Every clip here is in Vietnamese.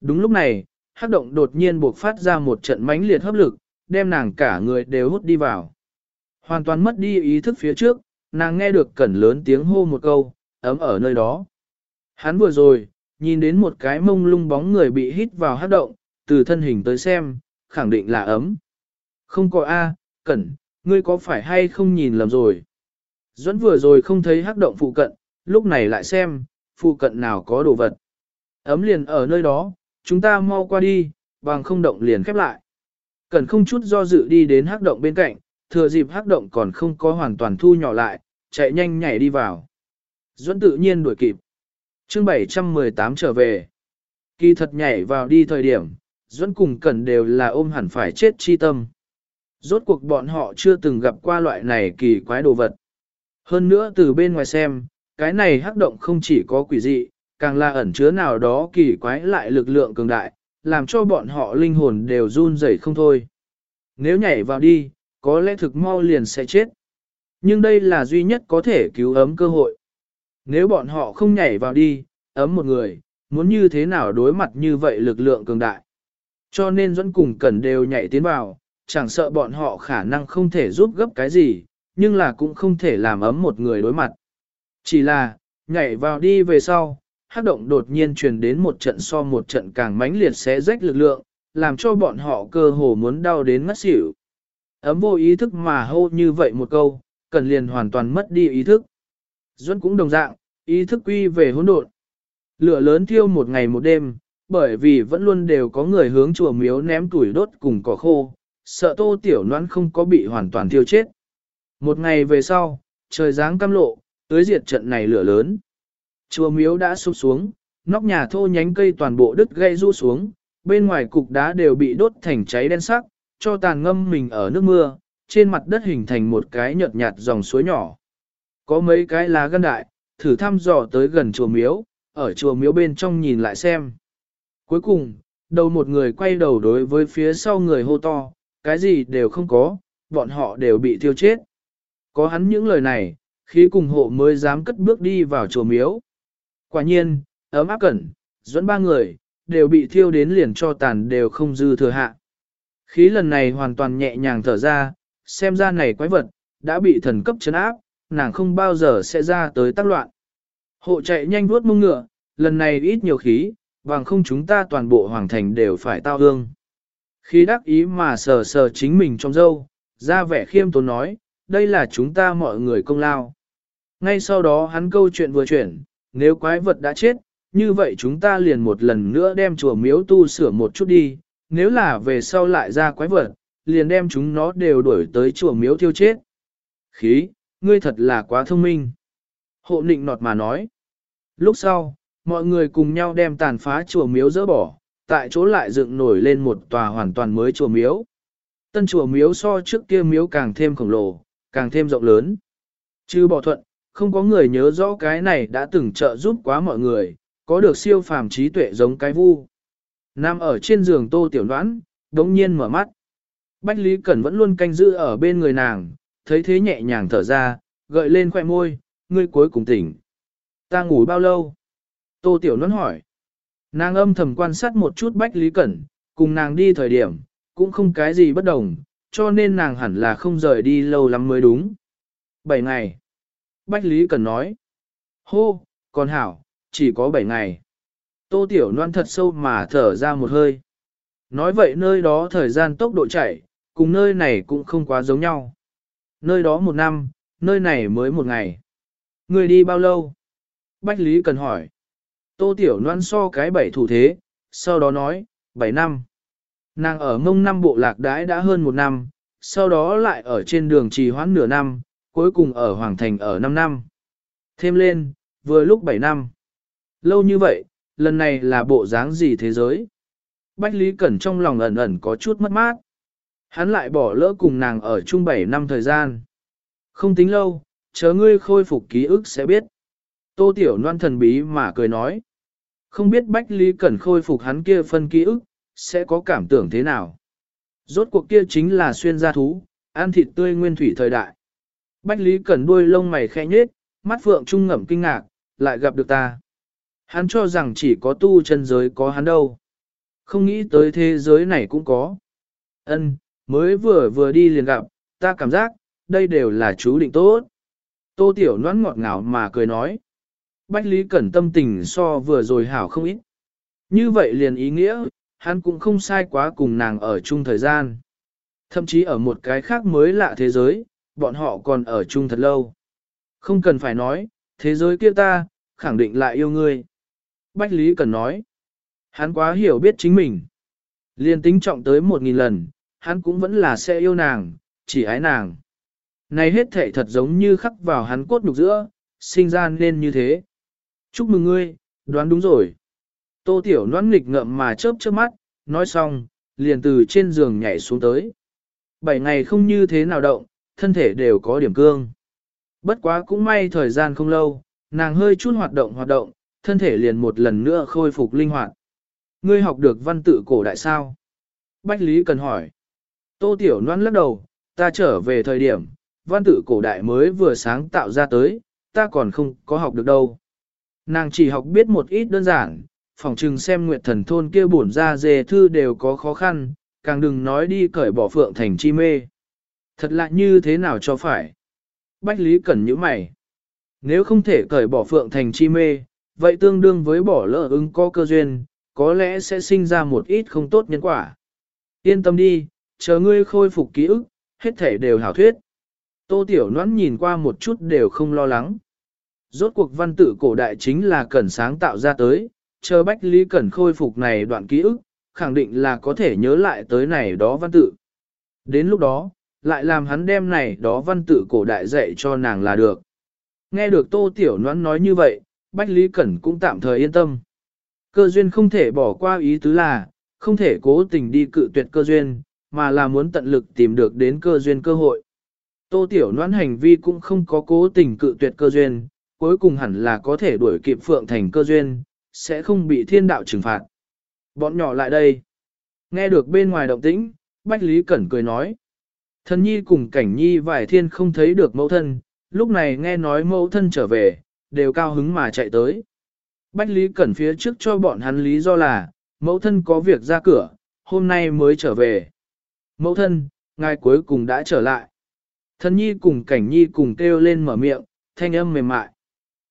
Đúng lúc này, hắc động đột nhiên buộc phát ra một trận mãnh liệt hấp lực, đem nàng cả người đều hút đi vào. Hoàn toàn mất đi ý thức phía trước, nàng nghe được cẩn lớn tiếng hô một câu, ấm ở nơi đó. Hắn vừa rồi, nhìn đến một cái mông lung bóng người bị hít vào hắc động, từ thân hình tới xem, khẳng định là ấm. Không có A, cẩn, ngươi có phải hay không nhìn lầm rồi. Duẫn vừa rồi không thấy hắc động phụ cận, lúc này lại xem, phụ cận nào có đồ vật. Ấm liền ở nơi đó, chúng ta mau qua đi, bằng không động liền khép lại. Cần không chút do dự đi đến hắc động bên cạnh, thừa dịp hắc động còn không có hoàn toàn thu nhỏ lại, chạy nhanh nhảy đi vào. Duẫn tự nhiên đuổi kịp. chương 718 trở về. Kỳ thật nhảy vào đi thời điểm, Duẫn cùng Cẩn đều là ôm hẳn phải chết chi tâm. Rốt cuộc bọn họ chưa từng gặp qua loại này kỳ quái đồ vật. Hơn nữa từ bên ngoài xem, cái này hắc động không chỉ có quỷ dị, càng là ẩn chứa nào đó kỳ quái lại lực lượng cường đại, làm cho bọn họ linh hồn đều run rẩy không thôi. Nếu nhảy vào đi, có lẽ thực mau liền sẽ chết. Nhưng đây là duy nhất có thể cứu ấm cơ hội. Nếu bọn họ không nhảy vào đi, ấm một người, muốn như thế nào đối mặt như vậy lực lượng cường đại. Cho nên dẫn cùng cần đều nhảy tiến vào, chẳng sợ bọn họ khả năng không thể giúp gấp cái gì, nhưng là cũng không thể làm ấm một người đối mặt. Chỉ là, nhảy vào đi về sau, hát động đột nhiên truyền đến một trận so một trận càng mãnh liệt xé rách lực lượng, làm cho bọn họ cơ hồ muốn đau đến ngất xỉu. Ấm vô ý thức mà hô như vậy một câu, cần liền hoàn toàn mất đi ý thức. Duẫn cũng đồng dạng, ý thức quy về hỗn độn. Lửa lớn thiêu một ngày một đêm, bởi vì vẫn luôn đều có người hướng chùa miếu ném tuổi đốt cùng cỏ khô, sợ tô tiểu noãn không có bị hoàn toàn thiêu chết. Một ngày về sau, trời giáng cam lộ, tới diệt trận này lửa lớn. Chùa miếu đã sụp xuống, nóc nhà thô nhánh cây toàn bộ đứt gây ru xuống, bên ngoài cục đá đều bị đốt thành cháy đen sắc, cho tàn ngâm mình ở nước mưa, trên mặt đất hình thành một cái nhợt nhạt dòng suối nhỏ. Có mấy cái lá gân đại, thử thăm dò tới gần chùa miếu, ở chùa miếu bên trong nhìn lại xem. Cuối cùng, đầu một người quay đầu đối với phía sau người hô to, cái gì đều không có, bọn họ đều bị thiêu chết. Có hắn những lời này, khí cùng hộ mới dám cất bước đi vào chùa miếu. Quả nhiên, ấm áp cẩn, dẫn ba người, đều bị thiêu đến liền cho tàn đều không dư thừa hạ. Khí lần này hoàn toàn nhẹ nhàng thở ra, xem ra này quái vật, đã bị thần cấp chấn áp, nàng không bao giờ sẽ ra tới tác loạn. Hộ chạy nhanh vuốt mông ngựa, lần này ít nhiều khí, bằng không chúng ta toàn bộ hoàng thành đều phải tao hương. Khi đắc ý mà sờ sờ chính mình trong dâu, ra vẻ khiêm tốn nói, đây là chúng ta mọi người công lao. Ngay sau đó hắn câu chuyện vừa chuyển, nếu quái vật đã chết, như vậy chúng ta liền một lần nữa đem chùa miếu tu sửa một chút đi, nếu là về sau lại ra quái vật, liền đem chúng nó đều đuổi tới chùa miếu thiêu chết. Khí, ngươi thật là quá thông minh. Hộ nịnh nọt mà nói. Lúc sau, mọi người cùng nhau đem tàn phá chùa miếu dỡ bỏ, tại chỗ lại dựng nổi lên một tòa hoàn toàn mới chùa miếu. Tân chùa miếu so trước kia miếu càng thêm khổng lồ, càng thêm rộng lớn. Chứ bỏ thuận, không có người nhớ rõ cái này đã từng trợ giúp quá mọi người, có được siêu phàm trí tuệ giống cái vu. nam ở trên giường tô tiểu đoán, đống nhiên mở mắt. Bách Lý Cẩn vẫn luôn canh giữ ở bên người nàng, thấy thế nhẹ nhàng thở ra, gợi lên khoẻ môi, ngươi cuối cùng tỉnh. Ta ngủ bao lâu? Tô Tiểu đoán hỏi. Nàng âm thầm quan sát một chút Bách Lý Cẩn, cùng nàng đi thời điểm, cũng không cái gì bất đồng, cho nên nàng hẳn là không rời đi lâu lắm mới đúng. Bảy ngày. Bách Lý cần nói. Hô, còn hảo, chỉ có bảy ngày. Tô Tiểu Loan thật sâu mà thở ra một hơi. Nói vậy nơi đó thời gian tốc độ chạy, cùng nơi này cũng không quá giống nhau. Nơi đó một năm, nơi này mới một ngày. Người đi bao lâu? Bách Lý cần hỏi. Tô Tiểu Loan so cái bảy thủ thế, sau đó nói, bảy năm. Nàng ở mông năm bộ lạc đãi đã hơn một năm, sau đó lại ở trên đường trì hoãn nửa năm, cuối cùng ở Hoàng Thành ở năm năm. Thêm lên, vừa lúc bảy năm. Lâu như vậy, lần này là bộ dáng gì thế giới? Bách Lý Cẩn trong lòng ẩn ẩn có chút mất mát. Hắn lại bỏ lỡ cùng nàng ở chung 7 năm thời gian. Không tính lâu, chờ ngươi khôi phục ký ức sẽ biết. Tô Tiểu Loan thần bí mà cười nói. Không biết Bách Lý Cẩn khôi phục hắn kia phân ký ức, sẽ có cảm tưởng thế nào. Rốt cuộc kia chính là xuyên gia thú, ăn thịt tươi nguyên thủy thời đại. Bách Lý Cẩn đuôi lông mày khẽ nhếch, mắt phượng trung ngẩm kinh ngạc, lại gặp được ta. Hắn cho rằng chỉ có tu chân giới có hắn đâu. Không nghĩ tới thế giới này cũng có. Ân, mới vừa vừa đi liền gặp, ta cảm giác, đây đều là chú định tốt. Tô Tiểu noãn ngọt ngào mà cười nói. Bách Lý Cẩn tâm tình so vừa rồi hảo không ít. Như vậy liền ý nghĩa, hắn cũng không sai quá cùng nàng ở chung thời gian. Thậm chí ở một cái khác mới lạ thế giới, bọn họ còn ở chung thật lâu. Không cần phải nói, thế giới kia ta, khẳng định lại yêu ngươi. Bách Lý Cần nói, hắn quá hiểu biết chính mình. Liên tính trọng tới một nghìn lần, hắn cũng vẫn là sẽ yêu nàng, chỉ ái nàng. Này hết thể thật giống như khắc vào hắn cốt nhục giữa, sinh ra nên như thế. Chúc mừng ngươi, đoán đúng rồi. Tô Tiểu noãn nghịch ngợm mà chớp chớp mắt, nói xong, liền từ trên giường nhảy xuống tới. Bảy ngày không như thế nào động, thân thể đều có điểm cương. Bất quá cũng may thời gian không lâu, nàng hơi chút hoạt động hoạt động, thân thể liền một lần nữa khôi phục linh hoạt. Ngươi học được văn tự cổ đại sao? Bách Lý cần hỏi. Tô Tiểu Loan lắc đầu, ta trở về thời điểm, văn tự cổ đại mới vừa sáng tạo ra tới, ta còn không có học được đâu. Nàng chỉ học biết một ít đơn giản, phòng trừng xem nguyệt thần thôn kia bổn ra dề thư đều có khó khăn, càng đừng nói đi cởi bỏ phượng thành chi mê. Thật lạ như thế nào cho phải? Bách Lý Cẩn nhíu mày. Nếu không thể cởi bỏ phượng thành chi mê, vậy tương đương với bỏ lỡ ứng có cơ duyên, có lẽ sẽ sinh ra một ít không tốt nhân quả. Yên tâm đi, chờ ngươi khôi phục ký ức, hết thể đều hảo thuyết. Tô Tiểu Noãn nhìn qua một chút đều không lo lắng. Rốt cuộc văn tự cổ đại chính là cẩn sáng tạo ra tới, chờ Bách Lý Cẩn khôi phục này đoạn ký ức, khẳng định là có thể nhớ lại tới này đó văn tự. Đến lúc đó, lại làm hắn đem này đó văn tự cổ đại dạy cho nàng là được. Nghe được Tô Tiểu Noãn nói như vậy, Bách Lý Cẩn cũng tạm thời yên tâm. Cơ duyên không thể bỏ qua ý tứ là, không thể cố tình đi cự tuyệt cơ duyên, mà là muốn tận lực tìm được đến cơ duyên cơ hội. Tô Tiểu Noãn hành vi cũng không có cố tình cự tuyệt cơ duyên, cuối cùng hẳn là có thể đuổi kịp Phượng Thành cơ duyên, sẽ không bị thiên đạo trừng phạt. Bọn nhỏ lại đây. Nghe được bên ngoài động tĩnh, Bách Lý Cẩn cười nói. Thần nhi cùng cảnh nhi vài thiên không thấy được mẫu thân, lúc này nghe nói mẫu thân trở về, đều cao hứng mà chạy tới. Bách Lý Cẩn phía trước cho bọn hắn lý do là, mẫu thân có việc ra cửa, hôm nay mới trở về. Mẫu thân, ngài cuối cùng đã trở lại. Thần nhi cùng cảnh nhi cùng kêu lên mở miệng, thanh âm mềm mại.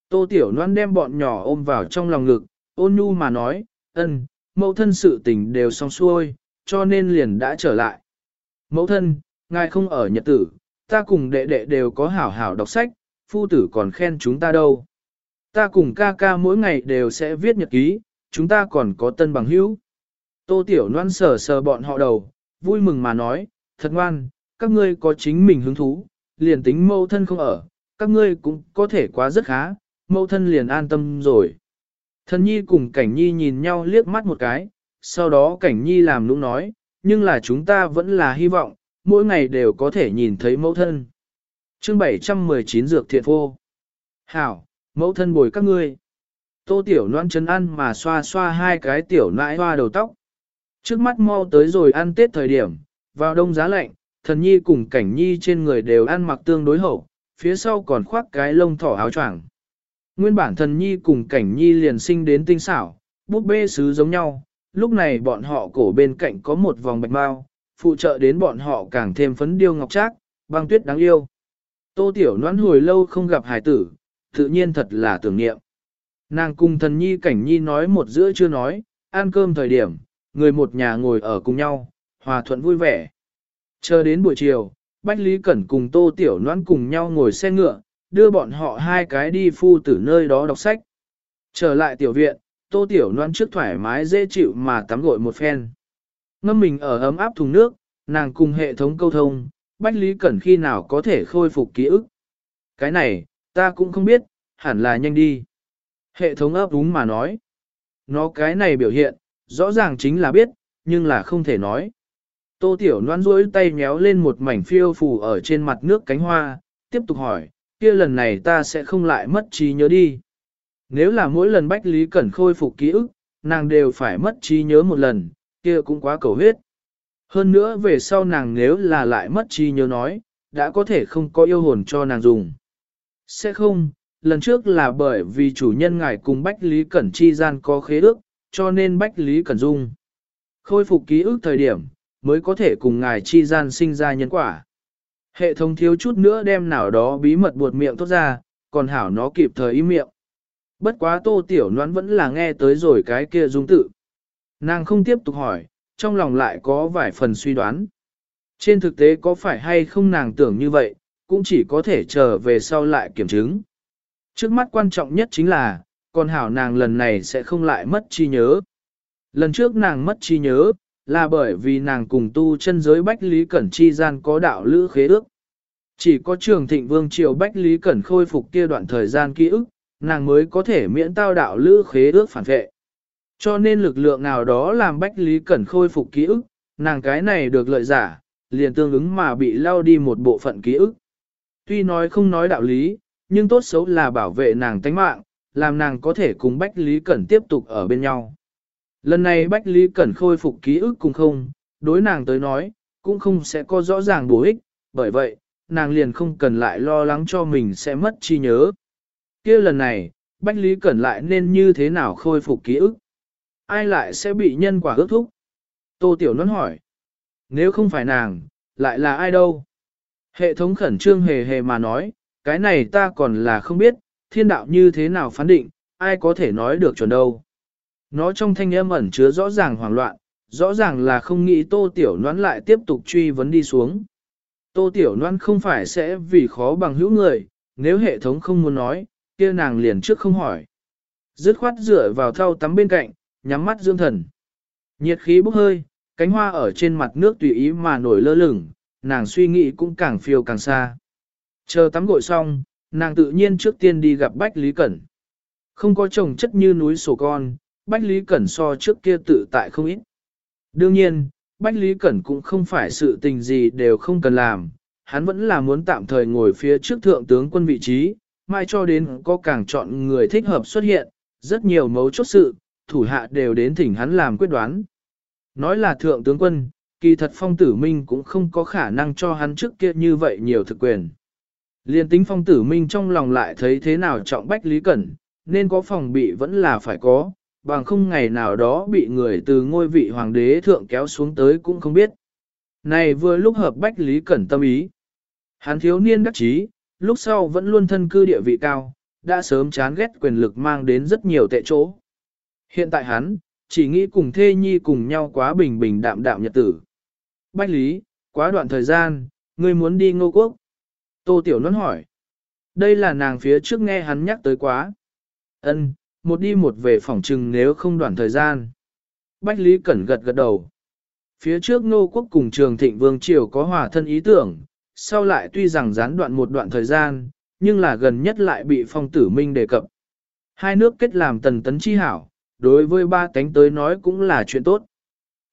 Tô Tiểu Loan đem bọn nhỏ ôm vào trong lòng ngực, ôn nhu mà nói, ân, mẫu thân sự tình đều xong xuôi, cho nên liền đã trở lại. Mẫu thân, ngài không ở nhật tử, ta cùng đệ đệ đều có hảo hảo đọc sách, phu tử còn khen chúng ta đâu. Ta cùng ca ca mỗi ngày đều sẽ viết nhật ký, chúng ta còn có tân bằng hữu. Tô Tiểu Loan sờ sờ bọn họ đầu, vui mừng mà nói, thật ngoan, các ngươi có chính mình hứng thú, liền tính mâu thân không ở, các ngươi cũng có thể quá rất khá, mâu thân liền an tâm rồi. Thần nhi cùng cảnh nhi nhìn nhau liếc mắt một cái, sau đó cảnh nhi làm nũng nói, nhưng là chúng ta vẫn là hy vọng, mỗi ngày đều có thể nhìn thấy mẫu thân. chương 719 Dược Thiện vô Hảo, mẫu thân bồi các ngươi. Tô tiểu noan chân ăn mà xoa xoa hai cái tiểu nãi hoa đầu tóc. Trước mắt mau tới rồi ăn tết thời điểm, vào đông giá lạnh, thần nhi cùng cảnh nhi trên người đều ăn mặc tương đối hậu, phía sau còn khoác cái lông thỏ áo choàng. Nguyên bản thần nhi cùng cảnh nhi liền sinh đến tinh xảo, búp bê sứ giống nhau, lúc này bọn họ cổ bên cạnh có một vòng bạch bao, phụ trợ đến bọn họ càng thêm phấn điêu ngọc trác, băng tuyết đáng yêu. Tô Tiểu noãn hồi lâu không gặp hải tử, tự nhiên thật là tưởng niệm. Nàng cùng thần nhi cảnh nhi nói một giữa chưa nói, ăn cơm thời điểm, người một nhà ngồi ở cùng nhau, hòa thuận vui vẻ. Chờ đến buổi chiều, Bách Lý Cẩn cùng Tô Tiểu Noãn cùng nhau ngồi xe ngựa, đưa bọn họ hai cái đi phu tử nơi đó đọc sách. Trở lại tiểu viện, Tô Tiểu Noãn trước thoải mái dễ chịu mà tắm gội một phen. Ngâm mình ở ấm áp thùng nước, nàng cùng hệ thống câu thông, Bách Lý Cẩn khi nào có thể khôi phục ký ức. Cái này, ta cũng không biết, hẳn là nhanh đi. Hệ thống ấp úng mà nói. Nó cái này biểu hiện, rõ ràng chính là biết, nhưng là không thể nói. Tô Tiểu Loan duỗi tay méo lên một mảnh phiêu phù ở trên mặt nước cánh hoa, tiếp tục hỏi, kia lần này ta sẽ không lại mất trí nhớ đi. Nếu là mỗi lần Bách Lý Cẩn khôi phục ký ức, nàng đều phải mất trí nhớ một lần, kia cũng quá cầu huyết. Hơn nữa về sau nàng nếu là lại mất trí nhớ nói, đã có thể không có yêu hồn cho nàng dùng. Sẽ không, lần trước là bởi vì chủ nhân ngài cùng Bách Lý Cẩn chi gian có khế ước, cho nên Bách Lý Cẩn dung. khôi phục ký ức thời điểm, mới có thể cùng ngài chi gian sinh ra nhân quả. Hệ thống thiếu chút nữa đem nào đó bí mật buột miệng tốt ra, còn hảo nó kịp thời im miệng. Bất quá tô tiểu noán vẫn là nghe tới rồi cái kia dung tự. Nàng không tiếp tục hỏi, trong lòng lại có vài phần suy đoán. Trên thực tế có phải hay không nàng tưởng như vậy, cũng chỉ có thể chờ về sau lại kiểm chứng. Trước mắt quan trọng nhất chính là, còn hảo nàng lần này sẽ không lại mất chi nhớ. Lần trước nàng mất chi nhớ, là bởi vì nàng cùng tu chân giới Bách Lý Cẩn chi gian có đạo lữ khế ước. Chỉ có trường thịnh vương triều Bách Lý Cẩn khôi phục kia đoạn thời gian ký ức, nàng mới có thể miễn tao đạo lữ khế ước phản vệ. Cho nên lực lượng nào đó làm Bách Lý Cẩn khôi phục ký ức, nàng cái này được lợi giả, liền tương ứng mà bị lao đi một bộ phận ký ức. Tuy nói không nói đạo lý, nhưng tốt xấu là bảo vệ nàng tánh mạng, làm nàng có thể cùng Bách Lý Cẩn tiếp tục ở bên nhau. Lần này Bách Lý Cẩn khôi phục ký ức cùng không, đối nàng tới nói, cũng không sẽ có rõ ràng bổ ích, bởi vậy, nàng liền không cần lại lo lắng cho mình sẽ mất chi nhớ. kia lần này, Bách Lý Cẩn lại nên như thế nào khôi phục ký ức? Ai lại sẽ bị nhân quả ước thúc? Tô Tiểu Nôn hỏi. Nếu không phải nàng, lại là ai đâu? Hệ thống khẩn trương hề hề mà nói, cái này ta còn là không biết, thiên đạo như thế nào phán định, ai có thể nói được chuẩn đâu. Nó trong thanh âm ẩn chứa rõ ràng hoảng loạn, rõ ràng là không nghĩ tô tiểu noãn lại tiếp tục truy vấn đi xuống. Tô tiểu noãn không phải sẽ vì khó bằng hữu người, nếu hệ thống không muốn nói, kia nàng liền trước không hỏi. Dứt khoát dựa vào thau tắm bên cạnh, nhắm mắt dưỡng thần. Nhiệt khí bốc hơi, cánh hoa ở trên mặt nước tùy ý mà nổi lơ lửng, nàng suy nghĩ cũng càng phiêu càng xa. Chờ tắm gội xong, nàng tự nhiên trước tiên đi gặp Bách Lý Cẩn. Không có chồng chất như núi sổ con, Bách Lý Cẩn so trước kia tự tại không ít. Đương nhiên, Bách Lý Cẩn cũng không phải sự tình gì đều không cần làm, hắn vẫn là muốn tạm thời ngồi phía trước thượng tướng quân vị trí, mai cho đến có càng chọn người thích hợp xuất hiện, rất nhiều mấu chốt sự, thủ hạ đều đến thỉnh hắn làm quyết đoán. Nói là thượng tướng quân, kỳ thật phong tử minh cũng không có khả năng cho hắn trước kia như vậy nhiều thực quyền. Liên tính phong tử minh trong lòng lại thấy thế nào trọng bách lý cẩn, nên có phòng bị vẫn là phải có, bằng không ngày nào đó bị người từ ngôi vị hoàng đế thượng kéo xuống tới cũng không biết. Này vừa lúc hợp bách lý cẩn tâm ý. Hắn thiếu niên đắc chí, lúc sau vẫn luôn thân cư địa vị cao, đã sớm chán ghét quyền lực mang đến rất nhiều tệ chỗ. Hiện tại hắn, chỉ nghĩ cùng thê nhi cùng nhau quá bình bình đạm đạm nhật tử. Bách Lý, quá đoạn thời gian, ngươi muốn đi ngô quốc. Tô Tiểu Nôn hỏi. Đây là nàng phía trước nghe hắn nhắc tới quá. Ân, một đi một về phòng trừng nếu không đoạn thời gian. Bách Lý Cẩn gật gật đầu. Phía trước ngô quốc cùng trường thịnh vương triều có hòa thân ý tưởng, sau lại tuy rằng gián đoạn một đoạn thời gian, nhưng là gần nhất lại bị phong tử minh đề cập. Hai nước kết làm tần tấn chi hảo, đối với ba cánh tới nói cũng là chuyện tốt.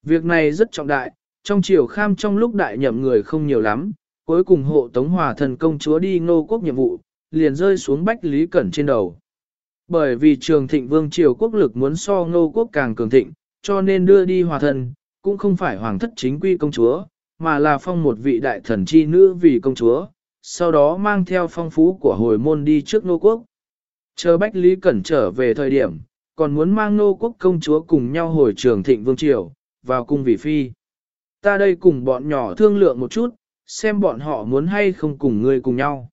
Việc này rất trọng đại, trong triều kham trong lúc đại nhậm người không nhiều lắm, cuối cùng hộ tống hòa thần công chúa đi ngô quốc nhiệm vụ, liền rơi xuống bách lý cẩn trên đầu. Bởi vì trường thịnh vương triều quốc lực muốn so ngô quốc càng cường thịnh, cho nên đưa đi hòa thần, cũng không phải hoàng thất chính quy công chúa, mà là phong một vị đại thần chi nữ vì công chúa, sau đó mang theo phong phú của hồi môn đi trước ngô quốc. Chờ Bách Lý Cẩn trở về thời điểm, còn muốn mang nô quốc công chúa cùng nhau hồi trường thịnh vương triều, vào cung vị phi. Ta đây cùng bọn nhỏ thương lượng một chút, xem bọn họ muốn hay không cùng ngươi cùng nhau.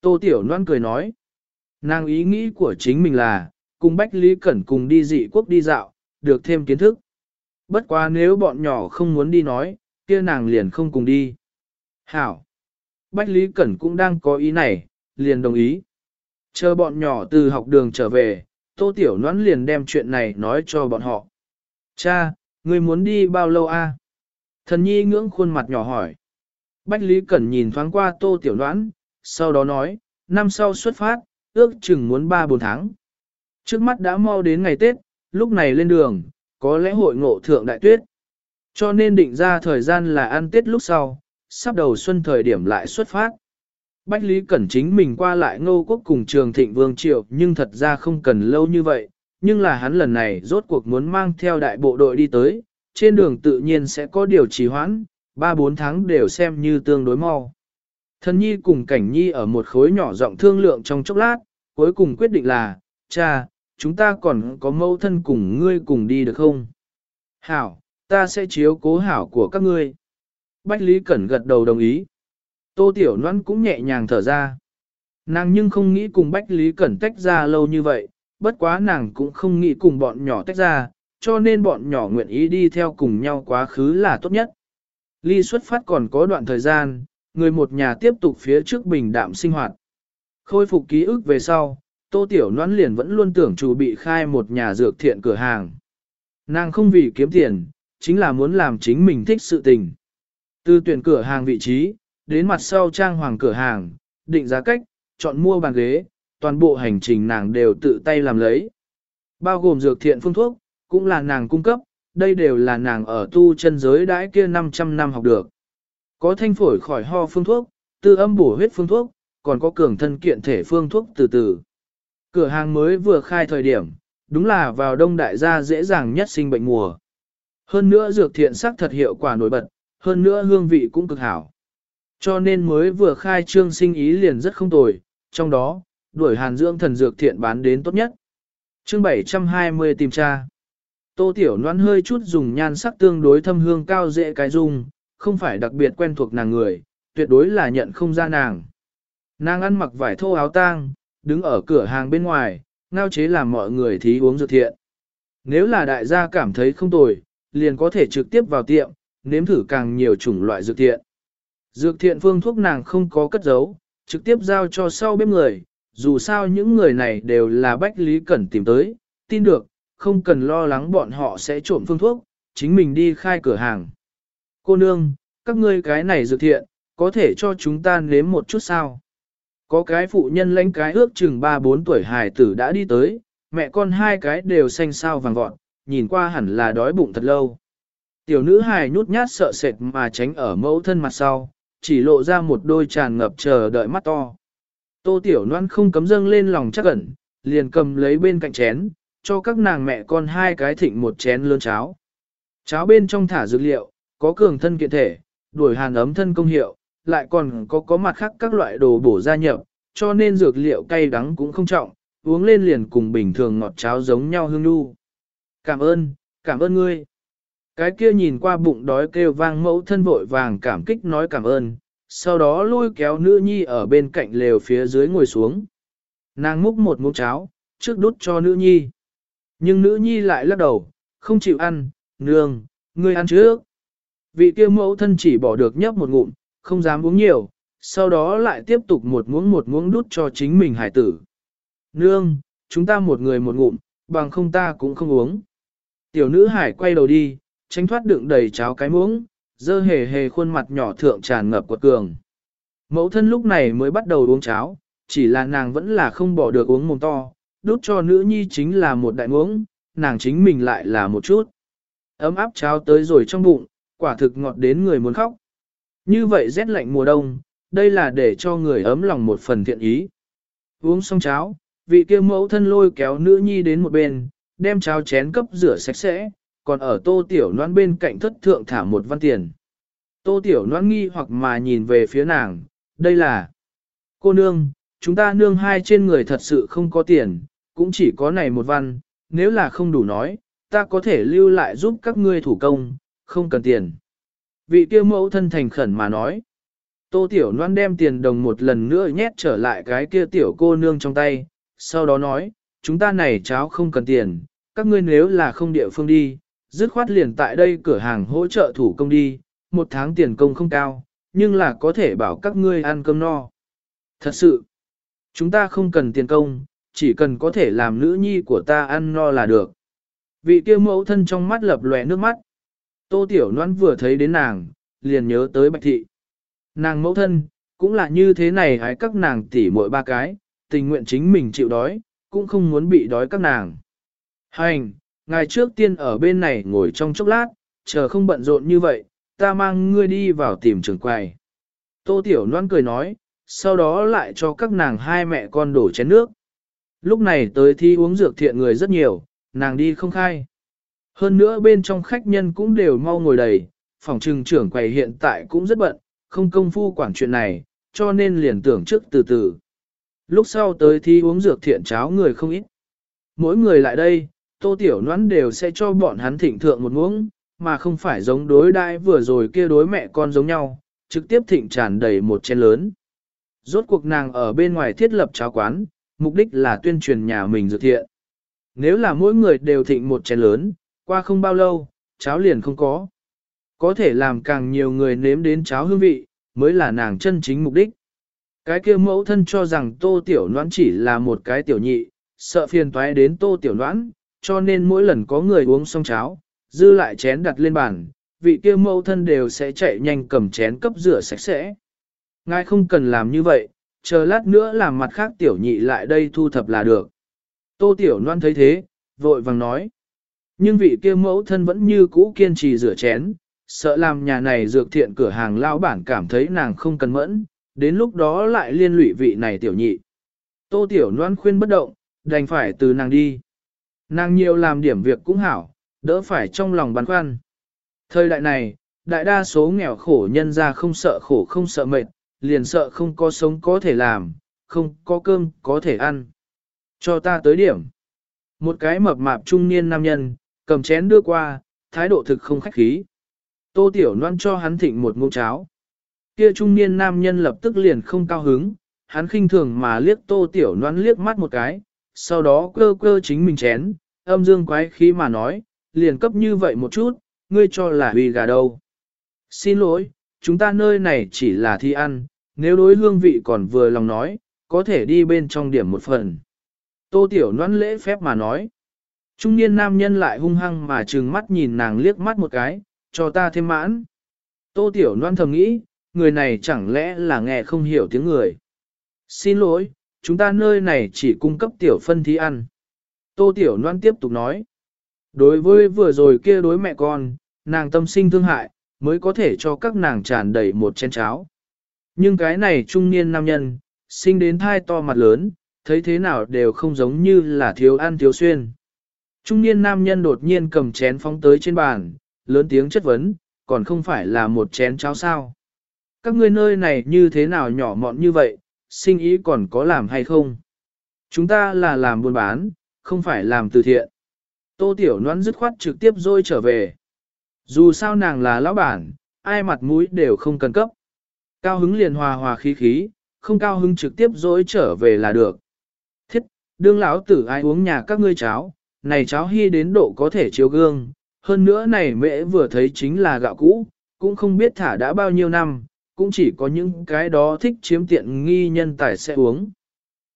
Tô Tiểu Loan cười nói, nàng ý nghĩ của chính mình là, cùng Bách Lý Cẩn cùng đi dị quốc đi dạo, được thêm kiến thức. Bất quá nếu bọn nhỏ không muốn đi nói, kia nàng liền không cùng đi. Hảo! Bách Lý Cẩn cũng đang có ý này, liền đồng ý. Chờ bọn nhỏ từ học đường trở về, Tô Tiểu Noãn liền đem chuyện này nói cho bọn họ. Cha, người muốn đi bao lâu a? Thần nhi ngưỡng khuôn mặt nhỏ hỏi. Bách Lý Cẩn nhìn thoáng qua Tô Tiểu Noãn, sau đó nói, năm sau xuất phát, ước chừng muốn 3-4 tháng. Trước mắt đã mau đến ngày Tết, lúc này lên đường, có lẽ hội ngộ thượng đại tuyết. Cho nên định ra thời gian là ăn Tết lúc sau, sắp đầu xuân thời điểm lại xuất phát. Bách Lý Cẩn chính mình qua lại ngô quốc cùng trường thịnh vương triệu nhưng thật ra không cần lâu như vậy, nhưng là hắn lần này rốt cuộc muốn mang theo đại bộ đội đi tới, trên đường tự nhiên sẽ có điều trì hoãn, 3-4 tháng đều xem như tương đối mau. Thần nhi cùng cảnh nhi ở một khối nhỏ rộng thương lượng trong chốc lát, cuối cùng quyết định là, cha, chúng ta còn có mâu thân cùng ngươi cùng đi được không? Hảo, Ta sẽ chiếu cố hảo của các ngươi. Bách Lý Cẩn gật đầu đồng ý. Tô Tiểu Loan cũng nhẹ nhàng thở ra. Nàng nhưng không nghĩ cùng Bách Lý Cẩn tách ra lâu như vậy, bất quá nàng cũng không nghĩ cùng bọn nhỏ tách ra, cho nên bọn nhỏ nguyện ý đi theo cùng nhau quá khứ là tốt nhất. Ly xuất phát còn có đoạn thời gian, người một nhà tiếp tục phía trước bình đạm sinh hoạt. Khôi phục ký ức về sau, Tô Tiểu Loan liền vẫn luôn tưởng chủ bị khai một nhà dược thiện cửa hàng. Nàng không vì kiếm tiền, chính là muốn làm chính mình thích sự tình. Từ tuyển cửa hàng vị trí, đến mặt sau trang hoàng cửa hàng, định giá cách, chọn mua bàn ghế, toàn bộ hành trình nàng đều tự tay làm lấy. Bao gồm dược thiện phương thuốc, cũng là nàng cung cấp, đây đều là nàng ở tu chân giới đãi kia 500 năm học được. Có thanh phổi khỏi ho phương thuốc, tư âm bổ huyết phương thuốc, còn có cường thân kiện thể phương thuốc từ từ. Cửa hàng mới vừa khai thời điểm, đúng là vào đông đại gia dễ dàng nhất sinh bệnh mùa. Hơn nữa dược thiện sắc thật hiệu quả nổi bật, hơn nữa hương vị cũng cực hảo. Cho nên mới vừa khai trương sinh ý liền rất không tồi, trong đó, đuổi hàn dưỡng thần dược thiện bán đến tốt nhất. chương 720 tìm tra. Tô Tiểu Loan hơi chút dùng nhan sắc tương đối thâm hương cao dễ cái dung, không phải đặc biệt quen thuộc nàng người, tuyệt đối là nhận không ra nàng. Nàng ăn mặc vải thô áo tang, đứng ở cửa hàng bên ngoài, ngao chế làm mọi người thí uống dược thiện. Nếu là đại gia cảm thấy không tồi, liền có thể trực tiếp vào tiệm, nếm thử càng nhiều chủng loại dược thiện. Dược thiện phương thuốc nàng không có cất giấu, trực tiếp giao cho sau bếp người, dù sao những người này đều là Bách Lý Cẩn tìm tới, tin được, không cần lo lắng bọn họ sẽ trộm phương thuốc, chính mình đi khai cửa hàng. Cô nương, các ngươi cái này dược thiện, có thể cho chúng ta nếm một chút sao? Có cái phụ nhân lãnh cái ước chừng 3-4 tuổi hài tử đã đi tới, mẹ con hai cái đều xanh sao vàng vọt, nhìn qua hẳn là đói bụng thật lâu. Tiểu nữ hài nhút nhát sợ sệt mà tránh ở mẫu thân mặt sau, chỉ lộ ra một đôi tràn ngập chờ đợi mắt to. Tô tiểu Loan không cấm dâng lên lòng chắc ẩn, liền cầm lấy bên cạnh chén, cho các nàng mẹ con hai cái thịnh một chén lớn cháo. Cháo bên trong thả dược liệu, có cường thân kiện thể, đuổi hàn ấm thân công hiệu, lại còn có có mặt khác các loại đồ bổ gia nhập, cho nên dược liệu cay đắng cũng không trọng, uống lên liền cùng bình thường ngọt cháo giống nhau hương nu. Cảm ơn, cảm ơn ngươi. Cái kia nhìn qua bụng đói kêu vang mẫu thân vội vàng cảm kích nói cảm ơn, sau đó lôi kéo nữ nhi ở bên cạnh lều phía dưới ngồi xuống. Nàng múc một muỗng cháo, trước đút cho nữ nhi. Nhưng nữ nhi lại lắc đầu, không chịu ăn, nương, ngươi ăn trước. Vị kia mẫu thân chỉ bỏ được nhấp một ngụm, không dám uống nhiều, sau đó lại tiếp tục một muỗng một muỗng đút cho chính mình hải tử. Nương, chúng ta một người một ngụm, bằng không ta cũng không uống. Tiểu nữ hải quay đầu đi, tránh thoát đựng đầy cháo cái muỗng, dơ hề hề khuôn mặt nhỏ thượng tràn ngập quật cường. Mẫu thân lúc này mới bắt đầu uống cháo, chỉ là nàng vẫn là không bỏ được uống mồm to, đút cho nữ nhi chính là một đại muỗng, nàng chính mình lại là một chút. Ấm áp cháo tới rồi trong bụng, quả thực ngọt đến người muốn khóc. Như vậy rét lạnh mùa đông, đây là để cho người ấm lòng một phần thiện ý. Uống xong cháo, vị kia mẫu thân lôi kéo nữ nhi đến một bên, đem cháo chén cấp rửa sạch sẽ, còn ở tô tiểu noan bên cạnh thất thượng thả một văn tiền. Tô tiểu noan nghi hoặc mà nhìn về phía nàng, đây là cô nương, chúng ta nương hai trên người thật sự không có tiền, cũng chỉ có này một văn, nếu là không đủ nói, ta có thể lưu lại giúp các ngươi thủ công, không cần tiền. Vị kia mẫu thân thành khẩn mà nói. Tô Tiểu Loan đem tiền đồng một lần nữa nhét trở lại cái kia tiểu cô nương trong tay, sau đó nói, chúng ta này cháu không cần tiền, các ngươi nếu là không địa phương đi, dứt khoát liền tại đây cửa hàng hỗ trợ thủ công đi, một tháng tiền công không cao, nhưng là có thể bảo các ngươi ăn cơm no. Thật sự, chúng ta không cần tiền công, chỉ cần có thể làm nữ nhi của ta ăn no là được. Vị kia mẫu thân trong mắt lập lòe nước mắt. Tô Tiểu Loan vừa thấy đến nàng, liền nhớ tới Bạch Thị. Nàng mẫu thân, cũng là như thế này hái các nàng tỉ mỗi ba cái, tình nguyện chính mình chịu đói, cũng không muốn bị đói các nàng. Hành, ngài trước tiên ở bên này ngồi trong chốc lát, chờ không bận rộn như vậy, ta mang ngươi đi vào tìm trường quầy. Tô Tiểu Loan cười nói, sau đó lại cho các nàng hai mẹ con đổ chén nước. Lúc này tới thi uống dược thiện người rất nhiều, nàng đi không khai. Hơn nữa bên trong khách nhân cũng đều mau ngồi đầy, phòng trừng trưởng quầy hiện tại cũng rất bận, không công phu quản chuyện này, cho nên liền tưởng trước từ từ. Lúc sau tới thi uống dược thiện cháo người không ít. Mỗi người lại đây, tô tiểu noãn đều sẽ cho bọn hắn thịnh thượng một muỗng, mà không phải giống đối đãi vừa rồi kia đối mẹ con giống nhau, trực tiếp thịnh tràn đầy một chén lớn. Rốt cuộc nàng ở bên ngoài thiết lập cháo quán, mục đích là tuyên truyền nhà mình dược thiện. Nếu là mỗi người đều thịnh một chén lớn, qua không bao lâu, cháo liền không có. Có thể làm càng nhiều người nếm đến cháo hương vị, mới là nàng chân chính mục đích. Cái kia mẫu thân cho rằng tô tiểu noãn chỉ là một cái tiểu nhị, sợ phiền toái đến tô tiểu noãn, cho nên mỗi lần có người uống xong cháo, dư lại chén đặt lên bàn, vị kia mẫu thân đều sẽ chạy nhanh cầm chén cấp rửa sạch sẽ. Ngài không cần làm như vậy, chờ lát nữa làm mặt khác tiểu nhị lại đây thu thập là được. Tô tiểu Loan thấy thế, vội vàng nói. Nhưng vị kia mẫu thân vẫn như cũ kiên trì rửa chén, sợ làm nhà này dược thiện cửa hàng lao bản cảm thấy nàng không cần mẫn, đến lúc đó lại liên lụy vị này tiểu nhị. Tô tiểu Loan khuyên bất động, đành phải từ nàng đi. Nàng nhiều làm điểm việc cũng hảo, đỡ phải trong lòng băn khoăn. Thời đại này, đại đa số nghèo khổ nhân ra không sợ khổ không sợ mệt, liền sợ không có sống có thể làm, không có cơm có thể ăn. Cho ta tới điểm. Một cái mập mạp trung niên nam nhân, cầm chén đưa qua, thái độ thực không khách khí. Tô Tiểu Loan cho hắn thịnh một ngụm cháo. Kia trung niên nam nhân lập tức liền không cao hứng, hắn khinh thường mà liếc Tô Tiểu Loan liếc mắt một cái, sau đó cơ cơ chính mình chén, âm dương quái khí mà nói, liền cấp như vậy một chút, ngươi cho là vì gà đâu. Xin lỗi, chúng ta nơi này chỉ là thi ăn, nếu đối hương vị còn vừa lòng nói, có thể đi bên trong điểm một phần. Tô Tiểu Loan lễ phép mà nói. Trung niên nam nhân lại hung hăng mà trừng mắt nhìn nàng liếc mắt một cái, cho ta thêm mãn. Tô Tiểu Loan thầm nghĩ, người này chẳng lẽ là nghe không hiểu tiếng người. Xin lỗi, chúng ta nơi này chỉ cung cấp tiểu phân thí ăn. Tô Tiểu Loan tiếp tục nói. Đối với vừa rồi kia đối mẹ con, nàng tâm sinh thương hại, mới có thể cho các nàng tràn đầy một chén cháo. Nhưng cái này trung niên nam nhân, sinh đến thai to mặt lớn, thấy thế nào đều không giống như là thiếu ăn thiếu xuyên. Trung niên nam nhân đột nhiên cầm chén phóng tới trên bàn, lớn tiếng chất vấn, còn không phải là một chén cháo sao. Các ngươi nơi này như thế nào nhỏ mọn như vậy, sinh ý còn có làm hay không? Chúng ta là làm buôn bán, không phải làm từ thiện. Tô Tiểu Loan dứt khoát trực tiếp rồi trở về. Dù sao nàng là lão bản, ai mặt mũi đều không cần cấp. Cao hứng liền hòa hòa khí khí, không cao hứng trực tiếp rồi trở về là được. Thiết, đương lão tử ai uống nhà các ngươi cháo, này cháo hy đến độ có thể chiếu gương, hơn nữa này mễ vừa thấy chính là gạo cũ, cũng không biết thả đã bao nhiêu năm, cũng chỉ có những cái đó thích chiếm tiện nghi nhân tài sẽ uống.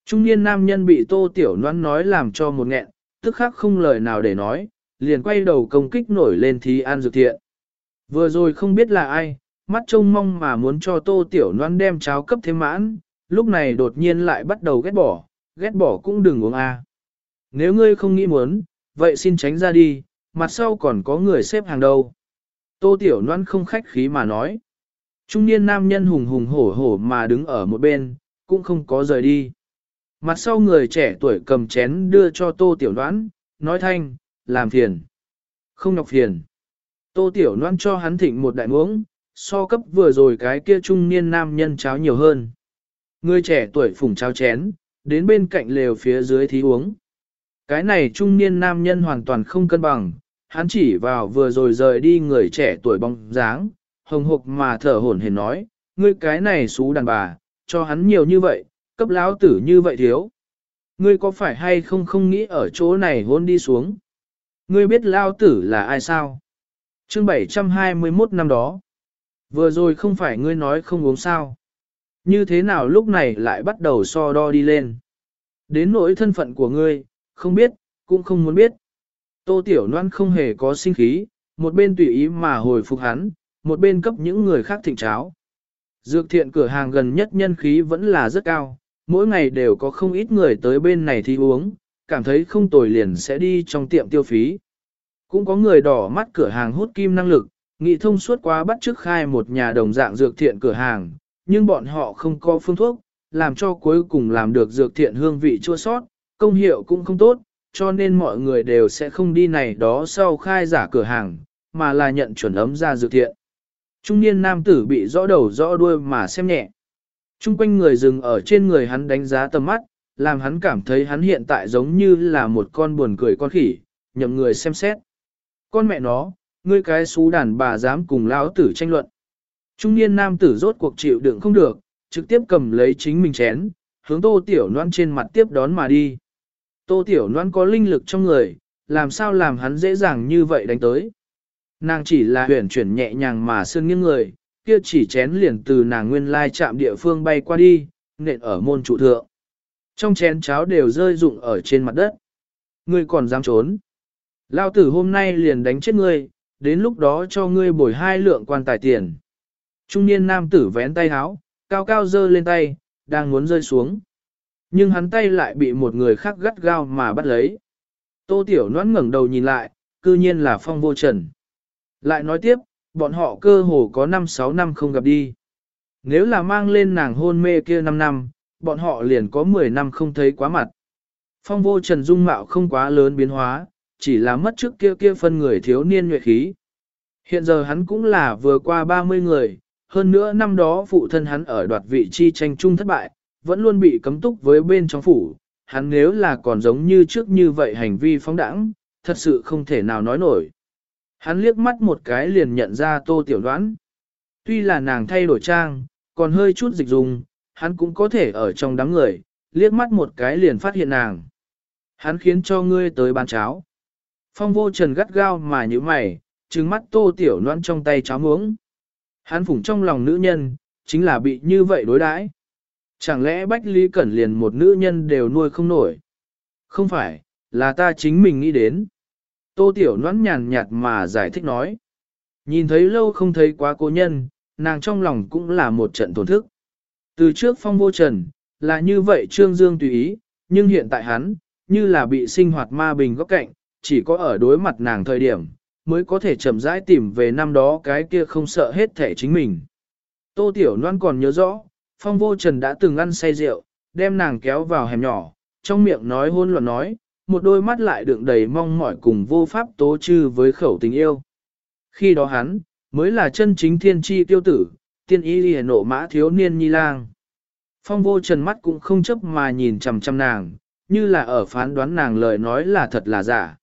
Trung niên nam nhân bị tô tiểu noan nói làm cho một nghẹn, tức khắc không lời nào để nói, liền quay đầu công kích nổi lên thí an dược thiện. Vừa rồi không biết là ai, mắt trông mong mà muốn cho tô tiểu noan đem cháo cấp thêm mãn, lúc này đột nhiên lại bắt đầu ghét bỏ, ghét bỏ cũng đừng uống a. Nếu ngươi không nghĩ muốn, vậy xin tránh ra đi, mặt sau còn có người xếp hàng đâu. Tô tiểu noan không khách khí mà nói. Trung niên nam nhân hùng hùng hổ hổ mà đứng ở một bên, cũng không có rời đi. Mặt sau người trẻ tuổi cầm chén đưa cho tô tiểu đoán nói thanh, làm phiền. Không nhọc phiền. Tô Tiểu đoán cho hắn thịnh một đại uống so cấp vừa rồi cái kia trung niên nam nhân cháo nhiều hơn. Người trẻ tuổi phùng cháo chén, đến bên cạnh lều phía dưới thí uống. Cái này trung niên nam nhân hoàn toàn không cân bằng, hắn chỉ vào vừa rồi rời đi người trẻ tuổi bóng dáng, hồng hộc mà thở hổn hển nói, ngươi cái này xú đàn bà, cho hắn nhiều như vậy, cấp lão tử như vậy thiếu. Ngươi có phải hay không không nghĩ ở chỗ này hôn đi xuống? Ngươi biết lao tử là ai sao? chương 721 năm đó. Vừa rồi không phải ngươi nói không uống sao. Như thế nào lúc này lại bắt đầu so đo đi lên. Đến nỗi thân phận của ngươi, không biết, cũng không muốn biết. Tô Tiểu Loan không hề có sinh khí, một bên tùy ý mà hồi phục hắn, một bên cấp những người khác thịnh cháo. Dược thiện cửa hàng gần nhất nhân khí vẫn là rất cao, mỗi ngày đều có không ít người tới bên này thi uống, cảm thấy không tồi liền sẽ đi trong tiệm tiêu phí. Cũng có người đỏ mắt cửa hàng hút kim năng lực, nghị thông suốt quá bắt trước khai một nhà đồng dạng dược thiện cửa hàng, nhưng bọn họ không có phương thuốc, làm cho cuối cùng làm được dược thiện hương vị chua sót, công hiệu cũng không tốt, cho nên mọi người đều sẽ không đi này đó sau khai giả cửa hàng, mà là nhận chuẩn ấm ra dược thiện. Trung niên nam tử bị rõ đầu rõ đuôi mà xem nhẹ. Trung quanh người dừng ở trên người hắn đánh giá tầm mắt, làm hắn cảm thấy hắn hiện tại giống như là một con buồn cười con khỉ, nhậm người xem xét. Con mẹ nó, ngươi cái xú đàn bà dám cùng lão tử tranh luận. Trung niên nam tử rốt cuộc chịu đựng không được, trực tiếp cầm lấy chính mình chén, hướng tô tiểu noan trên mặt tiếp đón mà đi. Tô tiểu noan có linh lực trong người, làm sao làm hắn dễ dàng như vậy đánh tới. Nàng chỉ là huyền chuyển nhẹ nhàng mà sương nghiêng người, kia chỉ chén liền từ nàng nguyên lai chạm địa phương bay qua đi, nện ở môn trụ thượng. Trong chén cháo đều rơi rụng ở trên mặt đất. Ngươi còn dám trốn. Lao tử hôm nay liền đánh chết ngươi, đến lúc đó cho ngươi bồi hai lượng quan tài tiền. Trung niên nam tử vén tay háo, cao cao dơ lên tay, đang muốn rơi xuống. Nhưng hắn tay lại bị một người khác gắt gao mà bắt lấy. Tô Tiểu Noãn ngẩng đầu nhìn lại, cư nhiên là phong vô trần. Lại nói tiếp, bọn họ cơ hồ có 5-6 năm không gặp đi. Nếu là mang lên nàng hôn mê kia 5 năm, bọn họ liền có 10 năm không thấy quá mặt. Phong vô trần dung mạo không quá lớn biến hóa, chỉ là mất trước kia kia phân người thiếu niên nhuệ khí. Hiện giờ hắn cũng là vừa qua 30 người, hơn nữa năm đó phụ thân hắn ở đoạt vị chi tranh chung thất bại, vẫn luôn bị cấm túc với bên trong phủ. Hắn nếu là còn giống như trước như vậy hành vi phóng đẳng, thật sự không thể nào nói nổi. Hắn liếc mắt một cái liền nhận ra tô tiểu đoán. Tuy là nàng thay đổi trang, còn hơi chút dịch dùng, hắn cũng có thể ở trong đám người, liếc mắt một cái liền phát hiện nàng. Hắn khiến cho ngươi tới bàn cháo. Phong vô trần gắt gao mà như mày, trừng mắt tô tiểu noan trong tay cháo muống. Hắn phủng trong lòng nữ nhân, chính là bị như vậy đối đãi. Chẳng lẽ Bách Lý Cẩn liền một nữ nhân đều nuôi không nổi? Không phải, là ta chính mình nghĩ đến. Tô Tiểu Noãn nhàn nhạt mà giải thích nói. Nhìn thấy lâu không thấy quá cố nhân, nàng trong lòng cũng là một trận tổn thức. Từ trước phong vô trần, là như vậy Trương Dương tùy ý, nhưng hiện tại hắn, như là bị sinh hoạt ma bình góc cạnh, chỉ có ở đối mặt nàng thời điểm, mới có thể chậm rãi tìm về năm đó cái kia không sợ hết thể chính mình. Tô Tiểu Loan còn nhớ rõ, phong vô trần đã từng ăn say rượu, đem nàng kéo vào hẻm nhỏ, trong miệng nói hôn luận nói, một đôi mắt lại đựng đầy mong mỏi cùng vô pháp tố chư với khẩu tình yêu. Khi đó hắn, mới là chân chính thiên tri tiêu tử, tiên y lìa nộ mã thiếu niên nhi lang. Phong vô trần mắt cũng không chấp mà nhìn chằm chằm nàng, như là ở phán đoán nàng lời nói là thật là giả.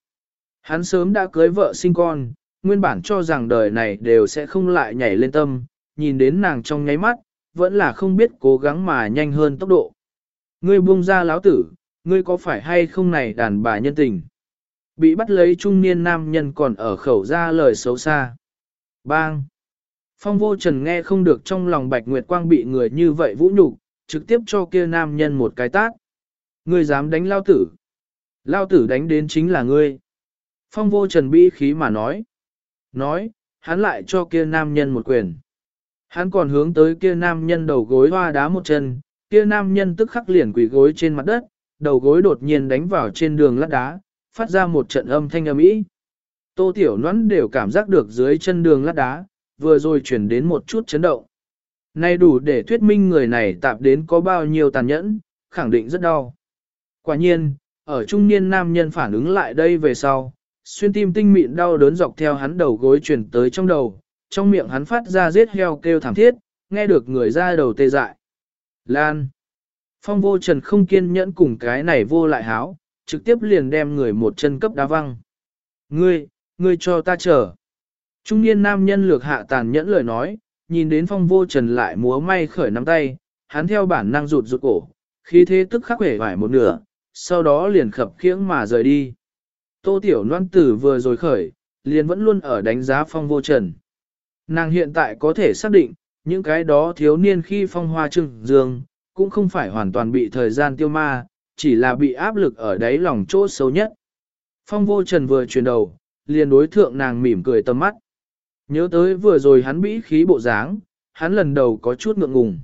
Hắn sớm đã cưới vợ sinh con, nguyên bản cho rằng đời này đều sẽ không lại nhảy lên tâm, nhìn đến nàng trong nháy mắt, vẫn là không biết cố gắng mà nhanh hơn tốc độ. Ngươi buông ra láo tử, ngươi có phải hay không này đàn bà nhân tình? Bị bắt lấy trung niên nam nhân còn ở khẩu ra lời xấu xa. Bang! Phong vô trần nghe không được trong lòng bạch nguyệt quang bị người như vậy vũ nhục, trực tiếp cho kia nam nhân một cái tát. Ngươi dám đánh lao tử. Lao tử đánh đến chính là ngươi. Phong vô trần bi khí mà nói. Nói, hắn lại cho kia nam nhân một quyền. Hắn còn hướng tới kia nam nhân đầu gối hoa đá một chân, kia nam nhân tức khắc liền quỳ gối trên mặt đất, đầu gối đột nhiên đánh vào trên đường lát đá, phát ra một trận âm thanh âm ý. Tô Tiểu Noãn đều cảm giác được dưới chân đường lát đá, vừa rồi chuyển đến một chút chấn động. nay đủ để thuyết minh người này tạp đến có bao nhiêu tàn nhẫn, khẳng định rất đau. Quả nhiên, ở trung niên nam nhân phản ứng lại đây về sau, xuyên tim tinh mịn đau đớn dọc theo hắn đầu gối chuyển tới trong đầu, trong miệng hắn phát ra giết heo kêu thảm thiết, nghe được người ra đầu tê dại. Lan. Phong vô trần không kiên nhẫn cùng cái này vô lại háo, trực tiếp liền đem người một chân cấp đá văng. Ngươi, ngươi cho ta chờ. Trung niên nam nhân lược hạ tàn nhẫn lời nói, nhìn đến phong vô trần lại múa may khởi nắm tay, hắn theo bản năng rụt rụt cổ, khí thế tức khắc hể vải một nửa, sau đó liền khập khiễng mà rời đi. Tô Tiểu Loan Tử vừa rồi khởi, liền vẫn luôn ở đánh giá phong vô trần. Nàng hiện tại có thể xác định, những cái đó thiếu niên khi phong hoa trưng dương, cũng không phải hoàn toàn bị thời gian tiêu ma, chỉ là bị áp lực ở đáy lòng chỗ sâu nhất. Phong vô trần vừa chuyển đầu, liền đối thượng nàng mỉm cười tầm mắt. Nhớ tới vừa rồi hắn bĩ khí bộ dáng, hắn lần đầu có chút ngượng ngùng.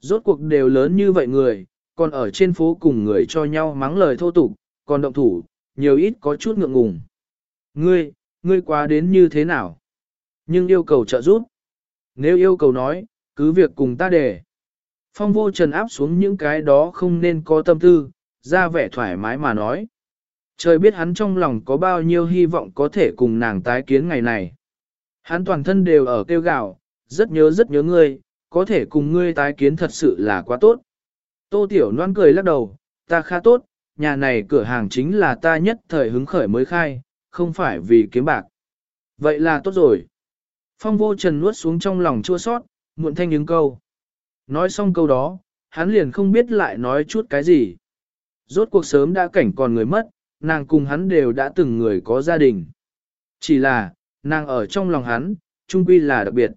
Rốt cuộc đều lớn như vậy người, còn ở trên phố cùng người cho nhau mắng lời thô tục, còn động thủ, nhiều ít có chút ngượng ngùng. Ngươi, ngươi quá đến như thế nào? Nhưng yêu cầu trợ giúp. Nếu yêu cầu nói, cứ việc cùng ta để. Phong vô trần áp xuống những cái đó không nên có tâm tư, ra vẻ thoải mái mà nói. Trời biết hắn trong lòng có bao nhiêu hy vọng có thể cùng nàng tái kiến ngày này. Hắn toàn thân đều ở kêu gạo, rất nhớ rất nhớ ngươi, có thể cùng ngươi tái kiến thật sự là quá tốt. Tô Tiểu Loan cười lắc đầu, ta khá tốt, nhà này cửa hàng chính là ta nhất thời hứng khởi mới khai, không phải vì kiếm bạc. Vậy là tốt rồi. Phong vô trần nuốt xuống trong lòng chua sót, muộn thanh những câu. Nói xong câu đó, hắn liền không biết lại nói chút cái gì. Rốt cuộc sớm đã cảnh còn người mất, nàng cùng hắn đều đã từng người có gia đình. Chỉ là, nàng ở trong lòng hắn, trung quy là đặc biệt.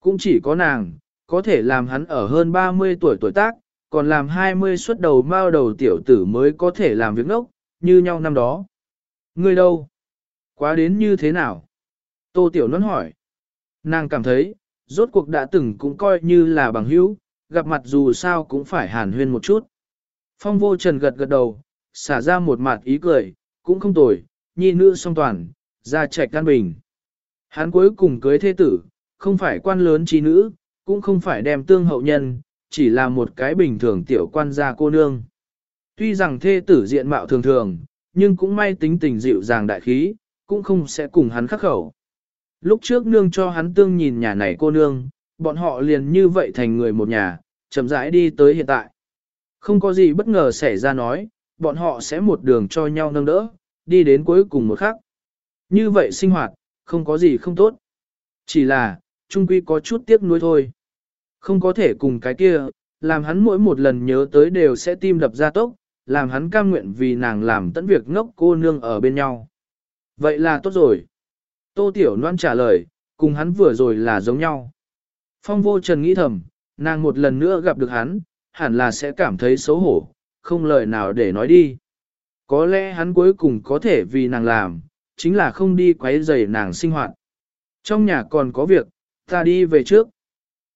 Cũng chỉ có nàng, có thể làm hắn ở hơn 30 tuổi tuổi tác, còn làm 20 xuất đầu mao đầu tiểu tử mới có thể làm việc ngốc, như nhau năm đó. Ngươi đâu? Quá đến như thế nào? Tô Tiểu Luân hỏi. Nàng cảm thấy, rốt cuộc đã từng cũng coi như là bằng hữu, gặp mặt dù sao cũng phải hàn huyên một chút. Phong vô trần gật gật đầu, xả ra một mặt ý cười, cũng không tồi, nhi nữ song toàn, ra trạch căn bình. Hắn cuối cùng cưới thế tử, không phải quan lớn trí nữ, cũng không phải đem tương hậu nhân, chỉ là một cái bình thường tiểu quan gia cô nương. Tuy rằng thê tử diện mạo thường thường, nhưng cũng may tính tình dịu dàng đại khí, cũng không sẽ cùng hắn khắc khẩu. Lúc trước nương cho hắn tương nhìn nhà này cô nương, bọn họ liền như vậy thành người một nhà, chậm rãi đi tới hiện tại. Không có gì bất ngờ xảy ra nói, bọn họ sẽ một đường cho nhau nâng đỡ, đi đến cuối cùng một khắc. Như vậy sinh hoạt, không có gì không tốt. Chỉ là, trung quy có chút tiếc nuối thôi. Không có thể cùng cái kia, làm hắn mỗi một lần nhớ tới đều sẽ tim đập ra tốc, làm hắn cam nguyện vì nàng làm tận việc ngốc cô nương ở bên nhau. Vậy là tốt rồi. Tô Tiểu Loan trả lời, cùng hắn vừa rồi là giống nhau. Phong vô trần nghĩ thầm, nàng một lần nữa gặp được hắn, hẳn là sẽ cảm thấy xấu hổ, không lời nào để nói đi. Có lẽ hắn cuối cùng có thể vì nàng làm, chính là không đi quấy rầy nàng sinh hoạt. Trong nhà còn có việc, ta đi về trước.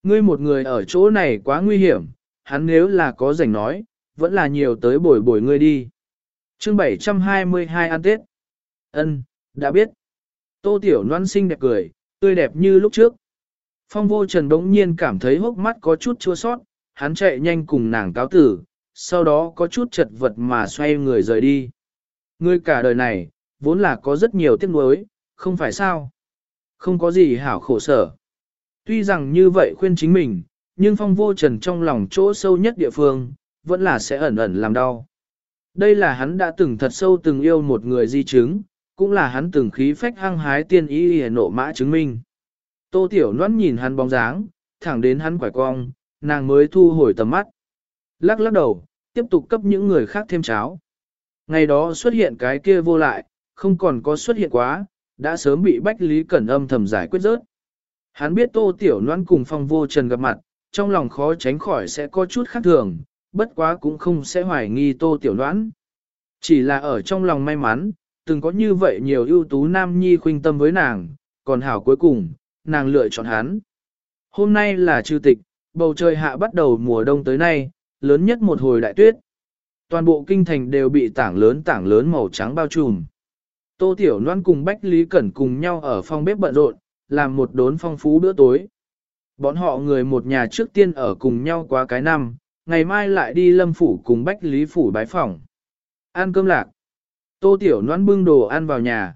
Ngươi một người ở chỗ này quá nguy hiểm, hắn nếu là có rảnh nói, vẫn là nhiều tới bồi bồi ngươi đi. chương 722 ăn Tết. Ân, đã biết. Tô Tiểu Loan xinh đẹp cười, tươi đẹp như lúc trước. Phong vô trần đống nhiên cảm thấy hốc mắt có chút chua sót, hắn chạy nhanh cùng nàng cáo tử, sau đó có chút chật vật mà xoay người rời đi. Ngươi cả đời này, vốn là có rất nhiều tiếc nuối, không phải sao? Không có gì hảo khổ sở. Tuy rằng như vậy khuyên chính mình, nhưng phong vô trần trong lòng chỗ sâu nhất địa phương, vẫn là sẽ ẩn ẩn làm đau. Đây là hắn đã từng thật sâu từng yêu một người di chứng, cũng là hắn từng khí phách hăng hái tiên ý hề nộ mã chứng minh. Tô Tiểu Loan nhìn hắn bóng dáng, thẳng đến hắn quải cong, nàng mới thu hồi tầm mắt. Lắc lắc đầu, tiếp tục cấp những người khác thêm cháo. Ngày đó xuất hiện cái kia vô lại, không còn có xuất hiện quá, đã sớm bị Bách Lý Cẩn âm thầm giải quyết rớt. Hắn biết Tô Tiểu Loan cùng Phong Vô Trần gặp mặt, trong lòng khó tránh khỏi sẽ có chút khác thường, bất quá cũng không sẽ hoài nghi Tô Tiểu Loan. Chỉ là ở trong lòng may mắn, từng có như vậy nhiều ưu tú nam nhi khuynh tâm với nàng, còn hảo cuối cùng, nàng lựa chọn hắn. Hôm nay là trừ tịch, bầu trời hạ bắt đầu mùa đông tới nay, lớn nhất một hồi đại tuyết. Toàn bộ kinh thành đều bị tảng lớn tảng lớn màu trắng bao trùm. Tô Tiểu Loan cùng Bách Lý Cẩn cùng nhau ở phòng bếp bận rộn, làm một đốn phong phú bữa tối. Bọn họ người một nhà trước tiên ở cùng nhau qua cái năm, ngày mai lại đi lâm phủ cùng Bách Lý Phủ bái phòng. Ăn cơm lạc. Tô Tiểu Loan bưng đồ ăn vào nhà.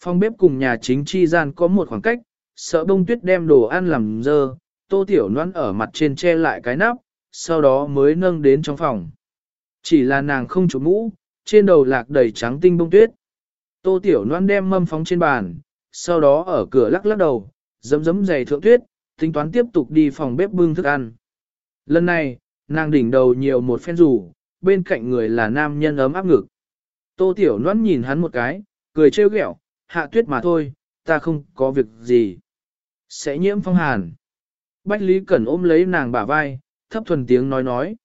Phòng bếp cùng nhà chính chi gian có một khoảng cách, sợ bông tuyết đem đồ ăn làm dơ, Tô Tiểu Loan ở mặt trên che lại cái nắp, sau đó mới nâng đến trong phòng. Chỉ là nàng không chủ mũ, trên đầu lạc đầy trắng tinh bông tuyết. Tô Tiểu Loan đem mâm phóng trên bàn, sau đó ở cửa lắc lắc đầu, giấm giấm giày thượng tuyết, tính toán tiếp tục đi phòng bếp bưng thức ăn. Lần này, nàng đỉnh đầu nhiều một phen rủ, bên cạnh người là nam nhân ấm áp ngực. Tô Tiểu Loan nhìn hắn một cái, cười trêu ghẹo, hạ tuyết mà thôi, ta không có việc gì. Sẽ nhiễm phong hàn. Bách Lý Cẩn ôm lấy nàng bả vai, thấp thuần tiếng nói nói.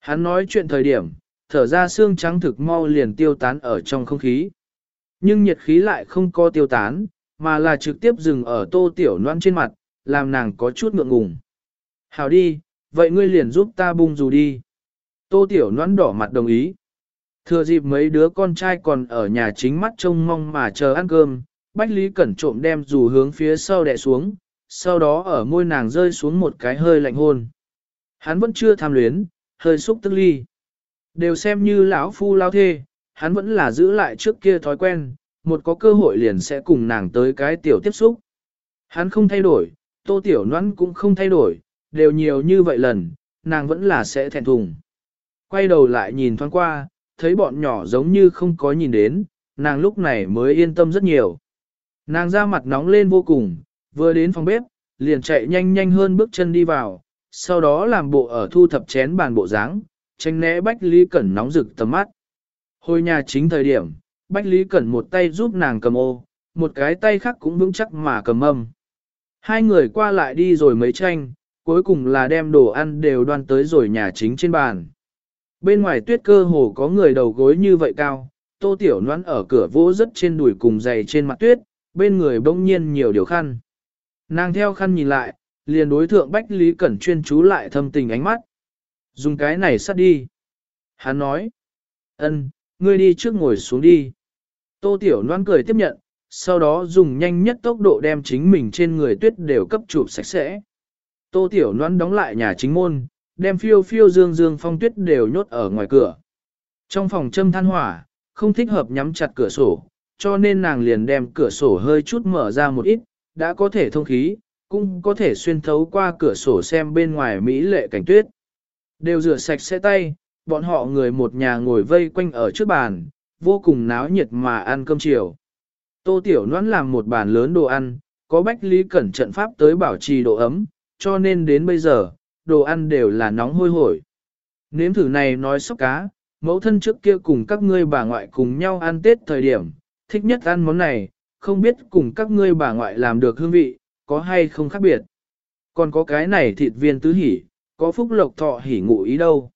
Hắn nói chuyện thời điểm, thở ra xương trắng thực mau liền tiêu tán ở trong không khí. Nhưng nhiệt khí lại không có tiêu tán, mà là trực tiếp dừng ở tô tiểu noan trên mặt, làm nàng có chút ngượng ngùng. Hào đi, vậy ngươi liền giúp ta bung dù đi. Tô tiểu noan đỏ mặt đồng ý. Thừa dịp mấy đứa con trai còn ở nhà chính mắt trông mong mà chờ ăn cơm, Bách Lý Cẩn trộm đem dù hướng phía sau đè xuống, sau đó ở môi nàng rơi xuống một cái hơi lạnh hôn. Hắn vẫn chưa tham luyến, hơi xúc tức ly. Đều xem như lão phu lao thê, hắn vẫn là giữ lại trước kia thói quen, một có cơ hội liền sẽ cùng nàng tới cái tiểu tiếp xúc. Hắn không thay đổi, tô tiểu noãn cũng không thay đổi, đều nhiều như vậy lần, nàng vẫn là sẽ thẹn thùng. Quay đầu lại nhìn thoáng qua, thấy bọn nhỏ giống như không có nhìn đến, nàng lúc này mới yên tâm rất nhiều. Nàng ra mặt nóng lên vô cùng, vừa đến phòng bếp, liền chạy nhanh nhanh hơn bước chân đi vào, sau đó làm bộ ở thu thập chén bàn bộ dáng, tránh né Bách Lý Cẩn nóng rực tầm mắt. Hồi nhà chính thời điểm, Bách Lý Cẩn một tay giúp nàng cầm ô, một cái tay khác cũng vững chắc mà cầm âm. Hai người qua lại đi rồi mấy tranh, cuối cùng là đem đồ ăn đều đoan tới rồi nhà chính trên bàn. Bên ngoài tuyết cơ hồ có người đầu gối như vậy cao, tô tiểu noãn ở cửa vỗ rất trên đùi cùng giày trên mặt tuyết, bên người bỗng nhiên nhiều điều khăn. Nàng theo khăn nhìn lại, liền đối thượng Bách Lý Cẩn chuyên chú lại thâm tình ánh mắt. Dùng cái này sắt đi. Hắn nói. ân, ngươi đi trước ngồi xuống đi. Tô Tiểu Loan cười tiếp nhận, sau đó dùng nhanh nhất tốc độ đem chính mình trên người tuyết đều cấp chụp sạch sẽ. Tô Tiểu Loan đóng lại nhà chính môn, đem phiêu phiêu dương dương phong tuyết đều nhốt ở ngoài cửa. Trong phòng châm than hỏa, không thích hợp nhắm chặt cửa sổ, cho nên nàng liền đem cửa sổ hơi chút mở ra một ít, đã có thể thông khí, cũng có thể xuyên thấu qua cửa sổ xem bên ngoài Mỹ lệ cảnh tuyết. Đều rửa sạch sẽ tay, bọn họ người một nhà ngồi vây quanh ở trước bàn, vô cùng náo nhiệt mà ăn cơm chiều. Tô Tiểu Loan làm một bàn lớn đồ ăn, có Bách Lý Cẩn trận pháp tới bảo trì độ ấm, cho nên đến bây giờ, đồ ăn đều là nóng hôi hổi. Nếm thử này nói sóc cá, mẫu thân trước kia cùng các ngươi bà ngoại cùng nhau ăn Tết thời điểm, thích nhất ăn món này, không biết cùng các ngươi bà ngoại làm được hương vị, có hay không khác biệt. Còn có cái này thịt viên tứ hỉ, có phúc lộc thọ hỉ ngụ ý đâu.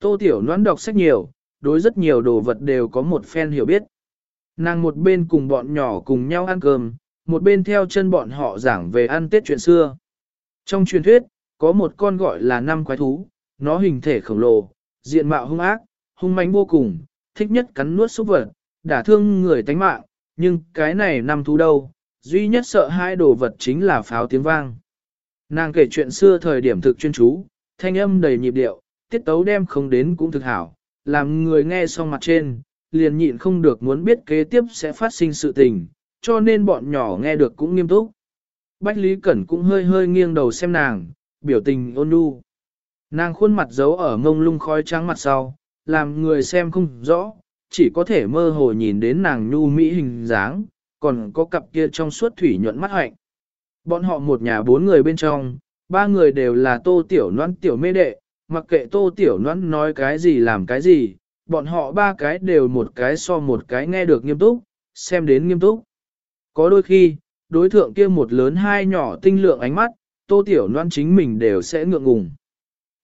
Tô Tiểu Noãn đọc sách nhiều, đối rất nhiều đồ vật đều có một phen hiểu biết. Nàng một bên cùng bọn nhỏ cùng nhau ăn cơm, một bên theo chân bọn họ giảng về ăn Tết chuyện xưa. Trong truyền thuyết, có một con gọi là năm quái thú, nó hình thể khổng lồ, diện mạo hung ác, hung mãnh vô cùng, thích nhất cắn nuốt súc vật, đả thương người tánh mạng, nhưng cái này năm thú đâu, duy nhất sợ hai đồ vật chính là pháo tiếng vang. Nàng kể chuyện xưa thời điểm thực chuyên chú, thanh âm đầy nhịp điệu, tiết tấu đem không đến cũng thực hảo, làm người nghe xong mặt trên, liền nhịn không được muốn biết kế tiếp sẽ phát sinh sự tình, cho nên bọn nhỏ nghe được cũng nghiêm túc. Bách Lý Cẩn cũng hơi hơi nghiêng đầu xem nàng, biểu tình ôn nhu. Nàng khuôn mặt giấu ở ngông lung khói trắng mặt sau, làm người xem không rõ, chỉ có thể mơ hồ nhìn đến nàng nhu mỹ hình dáng, còn có cặp kia trong suốt thủy nhuận mắt hạnh. Bọn họ một nhà bốn người bên trong, ba người đều là tô tiểu noan tiểu mê đệ, mặc kệ tô tiểu noan nói cái gì làm cái gì, bọn họ ba cái đều một cái so một cái nghe được nghiêm túc, xem đến nghiêm túc. Có đôi khi, đối thượng kia một lớn hai nhỏ tinh lượng ánh mắt, tô tiểu loan chính mình đều sẽ ngượng ngùng.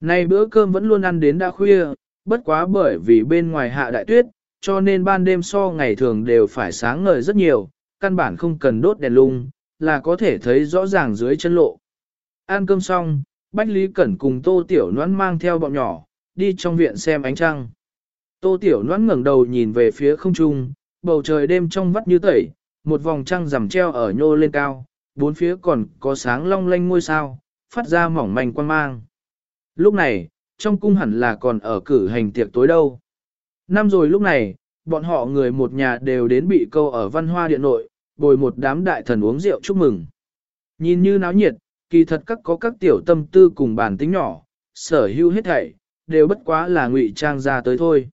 Nay bữa cơm vẫn luôn ăn đến đã khuya, bất quá bởi vì bên ngoài hạ đại tuyết, cho nên ban đêm so ngày thường đều phải sáng ngời rất nhiều, căn bản không cần đốt đèn lung, là có thể thấy rõ ràng dưới chân lộ. Ăn cơm xong, Bách Lý Cẩn cùng Tô Tiểu Loan mang theo bọn nhỏ, đi trong viện xem ánh trăng. Tô Tiểu Loan ngẩng đầu nhìn về phía không trung, bầu trời đêm trong vắt như tẩy, một vòng trăng rằm treo ở nhô lên cao, bốn phía còn có sáng long lanh ngôi sao, phát ra mỏng manh quan mang. Lúc này, trong cung hẳn là còn ở cử hành tiệc tối đâu. Năm rồi lúc này, bọn họ người một nhà đều đến bị câu ở văn hoa điện nội, bồi một đám đại thần uống rượu chúc mừng. Nhìn như náo nhiệt, kỳ thật các có các tiểu tâm tư cùng bản tính nhỏ, sở hữu hết thảy, đều bất quá là ngụy trang ra tới thôi.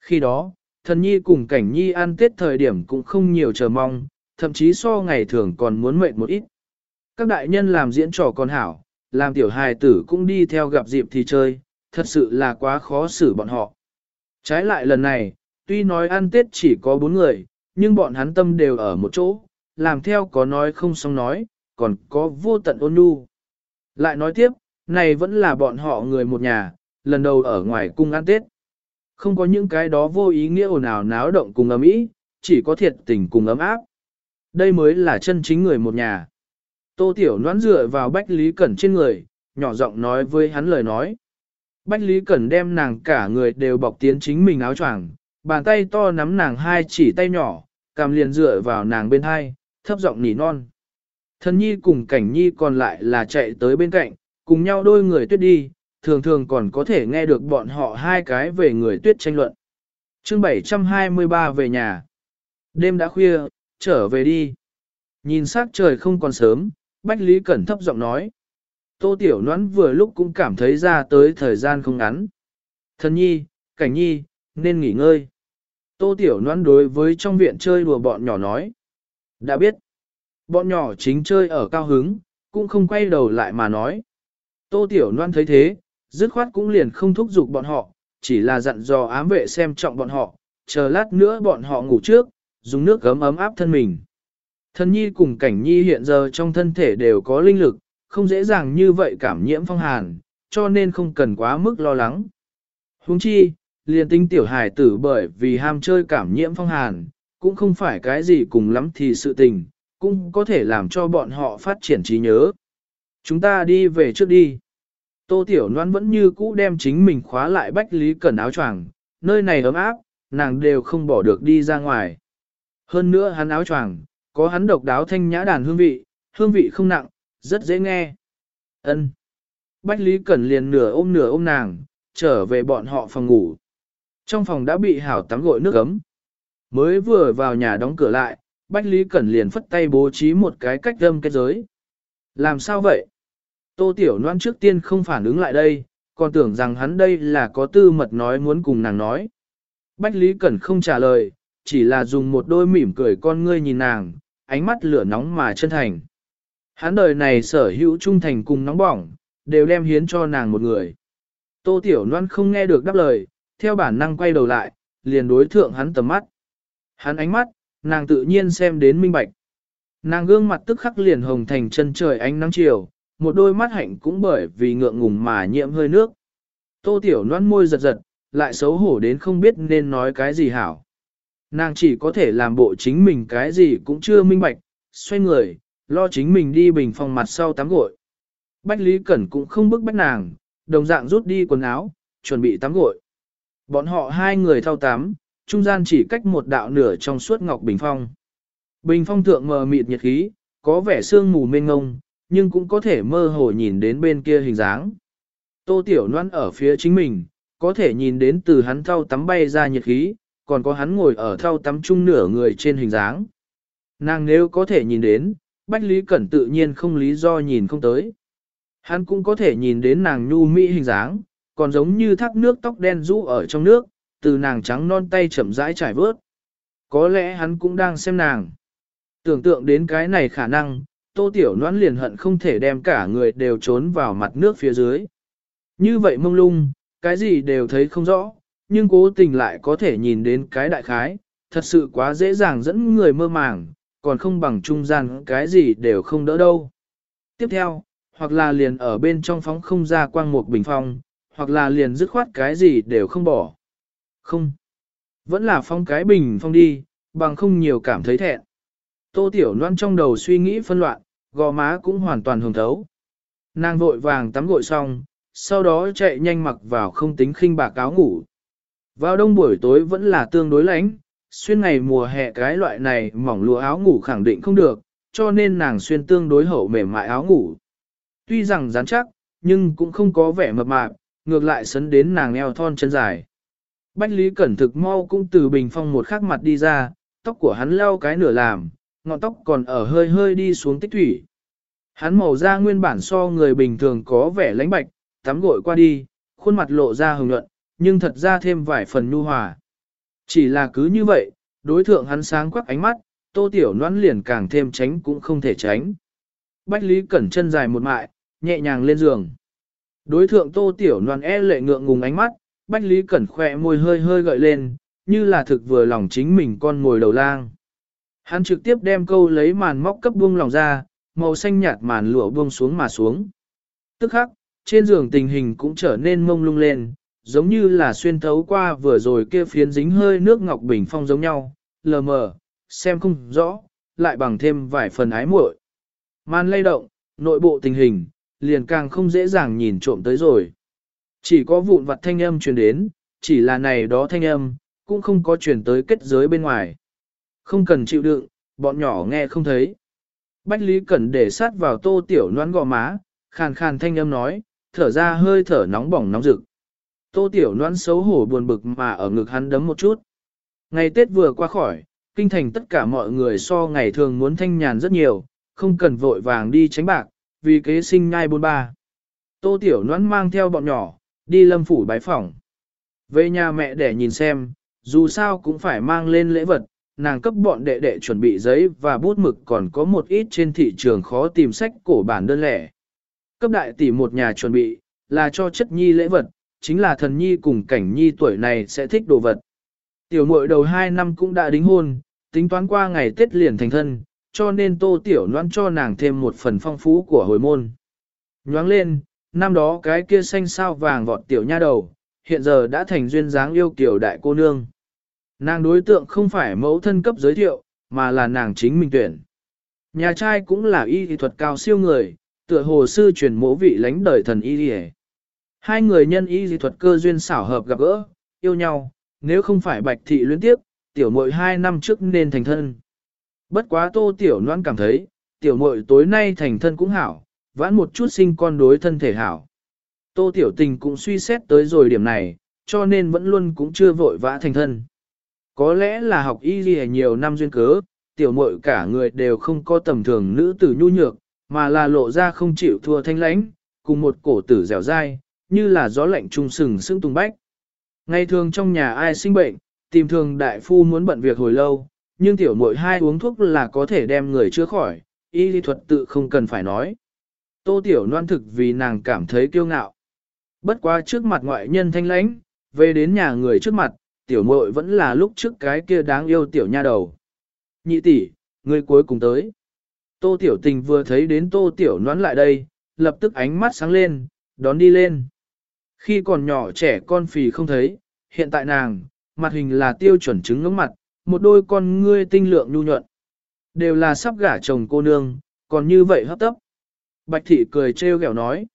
Khi đó, thần nhi cùng cảnh nhi ăn tết thời điểm cũng không nhiều chờ mong, thậm chí so ngày thường còn muốn mệt một ít. Các đại nhân làm diễn trò còn hảo, làm tiểu hài tử cũng đi theo gặp dịp thì chơi, thật sự là quá khó xử bọn họ. Trái lại lần này, tuy nói ăn tết chỉ có bốn người, nhưng bọn hắn tâm đều ở một chỗ, làm theo có nói không xong nói, còn có vô tận ôn nhu. Lại nói tiếp, này vẫn là bọn họ người một nhà, lần đầu ở ngoài cung ăn tết. Không có những cái đó vô ý nghĩa ồn ào náo động cùng ấm ý, chỉ có thiệt tình cùng ấm áp. Đây mới là chân chính người một nhà. Tô Tiểu noãn dựa vào Bách Lý Cẩn trên người, nhỏ giọng nói với hắn lời nói. Bách Lý Cẩn đem nàng cả người đều bọc tiến chính mình áo choàng, bàn tay to nắm nàng hai chỉ tay nhỏ, cầm liền dựa vào nàng bên hai, thấp giọng nỉ non. Thân nhi cùng cảnh nhi còn lại là chạy tới bên cạnh, cùng nhau đôi người tuyết đi, thường thường còn có thể nghe được bọn họ hai cái về người tuyết tranh luận. chương 723 về nhà. Đêm đã khuya, trở về đi. Nhìn sắc trời không còn sớm, Bách Lý Cẩn thấp giọng nói. Tô Tiểu Noãn vừa lúc cũng cảm thấy ra tới thời gian không ngắn. Thần nhi, cảnh nhi, nên nghỉ ngơi. Tô Tiểu Noãn đối với trong viện chơi đùa bọn nhỏ nói. Đã biết. Bọn nhỏ chính chơi ở cao hứng, cũng không quay đầu lại mà nói. Tô Tiểu Loan thấy thế, dứt khoát cũng liền không thúc giục bọn họ, chỉ là dặn dò ám vệ xem trọng bọn họ, chờ lát nữa bọn họ ngủ trước, dùng nước gấm ấm áp thân mình. Thân nhi cùng cảnh nhi hiện giờ trong thân thể đều có linh lực, không dễ dàng như vậy cảm nhiễm phong hàn, cho nên không cần quá mức lo lắng. Huống chi, liền tinh tiểu hài tử bởi vì ham chơi cảm nhiễm phong hàn, cũng không phải cái gì cùng lắm thì sự tình, cũng có thể làm cho bọn họ phát triển trí nhớ. Chúng ta đi về trước đi. Tô Tiểu Loan vẫn như cũ đem chính mình khóa lại Bách Lý Cẩn áo choàng, nơi này ấm áp, nàng đều không bỏ được đi ra ngoài. Hơn nữa hắn áo choàng, có hắn độc đáo thanh nhã đàn hương vị, hương vị không nặng, rất dễ nghe. Ân. Bách Lý Cẩn liền nửa ôm nửa ôm nàng, trở về bọn họ phòng ngủ. Trong phòng đã bị hảo tắm gội nước ấm. Mới vừa vào nhà đóng cửa lại, Bách Lý Cẩn liền phất tay bố trí một cái cách âm kết giới. Làm sao vậy? Tô Tiểu Loan trước tiên không phản ứng lại đây, còn tưởng rằng hắn đây là có tư mật nói muốn cùng nàng nói. Bách Lý Cẩn không trả lời, chỉ là dùng một đôi mỉm cười con ngươi nhìn nàng, ánh mắt lửa nóng mà chân thành. Hắn đời này sở hữu trung thành cùng nóng bỏng, đều đem hiến cho nàng một người. Tô Tiểu Loan không nghe được đáp lời, theo bản năng quay đầu lại, liền đối thượng hắn tầm mắt. Hắn ánh mắt, nàng tự nhiên xem đến minh bạch. Nàng gương mặt tức khắc liền hồng thành chân trời ánh nắng chiều, một đôi mắt hạnh cũng bởi vì ngượng ngùng mà nhiễm hơi nước. Tô Tiểu Loan môi giật giật, lại xấu hổ đến không biết nên nói cái gì hảo. Nàng chỉ có thể làm bộ chính mình cái gì cũng chưa minh bạch, xoay người, lo chính mình đi bình phòng mặt sau tắm gội. Bách Lý Cẩn cũng không bức bách nàng, đồng dạng rút đi quần áo, chuẩn bị tắm gội. Bọn họ hai người thao tắm, trung gian chỉ cách một đạo nửa trong suốt ngọc bình phong. Bình phong thượng mờ mịt nhiệt khí, có vẻ sương mù mênh ngông, nhưng cũng có thể mơ hồ nhìn đến bên kia hình dáng. Tô Tiểu Loan ở phía chính mình, có thể nhìn đến từ hắn thao tắm bay ra nhiệt khí, còn có hắn ngồi ở thau tắm chung nửa người trên hình dáng. Nàng nếu có thể nhìn đến, Bách Lý Cẩn tự nhiên không lý do nhìn không tới. Hắn cũng có thể nhìn đến nàng nhu mỹ hình dáng, còn giống như thác nước tóc đen rũ ở trong nước, từ nàng trắng non tay chậm rãi trải vớt. Có lẽ hắn cũng đang xem nàng. Tưởng tượng đến cái này khả năng, tô tiểu noãn liền hận không thể đem cả người đều trốn vào mặt nước phía dưới. Như vậy mông lung, cái gì đều thấy không rõ, nhưng cố tình lại có thể nhìn đến cái đại khái, thật sự quá dễ dàng dẫn người mơ màng, còn không bằng trung gian cái gì đều không đỡ đâu. Tiếp theo, hoặc là liền ở bên trong phóng không ra quang một bình phong, hoặc là liền dứt khoát cái gì đều không bỏ. Không. Vẫn là phong cái bình phong đi, bằng không nhiều cảm thấy thẹn. Tô Tiểu Loan trong đầu suy nghĩ phân loạn, gò má cũng hoàn toàn hưởng thấu. Nàng vội vàng tắm gội xong, sau đó chạy nhanh mặc vào không tính khinh bạc áo ngủ. Vào đông buổi tối vẫn là tương đối lạnh, xuyên ngày mùa hè cái loại này mỏng lụa áo ngủ khẳng định không được, cho nên nàng xuyên tương đối hậu mềm mại áo ngủ. Tuy rằng rắn chắc, nhưng cũng không có vẻ mập mạp, ngược lại sấn đến nàng eo thon chân dài. Bách Lý Cẩn thực mau cũng từ bình phong một khắc mặt đi ra, tóc của hắn leo cái nửa làm, ngọn tóc còn ở hơi hơi đi xuống tích thủy. Hắn màu da nguyên bản so người bình thường có vẻ lãnh bạch, tắm gội qua đi, khuôn mặt lộ ra hồng nhuận, nhưng thật ra thêm vài phần nhu hòa. Chỉ là cứ như vậy, đối thượng hắn sáng quắc ánh mắt, tô tiểu noan liền càng thêm tránh cũng không thể tránh. Bách Lý Cẩn chân dài một mại, nhẹ nhàng lên giường. Đối thượng tô tiểu noan e lệ ngượng ngùng ánh mắt, Bách Lý Cẩn khỏe môi hơi hơi gợi lên, như là thực vừa lòng chính mình con ngồi đầu lang. Hắn trực tiếp đem câu lấy màn móc cấp buông lòng ra, màu xanh nhạt màn lụa buông xuống mà xuống. Tức khắc, trên giường tình hình cũng trở nên mông lung lên, giống như là xuyên thấu qua vừa rồi kia phiến dính hơi nước ngọc bình phong giống nhau, lờ mờ, xem không rõ, lại bằng thêm vài phần ái muội. man lay động, nội bộ tình hình, liền càng không dễ dàng nhìn trộm tới rồi. Chỉ có vụn vặt thanh âm truyền đến, chỉ là này đó thanh âm, cũng không có truyền tới kết giới bên ngoài. Không cần chịu đựng, bọn nhỏ nghe không thấy. Bách Lý Cẩn để sát vào tô tiểu noan gò má, khàn khàn thanh âm nói, thở ra hơi thở nóng bỏng nóng rực. Tô tiểu noan xấu hổ buồn bực mà ở ngực hắn đấm một chút. Ngày Tết vừa qua khỏi, kinh thành tất cả mọi người so ngày thường muốn thanh nhàn rất nhiều, không cần vội vàng đi tránh bạc, vì kế sinh nhai bôn ba. Tô tiểu noan mang theo bọn nhỏ, đi lâm phủ bái phỏng. Về nhà mẹ để nhìn xem, dù sao cũng phải mang lên lễ vật, nàng cấp bọn đệ đệ chuẩn bị giấy và bút mực còn có một ít trên thị trường khó tìm sách cổ bản đơn lẻ. Cấp đại tỷ một nhà chuẩn bị, là cho chất nhi lễ vật, chính là thần nhi cùng cảnh nhi tuổi này sẽ thích đồ vật. Tiểu muội đầu 2 năm cũng đã đính hôn, tính toán qua ngày Tết liền thành thân, cho nên tô tiểu noan cho nàng thêm một phần phong phú của hồi môn. Nhoáng lên, năm đó cái kia xanh sao vàng vọt tiểu nha đầu, hiện giờ đã thành duyên dáng yêu kiểu đại cô nương. Nàng đối tượng không phải mẫu thân cấp giới thiệu, mà là nàng chính mình tuyển. Nhà trai cũng là y thuật cao siêu người, tựa hồ sư truyền mỗ vị lãnh đời thần y đi Hai người nhân y thuật cơ duyên xảo hợp gặp gỡ, yêu nhau, nếu không phải bạch thị luyến tiếp, tiểu muội hai năm trước nên thành thân. Bất quá tô tiểu noan cảm thấy, tiểu muội tối nay thành thân cũng hảo, vãn một chút sinh con đối thân thể hảo. Tô tiểu tình cũng suy xét tới rồi điểm này, cho nên vẫn luôn cũng chưa vội vã thành thân. Có lẽ là học y gì nhiều năm duyên cớ, tiểu muội cả người đều không có tầm thường nữ tử nhu nhược, mà là lộ ra không chịu thua thanh lãnh, cùng một cổ tử dẻo dai, như là gió lạnh trung sừng sững tung bách. Ngày thường trong nhà ai sinh bệnh, tìm thường đại phu muốn bận việc hồi lâu, nhưng tiểu muội hai uống thuốc là có thể đem người chữa khỏi, y lý thuật tự không cần phải nói. Tô tiểu noan thực vì nàng cảm thấy kiêu ngạo. Bất quá trước mặt ngoại nhân thanh lãnh, về đến nhà người trước mặt, tiểu muội vẫn là lúc trước cái kia đáng yêu tiểu nha đầu. Nhị tỷ, người cuối cùng tới. Tô tiểu tình vừa thấy đến tô tiểu noan lại đây, lập tức ánh mắt sáng lên, đón đi lên. Khi còn nhỏ trẻ con phì không thấy, hiện tại nàng, mặt hình là tiêu chuẩn trứng ngưỡng mặt, một đôi con ngươi tinh lượng nhu nhuận. Đều là sắp gả chồng cô nương, còn như vậy hấp tấp. Bạch thị cười trêu ghẹo nói.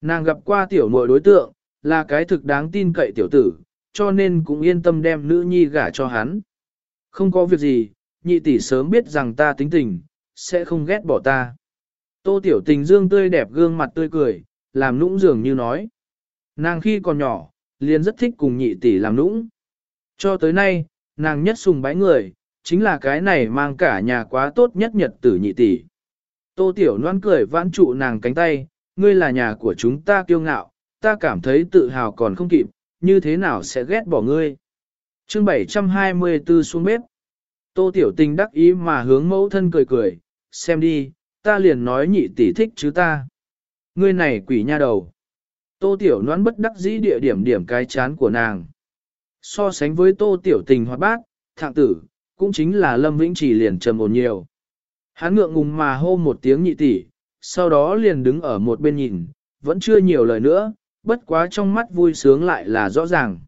Nàng gặp qua tiểu muội đối tượng, là cái thực đáng tin cậy tiểu tử, cho nên cũng yên tâm đem nữ nhi gả cho hắn. Không có việc gì, nhị tỷ sớm biết rằng ta tính tình, sẽ không ghét bỏ ta. Tô tiểu tình dương tươi đẹp gương mặt tươi cười, làm nũng dường như nói. Nàng khi còn nhỏ, liền rất thích cùng nhị tỷ làm nũng. Cho tới nay, nàng nhất sùng bái người, chính là cái này mang cả nhà quá tốt nhất nhật tử nhị tỷ. Tô Tiểu Loan cười vãn trụ nàng cánh tay, ngươi là nhà của chúng ta kiêu ngạo, ta cảm thấy tự hào còn không kịp, như thế nào sẽ ghét bỏ ngươi. chương 724 xuống bếp. Tô Tiểu Tình đắc ý mà hướng mẫu thân cười cười, xem đi, ta liền nói nhị tỷ thích chứ ta. Ngươi này quỷ nha đầu. Tô Tiểu Noãn bất đắc dĩ địa điểm điểm cái chán của nàng. So sánh với Tô Tiểu Tình hoạt bát, thạng tử, cũng chính là Lâm Vĩnh chỉ liền trầm ổn nhiều. Hắn ngượng ngùng mà hô một tiếng nhị tỷ, sau đó liền đứng ở một bên nhìn, vẫn chưa nhiều lời nữa, bất quá trong mắt vui sướng lại là rõ ràng.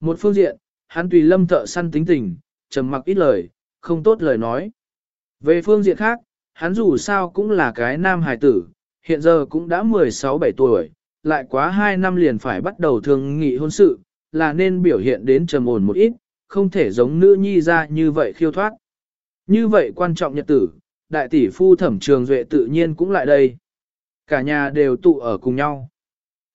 Một phương diện, hắn tùy lâm thợ săn tính tình, trầm mặc ít lời, không tốt lời nói. Về phương diện khác, hắn dù sao cũng là cái nam hài tử, hiện giờ cũng đã 16-17 tuổi, lại quá 2 năm liền phải bắt đầu thương nghị hôn sự, là nên biểu hiện đến trầm ổn một ít, không thể giống nữ nhi ra như vậy khiêu thoát. Như vậy quan trọng nhật tử, đại tỷ phu thẩm trường duệ tự nhiên cũng lại đây. Cả nhà đều tụ ở cùng nhau.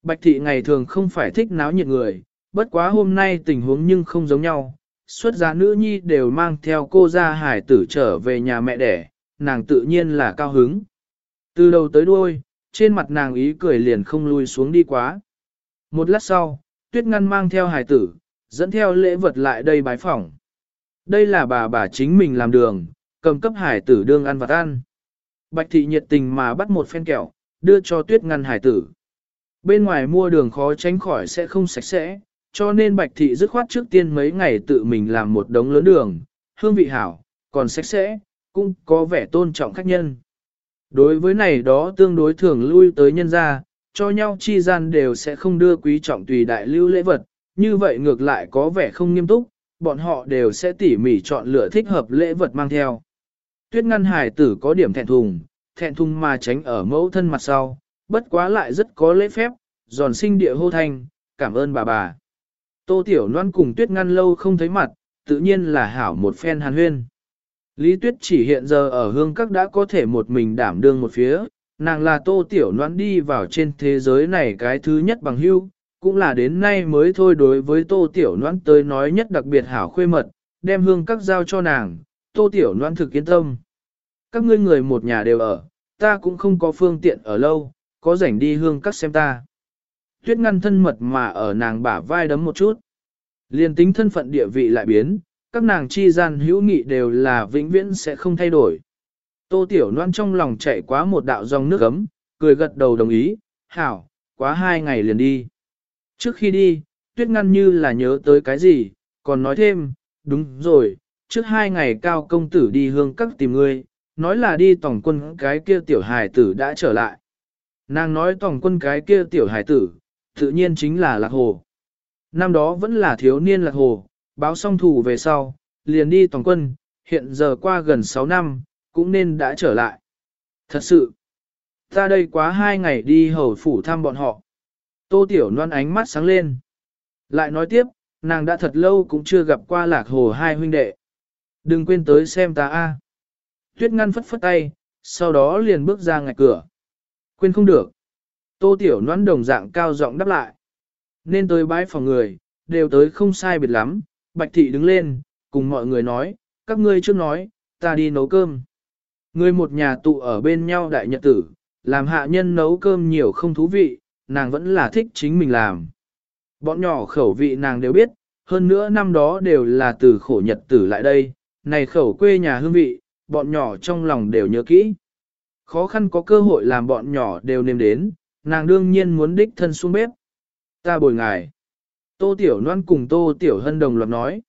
Bạch thị ngày thường không phải thích náo nhiệt người, bất quá hôm nay tình huống nhưng không giống nhau. Xuất gia nữ nhi đều mang theo cô ra hải tử trở về nhà mẹ đẻ, nàng tự nhiên là cao hứng. Từ đầu tới đuôi, trên mặt nàng ý cười liền không lui xuống đi quá. Một lát sau, tuyết ngăn mang theo hải tử, dẫn theo lễ vật lại đây bái phỏng. Đây là bà bà chính mình làm đường, cầm cấp hải tử đương ăn vặt ăn. Bạch thị nhiệt tình mà bắt một phen kẹo, đưa cho tuyết ngăn hải tử. Bên ngoài mua đường khó tránh khỏi sẽ không sạch sẽ, cho nên bạch thị dứt khoát trước tiên mấy ngày tự mình làm một đống lớn đường, hương vị hảo, còn sạch sẽ, cũng có vẻ tôn trọng khách nhân. Đối với này đó tương đối thường lui tới nhân gia, cho nhau chi gian đều sẽ không đưa quý trọng tùy đại lưu lễ vật, như vậy ngược lại có vẻ không nghiêm túc, bọn họ đều sẽ tỉ mỉ chọn lựa thích hợp lễ vật mang theo. Tuyết ngăn hải tử có điểm thẹn thùng, thẹn thùng mà tránh ở mẫu thân mặt sau, bất quá lại rất có lễ phép, giòn sinh địa hô thanh, cảm ơn bà bà. Tô Tiểu Loan cùng Tuyết ngăn lâu không thấy mặt, tự nhiên là hảo một phen hàn huyên. Lý Tuyết chỉ hiện giờ ở hương các đã có thể một mình đảm đương một phía, nàng là Tô Tiểu noan đi vào trên thế giới này cái thứ nhất bằng hưu, cũng là đến nay mới thôi đối với Tô Tiểu noan tới nói nhất đặc biệt hảo khuê mật, đem hương các giao cho nàng, Tô Tiểu noan thực yên tâm. Các ngươi người một nhà đều ở, ta cũng không có phương tiện ở lâu, có rảnh đi hương các xem ta. Tuyết ngăn thân mật mà ở nàng bả vai đấm một chút. Liên tính thân phận địa vị lại biến, các nàng chi gian hữu nghị đều là vĩnh viễn sẽ không thay đổi. Tô Tiểu Loan trong lòng chạy quá một đạo dòng nước ấm, cười gật đầu đồng ý, hảo, quá hai ngày liền đi. Trước khi đi, tuyết ngăn như là nhớ tới cái gì, còn nói thêm, đúng rồi, trước hai ngày cao công tử đi hương các tìm ngươi, nói là đi tổng quân cái kia tiểu hài tử đã trở lại. Nàng nói tổng quân cái kia tiểu hài tử, tự nhiên chính là lạc hồ. Năm đó vẫn là thiếu niên lạc hồ, báo xong thủ về sau, liền đi tổng quân, hiện giờ qua gần 6 năm, cũng nên đã trở lại. Thật sự, ta đây quá hai ngày đi hầu phủ thăm bọn họ. Tô Tiểu Loan ánh mắt sáng lên. Lại nói tiếp, nàng đã thật lâu cũng chưa gặp qua lạc hồ hai huynh đệ. Đừng quên tới xem ta a. Tuyết ngăn phất phất tay, sau đó liền bước ra ngạch cửa. Quên không được. Tô Tiểu Loan đồng dạng cao giọng đáp lại. Nên tới bái phòng người, đều tới không sai biệt lắm. Bạch thị đứng lên, cùng mọi người nói, các ngươi trước nói, ta đi nấu cơm. Người một nhà tụ ở bên nhau đại nhật tử, làm hạ nhân nấu cơm nhiều không thú vị, nàng vẫn là thích chính mình làm. Bọn nhỏ khẩu vị nàng đều biết, hơn nữa năm đó đều là từ khổ nhật tử lại đây, này khẩu quê nhà hương vị, bọn nhỏ trong lòng đều nhớ kỹ. Khó khăn có cơ hội làm bọn nhỏ đều nêm đến, nàng đương nhiên muốn đích thân xuống bếp. Ta bồi ngài. Tô Tiểu Loan cùng Tô Tiểu Hân đồng loạt nói.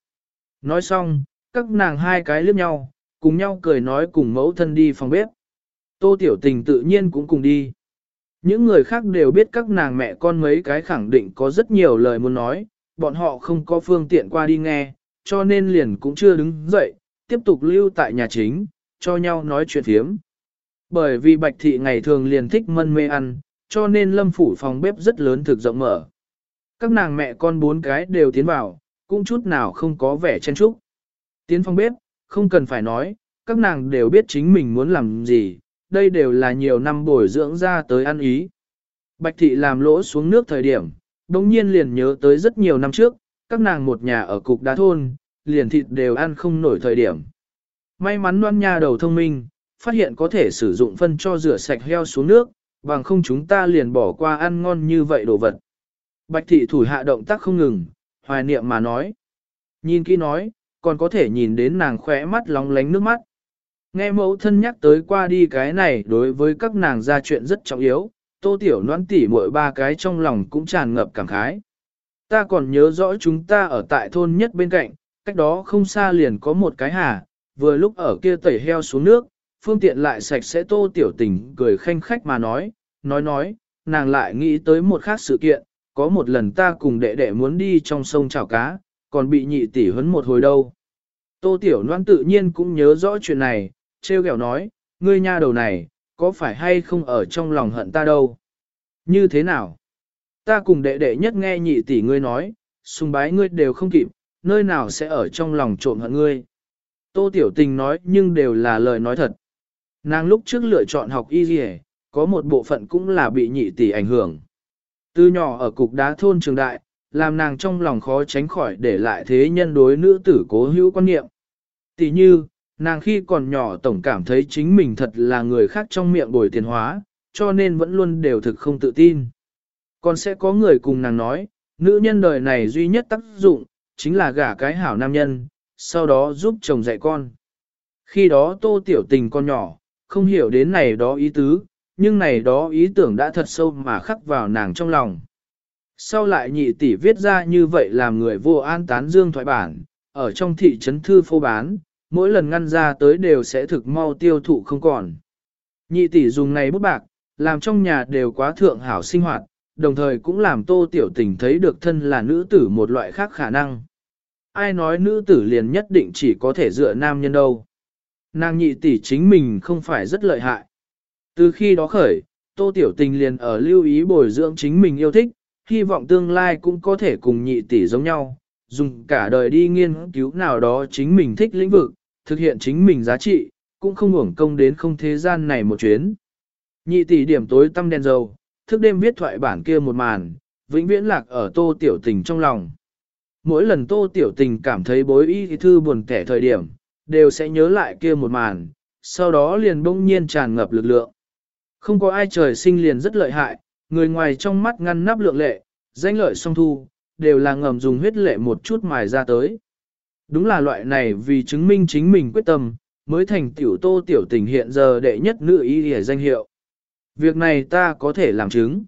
Nói xong, các nàng hai cái liếc nhau, cùng nhau cười nói cùng mẫu thân đi phòng bếp. Tô Tiểu Tình tự nhiên cũng cùng đi. Những người khác đều biết các nàng mẹ con mấy cái khẳng định có rất nhiều lời muốn nói, bọn họ không có phương tiện qua đi nghe, cho nên liền cũng chưa đứng dậy, tiếp tục lưu tại nhà chính, cho nhau nói chuyện phiếm. Bởi vì Bạch Thị ngày thường liền thích mân mê ăn, cho nên lâm phủ phòng bếp rất lớn thực rộng mở. Các nàng mẹ con bốn cái đều tiến vào, cũng chút nào không có vẻ chen chúc. Tiến phong bếp, không cần phải nói, các nàng đều biết chính mình muốn làm gì, đây đều là nhiều năm bồi dưỡng ra tới ăn ý. Bạch thị làm lỗ xuống nước thời điểm, đồng nhiên liền nhớ tới rất nhiều năm trước, các nàng một nhà ở cục đá thôn, liền thịt đều ăn không nổi thời điểm. May mắn loan nha đầu thông minh, phát hiện có thể sử dụng phân cho rửa sạch heo xuống nước, bằng không chúng ta liền bỏ qua ăn ngon như vậy đồ vật. Bạch thị thủ hạ động tác không ngừng, hoài niệm mà nói. Nhìn kỹ nói, còn có thể nhìn đến nàng khỏe mắt lóng lánh nước mắt. Nghe mẫu thân nhắc tới qua đi cái này đối với các nàng ra chuyện rất trọng yếu, tô tiểu noan tỉ mỗi ba cái trong lòng cũng tràn ngập cảm khái. Ta còn nhớ rõ chúng ta ở tại thôn nhất bên cạnh, cách đó không xa liền có một cái hà, vừa lúc ở kia tẩy heo xuống nước, phương tiện lại sạch sẽ tô tiểu tình cười khanh khách mà nói, nói nói, nàng lại nghĩ tới một khác sự kiện, có một lần ta cùng đệ đệ muốn đi trong sông chảo cá, còn bị nhị tỷ huấn một hồi đâu. Tô tiểu Loan tự nhiên cũng nhớ rõ chuyện này, treo kẹo nói, ngươi nha đầu này, có phải hay không ở trong lòng hận ta đâu? Như thế nào? Ta cùng đệ đệ nhất nghe nhị tỷ ngươi nói, sùng bái ngươi đều không kịp, nơi nào sẽ ở trong lòng trộm hận ngươi? Tô Tiểu Tình nói nhưng đều là lời nói thật. Nàng lúc trước lựa chọn học y dì có một bộ phận cũng là bị nhị tỷ ảnh hưởng. Từ nhỏ ở cục đá thôn trường đại, làm nàng trong lòng khó tránh khỏi để lại thế nhân đối nữ tử cố hữu quan niệm. Tỷ như, Nàng khi còn nhỏ tổng cảm thấy chính mình thật là người khác trong miệng bồi tiền hóa, cho nên vẫn luôn đều thực không tự tin. Còn sẽ có người cùng nàng nói, nữ nhân đời này duy nhất tác dụng, chính là gả cái hảo nam nhân, sau đó giúp chồng dạy con. Khi đó tô tiểu tình con nhỏ, không hiểu đến này đó ý tứ, nhưng này đó ý tưởng đã thật sâu mà khắc vào nàng trong lòng. Sau lại nhị tỷ viết ra như vậy làm người vô an tán dương thoại bản, ở trong thị trấn thư phô bán, mỗi lần ngăn ra tới đều sẽ thực mau tiêu thụ không còn. Nhị tỷ dùng này bút bạc, làm trong nhà đều quá thượng hảo sinh hoạt, đồng thời cũng làm tô tiểu tình thấy được thân là nữ tử một loại khác khả năng. Ai nói nữ tử liền nhất định chỉ có thể dựa nam nhân đâu. Nàng nhị tỷ chính mình không phải rất lợi hại. Từ khi đó khởi, tô tiểu tình liền ở lưu ý bồi dưỡng chính mình yêu thích, hy vọng tương lai cũng có thể cùng nhị tỷ giống nhau, dùng cả đời đi nghiên cứu nào đó chính mình thích lĩnh vực, thực hiện chính mình giá trị, cũng không hưởng công đến không thế gian này một chuyến. Nhị tỷ điểm tối tâm đen dầu, thức đêm viết thoại bản kia một màn, vĩnh viễn lạc ở tô tiểu tình trong lòng. Mỗi lần tô tiểu tình cảm thấy bối y thư buồn kẻ thời điểm, đều sẽ nhớ lại kia một màn, sau đó liền bỗng nhiên tràn ngập lực lượng. Không có ai trời sinh liền rất lợi hại, người ngoài trong mắt ngăn nắp lượng lệ, danh lợi song thu, đều là ngầm dùng huyết lệ một chút mài ra tới. Đúng là loại này vì chứng minh chính mình quyết tâm, mới thành tiểu tô tiểu tình hiện giờ đệ nhất nữ y hề danh hiệu. Việc này ta có thể làm chứng.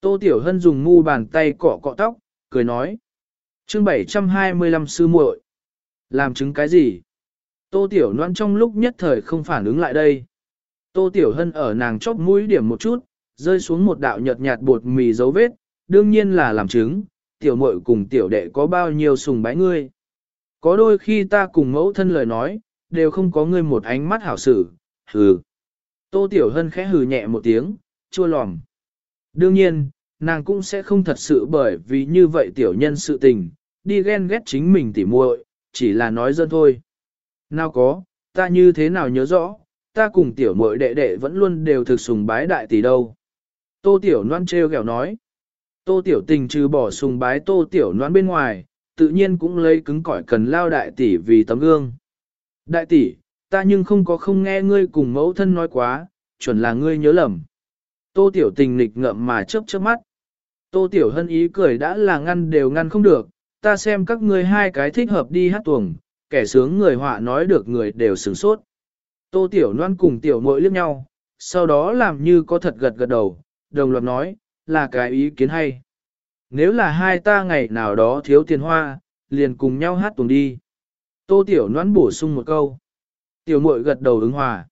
Tô tiểu hân dùng mu bàn tay cọ cọ tóc, cười nói. chương 725 sư muội Làm chứng cái gì? Tô tiểu Loan trong lúc nhất thời không phản ứng lại đây. Tô tiểu hân ở nàng chóp mũi điểm một chút, rơi xuống một đạo nhợt nhạt bột mì dấu vết, đương nhiên là làm chứng, tiểu muội cùng tiểu đệ có bao nhiêu sùng bái ngươi. Có đôi khi ta cùng mẫu thân lời nói, đều không có ngươi một ánh mắt hảo xử, hừ. Tô Tiểu Hân khẽ hừ nhẹ một tiếng, chua lòm. Đương nhiên, nàng cũng sẽ không thật sự bởi vì như vậy tiểu nhân sự tình, đi ghen ghét chính mình tỉ muội, chỉ là nói dân thôi. Nào có, ta như thế nào nhớ rõ, ta cùng tiểu muội đệ đệ vẫn luôn đều thực sùng bái đại tỷ đâu. Tô Tiểu noan treo kẹo nói. Tô Tiểu Tình trừ bỏ sùng bái Tô Tiểu noan bên ngoài, tự nhiên cũng lấy cứng cỏi cần lao đại tỷ vì tấm gương. Đại tỷ, ta nhưng không có không nghe ngươi cùng mẫu thân nói quá, chuẩn là ngươi nhớ lầm. Tô Tiểu Tình nghịch ngậm mà chớp chớp mắt. Tô Tiểu Hân ý cười đã là ngăn đều ngăn không được, ta xem các ngươi hai cái thích hợp đi hát tuồng, kẻ sướng người họa nói được người đều sướng sốt. Tô Tiểu Loan cùng Tiểu Mội liếc nhau, sau đó làm như có thật gật gật đầu, đồng loạt nói, là cái ý kiến hay. Nếu là hai ta ngày nào đó thiếu tiền hoa, liền cùng nhau hát tuồng đi. Tô Tiểu Loan bổ sung một câu. Tiểu Mội gật đầu ứng hòa.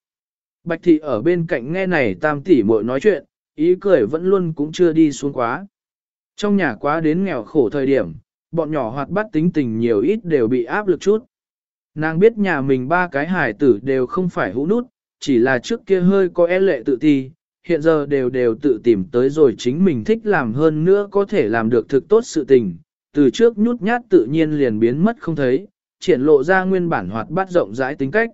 Bạch Thị ở bên cạnh nghe này tam tỷ muội nói chuyện, ý cười vẫn luôn cũng chưa đi xuống quá. Trong nhà quá đến nghèo khổ thời điểm, bọn nhỏ hoạt bát tính tình nhiều ít đều bị áp lực chút. Nàng biết nhà mình ba cái hải tử đều không phải hũ nút, chỉ là trước kia hơi có e lệ tự ti, hiện giờ đều đều tự tìm tới rồi chính mình thích làm hơn nữa có thể làm được thực tốt sự tình, từ trước nhút nhát tự nhiên liền biến mất không thấy, triển lộ ra nguyên bản hoạt bát rộng rãi tính cách.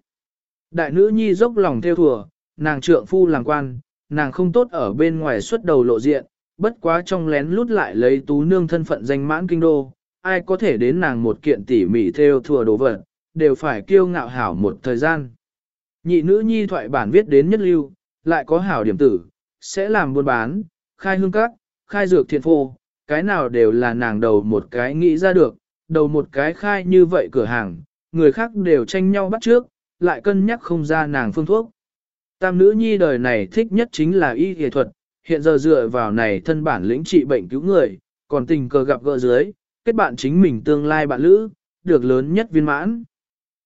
Đại nữ nhi dốc lòng theo thùa, nàng trượng phu làm quan, nàng không tốt ở bên ngoài xuất đầu lộ diện, bất quá trong lén lút lại lấy tú nương thân phận danh mãn kinh đô, ai có thể đến nàng một kiện tỉ mỉ theo thùa đồ vật, đều phải kiêu ngạo hảo một thời gian. Nhị nữ nhi thoại bản viết đến nhất lưu, lại có hảo điểm tử, sẽ làm buôn bán, khai hương các, khai dược thiện phô, cái nào đều là nàng đầu một cái nghĩ ra được, đầu một cái khai như vậy cửa hàng, người khác đều tranh nhau bắt trước, lại cân nhắc không ra nàng phương thuốc. Tam nữ nhi đời này thích nhất chính là y y thuật, hiện giờ dựa vào này thân bản lĩnh trị bệnh cứu người, còn tình cờ gặp gỡ dưới, kết bạn chính mình tương lai bạn lữ, được lớn nhất viên mãn.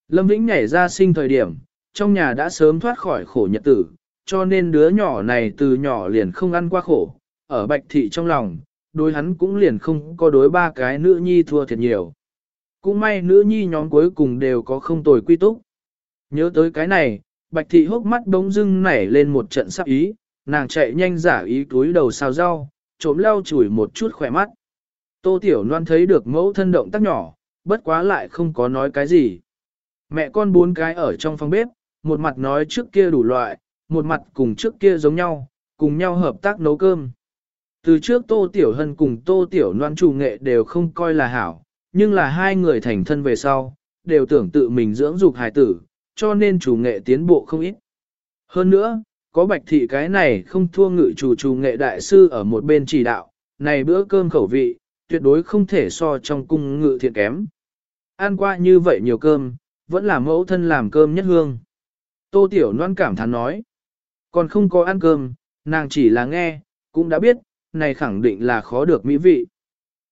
Lâm Vĩnh nhảy ra sinh thời điểm, trong nhà đã sớm thoát khỏi khổ nhật tử, cho nên đứa nhỏ này từ nhỏ liền không ăn qua khổ, ở bạch thị trong lòng, đối hắn cũng liền không có đối ba cái nữ nhi thua thiệt nhiều. Cũng may nữ nhi nhóm cuối cùng đều có không tồi quy túc. Nhớ tới cái này, bạch thị hốc mắt bỗng dưng nảy lên một trận sắc ý, nàng chạy nhanh giả ý túi đầu xào rau, trộm lau chùi một chút khỏe mắt. Tô Tiểu Loan thấy được mẫu thân động tác nhỏ, bất quá lại không có nói cái gì. Mẹ con bốn cái ở trong phòng bếp, một mặt nói trước kia đủ loại, một mặt cùng trước kia giống nhau, cùng nhau hợp tác nấu cơm. Từ trước Tô Tiểu Hân cùng Tô Tiểu Loan chủ nghệ đều không coi là hảo, nhưng là hai người thành thân về sau, đều tưởng tự mình dưỡng dục hài tử, cho nên chủ nghệ tiến bộ không ít. Hơn nữa, có bạch thị cái này không thua ngự chủ chủ nghệ đại sư ở một bên chỉ đạo, này bữa cơm khẩu vị, tuyệt đối không thể so trong cung ngự thiện kém. Ăn qua như vậy nhiều cơm, vẫn là mẫu thân làm cơm nhất hương. Tô Tiểu Loan cảm thán nói, còn không có ăn cơm, nàng chỉ là nghe, cũng đã biết, này khẳng định là khó được mỹ vị.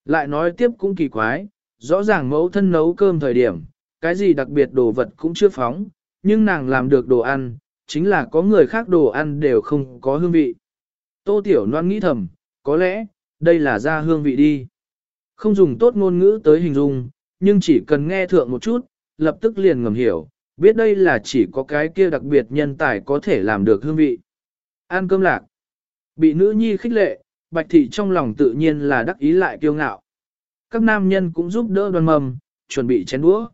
Lại nói tiếp cũng kỳ quái, rõ ràng mẫu thân nấu cơm thời điểm, cái gì đặc biệt đồ vật cũng chưa phóng, nhưng nàng làm được đồ ăn, chính là có người khác đồ ăn đều không có hương vị. Tô Tiểu Loan nghĩ thầm, có lẽ, đây là ra hương vị đi. Không dùng tốt ngôn ngữ tới hình dung, nhưng chỉ cần nghe thượng một chút, lập tức liền ngầm hiểu, biết đây là chỉ có cái kia đặc biệt nhân tài có thể làm được hương vị. Ăn cơm lạc. Bị nữ nhi khích lệ, bạch thị trong lòng tự nhiên là đắc ý lại kiêu ngạo. Các nam nhân cũng giúp đỡ đoàn mầm, chuẩn bị chén đũa.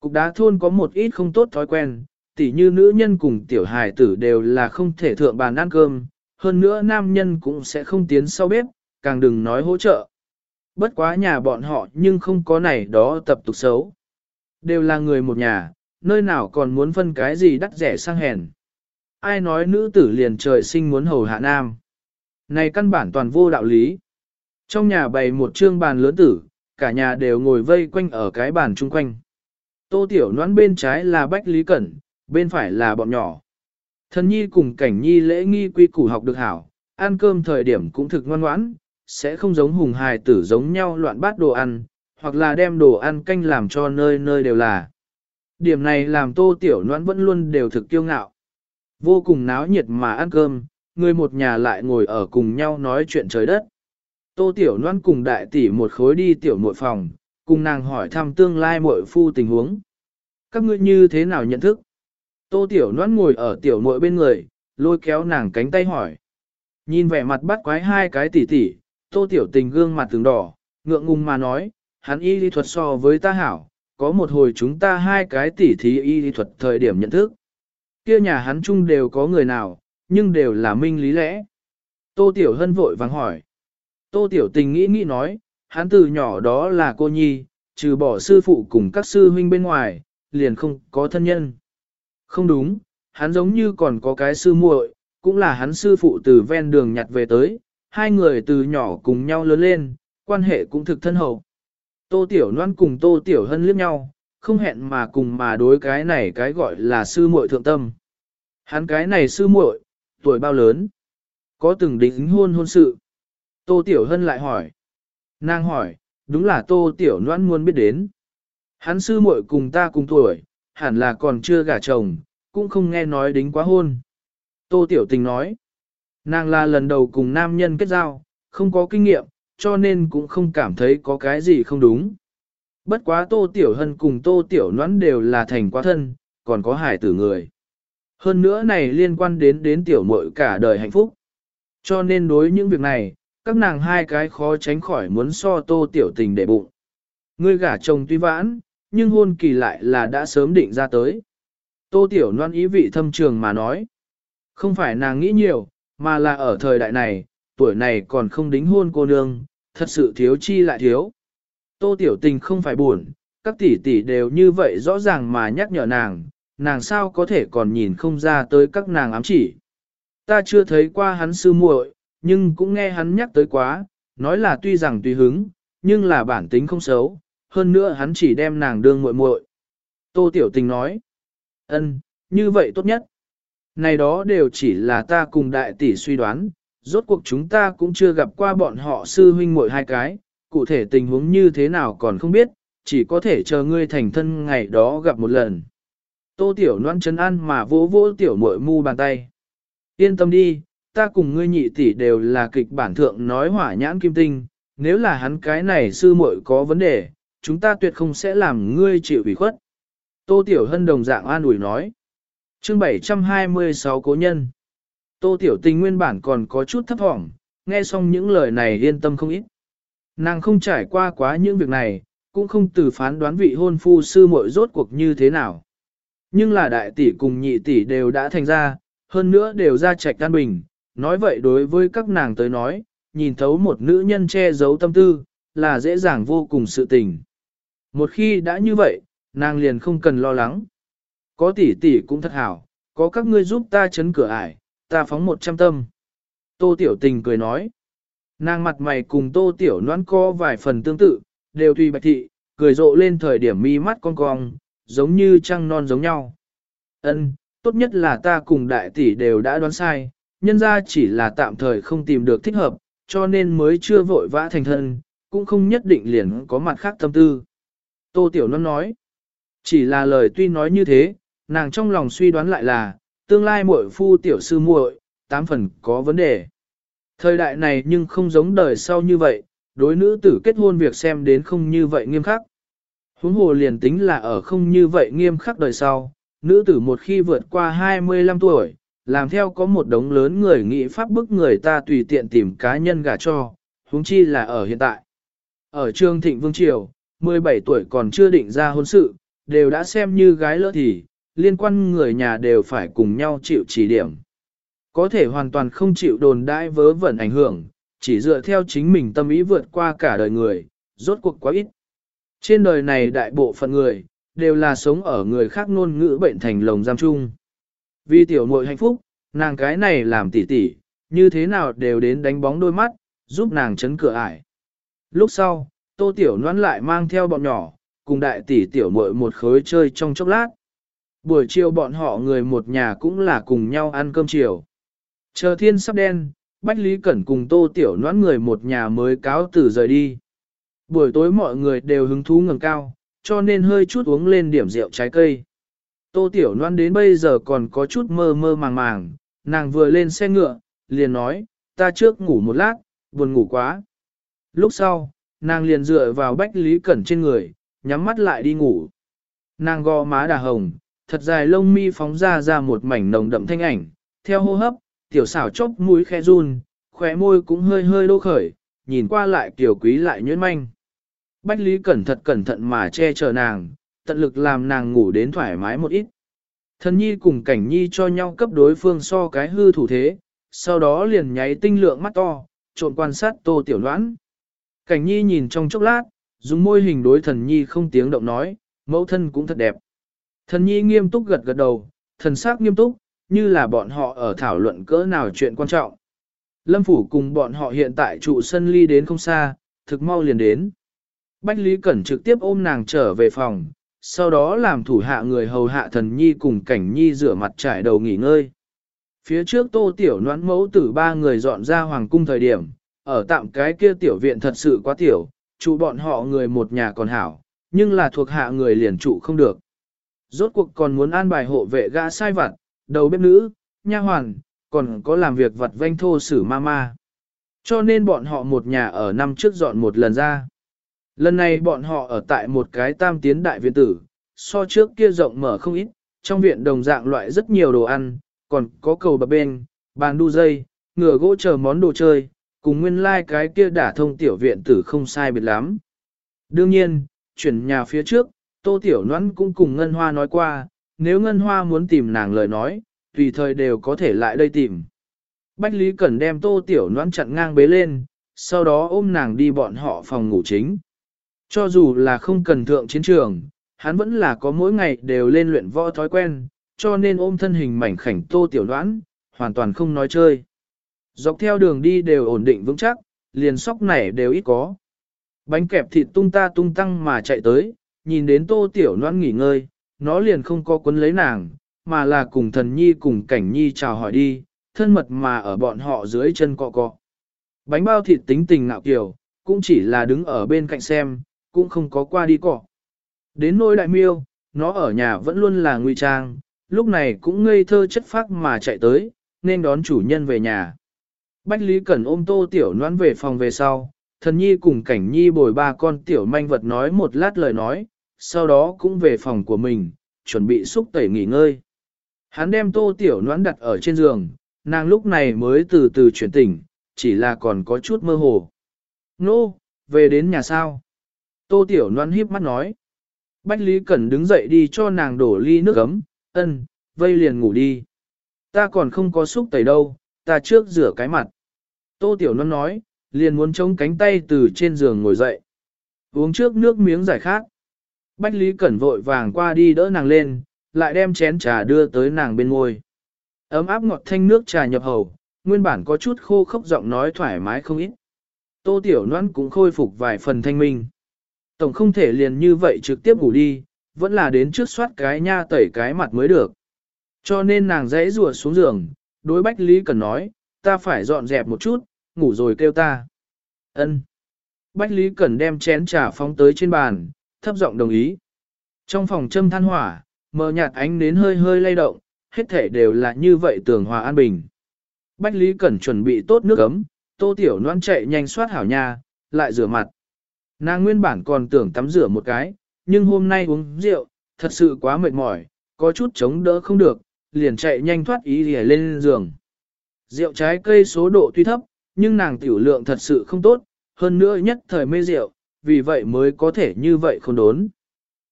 Cục đá thôn có một ít không tốt thói quen, tỉ như nữ nhân cùng tiểu hài tử đều là không thể thượng bàn ăn cơm, hơn nữa nam nhân cũng sẽ không tiến sau bếp, càng đừng nói hỗ trợ. Bất quá nhà bọn họ nhưng không có này đó tập tục xấu. Đều là người một nhà, nơi nào còn muốn phân cái gì đắt rẻ sang hèn. Ai nói nữ tử liền trời sinh muốn hầu hạ nam. Này căn bản toàn vô đạo lý. Trong nhà bày một trương bàn lớn tử, cả nhà đều ngồi vây quanh ở cái bàn chung quanh. Tô Tiểu Noãn bên trái là Bách Lý Cẩn, bên phải là bọn nhỏ. Thần nhi cùng cảnh nhi lễ nghi quy củ học được hảo, ăn cơm thời điểm cũng thực ngoan ngoãn, sẽ không giống hùng hài tử giống nhau loạn bát đồ ăn, hoặc là đem đồ ăn canh làm cho nơi nơi đều là. Điểm này làm tô tiểu noãn vẫn luôn đều thực kiêu ngạo. Vô cùng náo nhiệt mà ăn cơm, người một nhà lại ngồi ở cùng nhau nói chuyện trời đất. Tô tiểu noãn cùng đại tỷ một khối đi tiểu muội phòng, cùng nàng hỏi thăm tương lai muội phu tình huống. Các ngươi như thế nào nhận thức? Tô tiểu noãn ngồi ở tiểu muội bên người, lôi kéo nàng cánh tay hỏi. Nhìn vẻ mặt bắt quái hai cái tỷ tỷ, tô tiểu tình gương mặt từng đỏ, ngượng ngùng mà nói, hắn y lý thuật so với ta hảo, có một hồi chúng ta hai cái tỷ thí y lý thuật thời điểm nhận thức. Kia nhà hắn chung đều có người nào, nhưng đều là minh lý lẽ. Tô Tiểu Hân vội vàng hỏi. Tô Tiểu Tình nghĩ nghĩ nói, hắn từ nhỏ đó là cô nhi, trừ bỏ sư phụ cùng các sư huynh bên ngoài, liền không có thân nhân. Không đúng, hắn giống như còn có cái sư muội, cũng là hắn sư phụ từ ven đường nhặt về tới, hai người từ nhỏ cùng nhau lớn lên, quan hệ cũng thực thân hậu. Tô Tiểu Loan cùng Tô Tiểu Hân liếc nhau, không hẹn mà cùng mà đối cái này cái gọi là sư muội thượng tâm. Hắn cái này sư muội, tuổi bao lớn? Có từng đính hôn hôn sự? Tô Tiểu Hân lại hỏi. Nàng hỏi, đúng là Tô Tiểu Loan muốn biết đến. Hắn sư muội cùng ta cùng tuổi, hẳn là còn chưa gả chồng, cũng không nghe nói đính quá hôn. Tô Tiểu Tình nói, nàng là lần đầu cùng nam nhân kết giao, không có kinh nghiệm, cho nên cũng không cảm thấy có cái gì không đúng. Bất quá Tô Tiểu Hân cùng Tô Tiểu Noãn đều là thành quá thân, còn có hải tử người. Hơn nữa này liên quan đến đến tiểu muội cả đời hạnh phúc. Cho nên đối những việc này, các nàng hai cái khó tránh khỏi muốn so Tô Tiểu Tình để bụng. Ngươi gả chồng tuy vãn, nhưng hôn kỳ lại là đã sớm định ra tới. Tô Tiểu Loan ý vị thâm trường mà nói. Không phải nàng nghĩ nhiều, mà là ở thời đại này, tuổi này còn không đính hôn cô nương, thật sự thiếu chi lại thiếu. Tô Tiểu Tình không phải buồn, các tỷ tỷ đều như vậy rõ ràng mà nhắc nhở nàng, nàng sao có thể còn nhìn không ra tới các nàng ám chỉ. Ta chưa thấy qua hắn sư muội, nhưng cũng nghe hắn nhắc tới quá, nói là tuy rằng tùy hứng, nhưng là bản tính không xấu, hơn nữa hắn chỉ đem nàng đương muội muội. Tô Tiểu Tình nói, ân, như vậy tốt nhất. Này đó đều chỉ là ta cùng đại tỷ suy đoán, rốt cuộc chúng ta cũng chưa gặp qua bọn họ sư huynh muội hai cái, cụ thể tình huống như thế nào còn không biết, chỉ có thể chờ ngươi thành thân ngày đó gặp một lần. Tô Tiểu Loan chấn an mà vỗ vỗ Tiểu muội mu bàn tay. Yên tâm đi, ta cùng ngươi nhị tỷ đều là kịch bản thượng nói hỏa nhãn kim tinh, nếu là hắn cái này sư muội có vấn đề, chúng ta tuyệt không sẽ làm ngươi chịu ủy khuất. Tô Tiểu Hân đồng dạng an ủi nói. Chương 726 Cố Nhân Tô Tiểu Tình nguyên bản còn có chút thấp thỏm, nghe xong những lời này yên tâm không ít. Nàng không trải qua quá những việc này, cũng không từ phán đoán vị hôn phu sư muội rốt cuộc như thế nào. Nhưng là đại tỷ cùng nhị tỷ đều đã thành ra, hơn nữa đều ra trạch tan bình, nói vậy đối với các nàng tới nói, nhìn thấu một nữ nhân che giấu tâm tư, là dễ dàng vô cùng sự tình. Một khi đã như vậy, nàng liền không cần lo lắng. Có tỷ tỷ cũng thật hảo, có các ngươi giúp ta chấn cửa ải, ta phóng một trăm tâm. Tô Tiểu Tình cười nói. Nàng mặt mày cùng Tô Tiểu Loan co vài phần tương tự, đều tùy bạch thị, cười rộ lên thời điểm mi mắt con cong, giống như trăng non giống nhau. Ân, tốt nhất là ta cùng đại tỷ đều đã đoán sai, nhân ra chỉ là tạm thời không tìm được thích hợp, cho nên mới chưa vội vã thành thân, cũng không nhất định liền có mặt khác tâm tư. Tô Tiểu Loan nói, chỉ là lời tuy nói như thế, nàng trong lòng suy đoán lại là, tương lai muội phu tiểu sư muội, tám phần có vấn đề. Thời đại này nhưng không giống đời sau như vậy, đối nữ tử kết hôn việc xem đến không như vậy nghiêm khắc. Huống hồ liền tính là ở không như vậy nghiêm khắc đời sau, nữ tử một khi vượt qua 25 tuổi, làm theo có một đống lớn người nghĩ pháp bức người ta tùy tiện tìm cá nhân gả cho, huống chi là ở hiện tại. Ở Trương Thịnh Vương Triều, 17 tuổi còn chưa định ra hôn sự, đều đã xem như gái lỡ thì, liên quan người nhà đều phải cùng nhau chịu chỉ điểm. Có thể hoàn toàn không chịu đồn đãi vớ vẩn ảnh hưởng, chỉ dựa theo chính mình tâm ý vượt qua cả đời người, rốt cuộc quá ít. Trên đời này đại bộ phận người, đều là sống ở người khác ngôn ngữ bệnh thành lồng giam chung. Vì tiểu muội hạnh phúc, nàng cái này làm tỉ tỉ, như thế nào đều đến đánh bóng đôi mắt, giúp nàng chấn cửa ải. Lúc sau, tô tiểu noan lại mang theo bọn nhỏ, cùng đại tỷ tiểu muội một khối chơi trong chốc lát. Buổi chiều bọn họ người một nhà cũng là cùng nhau ăn cơm chiều. Chờ thiên sắp đen, Bách Lý Cẩn cùng tô tiểu noãn người một nhà mới cáo từ rời đi. Buổi tối mọi người đều hứng thú ngẩng cao, cho nên hơi chút uống lên điểm rượu trái cây. Tô tiểu noãn đến bây giờ còn có chút mơ mơ màng màng, nàng vừa lên xe ngựa, liền nói, ta trước ngủ một lát, buồn ngủ quá. Lúc sau, nàng liền dựa vào Bách Lý Cẩn trên người, nhắm mắt lại đi ngủ. Nàng gò má đà hồng, thật dài lông mi phóng ra ra một mảnh nồng đậm thanh ảnh, theo hô hấp, tiểu xảo chốc mũi khe run, khóe môi cũng hơi hơi đô khởi, nhìn qua lại tiểu quý lại nhuyễn manh. Bách Lý cẩn thận cẩn thận mà che chở nàng, tận lực làm nàng ngủ đến thoải mái một ít. Thần nhi cùng cảnh nhi cho nhau cấp đối phương so cái hư thủ thế, sau đó liền nháy tinh lượng mắt to, trộn quan sát tô tiểu đoán. Cảnh nhi nhìn trong chốc lát, dùng môi hình đối thần nhi không tiếng động nói, mẫu thân cũng thật đẹp. Thần nhi nghiêm túc gật gật đầu, thần sắc nghiêm túc, như là bọn họ ở thảo luận cỡ nào chuyện quan trọng. Lâm Phủ cùng bọn họ hiện tại trụ sân ly đến không xa, thực mau liền đến. Bách Lý Cẩn trực tiếp ôm nàng trở về phòng, sau đó làm thủ hạ người hầu hạ thần nhi cùng cảnh nhi rửa mặt trải đầu nghỉ ngơi. Phía trước tô tiểu noãn mẫu tử ba người dọn ra hoàng cung thời điểm, ở tạm cái kia tiểu viện thật sự quá tiểu, trụ bọn họ người một nhà còn hảo, nhưng là thuộc hạ người liền trụ không được. Rốt cuộc còn muốn an bài hộ vệ gã sai vặt, đầu bếp nữ, nha hoàn, còn có làm việc vặt vanh thô sử ma ma. Cho nên bọn họ một nhà ở năm trước dọn một lần ra. Lần này bọn họ ở tại một cái tam tiến đại viện tử, so trước kia rộng mở không ít, trong viện đồng dạng loại rất nhiều đồ ăn, còn có cầu bập bên, bàn đu dây, ngựa gỗ chờ món đồ chơi, cùng nguyên lai like cái kia đả thông tiểu viện tử không sai biệt lắm. Đương nhiên, chuyển nhà phía trước, Tô Tiểu Noãn cũng cùng Ngân Hoa nói qua, nếu Ngân Hoa muốn tìm nàng lời nói, tùy thời đều có thể lại đây tìm. Bách Lý Cẩn đem Tô Tiểu Noãn chặn ngang bế lên, sau đó ôm nàng đi bọn họ phòng ngủ chính. Cho dù là không cần thượng chiến trường, hắn vẫn là có mỗi ngày đều lên luyện võ thói quen, cho nên ôm thân hình mảnh khảnh Tô Tiểu Noãn, hoàn toàn không nói chơi. Dọc theo đường đi đều ổn định vững chắc, liền sóc nảy đều ít có. Bánh kẹp thịt tung ta tung tăng mà chạy tới, nhìn đến tô tiểu noan nghỉ ngơi, nó liền không có quấn lấy nàng, mà là cùng thần nhi cùng cảnh nhi chào hỏi đi, thân mật mà ở bọn họ dưới chân cọ cọ. Bánh bao thịt tính tình ngạo kiểu, cũng chỉ là đứng ở bên cạnh xem, cũng không có qua đi cọ. Đến nỗi đại miêu, nó ở nhà vẫn luôn là nguy trang, lúc này cũng ngây thơ chất phác mà chạy tới, nên đón chủ nhân về nhà. Bách Lý Cẩn ôm tô tiểu noan về phòng về sau, thần nhi cùng cảnh nhi bồi ba con tiểu manh vật nói một lát lời nói, sau đó cũng về phòng của mình, chuẩn bị xúc tẩy nghỉ ngơi. Hắn đem tô tiểu noãn đặt ở trên giường, nàng lúc này mới từ từ chuyển tỉnh, chỉ là còn có chút mơ hồ. Nô, về đến nhà sao? Tô tiểu noãn híp mắt nói. Bách Lý Cẩn đứng dậy đi cho nàng đổ ly nước ấm, ân, vây liền ngủ đi. Ta còn không có xúc tẩy đâu, ta trước rửa cái mặt. Tô Tiểu Loan nói, liền muốn chống cánh tay từ trên giường ngồi dậy. Uống trước nước miếng giải khát. Bách Lý Cẩn vội vàng qua đi đỡ nàng lên, lại đem chén trà đưa tới nàng bên ngôi. Ấm áp ngọt thanh nước trà nhập hầu, nguyên bản có chút khô khốc giọng nói thoải mái không ít. Tô Tiểu Loan cũng khôi phục vài phần thanh minh. Tổng không thể liền như vậy trực tiếp ngủ đi, vẫn là đến trước soát cái nha tẩy cái mặt mới được. Cho nên nàng dãy rùa xuống giường, đối Bách Lý Cẩn nói, ta phải dọn dẹp một chút, ngủ rồi kêu ta. Ân. Bách Lý Cẩn đem chén trà phóng tới trên bàn, thấp giọng đồng ý. Trong phòng châm than hỏa, mờ nhạt ánh nến hơi hơi lay động, hết thể đều là như vậy tường hòa an bình. Bách Lý Cẩn chuẩn bị tốt nước ấm, tô tiểu noan chạy nhanh soát hảo nha, lại rửa mặt. Nàng nguyên bản còn tưởng tắm rửa một cái, nhưng hôm nay uống rượu, thật sự quá mệt mỏi, có chút chống đỡ không được, liền chạy nhanh thoát ý lìa lên giường. Rượu trái cây số độ tuy thấp, nhưng nàng tiểu lượng thật sự không tốt, hơn nữa nhất thời mê rượu, vì vậy mới có thể như vậy không đốn.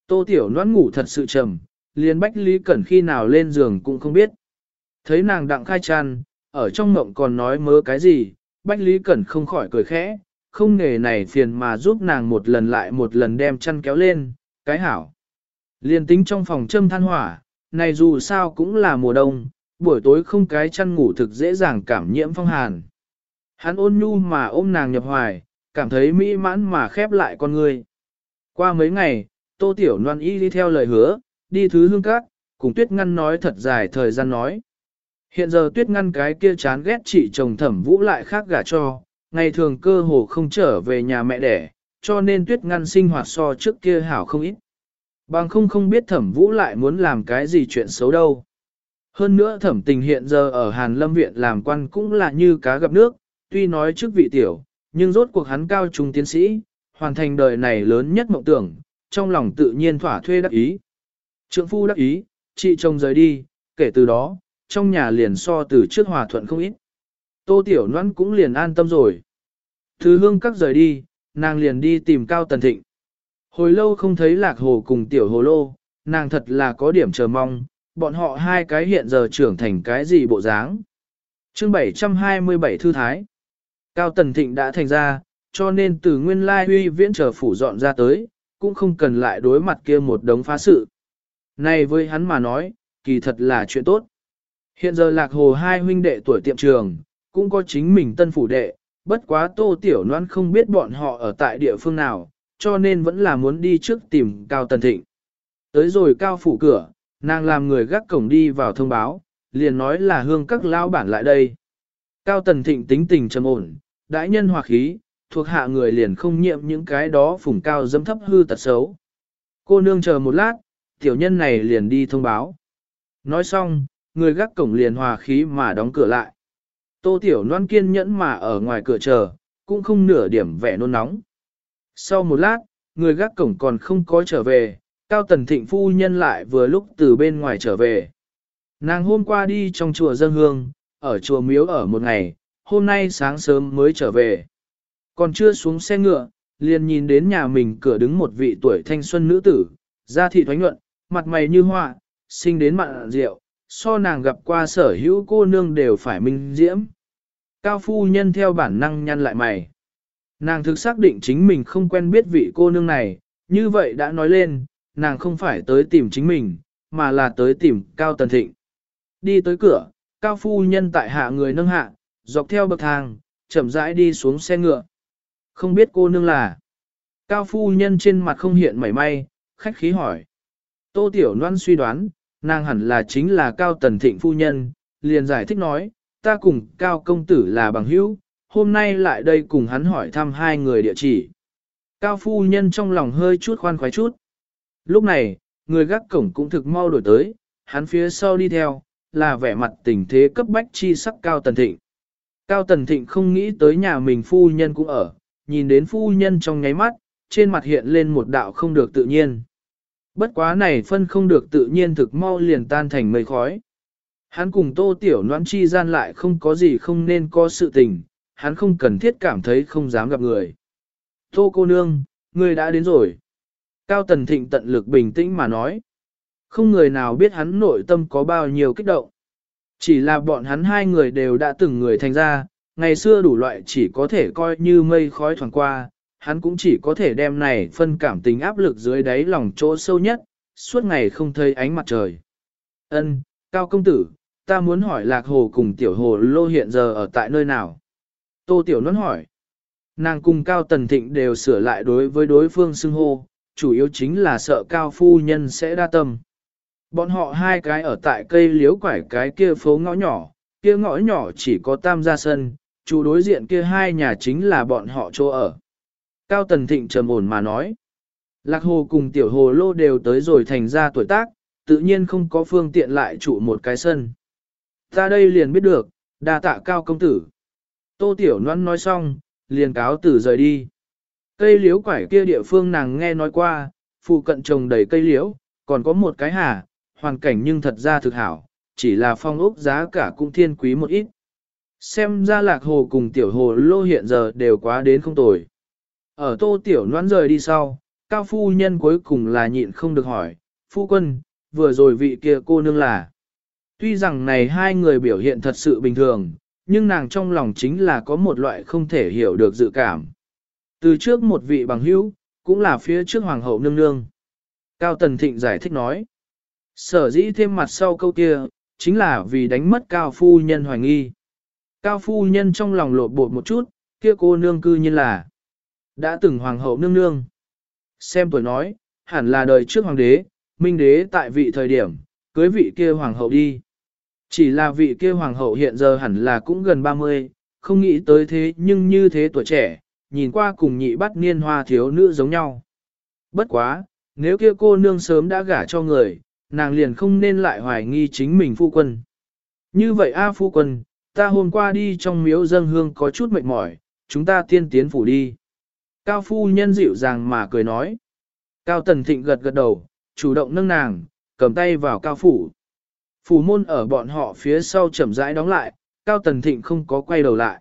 Tô tiểu Loan ngủ thật sự trầm, liền bách lý cẩn khi nào lên giường cũng không biết. Thấy nàng đặng khai tràn, ở trong mộng còn nói mớ cái gì, bách lý cẩn không khỏi cười khẽ, không nghề này phiền mà giúp nàng một lần lại một lần đem chăn kéo lên, cái hảo. Liên tính trong phòng châm than hỏa, này dù sao cũng là mùa đông, buổi tối không cái chăn ngủ thực dễ dàng cảm nhiễm phong hàn. Hắn ôn nhu mà ôm nàng nhập hoài, cảm thấy mỹ mãn mà khép lại con người. Qua mấy ngày, tô tiểu loan y đi theo lời hứa, đi thứ hương các, cùng tuyết ngăn nói thật dài thời gian nói. Hiện giờ tuyết ngăn cái kia chán ghét chị chồng thẩm vũ lại khác gả cho, ngày thường cơ hồ không trở về nhà mẹ đẻ, cho nên tuyết ngăn sinh hoạt so trước kia hảo không ít. Bằng không không biết thẩm vũ lại muốn làm cái gì chuyện xấu đâu. Hơn nữa thẩm tình hiện giờ ở Hàn Lâm Viện làm quan cũng là như cá gặp nước, tuy nói trước vị tiểu, nhưng rốt cuộc hắn cao trung tiến sĩ, hoàn thành đời này lớn nhất mộng tưởng, trong lòng tự nhiên thỏa thuê đắc ý. Trượng phu đắc ý, chị chồng rời đi, kể từ đó, trong nhà liền so từ trước hòa thuận không ít. Tô Tiểu Loan cũng liền an tâm rồi. Thứ hương các rời đi, nàng liền đi tìm Cao Tần Thịnh. Hồi lâu không thấy lạc hồ cùng Tiểu Hồ Lô, nàng thật là có điểm chờ mong, bọn họ hai cái hiện giờ trưởng thành cái gì bộ dáng. chương 727 Thư Thái Cao Tần Thịnh đã thành ra, cho nên từ nguyên lai huy viễn trở phủ dọn ra tới, cũng không cần lại đối mặt kia một đống phá sự. Này với hắn mà nói, kỳ thật là chuyện tốt. Hiện giờ lạc hồ hai huynh đệ tuổi tiệm trường, cũng có chính mình tân phủ đệ, bất quá tô tiểu noan không biết bọn họ ở tại địa phương nào, cho nên vẫn là muốn đi trước tìm Cao Tần Thịnh. Tới rồi Cao phủ cửa, nàng làm người gác cổng đi vào thông báo, liền nói là hương các lao bản lại đây. Cao Tần Thịnh tính tình trầm ổn, đãi nhân hòa khí, thuộc hạ người liền không nhiệm những cái đó phủng cao dâm thấp hư tật xấu. Cô nương chờ một lát, tiểu nhân này liền đi thông báo. Nói xong, người gác cổng liền hòa khí mà đóng cửa lại. Tô tiểu loan kiên nhẫn mà ở ngoài cửa chờ, cũng không nửa điểm vẻ nôn nóng. Sau một lát, người gác cổng còn không có trở về, cao tần thịnh phu nhân lại vừa lúc từ bên ngoài trở về. Nàng hôm qua đi trong chùa dân hương, ở chùa miếu ở một ngày, hôm nay sáng sớm mới trở về. Còn chưa xuống xe ngựa, liền nhìn đến nhà mình cửa đứng một vị tuổi thanh xuân nữ tử, da thị thoánh nhuận, mặt mày như họa, sinh đến mặn rượu, so nàng gặp qua sở hữu cô nương đều phải minh diễm. Cao phu nhân theo bản năng nhăn lại mày. Nàng thực xác định chính mình không quen biết vị cô nương này, như vậy đã nói lên, nàng không phải tới tìm chính mình, mà là tới tìm Cao Tần Thịnh. Đi tới cửa, Cao phu nhân tại hạ người nâng hạ, dọc theo bậc thang, chậm rãi đi xuống xe ngựa. Không biết cô nương là. Cao phu nhân trên mặt không hiện mảy may, khách khí hỏi. Tô Tiểu Loan suy đoán, nàng hẳn là chính là Cao Tần Thịnh phu nhân, liền giải thích nói, ta cùng Cao Công Tử là bằng hữu, hôm nay lại đây cùng hắn hỏi thăm hai người địa chỉ. Cao phu nhân trong lòng hơi chút khoan khoái chút. Lúc này, người gác cổng cũng thực mau đổi tới, hắn phía sau đi theo, là vẻ mặt tình thế cấp bách chi sắc Cao Tần Thịnh. Cao Tần Thịnh không nghĩ tới nhà mình phu nhân cũng ở, nhìn đến phu nhân trong nháy mắt, trên mặt hiện lên một đạo không được tự nhiên. Bất quá này phân không được tự nhiên thực mau liền tan thành mây khói. Hắn cùng tô tiểu noãn chi gian lại không có gì không nên có sự tình, hắn không cần thiết cảm thấy không dám gặp người. Tô cô nương, người đã đến rồi. Cao Tần Thịnh tận lực bình tĩnh mà nói. Không người nào biết hắn nội tâm có bao nhiêu kích động. Chỉ là bọn hắn hai người đều đã từng người thành ra, ngày xưa đủ loại chỉ có thể coi như mây khói thoảng qua, hắn cũng chỉ có thể đem này phân cảm tình áp lực dưới đáy lòng chỗ sâu nhất, suốt ngày không thấy ánh mặt trời. Ân, Cao công tử, ta muốn hỏi lạc hồ cùng tiểu hồ lô hiện giờ ở tại nơi nào? Tô tiểu nón hỏi. Nàng cùng Cao Tần Thịnh đều sửa lại đối với đối phương xưng hô, chủ yếu chính là sợ Cao Phu Nhân sẽ đa tâm. Bọn họ hai cái ở tại cây liếu quải cái kia phố ngõ nhỏ, kia ngõ nhỏ chỉ có tam gia sân, chủ đối diện kia hai nhà chính là bọn họ chỗ ở. Cao Tần Thịnh trầm ổn mà nói. Lạc Hồ cùng Tiểu Hồ Lô đều tới rồi thành ra tuổi tác, tự nhiên không có phương tiện lại trụ một cái sân. Ta đây liền biết được, đa tạ Cao Công Tử. Tô Tiểu Loan nói xong, liền cáo tử rời đi. Cây liễu quải kia địa phương nàng nghe nói qua, phụ cận trồng đầy cây liễu, còn có một cái hà, hoàn cảnh nhưng thật ra thực hảo, chỉ là phong ốc giá cả cũng thiên quý một ít. Xem ra lạc hồ cùng tiểu hồ lô hiện giờ đều quá đến không tồi. Ở tô tiểu noãn rời đi sau, cao phu nhân cuối cùng là nhịn không được hỏi, phu quân, vừa rồi vị kia cô nương là. Tuy rằng này hai người biểu hiện thật sự bình thường, nhưng nàng trong lòng chính là có một loại không thể hiểu được dự cảm. Từ trước một vị bằng hữu, cũng là phía trước hoàng hậu nương nương. Cao Tần Thịnh giải thích nói. Sở dĩ thêm mặt sau câu kia, chính là vì đánh mất cao phu nhân hoài nghi. Cao phu nhân trong lòng lột bột một chút, kia cô nương cư nhiên là đã từng hoàng hậu nương nương. Xem tuổi nói, hẳn là đời trước hoàng đế, minh đế tại vị thời điểm, cưới vị kia hoàng hậu đi. Chỉ là vị kia hoàng hậu hiện giờ hẳn là cũng gần 30, không nghĩ tới thế nhưng như thế tuổi trẻ, nhìn qua cùng nhị bắt niên hoa thiếu nữ giống nhau. Bất quá, nếu kia cô nương sớm đã gả cho người, nàng liền không nên lại hoài nghi chính mình phu quân. Như vậy a phu quân, ta hôm qua đi trong miếu dân hương có chút mệt mỏi, chúng ta tiên tiến phủ đi. Cao phu nhân dịu dàng mà cười nói. Cao tần thịnh gật gật đầu, chủ động nâng nàng, cầm tay vào cao phủ. Phủ môn ở bọn họ phía sau chậm rãi đóng lại, cao tần thịnh không có quay đầu lại.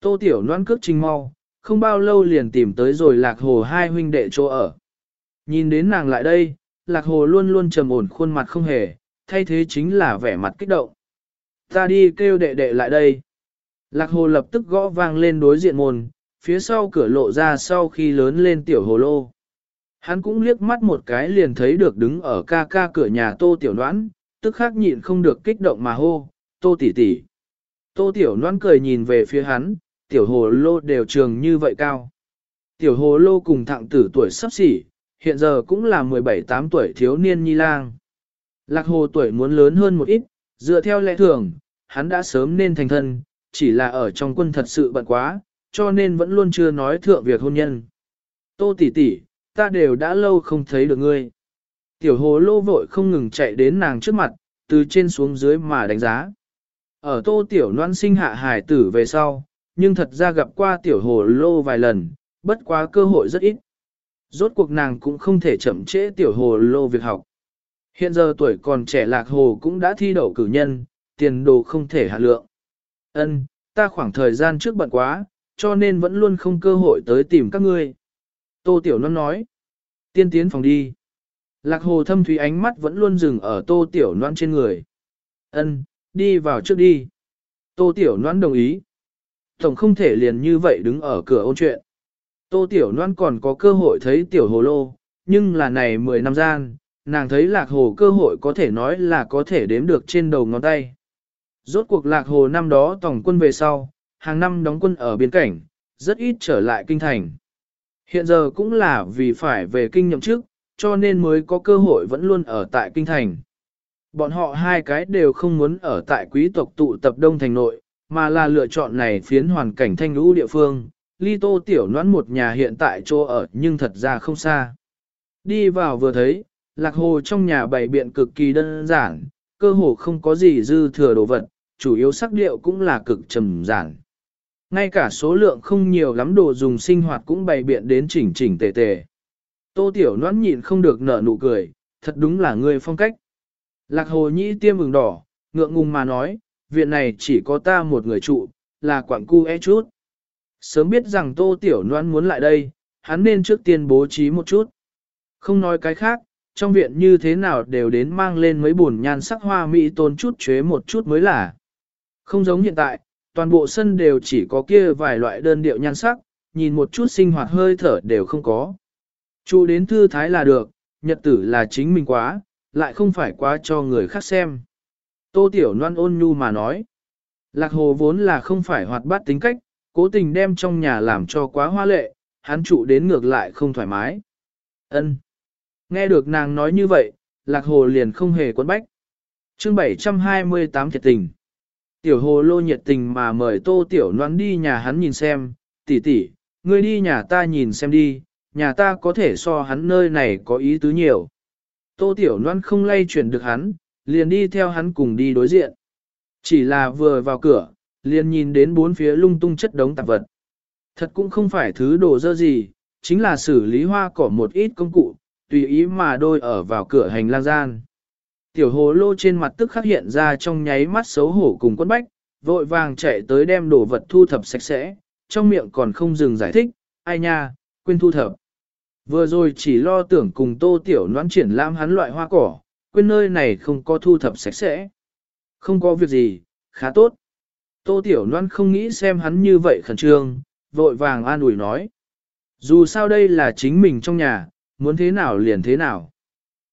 Tô tiểu noan cước trình mau, không bao lâu liền tìm tới rồi lạc hồ hai huynh đệ chỗ ở. Nhìn đến nàng lại đây, lạc hồ luôn luôn trầm ổn khuôn mặt không hề, thay thế chính là vẻ mặt kích động. Ta đi kêu đệ đệ lại đây. Lạc hồ lập tức gõ vang lên đối diện môn, phía sau cửa lộ ra sau khi lớn lên tiểu hồ lô. Hắn cũng liếc mắt một cái liền thấy được đứng ở ca ca cửa nhà tô tiểu noãn, tức khắc nhịn không được kích động mà hô, tô tỷ tỷ. Tô tiểu noãn cười nhìn về phía hắn, tiểu hồ lô đều trường như vậy cao. Tiểu hồ lô cùng thạng tử tuổi sắp xỉ, hiện giờ cũng là 17-8 tuổi thiếu niên nhi lang. Lạc hồ tuổi muốn lớn hơn một ít, dựa theo lẽ thường, hắn đã sớm nên thành thân, chỉ là ở trong quân thật sự bận quá, cho nên vẫn luôn chưa nói thượng việc hôn nhân. Tô tỷ tỷ, ta đều đã lâu không thấy được ngươi. Tiểu hồ lô vội không ngừng chạy đến nàng trước mặt, từ trên xuống dưới mà đánh giá. Ở tô tiểu noan sinh hạ hải tử về sau, nhưng thật ra gặp qua tiểu hồ lô vài lần, bất quá cơ hội rất ít. Rốt cuộc nàng cũng không thể chậm trễ tiểu hồ lô việc học. Hiện giờ tuổi còn trẻ lạc hồ cũng đã thi đậu cử nhân, tiền đồ không thể hạ lượng. Ân, ta khoảng thời gian trước bận quá, cho nên vẫn luôn không cơ hội tới tìm các ngươi. Tô Tiểu Loan nói, tiên tiến phòng đi. Lạc hồ thâm thúy ánh mắt vẫn luôn dừng ở Tô Tiểu Loan trên người. Ân, đi vào trước đi. Tô Tiểu Loan đồng ý. Tổng không thể liền như vậy đứng ở cửa ôn chuyện. Tô Tiểu Loan còn có cơ hội thấy Tiểu Hồ Lô, nhưng là này 10 năm gian, nàng thấy Lạc Hồ cơ hội có thể nói là có thể đếm được trên đầu ngón tay. Rốt cuộc Lạc Hồ năm đó tổng quân về sau, hàng năm đóng quân ở biên cảnh, rất ít trở lại kinh thành. Hiện giờ cũng là vì phải về kinh nhậm chức, cho nên mới có cơ hội vẫn luôn ở tại kinh thành. Bọn họ hai cái đều không muốn ở tại quý tộc tụ tập đông thành nội, mà là lựa chọn này phiến hoàn cảnh thanh lũ địa phương, ly tô tiểu noãn một nhà hiện tại chỗ ở nhưng thật ra không xa. Đi vào vừa thấy, lạc hồ trong nhà bày biện cực kỳ đơn giản, cơ hồ không có gì dư thừa đồ vật, chủ yếu sắc điệu cũng là cực trầm giản. Ngay cả số lượng không nhiều lắm đồ dùng sinh hoạt cũng bày biện đến chỉnh chỉnh tề tề. Tô Tiểu noãn nhịn không được nở nụ cười, thật đúng là người phong cách. Lạc Hồ Nhĩ tiêm ửng đỏ, ngượng ngùng mà nói, viện này chỉ có ta một người trụ, là quảng cu e chút. Sớm biết rằng Tô Tiểu Loan muốn lại đây, hắn nên trước tiên bố trí một chút. Không nói cái khác, trong viện như thế nào đều đến mang lên mấy bùn nhan sắc hoa mỹ tôn chút chế một chút mới là. Không giống hiện tại, toàn bộ sân đều chỉ có kia vài loại đơn điệu nhan sắc, nhìn một chút sinh hoạt hơi thở đều không có. Chủ đến thư thái là được, nhật tử là chính mình quá, lại không phải quá cho người khác xem. Tô Tiểu Loan ôn nhu mà nói. Lạc hồ vốn là không phải hoạt bát tính cách, cố tình đem trong nhà làm cho quá hoa lệ, hắn trụ đến ngược lại không thoải mái. Ân. Nghe được nàng nói như vậy, lạc hồ liền không hề quấn bách. chương 728 thiệt tình. Tiểu hồ lô nhiệt tình mà mời tô tiểu noan đi nhà hắn nhìn xem, tỷ tỷ, ngươi đi nhà ta nhìn xem đi, nhà ta có thể so hắn nơi này có ý tứ nhiều. Tô tiểu noan không lay chuyển được hắn, liền đi theo hắn cùng đi đối diện. Chỉ là vừa vào cửa, liền nhìn đến bốn phía lung tung chất đống tạp vật. Thật cũng không phải thứ đồ dơ gì, chính là xử lý hoa cỏ một ít công cụ, tùy ý mà đôi ở vào cửa hành lang gian. Tiểu hồ lô trên mặt tức khắc hiện ra trong nháy mắt xấu hổ cùng quân bách, vội vàng chạy tới đem đồ vật thu thập sạch sẽ, trong miệng còn không dừng giải thích, ai nha, quên thu thập. Vừa rồi chỉ lo tưởng cùng tô tiểu noãn triển lãm hắn loại hoa cỏ, quên nơi này không có thu thập sạch sẽ. Không có việc gì, khá tốt. Tô tiểu Loan không nghĩ xem hắn như vậy khẩn trương, vội vàng an ủi nói. Dù sao đây là chính mình trong nhà, muốn thế nào liền thế nào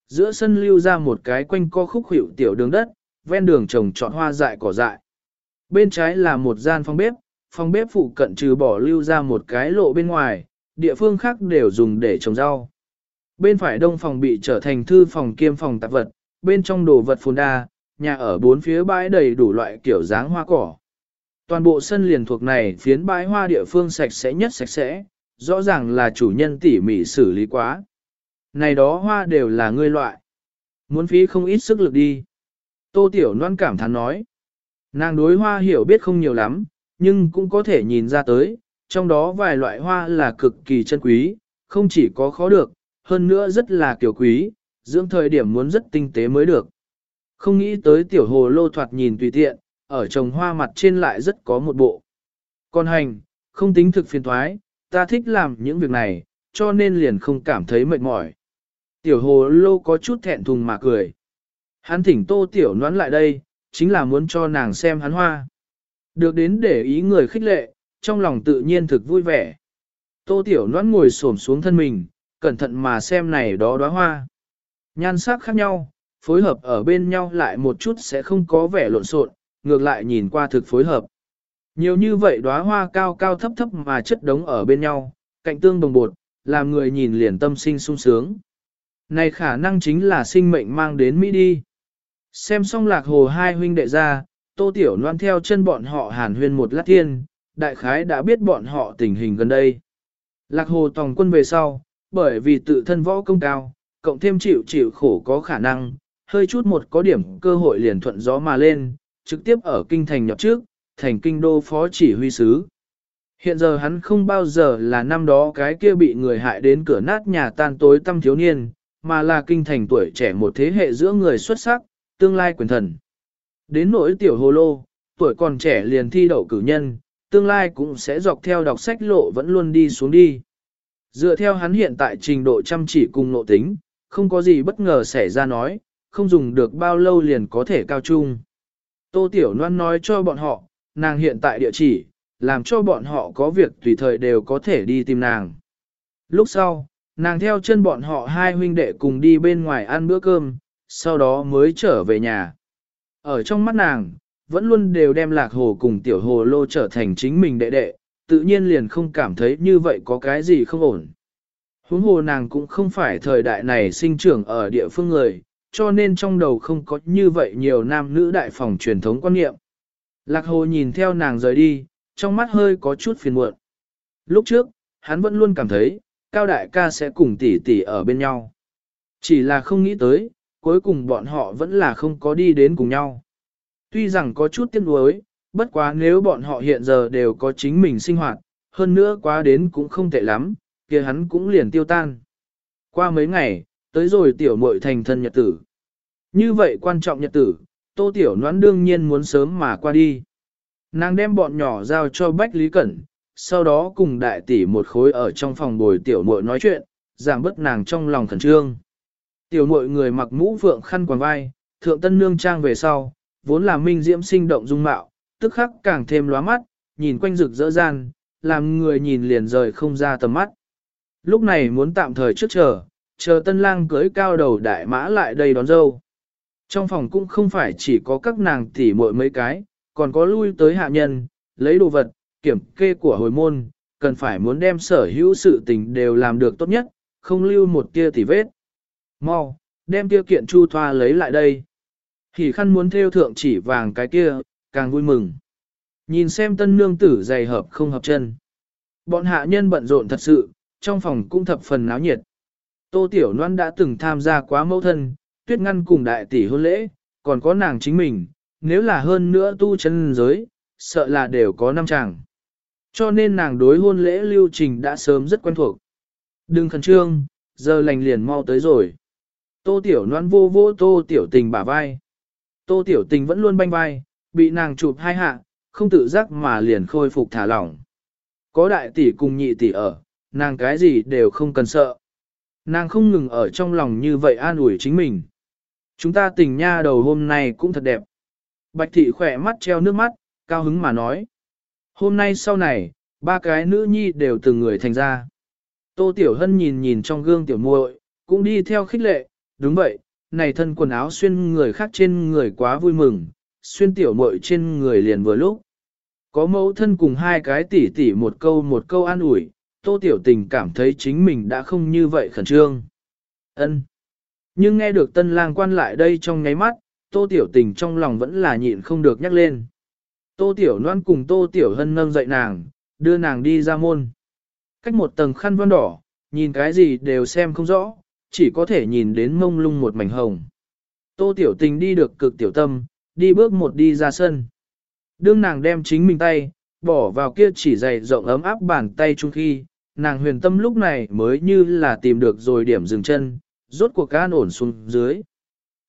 giữa sân lưu ra một cái quanh co khúc hiệu tiểu đường đất, ven đường trồng trọt hoa dại cỏ dại. Bên trái là một gian phòng bếp, phòng bếp phụ cận trừ bỏ lưu ra một cái lộ bên ngoài, địa phương khác đều dùng để trồng rau. Bên phải đông phòng bị trở thành thư phòng kiêm phòng tạp vật, bên trong đồ vật phồn đa, nhà ở bốn phía bãi đầy đủ loại kiểu dáng hoa cỏ. Toàn bộ sân liền thuộc này phiến bãi hoa địa phương sạch sẽ nhất sạch sẽ, rõ ràng là chủ nhân tỉ mỉ xử lý quá. Này đó hoa đều là ngươi loại. Muốn phí không ít sức lực đi. Tô Tiểu Loan cảm thán nói. Nàng đối hoa hiểu biết không nhiều lắm, nhưng cũng có thể nhìn ra tới, trong đó vài loại hoa là cực kỳ chân quý, không chỉ có khó được, hơn nữa rất là kiểu quý, dưỡng thời điểm muốn rất tinh tế mới được. Không nghĩ tới tiểu hồ lô thoạt nhìn tùy tiện, ở trồng hoa mặt trên lại rất có một bộ. Còn hành, không tính thực phiền thoái, ta thích làm những việc này, cho nên liền không cảm thấy mệt mỏi. Tiểu hồ lô có chút thẹn thùng mà cười. Hắn thỉnh tô tiểu noán lại đây, chính là muốn cho nàng xem hắn hoa. Được đến để ý người khích lệ, trong lòng tự nhiên thực vui vẻ. Tô tiểu noán ngồi xổm xuống thân mình, cẩn thận mà xem này đó đóa hoa. Nhan sắc khác nhau, phối hợp ở bên nhau lại một chút sẽ không có vẻ lộn xộn, ngược lại nhìn qua thực phối hợp. Nhiều như vậy đóa hoa cao cao thấp thấp mà chất đống ở bên nhau, cạnh tương đồng bột, làm người nhìn liền tâm sinh sung sướng. Này khả năng chính là sinh mệnh mang đến Mỹ đi. Xem xong lạc hồ hai huynh đệ ra, tô tiểu loan theo chân bọn họ hàn huyên một lát thiên, đại khái đã biết bọn họ tình hình gần đây. Lạc hồ tòng quân về sau, bởi vì tự thân võ công cao, cộng thêm chịu chịu khổ có khả năng, hơi chút một có điểm cơ hội liền thuận gió mà lên, trực tiếp ở kinh thành nhập trước, thành kinh đô phó chỉ huy sứ. Hiện giờ hắn không bao giờ là năm đó cái kia bị người hại đến cửa nát nhà tan tối tâm thiếu niên, mà là kinh thành tuổi trẻ một thế hệ giữa người xuất sắc, tương lai quyền thần. Đến nỗi tiểu hồ lô, tuổi còn trẻ liền thi đậu cử nhân, tương lai cũng sẽ dọc theo đọc sách lộ vẫn luôn đi xuống đi. Dựa theo hắn hiện tại trình độ chăm chỉ cùng nộ tính, không có gì bất ngờ xảy ra nói, không dùng được bao lâu liền có thể cao trung. Tô Tiểu Loan nói cho bọn họ, nàng hiện tại địa chỉ, làm cho bọn họ có việc tùy thời đều có thể đi tìm nàng. Lúc sau, nàng theo chân bọn họ hai huynh đệ cùng đi bên ngoài ăn bữa cơm, sau đó mới trở về nhà. Ở trong mắt nàng, vẫn luôn đều đem lạc hồ cùng tiểu hồ lô trở thành chính mình đệ đệ, tự nhiên liền không cảm thấy như vậy có cái gì không ổn. Huống hồ nàng cũng không phải thời đại này sinh trưởng ở địa phương người, cho nên trong đầu không có như vậy nhiều nam nữ đại phòng truyền thống quan niệm. Lạc hồ nhìn theo nàng rời đi, trong mắt hơi có chút phiền muộn. Lúc trước, hắn vẫn luôn cảm thấy, cao đại ca sẽ cùng tỷ tỷ ở bên nhau. Chỉ là không nghĩ tới, cuối cùng bọn họ vẫn là không có đi đến cùng nhau. Tuy rằng có chút tiếc nuối, bất quá nếu bọn họ hiện giờ đều có chính mình sinh hoạt, hơn nữa quá đến cũng không tệ lắm, kia hắn cũng liền tiêu tan. Qua mấy ngày, tới rồi tiểu muội thành thân nhật tử. Như vậy quan trọng nhật tử, tô tiểu noãn đương nhiên muốn sớm mà qua đi. Nàng đem bọn nhỏ giao cho Bách Lý Cẩn, sau đó cùng đại tỷ một khối ở trong phòng bồi tiểu muội nói chuyện, giảm bớt nàng trong lòng khẩn trương. Tiểu muội người mặc mũ vượng khăn quàng vai, thượng tân nương trang về sau, vốn là minh diễm sinh động dung mạo, tức khắc càng thêm lóa mắt, nhìn quanh rực rỡ gian, làm người nhìn liền rời không ra tầm mắt. Lúc này muốn tạm thời trước chờ, chờ tân lang cưới cao đầu đại mã lại đây đón dâu. Trong phòng cũng không phải chỉ có các nàng tỉ muội mấy cái, còn có lui tới hạ nhân, lấy đồ vật, kiểm kê của hồi môn, cần phải muốn đem sở hữu sự tình đều làm được tốt nhất, không lưu một tia tỉ vết. Mau, đem tiêu kiện chu thoa lấy lại đây. Hỉ khăn muốn theo thượng chỉ vàng cái kia, càng vui mừng. Nhìn xem tân nương tử dày hợp không hợp chân. Bọn hạ nhân bận rộn thật sự, trong phòng cũng thập phần náo nhiệt. Tô Tiểu Loan đã từng tham gia quá mẫu thân, tuyết ngăn cùng đại tỷ hôn lễ, còn có nàng chính mình, nếu là hơn nữa tu chân giới, sợ là đều có năm chàng. Cho nên nàng đối hôn lễ lưu trình đã sớm rất quen thuộc. Đừng khẩn trương, giờ lành liền mau tới rồi. Tô Tiểu Loan vô vô Tô Tiểu Tình bả vai. Tô Tiểu Tình vẫn luôn banh vai, bị nàng chụp hai hạ, không tự giác mà liền khôi phục thả lỏng. Có đại tỷ cùng nhị tỷ ở, nàng cái gì đều không cần sợ. Nàng không ngừng ở trong lòng như vậy an ủi chính mình. Chúng ta tình nha đầu hôm nay cũng thật đẹp. Bạch thị khỏe mắt treo nước mắt, cao hứng mà nói. Hôm nay sau này, ba cái nữ nhi đều từng người thành ra. Tô Tiểu Hân nhìn nhìn trong gương tiểu muội, cũng đi theo khích lệ, đúng vậy, này thân quần áo xuyên người khác trên người quá vui mừng, xuyên tiểu muội trên người liền vừa lúc. Có mẫu thân cùng hai cái tỉ tỉ một câu một câu an ủi, tô tiểu tình cảm thấy chính mình đã không như vậy khẩn trương. ân Nhưng nghe được tân lang quan lại đây trong nháy mắt, tô tiểu tình trong lòng vẫn là nhịn không được nhắc lên. Tô tiểu loan cùng tô tiểu hân nâng dậy nàng, đưa nàng đi ra môn. Cách một tầng khăn vân đỏ, nhìn cái gì đều xem không rõ, chỉ có thể nhìn đến mông lung một mảnh hồng. Tô tiểu tình đi được cực tiểu tâm, đi bước một đi ra sân. Đương nàng đem chính mình tay, bỏ vào kia chỉ dày rộng ấm áp bàn tay chung khi, nàng huyền tâm lúc này mới như là tìm được rồi điểm dừng chân, rốt cuộc can ổn xuống dưới.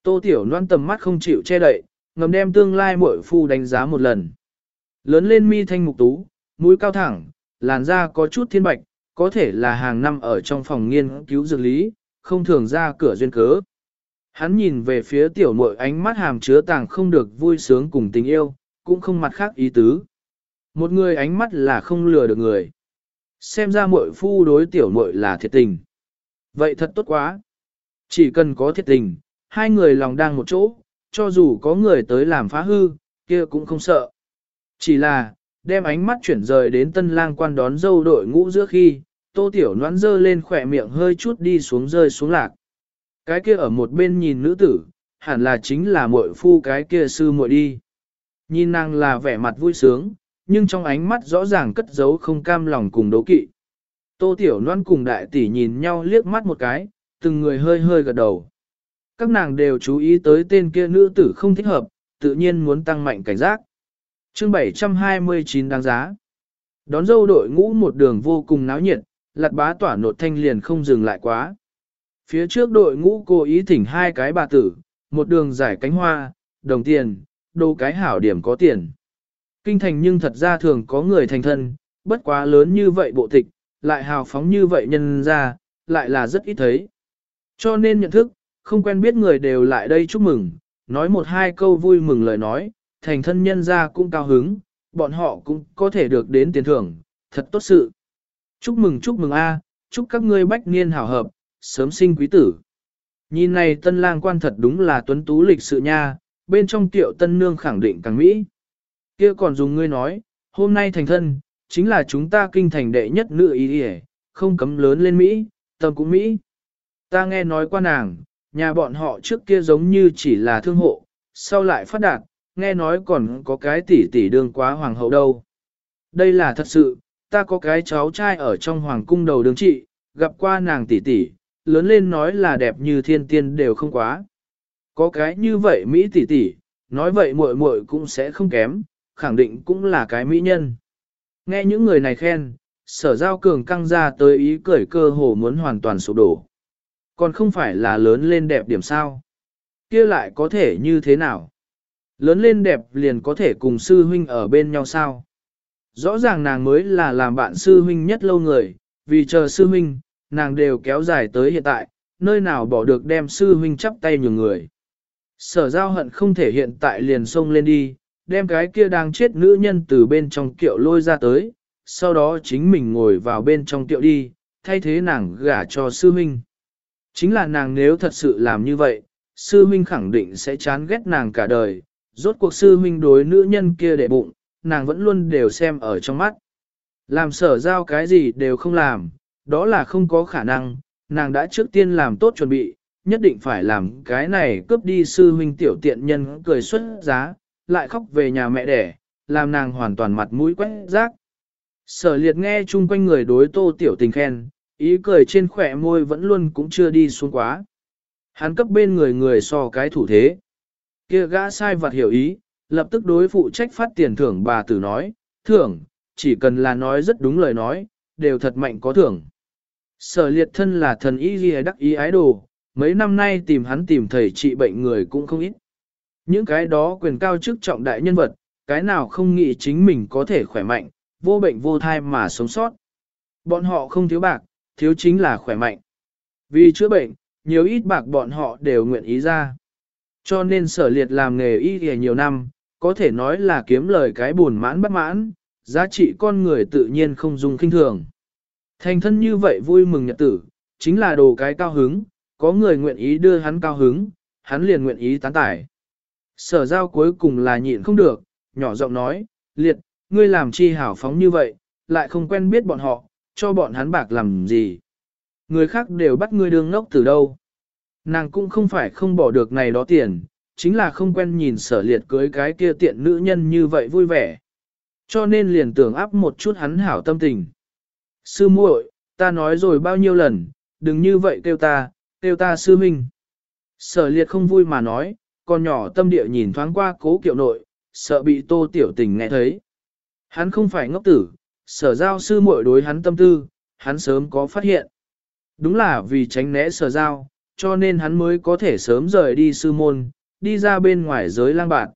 Tô tiểu loan tầm mắt không chịu che đậy, ngầm đem tương lai muội phu đánh giá một lần. Lớn lên mi thanh mục tú, mũi cao thẳng, làn da có chút thiên bạch, có thể là hàng năm ở trong phòng nghiên cứu dược lý, không thường ra cửa duyên cớ. Hắn nhìn về phía tiểu muội ánh mắt hàm chứa tàng không được vui sướng cùng tình yêu, cũng không mặt khác ý tứ. Một người ánh mắt là không lừa được người. Xem ra muội phu đối tiểu muội là thiệt tình. Vậy thật tốt quá. Chỉ cần có thiệt tình, hai người lòng đang một chỗ, cho dù có người tới làm phá hư, kia cũng không sợ. Chỉ là, đem ánh mắt chuyển rời đến tân lang quan đón dâu đội ngũ giữa khi, tô tiểu noãn dơ lên khỏe miệng hơi chút đi xuống rơi xuống lạc. Cái kia ở một bên nhìn nữ tử, hẳn là chính là muội phu cái kia sư muội đi. Nhìn nàng là vẻ mặt vui sướng, nhưng trong ánh mắt rõ ràng cất giấu không cam lòng cùng đố kỵ. Tô Tiểu Loan cùng đại tỷ nhìn nhau liếc mắt một cái, từng người hơi hơi gật đầu. Các nàng đều chú ý tới tên kia nữ tử không thích hợp, tự nhiên muốn tăng mạnh cảnh giác. chương 729 đáng giá. Đón dâu đội ngũ một đường vô cùng náo nhiệt, lặt bá tỏa nột thanh liền không dừng lại quá. Phía trước đội ngũ cố ý thỉnh hai cái bà tử, một đường giải cánh hoa, đồng tiền, đồ cái hảo điểm có tiền. Kinh thành nhưng thật ra thường có người thành thân, bất quá lớn như vậy bộ tịch, lại hào phóng như vậy nhân ra, lại là rất ít thấy. Cho nên nhận thức, không quen biết người đều lại đây chúc mừng, nói một hai câu vui mừng lời nói, thành thân nhân ra cũng cao hứng, bọn họ cũng có thể được đến tiền thưởng, thật tốt sự. Chúc mừng chúc mừng a, chúc các ngươi bách niên hảo hợp, sớm sinh quý tử. Nhìn này tân lang quan thật đúng là tuấn tú lịch sự nha, bên trong tiệu tân nương khẳng định càng mỹ kia còn dùng ngươi nói, hôm nay thành thân, chính là chúng ta kinh thành đệ nhất nữ ý hề, không cấm lớn lên Mỹ, tâm cũng Mỹ. Ta nghe nói qua nàng, nhà bọn họ trước kia giống như chỉ là thương hộ, sau lại phát đạt, nghe nói còn có cái tỷ tỷ đương quá hoàng hậu đâu. Đây là thật sự, ta có cái cháu trai ở trong hoàng cung đầu đường trị, gặp qua nàng tỷ tỷ, lớn lên nói là đẹp như thiên tiên đều không quá. Có cái như vậy Mỹ tỷ tỷ, nói vậy muội muội cũng sẽ không kém, khẳng định cũng là cái mỹ nhân. Nghe những người này khen, sở giao cường căng ra tới ý cười cơ hồ muốn hoàn toàn sụp đổ. Còn không phải là lớn lên đẹp điểm sao? kia lại có thể như thế nào? Lớn lên đẹp liền có thể cùng sư huynh ở bên nhau sao? Rõ ràng nàng mới là làm bạn sư huynh nhất lâu người, vì chờ sư huynh, nàng đều kéo dài tới hiện tại, nơi nào bỏ được đem sư huynh chắp tay nhường người. Sở giao hận không thể hiện tại liền xông lên đi, đem cái kia đang chết nữ nhân từ bên trong kiệu lôi ra tới, sau đó chính mình ngồi vào bên trong kiệu đi, thay thế nàng gả cho sư huynh. Chính là nàng nếu thật sự làm như vậy, sư huynh khẳng định sẽ chán ghét nàng cả đời, rốt cuộc sư huynh đối nữ nhân kia để bụng, nàng vẫn luôn đều xem ở trong mắt. Làm sở giao cái gì đều không làm, đó là không có khả năng, nàng đã trước tiên làm tốt chuẩn bị, nhất định phải làm cái này cướp đi sư huynh tiểu tiện nhân cười xuất giá, lại khóc về nhà mẹ đẻ, làm nàng hoàn toàn mặt mũi quét rác. Sở liệt nghe chung quanh người đối tô tiểu tình khen, ý cười trên khỏe môi vẫn luôn cũng chưa đi xuống quá. Hắn cấp bên người người so cái thủ thế. kia gã sai vặt hiểu ý, lập tức đối phụ trách phát tiền thưởng bà tử nói, thưởng, chỉ cần là nói rất đúng lời nói, đều thật mạnh có thưởng. Sở liệt thân là thần y ghi đắc ý ái đồ, mấy năm nay tìm hắn tìm thầy trị bệnh người cũng không ít. Những cái đó quyền cao chức trọng đại nhân vật, cái nào không nghĩ chính mình có thể khỏe mạnh, vô bệnh vô thai mà sống sót. Bọn họ không thiếu bạc, thiếu chính là khỏe mạnh. Vì chữa bệnh, nhiều ít bạc bọn họ đều nguyện ý ra. Cho nên sở liệt làm nghề y thì nhiều năm, có thể nói là kiếm lời cái buồn mãn bất mãn, giá trị con người tự nhiên không dùng kinh thường. Thành thân như vậy vui mừng nhật tử, chính là đồ cái cao hứng, có người nguyện ý đưa hắn cao hứng, hắn liền nguyện ý tán tải. Sở giao cuối cùng là nhịn không được, nhỏ giọng nói, liệt, ngươi làm chi hảo phóng như vậy, lại không quen biết bọn họ, cho bọn hắn bạc làm gì. Người khác đều bắt ngươi đương ngốc từ đâu. Nàng cũng không phải không bỏ được này đó tiền, chính là không quen nhìn sở liệt cưới cái kia tiện nữ nhân như vậy vui vẻ. Cho nên liền tưởng áp một chút hắn hảo tâm tình. Sư muội, ta nói rồi bao nhiêu lần, đừng như vậy kêu ta, kêu ta sư minh. Sở liệt không vui mà nói, con nhỏ tâm địa nhìn thoáng qua cố kiệu nội, sợ bị tô tiểu tình nghe thấy. Hắn không phải ngốc tử, sở giao sư muội đối hắn tâm tư, hắn sớm có phát hiện. Đúng là vì tránh né sở giao, cho nên hắn mới có thể sớm rời đi sư môn, đi ra bên ngoài giới lang bạt.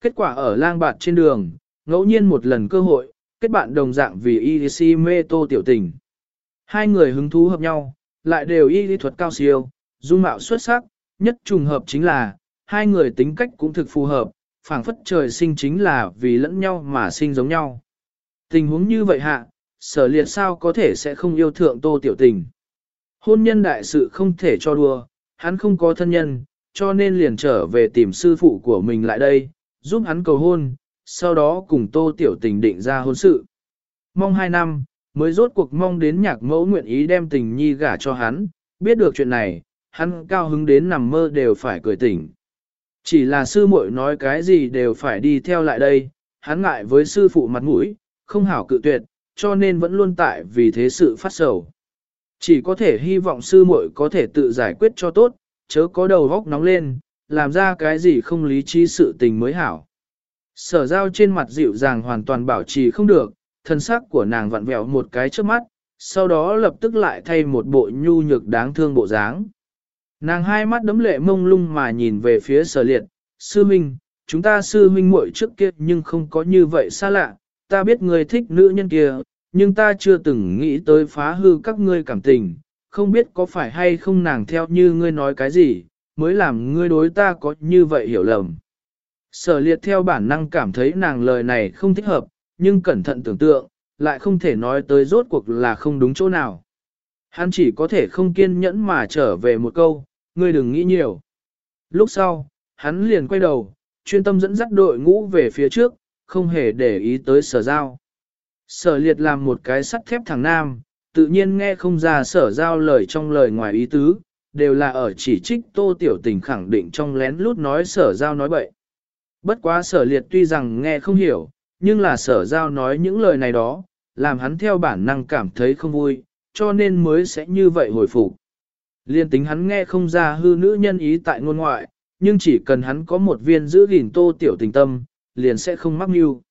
Kết quả ở lang bạt trên đường, ngẫu nhiên một lần cơ hội, kết bạn đồng dạng vì y si mê tô tiểu tình. Hai người hứng thú hợp nhau, lại đều y lý thuật cao siêu, dung mạo xuất sắc, nhất trùng hợp chính là, hai người tính cách cũng thực phù hợp, phảng phất trời sinh chính là vì lẫn nhau mà sinh giống nhau. Tình huống như vậy hạ, sở liệt sao có thể sẽ không yêu thượng tô tiểu tình. Hôn nhân đại sự không thể cho đùa, hắn không có thân nhân, cho nên liền trở về tìm sư phụ của mình lại đây, giúp hắn cầu hôn, sau đó cùng tô tiểu tình định ra hôn sự. Mong hai năm, mới rốt cuộc mong đến nhạc mẫu nguyện ý đem tình nhi gả cho hắn, biết được chuyện này, hắn cao hứng đến nằm mơ đều phải cười tỉnh. Chỉ là sư muội nói cái gì đều phải đi theo lại đây, hắn ngại với sư phụ mặt mũi, không hảo cự tuyệt, cho nên vẫn luôn tại vì thế sự phát sầu. Chỉ có thể hy vọng sư muội có thể tự giải quyết cho tốt, chớ có đầu góc nóng lên, làm ra cái gì không lý trí sự tình mới hảo. Sở giao trên mặt dịu dàng hoàn toàn bảo trì không được, thân sắc của nàng vặn vẹo một cái trước mắt, sau đó lập tức lại thay một bộ nhu nhược đáng thương bộ dáng. Nàng hai mắt đấm lệ mông lung mà nhìn về phía sở liệt, sư minh, chúng ta sư minh muội trước kia nhưng không có như vậy xa lạ, ta biết người thích nữ nhân kia, nhưng ta chưa từng nghĩ tới phá hư các ngươi cảm tình, không biết có phải hay không nàng theo như ngươi nói cái gì, mới làm ngươi đối ta có như vậy hiểu lầm. Sở liệt theo bản năng cảm thấy nàng lời này không thích hợp, nhưng cẩn thận tưởng tượng, lại không thể nói tới rốt cuộc là không đúng chỗ nào. Hắn chỉ có thể không kiên nhẫn mà trở về một câu, ngươi đừng nghĩ nhiều. Lúc sau, hắn liền quay đầu, chuyên tâm dẫn dắt đội ngũ về phía trước, không hề để ý tới sở giao. Sở liệt làm một cái sắt thép thẳng nam, tự nhiên nghe không ra sở giao lời trong lời ngoài ý tứ, đều là ở chỉ trích tô tiểu tình khẳng định trong lén lút nói sở giao nói bậy. Bất quá sở liệt tuy rằng nghe không hiểu, nhưng là sở giao nói những lời này đó, làm hắn theo bản năng cảm thấy không vui, cho nên mới sẽ như vậy hồi phục. Liên tính hắn nghe không ra hư nữ nhân ý tại ngôn ngoại, nhưng chỉ cần hắn có một viên giữ gìn tô tiểu tình tâm, liền sẽ không mắc mưu.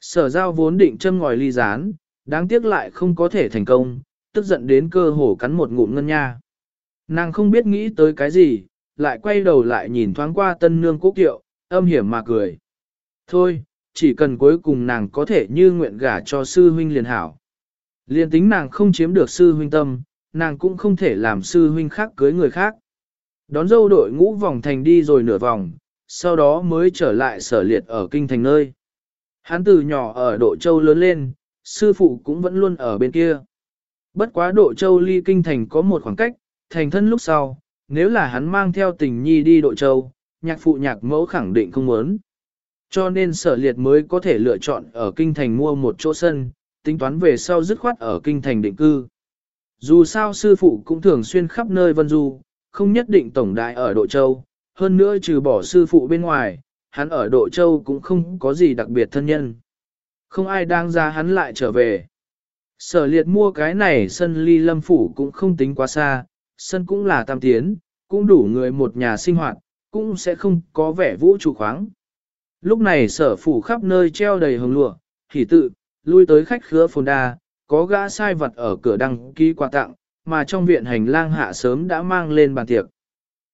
Sở giao vốn định châm ngòi ly gián, đáng tiếc lại không có thể thành công, tức giận đến cơ hồ cắn một ngụm ngân nha. Nàng không biết nghĩ tới cái gì, lại quay đầu lại nhìn thoáng qua tân nương cố kiệu, âm hiểm mà cười. Thôi, chỉ cần cuối cùng nàng có thể như nguyện gả cho sư huynh liền hảo. Liên tính nàng không chiếm được sư huynh tâm, nàng cũng không thể làm sư huynh khác cưới người khác. Đón dâu đội ngũ vòng thành đi rồi nửa vòng, sau đó mới trở lại sở liệt ở kinh thành nơi. Hắn từ nhỏ ở Độ Châu lớn lên, sư phụ cũng vẫn luôn ở bên kia. Bất quá Độ Châu ly kinh thành có một khoảng cách, thành thân lúc sau, nếu là hắn mang theo tình nhi đi Độ Châu, nhạc phụ nhạc mẫu khẳng định không muốn. Cho nên sở liệt mới có thể lựa chọn ở kinh thành mua một chỗ sân, tính toán về sau dứt khoát ở kinh thành định cư. Dù sao sư phụ cũng thường xuyên khắp nơi vân du, không nhất định tổng đại ở Độ Châu, hơn nữa trừ bỏ sư phụ bên ngoài, hắn ở Độ Châu cũng không có gì đặc biệt thân nhân. Không ai đang ra hắn lại trở về. Sở liệt mua cái này sân ly lâm phủ cũng không tính quá xa, sân cũng là tam tiến, cũng đủ người một nhà sinh hoạt, cũng sẽ không có vẻ vũ trụ khoáng. Lúc này sở phủ khắp nơi treo đầy hồng lụa, hỉ tự, lui tới khách khứa phồn đa, có gã sai vật ở cửa đăng ký quà tặng, mà trong viện hành lang hạ sớm đã mang lên bàn tiệc.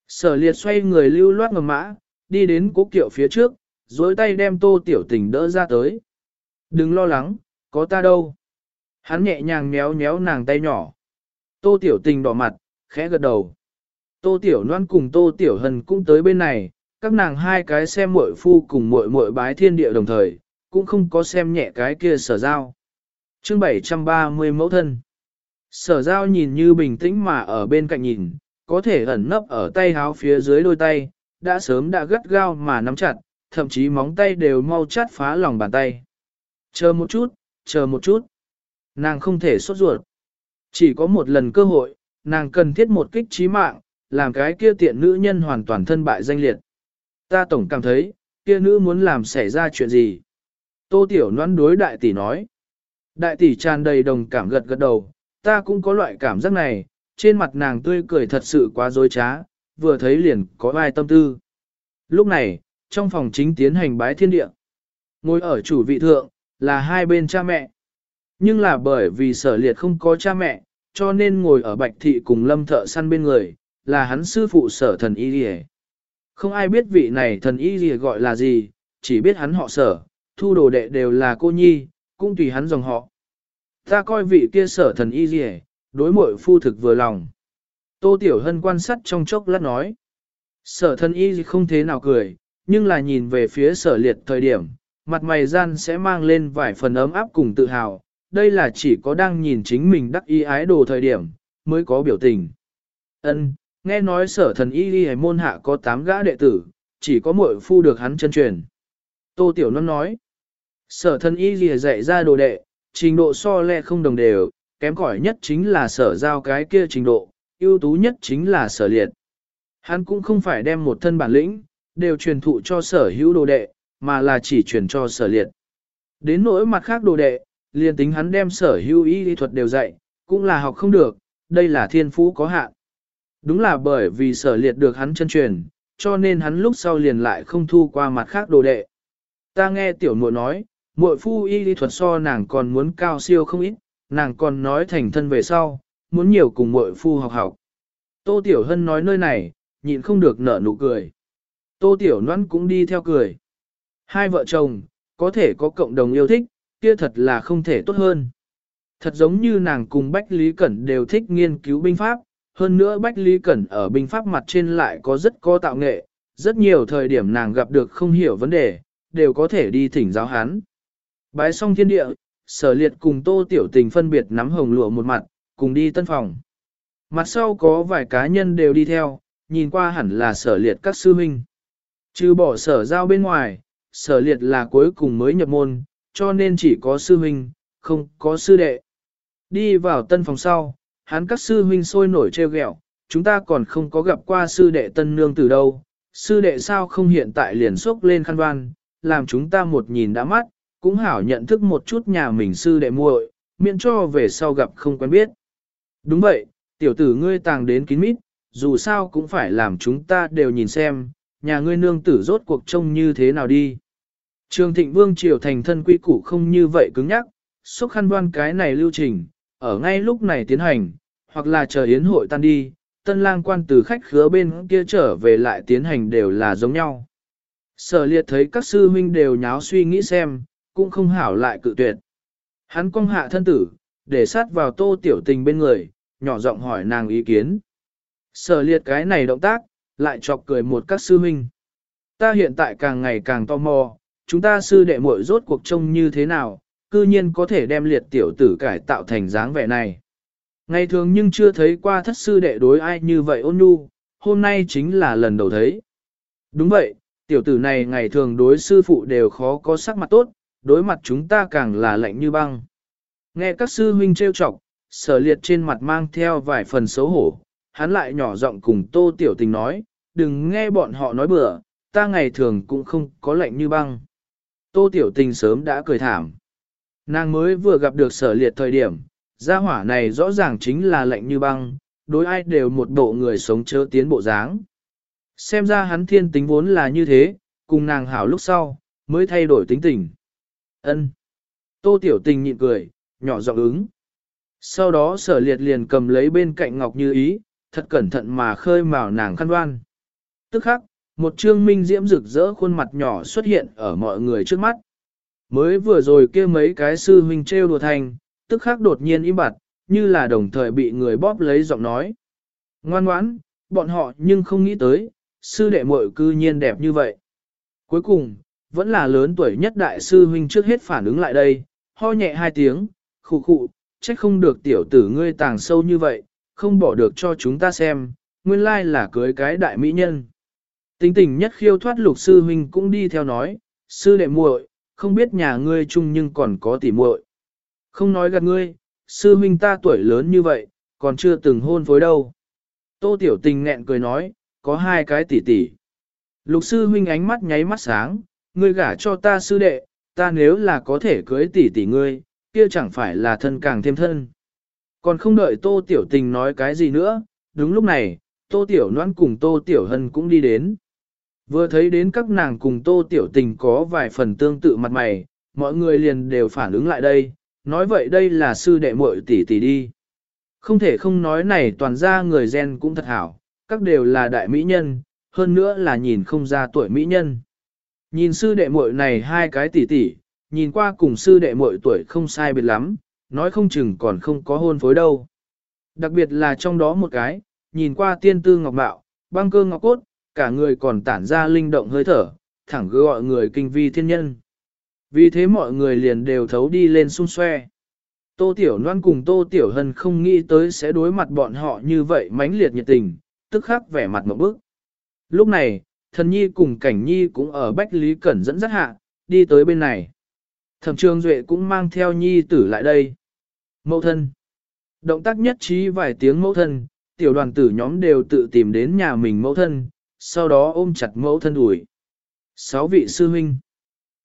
Sở liệt xoay người lưu loát ngầm mã, đi đến cố kiệu phía trước, dối tay đem tô tiểu tình đỡ ra tới. Đừng lo lắng, có ta đâu. Hắn nhẹ nhàng méo méo nàng tay nhỏ. Tô tiểu tình đỏ mặt, khẽ gật đầu. Tô tiểu loan cùng tô tiểu hần cũng tới bên này, các nàng hai cái xem muội phu cùng muội muội bái thiên địa đồng thời, cũng không có xem nhẹ cái kia sở giao chương 730 mẫu thân. Sở giao nhìn như bình tĩnh mà ở bên cạnh nhìn, có thể ẩn nấp ở tay háo phía dưới đôi tay, đã sớm đã gắt gao mà nắm chặt, thậm chí móng tay đều mau chát phá lòng bàn tay. Chờ một chút, chờ một chút. Nàng không thể sốt ruột. Chỉ có một lần cơ hội, nàng cần thiết một kích trí mạng, làm cái kia tiện nữ nhân hoàn toàn thân bại danh liệt. Ta tổng cảm thấy, kia nữ muốn làm xảy ra chuyện gì. Tô Tiểu Loan đối đại tỷ nói. Đại tỷ tràn đầy đồng cảm gật gật đầu, ta cũng có loại cảm giác này, trên mặt nàng tươi cười thật sự quá dối trá, vừa thấy liền có ai tâm tư. Lúc này, trong phòng chính tiến hành bái thiên địa. Ngồi ở chủ vị thượng, là hai bên cha mẹ. Nhưng là bởi vì sở liệt không có cha mẹ, cho nên ngồi ở bạch thị cùng lâm thợ săn bên người, là hắn sư phụ sở thần y rìa. Không ai biết vị này thần y rìa gọi là gì, chỉ biết hắn họ sở, thu đồ đệ đều là cô nhi, cũng tùy hắn dòng họ. Ta coi vị kia sở thần y rìa, đối mội phu thực vừa lòng. Tô Tiểu Hân quan sát trong chốc lát nói. Sở thần y không thế nào cười, nhưng là nhìn về phía sở liệt thời điểm, mặt mày gian sẽ mang lên vài phần ấm áp cùng tự hào, đây là chỉ có đang nhìn chính mình đắc ý ái đồ thời điểm, mới có biểu tình. Ân, nghe nói sở thần y đi môn hạ có 8 gã đệ tử, chỉ có muội phu được hắn chân truyền. Tô Tiểu Nôn nói, sở thân y lìa dạy ra đồ đệ, trình độ so lẹ không đồng đều, kém cỏi nhất chính là sở giao cái kia trình độ, ưu tú nhất chính là sở liệt. Hắn cũng không phải đem một thân bản lĩnh, đều truyền thụ cho sở hữu đồ đệ, mà là chỉ truyền cho sở liệt. Đến nỗi mặt khác đồ đệ, liền tính hắn đem sở hữu y lý thuật đều dạy, cũng là học không được, đây là thiên phú có hạn. Đúng là bởi vì sở liệt được hắn chân truyền, cho nên hắn lúc sau liền lại không thu qua mặt khác đồ đệ. Ta nghe tiểu muội nói, muội phu y lý thuật so nàng còn muốn cao siêu không ít, nàng còn nói thành thân về sau, muốn nhiều cùng muội phu học học. Tô Tiểu Hân nói nơi này, nhịn không được nở nụ cười. Tô Tiểu Loan cũng đi theo cười. Hai vợ chồng, có thể có cộng đồng yêu thích, kia thật là không thể tốt hơn. Thật giống như nàng cùng Bách Lý Cẩn đều thích nghiên cứu binh pháp, hơn nữa Bách Lý Cẩn ở binh pháp mặt trên lại có rất có tạo nghệ, rất nhiều thời điểm nàng gặp được không hiểu vấn đề, đều có thể đi thỉnh giáo hắn. Bái xong thiên địa, sở liệt cùng tô tiểu tình phân biệt nắm hồng lụa một mặt, cùng đi tân phòng. Mặt sau có vài cá nhân đều đi theo, nhìn qua hẳn là sở liệt các sư huynh. Trừ bỏ sở giao bên ngoài, sở liệt là cuối cùng mới nhập môn, cho nên chỉ có sư huynh, không có sư đệ. Đi vào tân phòng sau, hắn các sư huynh sôi nổi treo ghẹo, chúng ta còn không có gặp qua sư đệ tân nương từ đâu, sư đệ sao không hiện tại liền xúc lên khăn đoan, làm chúng ta một nhìn đã mắt, cũng hảo nhận thức một chút nhà mình sư đệ muội, miễn cho về sau gặp không quen biết. Đúng vậy, tiểu tử ngươi tàng đến kín mít, dù sao cũng phải làm chúng ta đều nhìn xem, nhà ngươi nương tử rốt cuộc trông như thế nào đi. Trường thịnh vương triều thành thân quy củ không như vậy cứng nhắc, xúc khăn đoan cái này lưu trình, ở ngay lúc này tiến hành, hoặc là chờ yến hội tan đi, tân lang quan từ khách khứa bên kia trở về lại tiến hành đều là giống nhau. Sở liệt thấy các sư huynh đều nháo suy nghĩ xem, cũng không hảo lại cự tuyệt. Hắn cong hạ thân tử, để sát vào tô tiểu tình bên người, nhỏ giọng hỏi nàng ý kiến. Sở liệt cái này động tác, lại chọc cười một các sư huynh. Ta hiện tại càng ngày càng tò mò, chúng ta sư đệ muội rốt cuộc trông như thế nào, cư nhiên có thể đem liệt tiểu tử cải tạo thành dáng vẻ này. Ngày thường nhưng chưa thấy qua thất sư đệ đối ai như vậy ôn nhu, hôm nay chính là lần đầu thấy. Đúng vậy, tiểu tử này ngày thường đối sư phụ đều khó có sắc mặt tốt, đối mặt chúng ta càng là lạnh như băng. Nghe các sư huynh trêu chọc, sở liệt trên mặt mang theo vài phần xấu hổ, hắn lại nhỏ giọng cùng tô tiểu tình nói, đừng nghe bọn họ nói bừa, ta ngày thường cũng không có lạnh như băng. Tô tiểu tình sớm đã cười thảm. Nàng mới vừa gặp được sở liệt thời điểm, gia hỏa này rõ ràng chính là lạnh như băng, đối ai đều một bộ người sống chớ tiến bộ dáng. Xem ra hắn thiên tính vốn là như thế, cùng nàng hảo lúc sau, mới thay đổi tính tình. Ân. Tô tiểu tình nhịn cười, nhỏ giọng ứng. Sau đó sở liệt liền cầm lấy bên cạnh Ngọc Như Ý, thật cẩn thận mà khơi mào nàng khăn đoan. Tức khắc, một trương minh diễm rực rỡ khuôn mặt nhỏ xuất hiện ở mọi người trước mắt. Mới vừa rồi kia mấy cái sư huynh trêu đùa thành, tức khắc đột nhiên im bặt, như là đồng thời bị người bóp lấy giọng nói. Ngoan ngoãn, bọn họ nhưng không nghĩ tới, sư đệ muội cư nhiên đẹp như vậy. Cuối cùng, vẫn là lớn tuổi nhất đại sư huynh trước hết phản ứng lại đây, ho nhẹ hai tiếng, khụ khụ, trách không được tiểu tử ngươi tàng sâu như vậy, không bỏ được cho chúng ta xem, nguyên lai là cưới cái đại mỹ nhân. Tính tình nhất khiêu thoát lục sư huynh cũng đi theo nói, sư đệ muội, không biết nhà ngươi chung nhưng còn có tỉ muội. Không nói gạt ngươi, sư huynh ta tuổi lớn như vậy, còn chưa từng hôn phối đâu. Tô Tiểu Tình nghẹn cười nói, có hai cái tỷ tỷ. Lục sư huynh ánh mắt nháy mắt sáng, ngươi gả cho ta sư đệ, ta nếu là có thể cưới tỷ tỷ ngươi, kia chẳng phải là thân càng thêm thân. Còn không đợi Tô Tiểu Tình nói cái gì nữa, đúng lúc này, Tô Tiểu Loan cùng Tô Tiểu Hân cũng đi đến. Vừa thấy đến các nàng cùng Tô Tiểu Tình có vài phần tương tự mặt mày, mọi người liền đều phản ứng lại đây, nói vậy đây là sư đệ muội tỷ tỷ đi. Không thể không nói này toàn ra người gen cũng thật hảo, các đều là đại mỹ nhân, hơn nữa là nhìn không ra tuổi mỹ nhân. Nhìn sư đệ muội này hai cái tỷ tỷ, nhìn qua cùng sư đệ muội tuổi không sai biệt lắm, nói không chừng còn không có hôn phối đâu. Đặc biệt là trong đó một cái, nhìn qua tiên tư ngọc mạo, băng cơ ngọc cốt, cả người còn tản ra linh động hơi thở, thẳng gọi người kinh vi thiên nhân. Vì thế mọi người liền đều thấu đi lên xung xoe. Tô Tiểu Loan cùng Tô Tiểu Hân không nghĩ tới sẽ đối mặt bọn họ như vậy mãnh liệt nhiệt tình, tức khắc vẻ mặt một bức. Lúc này, thần nhi cùng cảnh nhi cũng ở Bách Lý Cẩn dẫn dắt hạ, đi tới bên này. Thẩm trường duệ cũng mang theo nhi tử lại đây. Mẫu thân. Động tác nhất trí vài tiếng mẫu thân, tiểu đoàn tử nhóm đều tự tìm đến nhà mình mẫu thân, sau đó ôm chặt mẫu thân ủi. Sáu vị sư huynh.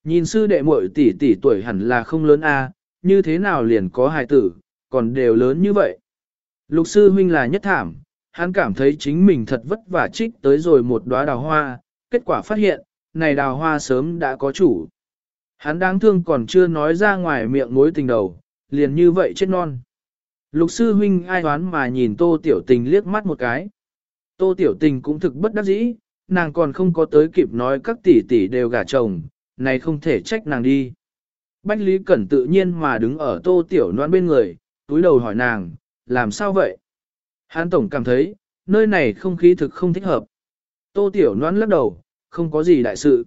Nhìn sư đệ muội tỷ tỷ tuổi hẳn là không lớn a, như thế nào liền có hài tử, còn đều lớn như vậy. Lục sư huynh là nhất thảm, hắn cảm thấy chính mình thật vất vả trích tới rồi một đóa đào hoa, kết quả phát hiện, này đào hoa sớm đã có chủ. Hắn đáng thương còn chưa nói ra ngoài miệng mối tình đầu, liền như vậy chết non. Lục sư huynh ai đoán mà nhìn tô tiểu tình liếc mắt một cái. Tô tiểu tình cũng thực bất đắc dĩ, nàng còn không có tới kịp nói các tỷ tỷ đều gả chồng, này không thể trách nàng đi. Bách Lý Cẩn tự nhiên mà đứng ở tô tiểu noan bên người, túi đầu hỏi nàng, làm sao vậy? Hán Tổng cảm thấy, nơi này không khí thực không thích hợp. Tô tiểu Loan lắc đầu, không có gì đại sự.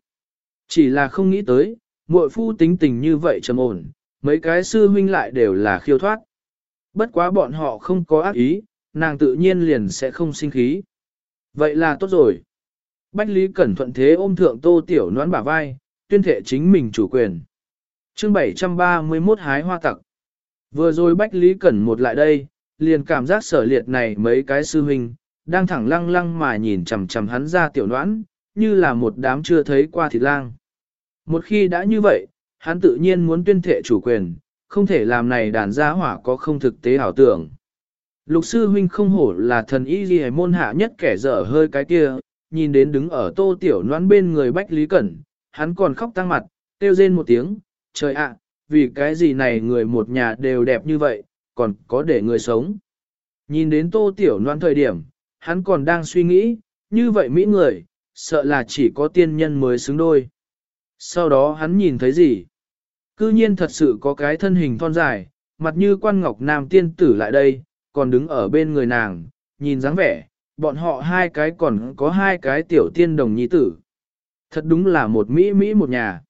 Chỉ là không nghĩ tới, muội phu tính tình như vậy trầm ổn, mấy cái sư huynh lại đều là khiêu thoát. Bất quá bọn họ không có ác ý, nàng tự nhiên liền sẽ không sinh khí. Vậy là tốt rồi. Bách Lý Cẩn thuận thế ôm thượng tô tiểu Loan bả vai, tuyên thệ chính mình chủ quyền. chương 731 hái hoa tặc. Vừa rồi Bách Lý Cẩn một lại đây, liền cảm giác sở liệt này mấy cái sư huynh, đang thẳng lăng lăng mà nhìn chằm chằm hắn ra tiểu noãn, như là một đám chưa thấy qua thịt lang. Một khi đã như vậy, hắn tự nhiên muốn tuyên thệ chủ quyền, không thể làm này đàn gia hỏa có không thực tế ảo tưởng. Lục sư huynh không hổ là thần y ghi môn hạ nhất kẻ dở hơi cái kia, nhìn đến đứng ở tô tiểu noãn bên người Bách Lý Cẩn, hắn còn khóc tăng mặt, kêu rên một tiếng, trời ạ, vì cái gì này người một nhà đều đẹp như vậy, còn có để người sống. Nhìn đến tô tiểu loan thời điểm, hắn còn đang suy nghĩ, như vậy mỹ người, sợ là chỉ có tiên nhân mới xứng đôi. Sau đó hắn nhìn thấy gì? Cư nhiên thật sự có cái thân hình thon dài, mặt như quan ngọc nam tiên tử lại đây, còn đứng ở bên người nàng, nhìn dáng vẻ, bọn họ hai cái còn có hai cái tiểu tiên đồng nhi tử. Thật đúng là một Mỹ Mỹ một nhà.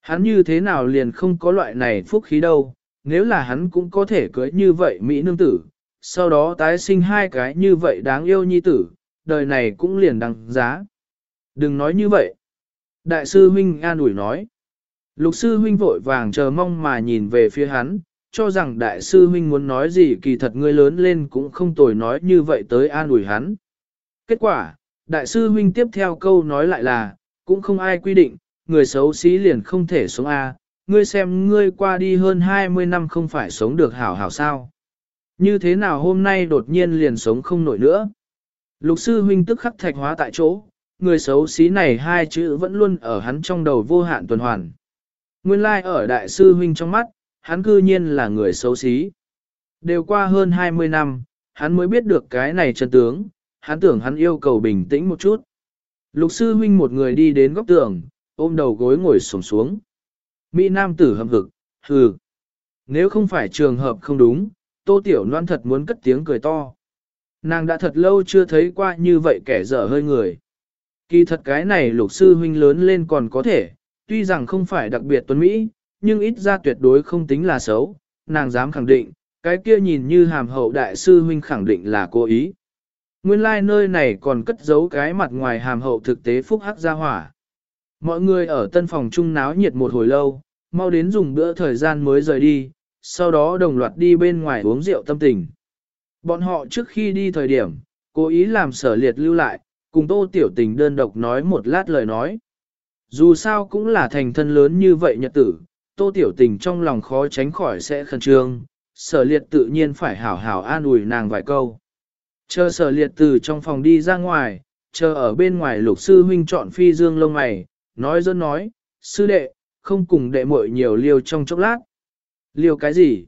Hắn như thế nào liền không có loại này phúc khí đâu, nếu là hắn cũng có thể cưới như vậy Mỹ nương tử, sau đó tái sinh hai cái như vậy đáng yêu nhi tử, đời này cũng liền đăng giá. Đừng nói như vậy. Đại sư huynh an ủi nói. Lục sư huynh vội vàng chờ mong mà nhìn về phía hắn, cho rằng đại sư huynh muốn nói gì kỳ thật ngươi lớn lên cũng không tồi nói như vậy tới an ủi hắn. Kết quả, đại sư huynh tiếp theo câu nói lại là, cũng không ai quy định, người xấu xí liền không thể sống A, ngươi xem ngươi qua đi hơn 20 năm không phải sống được hảo hảo sao. Như thế nào hôm nay đột nhiên liền sống không nổi nữa. Lục sư huynh tức khắc thạch hóa tại chỗ, người xấu xí này hai chữ vẫn luôn ở hắn trong đầu vô hạn tuần hoàn. Nguyên lai like ở đại sư huynh trong mắt, hắn cư nhiên là người xấu xí. Đều qua hơn 20 năm, hắn mới biết được cái này chân tướng, hắn tưởng hắn yêu cầu bình tĩnh một chút. Lục sư huynh một người đi đến góc tường, ôm đầu gối ngồi xổm xuống. Mỹ nam tử hâm hực, hừ. Nếu không phải trường hợp không đúng, tô tiểu loan thật muốn cất tiếng cười to. Nàng đã thật lâu chưa thấy qua như vậy kẻ dở hơi người. Kỳ thật cái này lục sư huynh lớn lên còn có thể, tuy rằng không phải đặc biệt tuấn Mỹ, nhưng ít ra tuyệt đối không tính là xấu, nàng dám khẳng định, cái kia nhìn như hàm hậu đại sư huynh khẳng định là cố ý. Nguyên lai like nơi này còn cất giấu cái mặt ngoài hàm hậu thực tế phúc hắc gia hỏa. Mọi người ở tân phòng chung náo nhiệt một hồi lâu, mau đến dùng bữa thời gian mới rời đi, sau đó đồng loạt đi bên ngoài uống rượu tâm tình. Bọn họ trước khi đi thời điểm, cố ý làm sở liệt lưu lại, cùng tô tiểu tình đơn độc nói một lát lời nói. Dù sao cũng là thành thân lớn như vậy nhật tử, tô tiểu tình trong lòng khó tránh khỏi sẽ khẩn trương, sở liệt tự nhiên phải hảo hảo an ủi nàng vài câu. Chờ sở liệt từ trong phòng đi ra ngoài, chờ ở bên ngoài lục sư huynh chọn phi dương lông mày, nói dân nói, sư đệ, không cùng đệ muội nhiều liều trong chốc lát. Liều cái gì?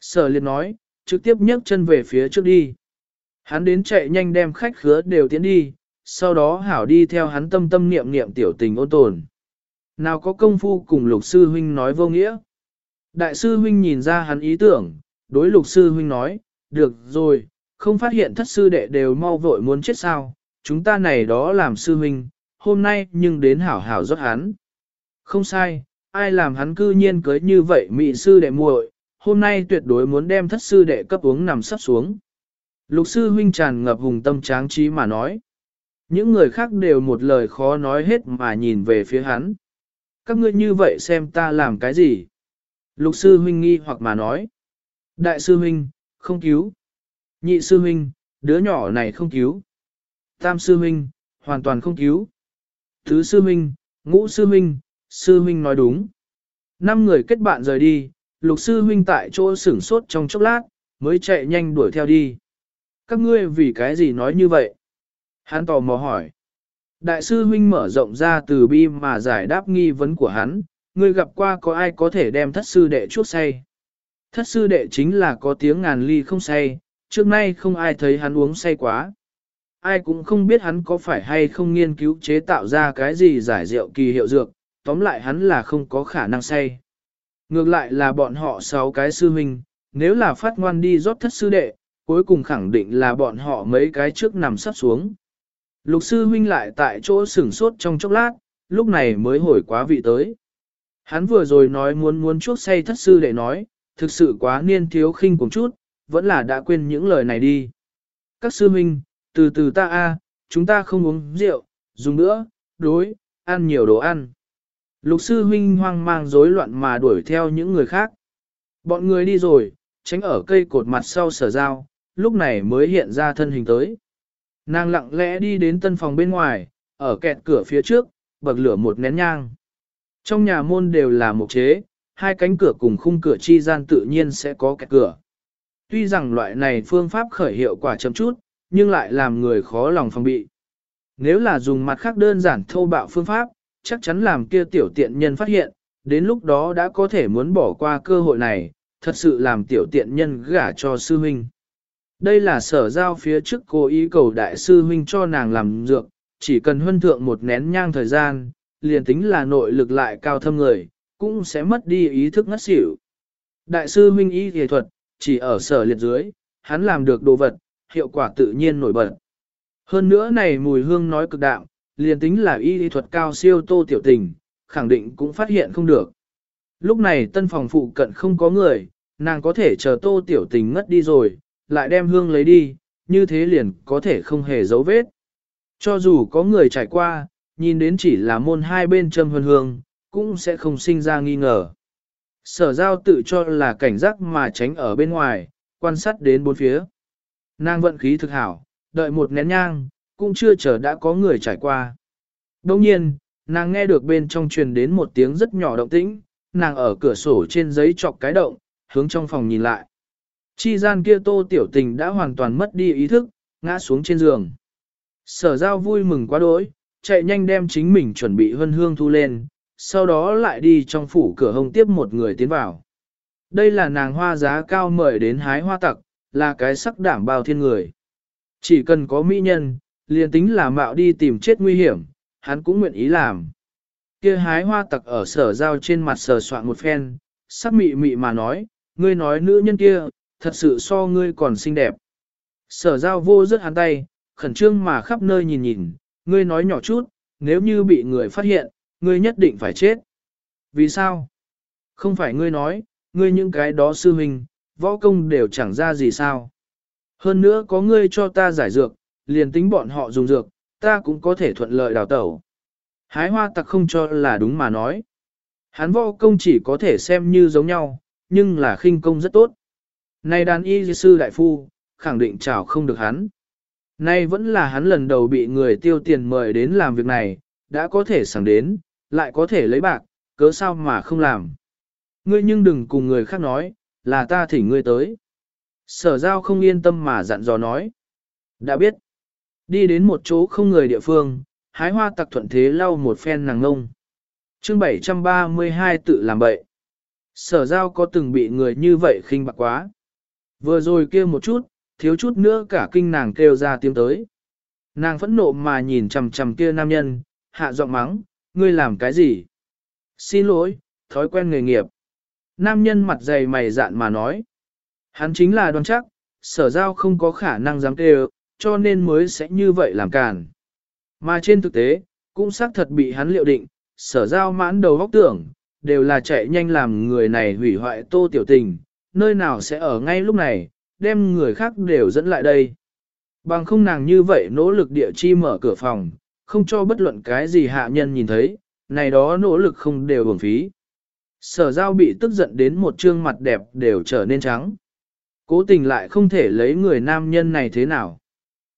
Sở liệt nói, trực tiếp nhấc chân về phía trước đi. Hắn đến chạy nhanh đem khách khứa đều tiến đi, sau đó hảo đi theo hắn tâm tâm niệm niệm tiểu tình ôn tồn. Nào có công phu cùng lục sư huynh nói vô nghĩa. Đại sư huynh nhìn ra hắn ý tưởng, đối lục sư huynh nói, được rồi, không phát hiện thất sư đệ đều mau vội muốn chết sao, chúng ta này đó làm sư huynh, hôm nay nhưng đến hảo hảo rót hắn. Không sai, ai làm hắn cư nhiên cưới như vậy mị sư đệ muội, hôm nay tuyệt đối muốn đem thất sư đệ cấp uống nằm sắp xuống. Lục sư huynh tràn ngập hùng tâm tráng trí mà nói. Những người khác đều một lời khó nói hết mà nhìn về phía hắn. Các ngươi như vậy xem ta làm cái gì? Lục sư huynh nghi hoặc mà nói. Đại sư huynh, không cứu. Nhị sư huynh, đứa nhỏ này không cứu. Tam sư huynh, hoàn toàn không cứu. Thứ sư huynh, ngũ sư huynh, sư huynh nói đúng. Năm người kết bạn rời đi, lục sư huynh tại chỗ sửng sốt trong chốc lát, mới chạy nhanh đuổi theo đi. Các ngươi vì cái gì nói như vậy? Hắn tò mò hỏi. Đại sư huynh mở rộng ra từ bi mà giải đáp nghi vấn của hắn, ngươi gặp qua có ai có thể đem thất sư đệ chuốc say. Thất sư đệ chính là có tiếng ngàn ly không say, trước nay không ai thấy hắn uống say quá. Ai cũng không biết hắn có phải hay không nghiên cứu chế tạo ra cái gì giải rượu kỳ hiệu dược, tóm lại hắn là không có khả năng say. Ngược lại là bọn họ sáu cái sư huynh, nếu là phát ngoan đi rót thất sư đệ, cuối cùng khẳng định là bọn họ mấy cái trước nằm sắp xuống. Lục sư huynh lại tại chỗ sửng sốt trong chốc lát, lúc này mới hồi quá vị tới. Hắn vừa rồi nói muốn muốn chuốc say thất sư đệ nói, thực sự quá niên thiếu khinh cùng chút, vẫn là đã quên những lời này đi. Các sư huynh, từ từ ta a, chúng ta không uống rượu, dùng nữa, đối, ăn nhiều đồ ăn. Lục sư huynh hoang mang rối loạn mà đuổi theo những người khác. Bọn người đi rồi, tránh ở cây cột mặt sau sở dao, lúc này mới hiện ra thân hình tới. Nàng lặng lẽ đi đến tân phòng bên ngoài, ở kẹt cửa phía trước, bậc lửa một nén nhang. Trong nhà môn đều là một chế, hai cánh cửa cùng khung cửa chi gian tự nhiên sẽ có kẹt cửa. Tuy rằng loại này phương pháp khởi hiệu quả chậm chút, nhưng lại làm người khó lòng phòng bị. Nếu là dùng mặt khác đơn giản thô bạo phương pháp, chắc chắn làm kia tiểu tiện nhân phát hiện, đến lúc đó đã có thể muốn bỏ qua cơ hội này, thật sự làm tiểu tiện nhân gả cho sư huynh. Đây là sở giao phía trước cố ý cầu đại sư huynh cho nàng làm dược, chỉ cần huân thượng một nén nhang thời gian, liền tính là nội lực lại cao thâm người, cũng sẽ mất đi ý thức ngất xỉu. Đại sư huynh y thể thuật, chỉ ở sở liệt dưới, hắn làm được đồ vật, hiệu quả tự nhiên nổi bật. Hơn nữa này mùi hương nói cực đạo, liền tính là y lý thuật cao siêu tô tiểu tình, khẳng định cũng phát hiện không được. Lúc này tân phòng phụ cận không có người, nàng có thể chờ tô tiểu tình ngất đi rồi, lại đem hương lấy đi, như thế liền có thể không hề dấu vết. Cho dù có người trải qua, nhìn đến chỉ là môn hai bên châm hương hương, cũng sẽ không sinh ra nghi ngờ. Sở giao tự cho là cảnh giác mà tránh ở bên ngoài, quan sát đến bốn phía. Nàng vận khí thực hảo, đợi một nén nhang, cũng chưa chờ đã có người trải qua. Đồng nhiên, nàng nghe được bên trong truyền đến một tiếng rất nhỏ động tĩnh, nàng ở cửa sổ trên giấy chọc cái động, hướng trong phòng nhìn lại. Chi gian kia tô tiểu tình đã hoàn toàn mất đi ý thức, ngã xuống trên giường. Sở giao vui mừng quá đỗi, chạy nhanh đem chính mình chuẩn bị hân hương thu lên, sau đó lại đi trong phủ cửa hông tiếp một người tiến vào. Đây là nàng hoa giá cao mời đến hái hoa tặc, là cái sắc đảm bao thiên người. Chỉ cần có mỹ nhân, liền tính là mạo đi tìm chết nguy hiểm, hắn cũng nguyện ý làm. Kia hái hoa tặc ở sở giao trên mặt sờ soạn một phen, sắc mị mị mà nói, ngươi nói nữ nhân kia, thật sự so ngươi còn xinh đẹp. Sở giao vô rất hắn tay, khẩn trương mà khắp nơi nhìn nhìn, ngươi nói nhỏ chút, nếu như bị người phát hiện, ngươi nhất định phải chết. Vì sao? Không phải ngươi nói, ngươi những cái đó sư hình, võ công đều chẳng ra gì sao. Hơn nữa có ngươi cho ta giải dược, liền tính bọn họ dùng dược, ta cũng có thể thuận lợi đào tẩu. Hái hoa tặc không cho là đúng mà nói. Hắn võ công chỉ có thể xem như giống nhau, nhưng là khinh công rất tốt. Này đàn y sư đại phu, khẳng định chào không được hắn. Nay vẫn là hắn lần đầu bị người tiêu tiền mời đến làm việc này, đã có thể sẵn đến, lại có thể lấy bạc, cớ sao mà không làm. Ngươi nhưng đừng cùng người khác nói, là ta thỉnh ngươi tới. Sở giao không yên tâm mà dặn dò nói. Đã biết. Đi đến một chỗ không người địa phương, hái hoa tặc thuận thế lau một phen nàng ngông. chương 732 tự làm bậy. Sở giao có từng bị người như vậy khinh bạc quá. Vừa rồi kêu một chút, thiếu chút nữa cả kinh nàng kêu ra tiếng tới. Nàng phẫn nộ mà nhìn chầm chầm kia nam nhân, hạ giọng mắng, ngươi làm cái gì? Xin lỗi, thói quen nghề nghiệp. Nam nhân mặt dày mày dạn mà nói. Hắn chính là đoan chắc, sở giao không có khả năng dám kêu, cho nên mới sẽ như vậy làm cản. Mà trên thực tế, cũng xác thật bị hắn liệu định, sở giao mãn đầu góc tưởng, đều là chạy nhanh làm người này hủy hoại tô tiểu tình, nơi nào sẽ ở ngay lúc này, đem người khác đều dẫn lại đây. Bằng không nàng như vậy nỗ lực địa chi mở cửa phòng, không cho bất luận cái gì hạ nhân nhìn thấy, này đó nỗ lực không đều uổng phí. Sở giao bị tức giận đến một trương mặt đẹp đều trở nên trắng. Cố tình lại không thể lấy người nam nhân này thế nào.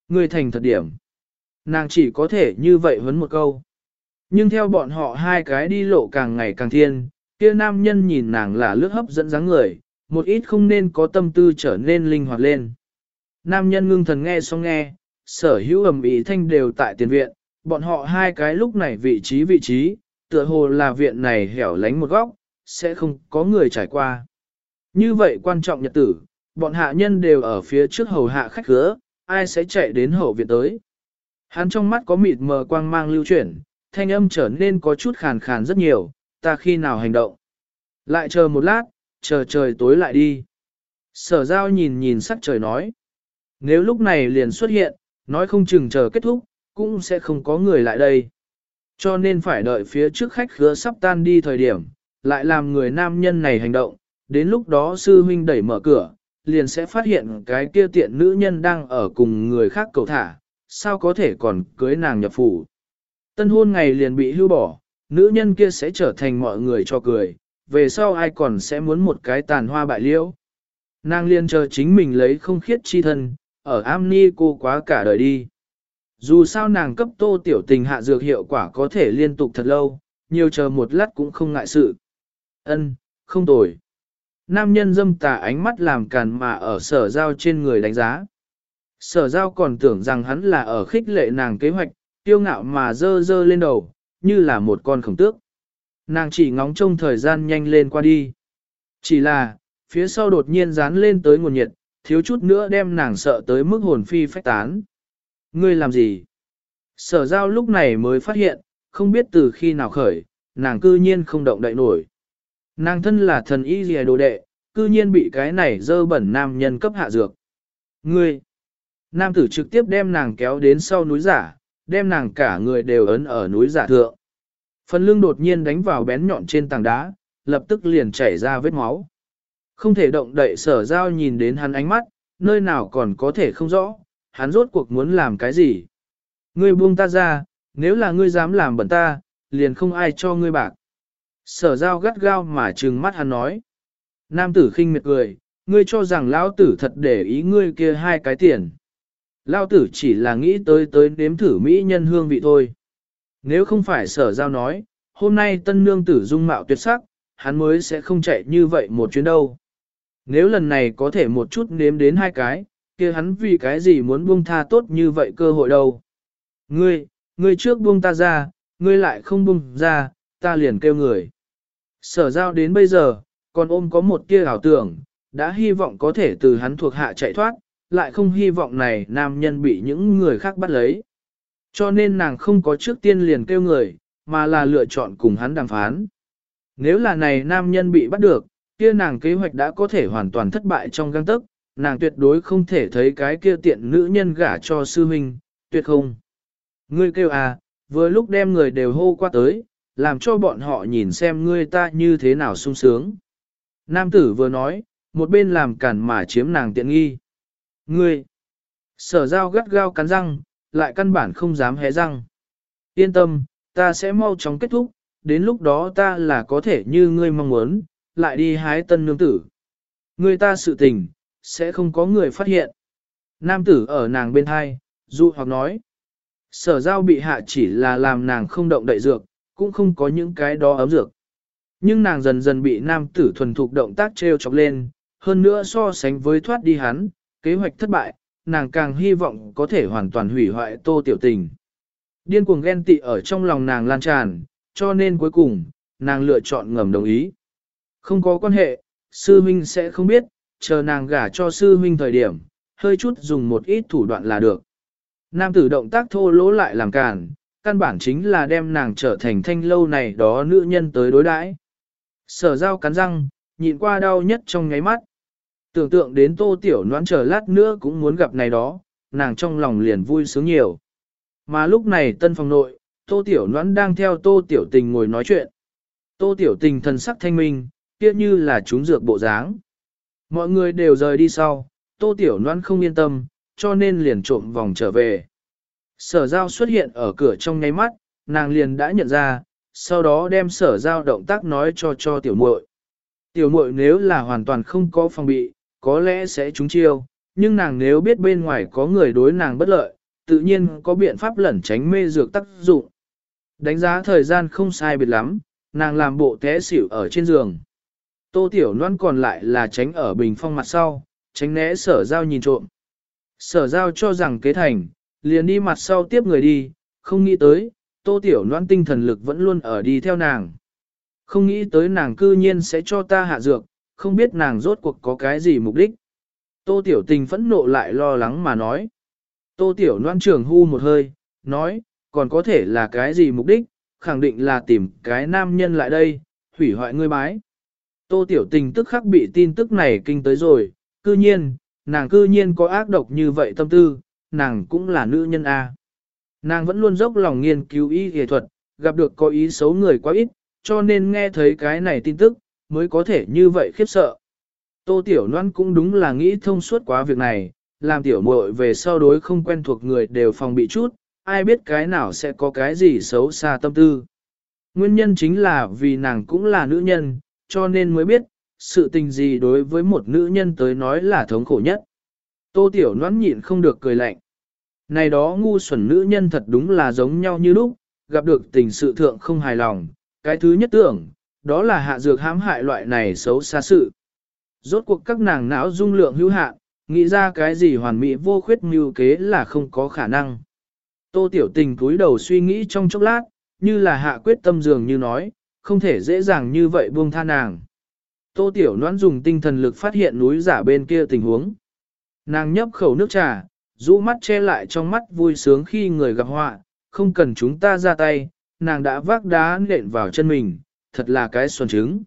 Người thành thật điểm. Nàng chỉ có thể như vậy huấn một câu. Nhưng theo bọn họ hai cái đi lộ càng ngày càng thiên, kia nam nhân nhìn nàng là lướt hấp dẫn dáng người, một ít không nên có tâm tư trở nên linh hoạt lên. Nam nhân ngưng thần nghe xong nghe, sở hữu ẩm ý thanh đều tại tiền viện, bọn họ hai cái lúc này vị trí vị trí, tựa hồ là viện này hẻo lánh một góc, sẽ không có người trải qua. Như vậy quan trọng nhật tử, bọn hạ nhân đều ở phía trước hầu hạ khách khứa, ai sẽ chạy đến hậu viện tới. Hắn trong mắt có mịt mờ quang mang lưu chuyển, thanh âm trở nên có chút khàn khàn rất nhiều, ta khi nào hành động. Lại chờ một lát, chờ trời tối lại đi. Sở giao nhìn nhìn sắc trời nói. Nếu lúc này liền xuất hiện, nói không chừng chờ kết thúc, cũng sẽ không có người lại đây. Cho nên phải đợi phía trước khách khứa sắp tan đi thời điểm, lại làm người nam nhân này hành động, đến lúc đó sư huynh đẩy mở cửa, liền sẽ phát hiện cái kia tiện nữ nhân đang ở cùng người khác cầu thả, sao có thể còn cưới nàng nhập phủ. Tân hôn ngày liền bị hưu bỏ, nữ nhân kia sẽ trở thành mọi người cho cười, về sau ai còn sẽ muốn một cái tàn hoa bại liễu. Nàng liền chờ chính mình lấy không khiết chi thân, ở am ni cô quá cả đời đi. Dù sao nàng cấp tô tiểu tình hạ dược hiệu quả có thể liên tục thật lâu, nhiều chờ một lát cũng không ngại sự. Ân, không tồi. Nam nhân dâm tà ánh mắt làm càn mà ở sở giao trên người đánh giá. Sở giao còn tưởng rằng hắn là ở khích lệ nàng kế hoạch, tiêu ngạo mà dơ dơ lên đầu, như là một con khổng tước. Nàng chỉ ngóng trông thời gian nhanh lên qua đi. Chỉ là, phía sau đột nhiên dán lên tới nguồn nhiệt, thiếu chút nữa đem nàng sợ tới mức hồn phi phách tán. Ngươi làm gì? Sở giao lúc này mới phát hiện, không biết từ khi nào khởi, nàng cư nhiên không động đậy nổi. Nàng thân là thần y gì đồ đệ, cư nhiên bị cái này dơ bẩn nam nhân cấp hạ dược. Ngươi! Nam tử trực tiếp đem nàng kéo đến sau núi giả, đem nàng cả người đều ấn ở núi giả thượng. Phần lưng đột nhiên đánh vào bén nhọn trên tảng đá, lập tức liền chảy ra vết máu. Không thể động đậy sở giao nhìn đến hắn ánh mắt, nơi nào còn có thể không rõ, hắn rốt cuộc muốn làm cái gì. Ngươi buông ta ra, nếu là ngươi dám làm bẩn ta, liền không ai cho ngươi bạc. Sở giao gắt gao mà trừng mắt hắn nói. Nam tử khinh miệt cười, ngươi cho rằng lão tử thật để ý ngươi kia hai cái tiền. Lão tử chỉ là nghĩ tới tới nếm thử mỹ nhân hương vị thôi. Nếu không phải sở giao nói, hôm nay tân nương tử dung mạo tuyệt sắc, hắn mới sẽ không chạy như vậy một chuyến đâu. Nếu lần này có thể một chút nếm đến hai cái, kia hắn vì cái gì muốn buông tha tốt như vậy cơ hội đâu. Ngươi, ngươi trước buông ta ra, ngươi lại không buông ra, ta liền kêu người. Sở giao đến bây giờ, còn ôm có một tia ảo tưởng, đã hy vọng có thể từ hắn thuộc hạ chạy thoát, lại không hy vọng này nam nhân bị những người khác bắt lấy. Cho nên nàng không có trước tiên liền kêu người, mà là lựa chọn cùng hắn đàm phán. Nếu là này nam nhân bị bắt được, kia nàng kế hoạch đã có thể hoàn toàn thất bại trong găng tức, nàng tuyệt đối không thể thấy cái kia tiện nữ nhân gả cho sư huynh, tuyệt không. Ngươi kêu à, vừa lúc đem người đều hô qua tới, làm cho bọn họ nhìn xem ngươi ta như thế nào sung sướng. Nam tử vừa nói, một bên làm cản mà chiếm nàng tiện nghi. Ngươi, sở dao gắt gao cắn răng, lại căn bản không dám hé răng. Yên tâm, ta sẽ mau chóng kết thúc, đến lúc đó ta là có thể như ngươi mong muốn, lại đi hái tân nương tử. Ngươi ta sự tình, sẽ không có người phát hiện. Nam tử ở nàng bên hai, dụ hoặc nói. Sở giao bị hạ chỉ là làm nàng không động đậy dược, cũng không có những cái đó ấm dược. Nhưng nàng dần dần bị nam tử thuần thục động tác treo chọc lên, hơn nữa so sánh với thoát đi hắn, kế hoạch thất bại, nàng càng hy vọng có thể hoàn toàn hủy hoại tô tiểu tình. Điên cuồng ghen tị ở trong lòng nàng lan tràn, cho nên cuối cùng, nàng lựa chọn ngầm đồng ý. Không có quan hệ, sư huynh sẽ không biết, chờ nàng gả cho sư huynh thời điểm, hơi chút dùng một ít thủ đoạn là được. Nam tử động tác thô lỗ lại làm cản, căn bản chính là đem nàng trở thành thanh lâu này đó nữ nhân tới đối đãi. Sở dao cắn răng, nhịn qua đau nhất trong ngáy mắt. Tưởng tượng đến tô tiểu noãn chờ lát nữa cũng muốn gặp này đó, nàng trong lòng liền vui sướng nhiều. Mà lúc này tân phòng nội, tô tiểu noãn đang theo tô tiểu tình ngồi nói chuyện. Tô tiểu tình thần sắc thanh minh, kia như là chúng dược bộ dáng. Mọi người đều rời đi sau, tô tiểu noãn không yên tâm, cho nên liền trộm vòng trở về. Sở giao xuất hiện ở cửa trong nháy mắt, nàng liền đã nhận ra, sau đó đem sở giao động tác nói cho cho tiểu muội. Tiểu muội nếu là hoàn toàn không có phòng bị, có lẽ sẽ trúng chiêu, nhưng nàng nếu biết bên ngoài có người đối nàng bất lợi, tự nhiên có biện pháp lẩn tránh mê dược tác dụng. Đánh giá thời gian không sai biệt lắm, nàng làm bộ té xỉu ở trên giường. Tô Tiểu Loan còn lại là tránh ở bình phong mặt sau, tránh né sở giao nhìn trộm. Sở giao cho rằng kế thành, liền đi mặt sau tiếp người đi, không nghĩ tới, Tô Tiểu Loan tinh thần lực vẫn luôn ở đi theo nàng. Không nghĩ tới nàng cư nhiên sẽ cho ta hạ dược, không biết nàng rốt cuộc có cái gì mục đích. Tô Tiểu Tình phẫn nộ lại lo lắng mà nói. Tô Tiểu Loan trường hu một hơi, nói, còn có thể là cái gì mục đích, khẳng định là tìm cái nam nhân lại đây, hủy hoại ngươi bái. Tô Tiểu Tình tức khắc bị tin tức này kinh tới rồi, cư nhiên, nàng cư nhiên có ác độc như vậy tâm tư, nàng cũng là nữ nhân A. Nàng vẫn luôn dốc lòng nghiên cứu y y thuật, gặp được có ý xấu người quá ít, cho nên nghe thấy cái này tin tức, mới có thể như vậy khiếp sợ. Tô Tiểu Loan cũng đúng là nghĩ thông suốt quá việc này, làm tiểu muội về sau đối không quen thuộc người đều phòng bị chút, ai biết cái nào sẽ có cái gì xấu xa tâm tư. Nguyên nhân chính là vì nàng cũng là nữ nhân, cho nên mới biết, sự tình gì đối với một nữ nhân tới nói là thống khổ nhất. Tô Tiểu Loan nhịn không được cười lạnh. Này đó ngu xuẩn nữ nhân thật đúng là giống nhau như lúc, gặp được tình sự thượng không hài lòng, cái thứ nhất tưởng, đó là hạ dược hãm hại loại này xấu xa sự. Rốt cuộc các nàng não dung lượng hữu hạn, nghĩ ra cái gì hoàn mỹ vô khuyết mưu kế là không có khả năng. Tô Tiểu Tình cúi đầu suy nghĩ trong chốc lát, như là hạ quyết tâm dường như nói, không thể dễ dàng như vậy buông tha nàng. Tô Tiểu Loan dùng tinh thần lực phát hiện núi giả bên kia tình huống. Nàng nhấp khẩu nước trà, rũ mắt che lại trong mắt vui sướng khi người gặp họa, không cần chúng ta ra tay, nàng đã vác đá nện vào chân mình, thật là cái xuân trứng.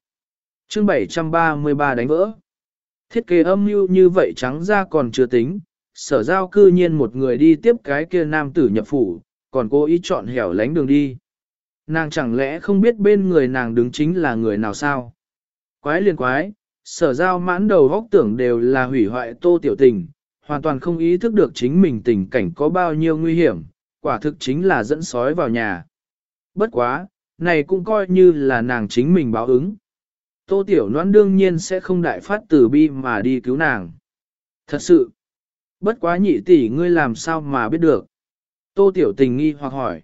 chương 733 đánh vỡ. Thiết kế âm mưu như vậy trắng ra còn chưa tính, sở giao cư nhiên một người đi tiếp cái kia nam tử nhập phủ, còn cố ý chọn hẻo lánh đường đi. Nàng chẳng lẽ không biết bên người nàng đứng chính là người nào sao? Quái liền quái, sở giao mãn đầu góc tưởng đều là hủy hoại tô tiểu tình, hoàn toàn không ý thức được chính mình tình cảnh có bao nhiêu nguy hiểm, quả thực chính là dẫn sói vào nhà. Bất quá, này cũng coi như là nàng chính mình báo ứng. Tô Tiểu noãn đương nhiên sẽ không đại phát từ bi mà đi cứu nàng. Thật sự, bất quá nhị tỷ ngươi làm sao mà biết được. Tô Tiểu tình nghi hoặc hỏi.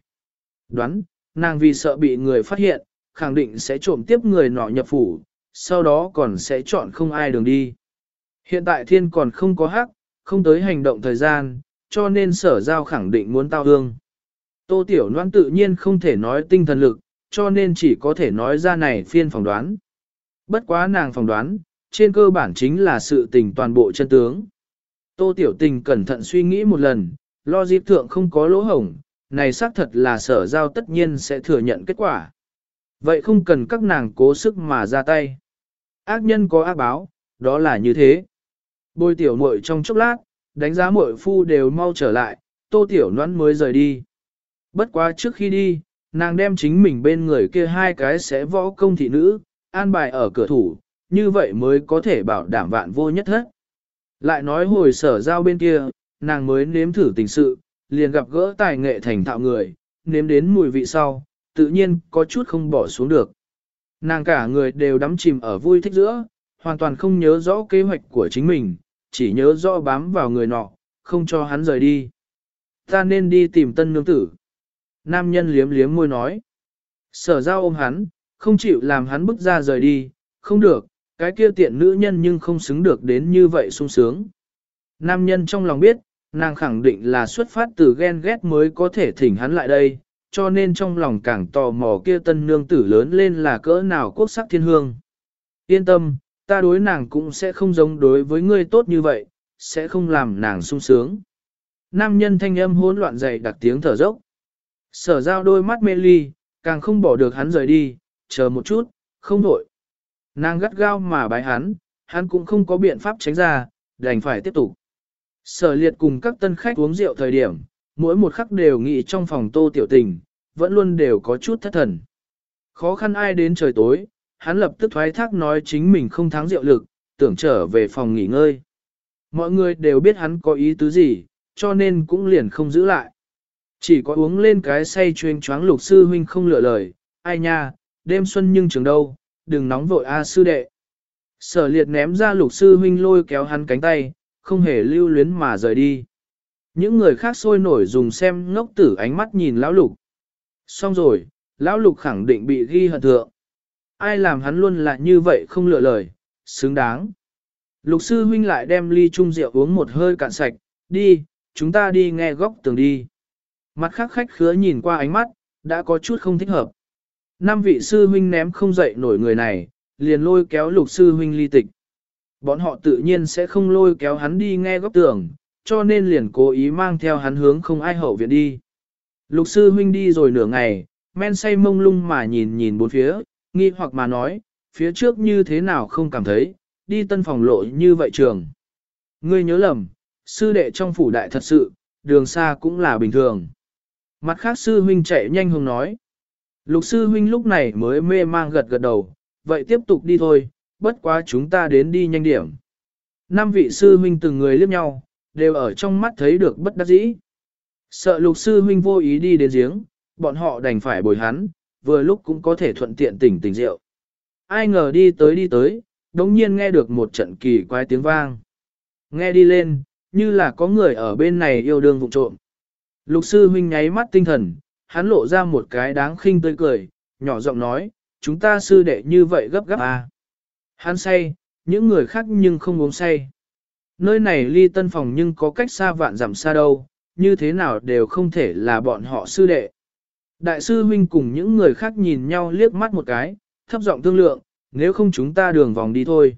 Đoán, nàng vì sợ bị người phát hiện, khẳng định sẽ trộm tiếp người nọ nhập phủ, sau đó còn sẽ chọn không ai đường đi. Hiện tại thiên còn không có hắc, không tới hành động thời gian, cho nên sở giao khẳng định muốn tao hương. Tô Tiểu Loan tự nhiên không thể nói tinh thần lực, cho nên chỉ có thể nói ra này phiên phỏng đoán. Bất quá nàng phỏng đoán, trên cơ bản chính là sự tình toàn bộ chân tướng. Tô Tiểu Tình cẩn thận suy nghĩ một lần, lo dịp thượng không có lỗ hổng, này xác thật là sở giao tất nhiên sẽ thừa nhận kết quả. Vậy không cần các nàng cố sức mà ra tay. Ác nhân có ác báo, đó là như thế. Bôi tiểu muội trong chốc lát, đánh giá muội phu đều mau trở lại, tô tiểu noãn mới rời đi. Bất quá trước khi đi, nàng đem chính mình bên người kia hai cái sẽ võ công thị nữ, an bài ở cửa thủ, như vậy mới có thể bảo đảm vạn vô nhất hết. Lại nói hồi sở giao bên kia, nàng mới nếm thử tình sự, liền gặp gỡ tài nghệ thành thạo người, nếm đến mùi vị sau, tự nhiên có chút không bỏ xuống được. Nàng cả người đều đắm chìm ở vui thích giữa, hoàn toàn không nhớ rõ kế hoạch của chính mình, chỉ nhớ rõ bám vào người nọ, không cho hắn rời đi. Ta nên đi tìm tân nương tử. Nam nhân liếm liếm môi nói. Sở giao ôm hắn, không chịu làm hắn bước ra rời đi, không được, cái kia tiện nữ nhân nhưng không xứng được đến như vậy sung sướng. Nam nhân trong lòng biết, nàng khẳng định là xuất phát từ ghen ghét mới có thể thỉnh hắn lại đây, cho nên trong lòng càng tò mò kia tân nương tử lớn lên là cỡ nào quốc sắc thiên hương. Yên tâm, ta đối nàng cũng sẽ không giống đối với ngươi tốt như vậy, sẽ không làm nàng sung sướng. Nam nhân thanh âm hỗn loạn dày đặc tiếng thở dốc. Sở giao đôi mắt mê ly, càng không bỏ được hắn rời đi, chờ một chút, không đổi. Nàng gắt gao mà bái hắn, hắn cũng không có biện pháp tránh ra, đành phải tiếp tục. Sở liệt cùng các tân khách uống rượu thời điểm, mỗi một khắc đều nghĩ trong phòng tô tiểu tình, vẫn luôn đều có chút thất thần. Khó khăn ai đến trời tối, hắn lập tức thoái thác nói chính mình không thắng rượu lực, tưởng trở về phòng nghỉ ngơi. Mọi người đều biết hắn có ý tứ gì, cho nên cũng liền không giữ lại. Chỉ có uống lên cái say chuyên choáng lục sư huynh không lựa lời, ai nha, đêm xuân nhưng trường đâu, đừng nóng vội a sư đệ. Sở liệt ném ra lục sư huynh lôi kéo hắn cánh tay, không hề lưu luyến mà rời đi. Những người khác sôi nổi dùng xem ngốc tử ánh mắt nhìn lão lục. Xong rồi, lão lục khẳng định bị ghi hận thượng. Ai làm hắn luôn là như vậy không lựa lời, xứng đáng. Lục sư huynh lại đem ly chung rượu uống một hơi cạn sạch, đi, chúng ta đi nghe góc tường đi. Mặt khác khách khứa nhìn qua ánh mắt, đã có chút không thích hợp. Năm vị sư huynh ném không dậy nổi người này, liền lôi kéo lục sư huynh ly tịch. Bọn họ tự nhiên sẽ không lôi kéo hắn đi nghe góc tường, cho nên liền cố ý mang theo hắn hướng không ai hậu viện đi. Lục sư huynh đi rồi nửa ngày, men say mông lung mà nhìn nhìn bốn phía, nghi hoặc mà nói, phía trước như thế nào không cảm thấy, đi tân phòng lộ như vậy trường. Ngươi nhớ lầm, sư đệ trong phủ đại thật sự, đường xa cũng là bình thường. Mặt khác sư huynh chạy nhanh hùng nói. Lục sư huynh lúc này mới mê mang gật gật đầu, vậy tiếp tục đi thôi, bất quá chúng ta đến đi nhanh điểm. Năm vị sư huynh từng người liếc nhau, đều ở trong mắt thấy được bất đắc dĩ. Sợ lục sư huynh vô ý đi đến giếng, bọn họ đành phải bồi hắn, vừa lúc cũng có thể thuận tiện tỉnh tỉnh rượu. Ai ngờ đi tới đi tới, đống nhiên nghe được một trận kỳ quái tiếng vang. Nghe đi lên, như là có người ở bên này yêu đương vụ trộm. Lục sư huynh nháy mắt tinh thần, hắn lộ ra một cái đáng khinh tươi cười, nhỏ giọng nói, chúng ta sư đệ như vậy gấp gáp à. Hắn say, những người khác nhưng không uống say. Nơi này ly tân phòng nhưng có cách xa vạn dặm xa đâu, như thế nào đều không thể là bọn họ sư đệ. Đại sư huynh cùng những người khác nhìn nhau liếc mắt một cái, thấp giọng thương lượng, nếu không chúng ta đường vòng đi thôi.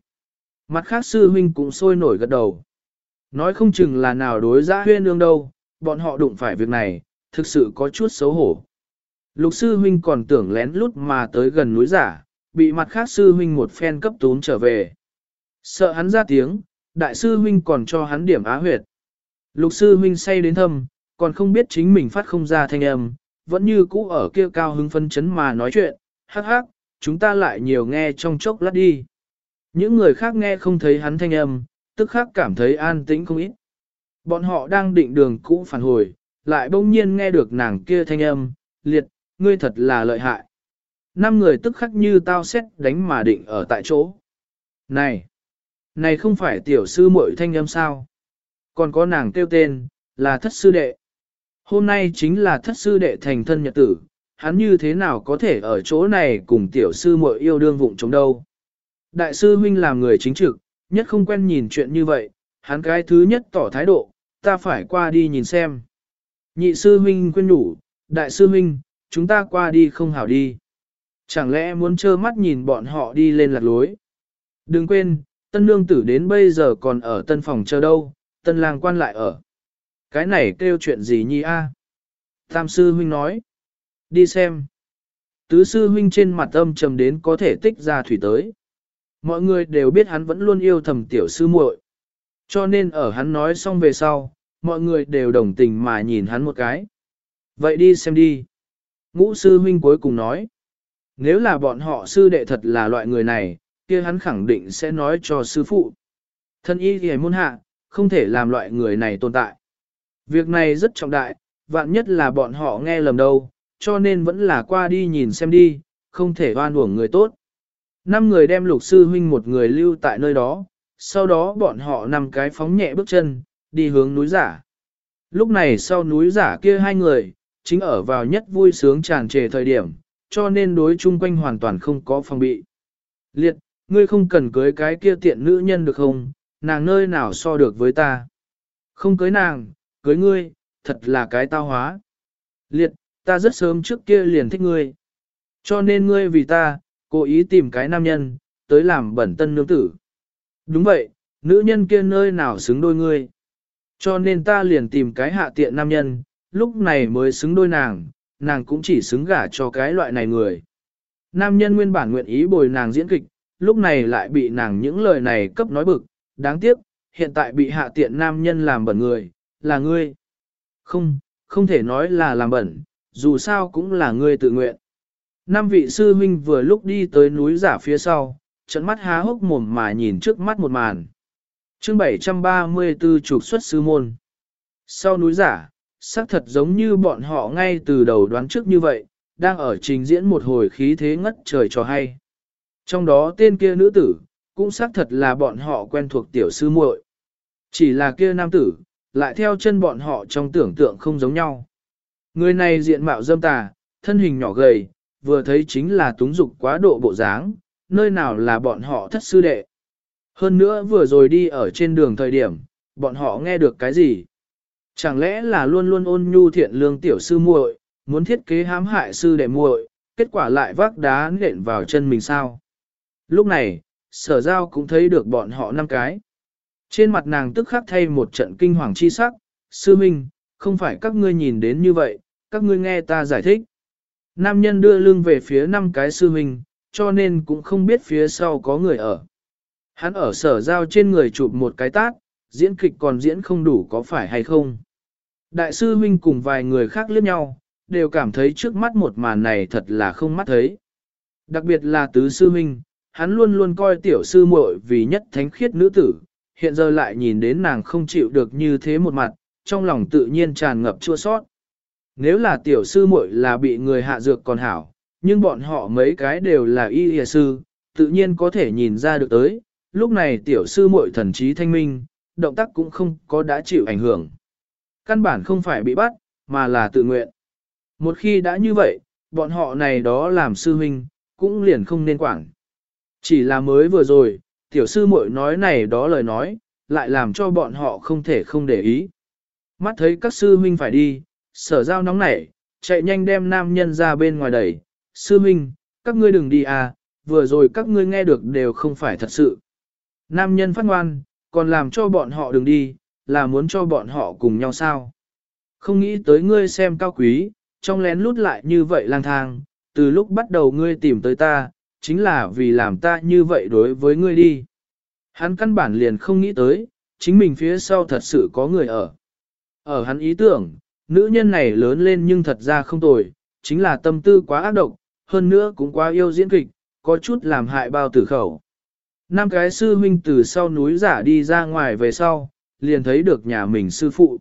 Mặt khác sư huynh cũng sôi nổi gật đầu. Nói không chừng là nào đối giã huyên ương đâu, bọn họ đụng phải việc này, thực sự có chút xấu hổ. Lục sư huynh còn tưởng lén lút mà tới gần núi giả, bị mặt khác sư huynh một phen cấp tún trở về. Sợ hắn ra tiếng, đại sư huynh còn cho hắn điểm á huyệt. Lục sư huynh say đến thâm, còn không biết chính mình phát không ra thanh âm, vẫn như cũ ở kia cao hứng phân chấn mà nói chuyện, hắc hắc, chúng ta lại nhiều nghe trong chốc lát đi. Những người khác nghe không thấy hắn thanh âm, tức khắc cảm thấy an tĩnh không ít. Bọn họ đang định đường cũ phản hồi, lại bỗng nhiên nghe được nàng kia thanh âm, liệt, ngươi thật là lợi hại. Năm người tức khắc như tao xét đánh mà định ở tại chỗ. Này, này không phải tiểu sư muội thanh âm sao? Còn có nàng kêu tên, là thất sư đệ. Hôm nay chính là thất sư đệ thành thân nhật tử, hắn như thế nào có thể ở chỗ này cùng tiểu sư muội yêu đương vụng chống đâu. Đại sư huynh làm người chính trực, nhất không quen nhìn chuyện như vậy, hắn cái thứ nhất tỏ thái độ, ta phải qua đi nhìn xem. Nhị sư huynh quên nhủ, đại sư huynh, chúng ta qua đi không hảo đi. Chẳng lẽ muốn trơ mắt nhìn bọn họ đi lên lạc lối? Đừng quên, tân nương tử đến bây giờ còn ở tân phòng chờ đâu, tân lang quan lại ở. Cái này kêu chuyện gì nhi a? Tam sư huynh nói. Đi xem. Tứ sư huynh trên mặt âm trầm đến có thể tích ra thủy tới. Mọi người đều biết hắn vẫn luôn yêu thầm tiểu sư muội. Cho nên ở hắn nói xong về sau, mọi người đều đồng tình mà nhìn hắn một cái. Vậy đi xem đi. Ngũ sư huynh cuối cùng nói. Nếu là bọn họ sư đệ thật là loại người này, kia hắn khẳng định sẽ nói cho sư phụ. Thân y thì môn hạ, không thể làm loại người này tồn tại. Việc này rất trọng đại, vạn nhất là bọn họ nghe lầm đâu, cho nên vẫn là qua đi nhìn xem đi, không thể oan uổng người tốt. Năm người đem lục sư huynh một người lưu tại nơi đó, sau đó bọn họ nằm cái phóng nhẹ bước chân, đi hướng núi giả. Lúc này sau núi giả kia hai người, chính ở vào nhất vui sướng tràn trề thời điểm, cho nên đối chung quanh hoàn toàn không có phòng bị. Liệt, ngươi không cần cưới cái kia tiện nữ nhân được không, nàng nơi nào so được với ta. Không cưới nàng, cưới ngươi, thật là cái tao hóa. Liệt, ta rất sớm trước kia liền thích ngươi. Cho nên ngươi vì ta, cố ý tìm cái nam nhân, tới làm bẩn tân nương tử. Đúng vậy, nữ nhân kia nơi nào xứng đôi ngươi. Cho nên ta liền tìm cái hạ tiện nam nhân, lúc này mới xứng đôi nàng, nàng cũng chỉ xứng gả cho cái loại này người. Nam nhân nguyên bản nguyện ý bồi nàng diễn kịch, lúc này lại bị nàng những lời này cấp nói bực, đáng tiếc, hiện tại bị hạ tiện nam nhân làm bẩn người, là ngươi. Không, không thể nói là làm bẩn, dù sao cũng là ngươi tự nguyện. Năm vị sư huynh vừa lúc đi tới núi giả phía sau, trận mắt há hốc mồm mà nhìn trước mắt một màn. chương 734 trục xuất sư môn. Sau núi giả, xác thật giống như bọn họ ngay từ đầu đoán trước như vậy, đang ở trình diễn một hồi khí thế ngất trời cho hay. Trong đó tên kia nữ tử, cũng xác thật là bọn họ quen thuộc tiểu sư muội. Chỉ là kia nam tử, lại theo chân bọn họ trong tưởng tượng không giống nhau. Người này diện mạo dâm tà, thân hình nhỏ gầy, vừa thấy chính là túng dục quá độ bộ dáng, nơi nào là bọn họ thất sư đệ. Hơn nữa vừa rồi đi ở trên đường thời điểm, bọn họ nghe được cái gì? Chẳng lẽ là luôn luôn ôn nhu thiện lương tiểu sư muội, muốn thiết kế hãm hại sư đệ muội, kết quả lại vác đá nện vào chân mình sao? Lúc này, sở giao cũng thấy được bọn họ năm cái. Trên mặt nàng tức khắc thay một trận kinh hoàng chi sắc, sư minh, không phải các ngươi nhìn đến như vậy, các ngươi nghe ta giải thích. Nam nhân đưa lưng về phía năm cái sư minh, cho nên cũng không biết phía sau có người ở. Hắn ở sở giao trên người chụp một cái tát, diễn kịch còn diễn không đủ có phải hay không. Đại sư huynh cùng vài người khác liếc nhau, đều cảm thấy trước mắt một màn này thật là không mắt thấy. Đặc biệt là tứ sư huynh, hắn luôn luôn coi tiểu sư muội vì nhất thánh khiết nữ tử, hiện giờ lại nhìn đến nàng không chịu được như thế một mặt, trong lòng tự nhiên tràn ngập chua sót. Nếu là tiểu sư muội là bị người hạ dược còn hảo, nhưng bọn họ mấy cái đều là y y sư, tự nhiên có thể nhìn ra được tới, lúc này tiểu sư muội thần trí thanh minh, động tác cũng không có đã chịu ảnh hưởng. Căn bản không phải bị bắt, mà là tự nguyện. Một khi đã như vậy, bọn họ này đó làm sư huynh, cũng liền không nên quản. Chỉ là mới vừa rồi, tiểu sư muội nói này đó lời nói, lại làm cho bọn họ không thể không để ý. Mắt thấy các sư huynh phải đi, sở giao nóng nảy, chạy nhanh đem nam nhân ra bên ngoài đẩy. Sư huynh, các ngươi đừng đi à, vừa rồi các ngươi nghe được đều không phải thật sự. Nam nhân phát ngoan, còn làm cho bọn họ đừng đi, là muốn cho bọn họ cùng nhau sao. Không nghĩ tới ngươi xem cao quý, trong lén lút lại như vậy lang thang, từ lúc bắt đầu ngươi tìm tới ta, chính là vì làm ta như vậy đối với ngươi đi. Hắn căn bản liền không nghĩ tới, chính mình phía sau thật sự có người ở. Ở hắn ý tưởng, nữ nhân này lớn lên nhưng thật ra không tồi, chính là tâm tư quá ác độc, hơn nữa cũng quá yêu diễn kịch, có chút làm hại bao tử khẩu. Năm cái sư huynh từ sau núi giả đi ra ngoài về sau, liền thấy được nhà mình sư phụ.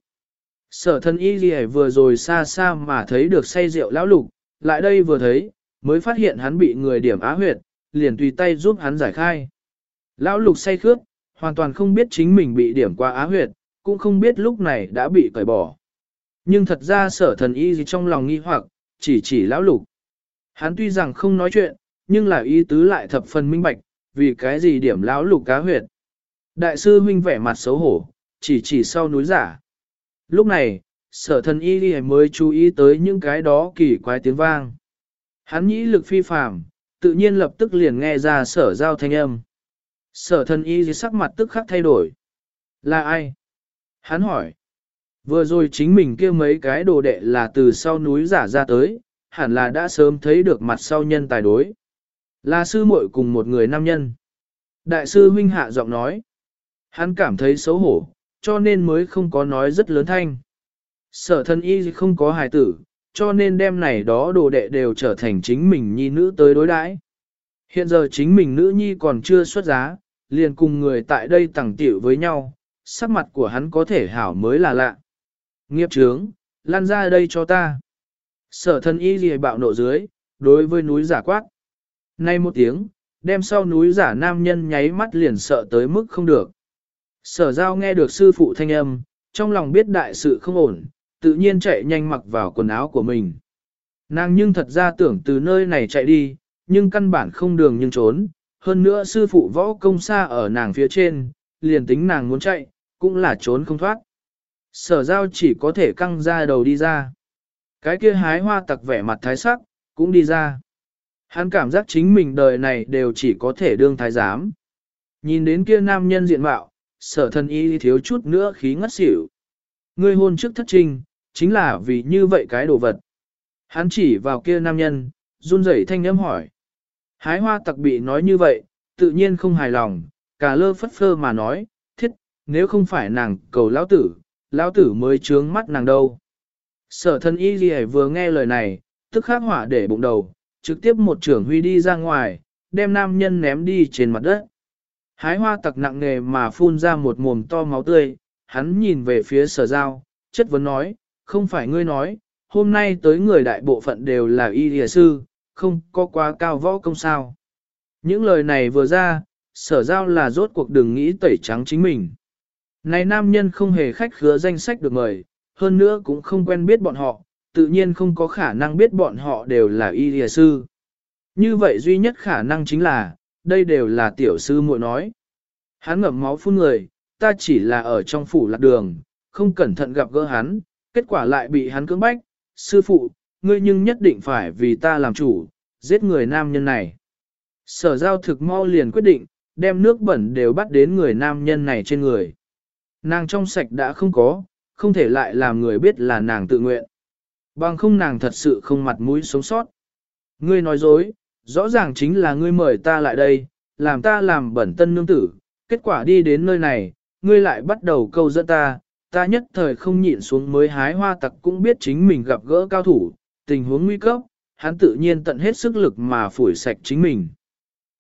Sở thân y gì vừa rồi xa xa mà thấy được say rượu lão lục, lại đây vừa thấy, mới phát hiện hắn bị người điểm á huyệt, liền tùy tay giúp hắn giải khai. Lão lục say khướt, hoàn toàn không biết chính mình bị điểm qua á huyệt, cũng không biết lúc này đã bị cởi bỏ. Nhưng thật ra sở thần y gì trong lòng nghi hoặc, chỉ chỉ lão lục. Hắn tuy rằng không nói chuyện, nhưng là ý tứ lại thập phần minh bạch, vì cái gì điểm lão lục cá huyệt. Đại sư huynh vẻ mặt xấu hổ, chỉ chỉ sau núi giả. Lúc này, sở thần y mới chú ý tới những cái đó kỳ quái tiếng vang. Hắn nhĩ lực phi phàm, tự nhiên lập tức liền nghe ra sở giao thanh âm. Sở thần y sắc mặt tức khắc thay đổi. Là ai? Hắn hỏi. Vừa rồi chính mình kia mấy cái đồ đệ là từ sau núi giả ra tới, hẳn là đã sớm thấy được mặt sau nhân tài đối. Là sư muội cùng một người nam nhân. Đại sư huynh hạ giọng nói. Hắn cảm thấy xấu hổ, cho nên mới không có nói rất lớn thanh. Sở thân y không có hài tử, cho nên đem này đó đồ đệ đều trở thành chính mình nhi nữ tới đối đãi. Hiện giờ chính mình nữ nhi còn chưa xuất giá, liền cùng người tại đây tẳng tiểu với nhau, sắc mặt của hắn có thể hảo mới là lạ. Nghiệp trướng, lan ra đây cho ta. Sở thân y gì bạo nộ dưới, đối với núi giả quát. Nay một tiếng, đem sau núi giả nam nhân nháy mắt liền sợ tới mức không được. Sở giao nghe được sư phụ thanh âm, trong lòng biết đại sự không ổn, tự nhiên chạy nhanh mặc vào quần áo của mình. Nàng nhưng thật ra tưởng từ nơi này chạy đi, nhưng căn bản không đường nhưng trốn, hơn nữa sư phụ võ công xa ở nàng phía trên, liền tính nàng muốn chạy, cũng là trốn không thoát. Sở giao chỉ có thể căng ra đầu đi ra. Cái kia hái hoa tặc vẻ mặt thái sắc, cũng đi ra. Hắn cảm giác chính mình đời này đều chỉ có thể đương thái giám. Nhìn đến kia nam nhân diện mạo, sở thân y thiếu chút nữa khí ngất xỉu. Ngươi hôn trước thất trình, chính là vì như vậy cái đồ vật. Hắn chỉ vào kia nam nhân, run rẩy thanh âm hỏi. Hái hoa tặc bị nói như vậy, tự nhiên không hài lòng, cả lơ phất phơ mà nói, thiết, nếu không phải nàng cầu lão tử, lão tử mới trướng mắt nàng đâu. Sở thân y gì vừa nghe lời này, tức khắc hỏa để bụng đầu, trực tiếp một trưởng huy đi ra ngoài, đem nam nhân ném đi trên mặt đất. Hái hoa tặc nặng nề mà phun ra một mồm to máu tươi, hắn nhìn về phía sở giao, chất vấn nói, không phải ngươi nói, hôm nay tới người đại bộ phận đều là y lìa sư, không có quá cao võ công sao. Những lời này vừa ra, sở giao là rốt cuộc đừng nghĩ tẩy trắng chính mình. Này nam nhân không hề khách khứa danh sách được mời, hơn nữa cũng không quen biết bọn họ, tự nhiên không có khả năng biết bọn họ đều là y lìa sư. Như vậy duy nhất khả năng chính là, đây đều là tiểu sư muội nói. Hắn ngậm máu phun người, ta chỉ là ở trong phủ lạc đường, không cẩn thận gặp gỡ hắn, kết quả lại bị hắn cưỡng bách, sư phụ, ngươi nhưng nhất định phải vì ta làm chủ, giết người nam nhân này. Sở giao thực mau liền quyết định, đem nước bẩn đều bắt đến người nam nhân này trên người. Nàng trong sạch đã không có, không thể lại làm người biết là nàng tự nguyện. Bằng không nàng thật sự không mặt mũi sống sót. Ngươi nói dối, rõ ràng chính là ngươi mời ta lại đây, làm ta làm bẩn tân nương tử, kết quả đi đến nơi này, ngươi lại bắt đầu câu dẫn ta, ta nhất thời không nhịn xuống mới hái hoa tặc cũng biết chính mình gặp gỡ cao thủ, tình huống nguy cấp, hắn tự nhiên tận hết sức lực mà phủi sạch chính mình.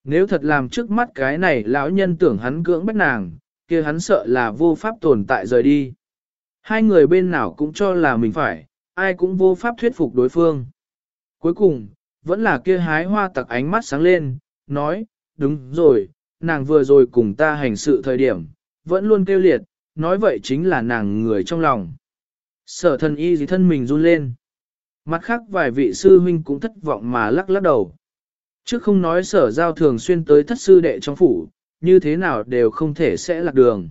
Nếu thật làm trước mắt cái này lão nhân tưởng hắn cưỡng bách nàng, kia hắn sợ là vô pháp tồn tại rời đi. Hai người bên nào cũng cho là mình phải, ai cũng vô pháp thuyết phục đối phương. Cuối cùng, vẫn là kia hái hoa tặc ánh mắt sáng lên, nói, đúng rồi, nàng vừa rồi cùng ta hành sự thời điểm, vẫn luôn kêu liệt, nói vậy chính là nàng người trong lòng. Sở thần y gì thân mình run lên. Mặt khác vài vị sư huynh cũng thất vọng mà lắc lắc đầu. Trước không nói sở giao thường xuyên tới thất sư đệ trong phủ, như thế nào đều không thể sẽ lạc đường.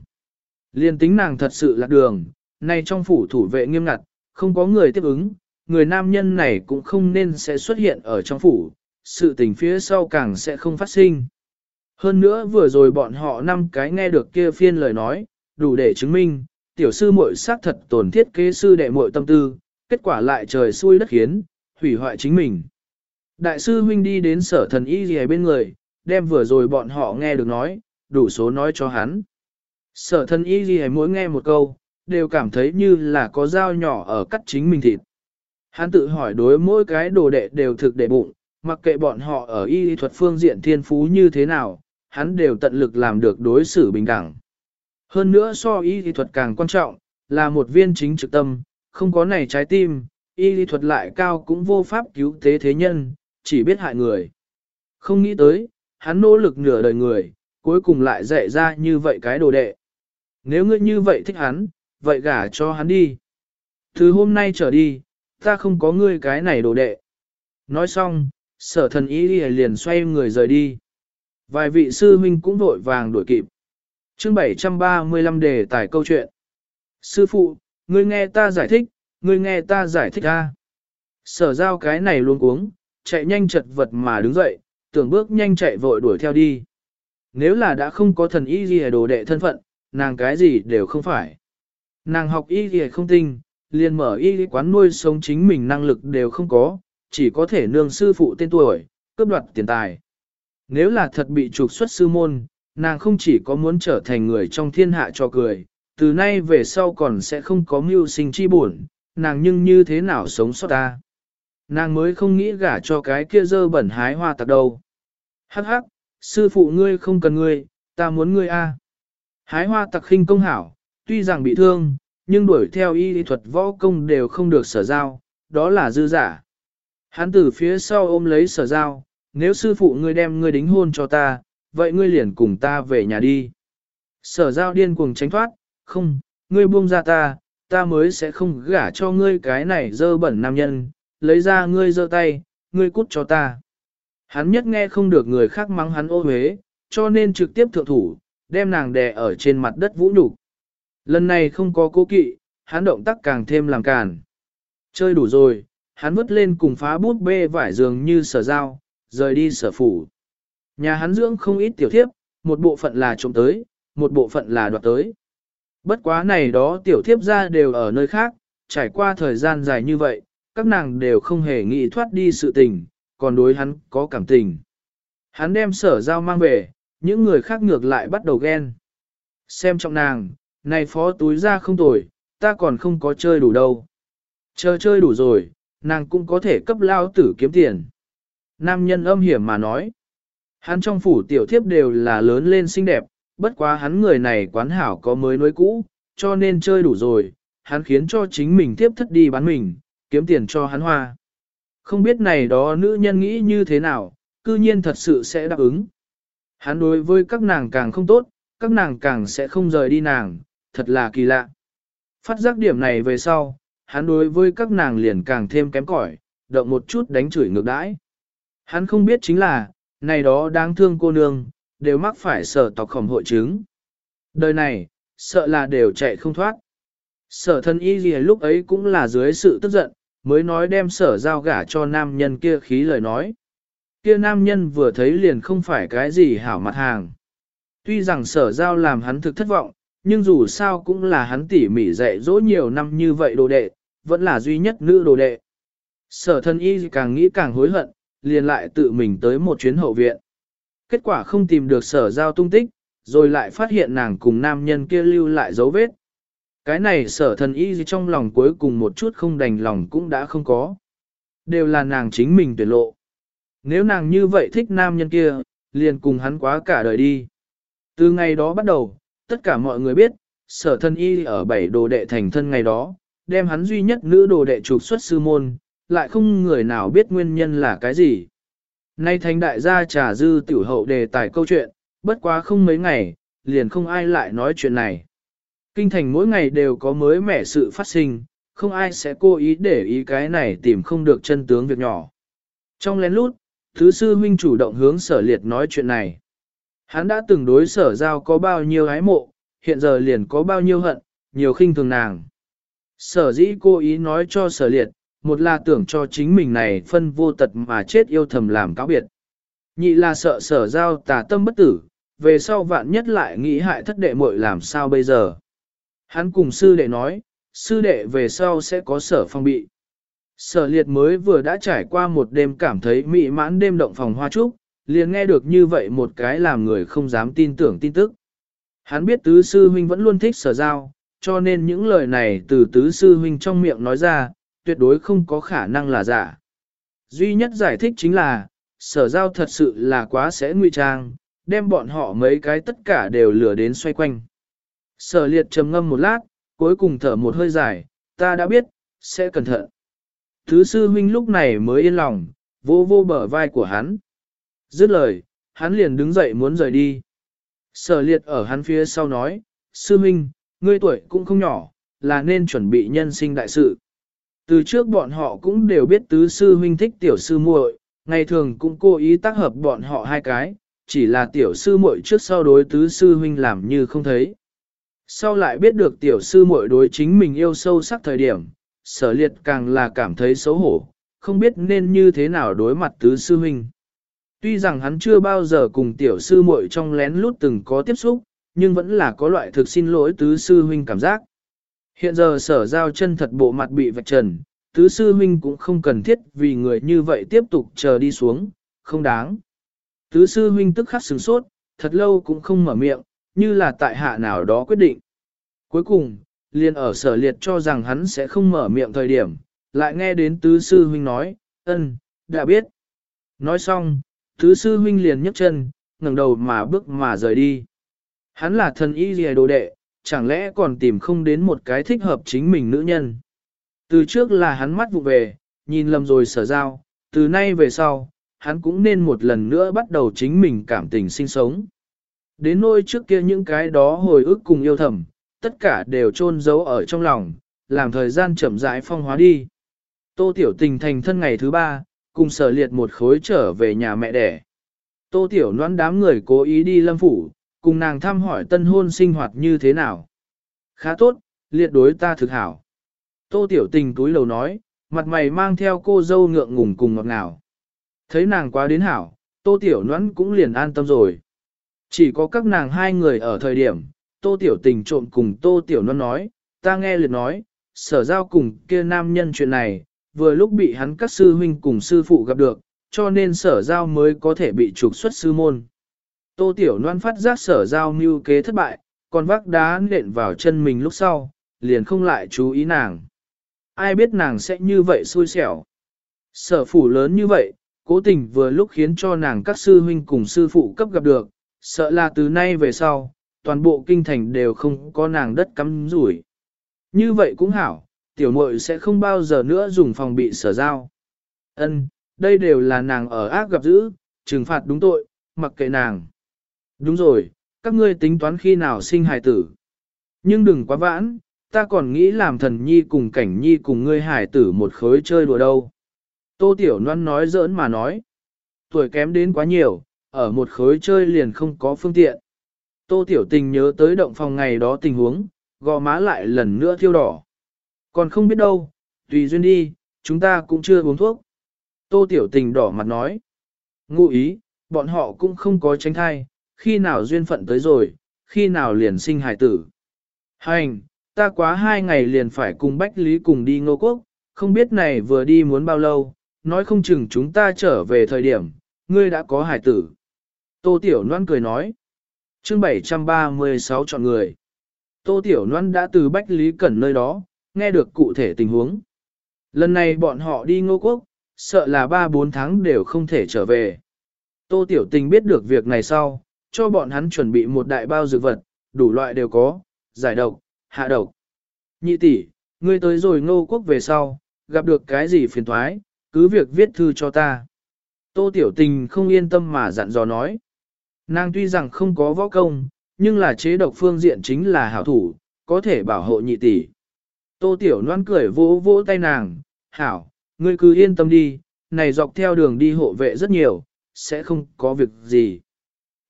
Liên tính nàng thật sự lạc đường, nay trong phủ thủ vệ nghiêm ngặt, không có người tiếp ứng, người nam nhân này cũng không nên sẽ xuất hiện ở trong phủ, sự tình phía sau càng sẽ không phát sinh. Hơn nữa vừa rồi bọn họ năm cái nghe được kia phiên lời nói, đủ để chứng minh, tiểu sư muội xác thật tổn thiết kế sư đệ muội tâm tư, kết quả lại trời xui đất khiến, hủy hoại chính mình. Đại sư huynh đi đến sở thần y gì bên người, đem vừa rồi bọn họ nghe được nói, đủ số nói cho hắn. Sở thần y gì mỗi nghe một câu, đều cảm thấy như là có dao nhỏ ở cắt chính mình thịt. Hắn tự hỏi đối mỗi cái đồ đệ đều thực đệ bụng, mặc kệ bọn họ ở y thuật phương diện thiên phú như thế nào, hắn đều tận lực làm được đối xử bình đẳng. Hơn nữa so y thuật càng quan trọng, là một viên chính trực tâm, không có này trái tim, y thuật lại cao cũng vô pháp cứu tế thế nhân, chỉ biết hại người. Không nghĩ tới, hắn nỗ lực nửa đời người, cuối cùng lại dạy ra như vậy cái đồ đệ. Nếu ngươi như vậy thích hắn, vậy gả cho hắn đi. Từ hôm nay trở đi, ta không có ngươi cái này đồ đệ. Nói xong, sở thần ý liền xoay người rời đi. Vài vị sư huynh cũng vội vàng đuổi kịp chương 735 đề tài câu chuyện. Sư phụ, ngươi nghe ta giải thích, ngươi nghe ta giải thích ta. Sở giao cái này luôn uống, chạy nhanh chật vật mà đứng dậy, tưởng bước nhanh chạy vội đuổi theo đi. Nếu là đã không có thần y gì đồ đệ thân phận, nàng cái gì đều không phải. Nàng học y gì không tinh, liền mở y quán nuôi sống chính mình năng lực đều không có, chỉ có thể nương sư phụ tên tuổi, cướp đoạt tiền tài. Nếu là thật bị trục xuất sư môn, nàng không chỉ có muốn trở thành người trong thiên hạ cho cười, từ nay về sau còn sẽ không có mưu sinh chi buồn, nàng nhưng như thế nào sống sót ta. Nàng mới không nghĩ gả cho cái kia dơ bẩn hái hoa tạc đâu. Hắc hắc, sư phụ ngươi không cần ngươi, ta muốn ngươi a. Hái hoa tặc khinh công hảo, tuy rằng bị thương, nhưng đuổi theo y thuật võ công đều không được sở giao, đó là dư giả. Hắn từ phía sau ôm lấy sở giao, nếu sư phụ ngươi đem ngươi đính hôn cho ta, vậy ngươi liền cùng ta về nhà đi. Sở giao điên cuồng tránh thoát, không, ngươi buông ra ta, ta mới sẽ không gả cho ngươi cái này dơ bẩn nam nhân, lấy ra ngươi giơ tay, ngươi cút cho ta. Hắn nhất nghe không được người khác mắng hắn ô huế, cho nên trực tiếp thượng thủ, đem nàng đè ở trên mặt đất vũ nhục. Lần này không có cố kỵ, hắn động tác càng thêm làm càn. Chơi đủ rồi, hắn vứt lên cùng phá bút bê vải giường như sở dao, rời đi sở phủ. Nhà hắn dưỡng không ít tiểu thiếp, một bộ phận là trộm tới, một bộ phận là đoạt tới. Bất quá này đó tiểu thiếp ra đều ở nơi khác, trải qua thời gian dài như vậy, các nàng đều không hề nghĩ thoát đi sự tình, còn đối hắn có cảm tình. Hắn đem sở giao mang về, những người khác ngược lại bắt đầu ghen. Xem trong nàng, này phó túi ra không tồi, ta còn không có chơi đủ đâu. Chờ chơi đủ rồi, nàng cũng có thể cấp lao tử kiếm tiền. Nam nhân âm hiểm mà nói. Hắn trong phủ tiểu thiếp đều là lớn lên xinh đẹp, bất quá hắn người này quán hảo có mới nuôi cũ, cho nên chơi đủ rồi, hắn khiến cho chính mình tiếp thất đi bán mình, kiếm tiền cho hắn hoa. Không biết này đó nữ nhân nghĩ như thế nào, cư nhiên thật sự sẽ đáp ứng. Hắn đối với các nàng càng không tốt, các nàng càng sẽ không rời đi nàng, thật là kỳ lạ. Phát giác điểm này về sau, hắn đối với các nàng liền càng thêm kém cỏi, động một chút đánh chửi ngược đãi. Hắn không biết chính là, này đó đáng thương cô nương, đều mắc phải sở tộc khổng hội chứng. Đời này, sợ là đều chạy không thoát. Sở thân y gì lúc ấy cũng là dưới sự tức giận, mới nói đem sở giao gả cho nam nhân kia khí lời nói. Kia nam nhân vừa thấy liền không phải cái gì hảo mặt hàng. Tuy rằng sở giao làm hắn thực thất vọng, nhưng dù sao cũng là hắn tỉ mỉ dạy dỗ nhiều năm như vậy đồ đệ, vẫn là duy nhất nữ đồ đệ. Sở thân y càng nghĩ càng hối hận, liền lại tự mình tới một chuyến hậu viện. Kết quả không tìm được sở giao tung tích, rồi lại phát hiện nàng cùng nam nhân kia lưu lại dấu vết. Cái này sở thần y trong lòng cuối cùng một chút không đành lòng cũng đã không có. Đều là nàng chính mình tuyệt lộ. Nếu nàng như vậy thích nam nhân kia, liền cùng hắn quá cả đời đi. Từ ngày đó bắt đầu, tất cả mọi người biết, sở thân y ở bảy đồ đệ thành thân ngày đó, đem hắn duy nhất nữ đồ đệ trục xuất sư môn, lại không người nào biết nguyên nhân là cái gì. Nay thành đại gia trà dư tiểu hậu đề tài câu chuyện, bất quá không mấy ngày, liền không ai lại nói chuyện này. Kinh thành mỗi ngày đều có mới mẻ sự phát sinh, không ai sẽ cố ý để ý cái này tìm không được chân tướng việc nhỏ. Trong lén lút, thứ sư huynh chủ động hướng sở liệt nói chuyện này. Hắn đã từng đối sở giao có bao nhiêu ái mộ, hiện giờ liền có bao nhiêu hận, nhiều khinh thường nàng. Sở dĩ cố ý nói cho sở liệt, một là tưởng cho chính mình này phân vô tật mà chết yêu thầm làm cáo biệt. Nhị là sợ sở giao tà tâm bất tử, về sau vạn nhất lại nghĩ hại thất đệ muội làm sao bây giờ. Hắn cùng sư đệ nói, sư đệ về sau sẽ có sở phong bị. Sở liệt mới vừa đã trải qua một đêm cảm thấy mị mãn đêm động phòng hoa trúc, liền nghe được như vậy một cái làm người không dám tin tưởng tin tức. Hắn biết tứ sư huynh vẫn luôn thích sở giao, cho nên những lời này từ tứ sư huynh trong miệng nói ra, tuyệt đối không có khả năng là giả. Duy nhất giải thích chính là, sở giao thật sự là quá sẽ nguy trang, đem bọn họ mấy cái tất cả đều lừa đến xoay quanh. Sở liệt trầm ngâm một lát, cuối cùng thở một hơi dài, ta đã biết, sẽ cẩn thận. Thứ sư huynh lúc này mới yên lòng, vô vô bờ vai của hắn. Dứt lời, hắn liền đứng dậy muốn rời đi. Sở liệt ở hắn phía sau nói, sư huynh, ngươi tuổi cũng không nhỏ, là nên chuẩn bị nhân sinh đại sự. Từ trước bọn họ cũng đều biết tứ sư huynh thích tiểu sư muội, ngày thường cũng cố ý tác hợp bọn họ hai cái, chỉ là tiểu sư muội trước sau đối tứ sư huynh làm như không thấy. Sau lại biết được tiểu sư muội đối chính mình yêu sâu sắc thời điểm, sở liệt càng là cảm thấy xấu hổ, không biết nên như thế nào đối mặt tứ sư huynh. Tuy rằng hắn chưa bao giờ cùng tiểu sư muội trong lén lút từng có tiếp xúc, nhưng vẫn là có loại thực xin lỗi tứ sư huynh cảm giác. Hiện giờ sở giao chân thật bộ mặt bị vạch trần, tứ sư huynh cũng không cần thiết vì người như vậy tiếp tục chờ đi xuống, không đáng. Tứ sư huynh tức khắc sửng sốt, thật lâu cũng không mở miệng, như là tại hạ nào đó quyết định. Cuối cùng, liền ở sở liệt cho rằng hắn sẽ không mở miệng thời điểm, lại nghe đến tứ sư huynh nói, ân, đã biết. Nói xong, tứ sư huynh liền nhấc chân, ngẩng đầu mà bước mà rời đi. Hắn là thần y gì đồ đệ, chẳng lẽ còn tìm không đến một cái thích hợp chính mình nữ nhân. Từ trước là hắn mắt vụ về, nhìn lầm rồi sở giao, từ nay về sau, hắn cũng nên một lần nữa bắt đầu chính mình cảm tình sinh sống. Đến nôi trước kia những cái đó hồi ức cùng yêu thầm, tất cả đều chôn giấu ở trong lòng, làm thời gian chậm rãi phong hóa đi. Tô Tiểu Tình thành thân ngày thứ ba, cùng sở liệt một khối trở về nhà mẹ đẻ. Tô Tiểu Loan đám người cố ý đi lâm phủ, cùng nàng thăm hỏi tân hôn sinh hoạt như thế nào. Khá tốt, liệt đối ta thực hảo. Tô Tiểu Tình túi lầu nói, mặt mày mang theo cô dâu ngượng ngùng cùng ngọt ngào. Thấy nàng quá đến hảo, Tô Tiểu Loan cũng liền an tâm rồi. Chỉ có các nàng hai người ở thời điểm, Tô Tiểu Tình trộm cùng Tô Tiểu Loan nói, ta nghe liệt nói, sở giao cùng kia nam nhân chuyện này, vừa lúc bị hắn các sư huynh cùng sư phụ gặp được, cho nên sở giao mới có thể bị trục xuất sư môn. Tô Tiểu Loan phát giác sở giao mưu kế thất bại, còn vác đá nện vào chân mình lúc sau, liền không lại chú ý nàng. Ai biết nàng sẽ như vậy xui xẻo. Sở phủ lớn như vậy, cố tình vừa lúc khiến cho nàng các sư huynh cùng sư phụ cấp gặp được, sợ là từ nay về sau, toàn bộ kinh thành đều không có nàng đất cắm rủi. Như vậy cũng hảo, tiểu muội sẽ không bao giờ nữa dùng phòng bị sở giao. Ân, đây đều là nàng ở ác gặp dữ, trừng phạt đúng tội, mặc kệ nàng. Đúng rồi, các ngươi tính toán khi nào sinh hài tử. Nhưng đừng quá vãn, ta còn nghĩ làm thần nhi cùng cảnh nhi cùng ngươi hài tử một khối chơi đùa đâu. Tô Tiểu Loan nói giỡn mà nói. Tuổi kém đến quá nhiều, ở một khối chơi liền không có phương tiện. Tô Tiểu Tình nhớ tới động phòng ngày đó tình huống, gò má lại lần nữa thiêu đỏ. Còn không biết đâu, tùy duyên đi, chúng ta cũng chưa uống thuốc. Tô Tiểu Tình đỏ mặt nói. Ngụ ý, bọn họ cũng không có tránh thai, khi nào duyên phận tới rồi, khi nào liền sinh hải tử. Hành, ta quá hai ngày liền phải cùng Bách Lý cùng đi ngô quốc, không biết này vừa đi muốn bao lâu, nói không chừng chúng ta trở về thời điểm, ngươi đã có hải tử. Tô Tiểu Loan cười nói. chương 736 chọn người. Tô Tiểu Loan đã từ Bách Lý Cẩn nơi đó, nghe được cụ thể tình huống. Lần này bọn họ đi ngô quốc, sợ là 3-4 tháng đều không thể trở về. Tô Tiểu Tình biết được việc này sau, cho bọn hắn chuẩn bị một đại bao dược vật, đủ loại đều có, giải độc, hạ độc. Nhị tỷ, ngươi tới rồi ngô quốc về sau, gặp được cái gì phiền thoái, cứ việc viết thư cho ta. Tô Tiểu Tình không yên tâm mà dặn dò nói. Nàng tuy rằng không có võ công, nhưng là chế độc phương diện chính là hảo thủ, có thể bảo hộ nhị tỷ. Tô Tiểu Loan cười vỗ vỗ tay nàng, hảo, ngươi cứ yên tâm đi, này dọc theo đường đi hộ vệ rất nhiều, sẽ không có việc gì.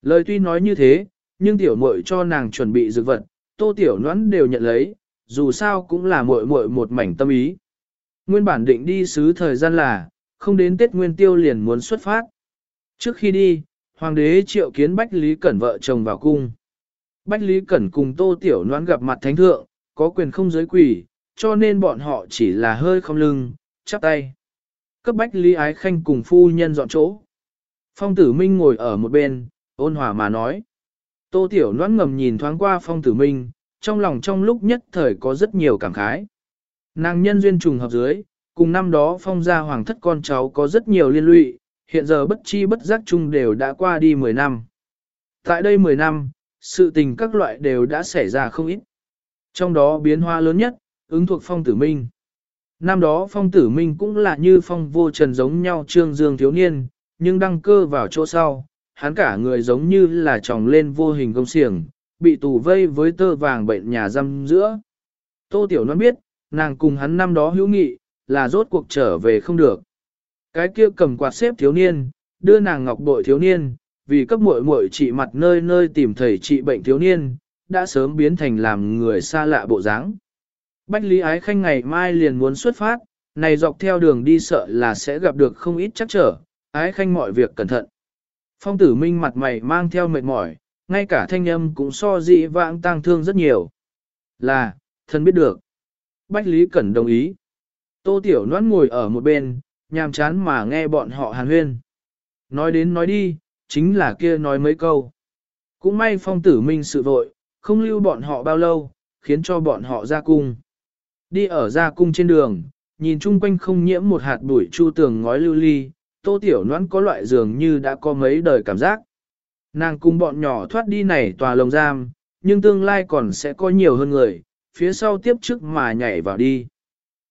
Lời tuy nói như thế, nhưng tiểu muội cho nàng chuẩn bị dược vật, Tô Tiểu Loan đều nhận lấy, dù sao cũng là muội muội một mảnh tâm ý. Nguyên bản định đi xứ thời gian là, không đến Tết Nguyên Tiêu liền muốn xuất phát. Trước khi đi, Hoàng đế triệu kiến Bách Lý Cẩn vợ chồng vào cung. Bách Lý Cẩn cùng Tô Tiểu Noãn gặp mặt thánh thượng, có quyền không giới quỷ, cho nên bọn họ chỉ là hơi không lưng, chắp tay. Cấp Bách Lý Ái Khanh cùng phu nhân dọn chỗ. Phong tử Minh ngồi ở một bên, ôn hòa mà nói. Tô Tiểu Loan ngầm nhìn thoáng qua Phong tử Minh, trong lòng trong lúc nhất thời có rất nhiều cảm khái. Nàng nhân duyên trùng hợp dưới, cùng năm đó Phong gia hoàng thất con cháu có rất nhiều liên lụy, hiện giờ bất chi bất giác chung đều đã qua đi 10 năm. Tại đây 10 năm, sự tình các loại đều đã xảy ra không ít. Trong đó biến hóa lớn nhất, ứng thuộc phong tử minh. Năm đó phong tử minh cũng là như phong vô trần giống nhau trương dương thiếu niên, nhưng đăng cơ vào chỗ sau, hắn cả người giống như là tròng lên vô hình công xiềng, bị tù vây với tơ vàng bệnh nhà giam giữa. Tô Tiểu Loan biết, nàng cùng hắn năm đó hữu nghị, là rốt cuộc trở về không được. Cái kia cầm quạt xếp thiếu niên, đưa nàng ngọc bội thiếu niên, vì cấp muội muội trị mặt nơi nơi tìm thầy trị bệnh thiếu niên, đã sớm biến thành làm người xa lạ bộ dáng. Bách Lý Ái Khanh ngày mai liền muốn xuất phát, này dọc theo đường đi sợ là sẽ gặp được không ít chắc trở, Ái Khanh mọi việc cẩn thận. Phong tử minh mặt mày mang theo mệt mỏi, ngay cả thanh âm cũng so dị vãng tang thương rất nhiều. Là, thân biết được. Bách Lý Cẩn đồng ý. Tô Tiểu Loan ngồi ở một bên, nhàm chán mà nghe bọn họ hàn huyên. Nói đến nói đi, chính là kia nói mấy câu. Cũng may phong tử minh sự vội, không lưu bọn họ bao lâu, khiến cho bọn họ ra cung. Đi ở ra cung trên đường, nhìn chung quanh không nhiễm một hạt bụi chu tường ngói lưu ly, tô tiểu noãn có loại dường như đã có mấy đời cảm giác. Nàng cùng bọn nhỏ thoát đi này tòa lồng giam, nhưng tương lai còn sẽ có nhiều hơn người, phía sau tiếp trước mà nhảy vào đi.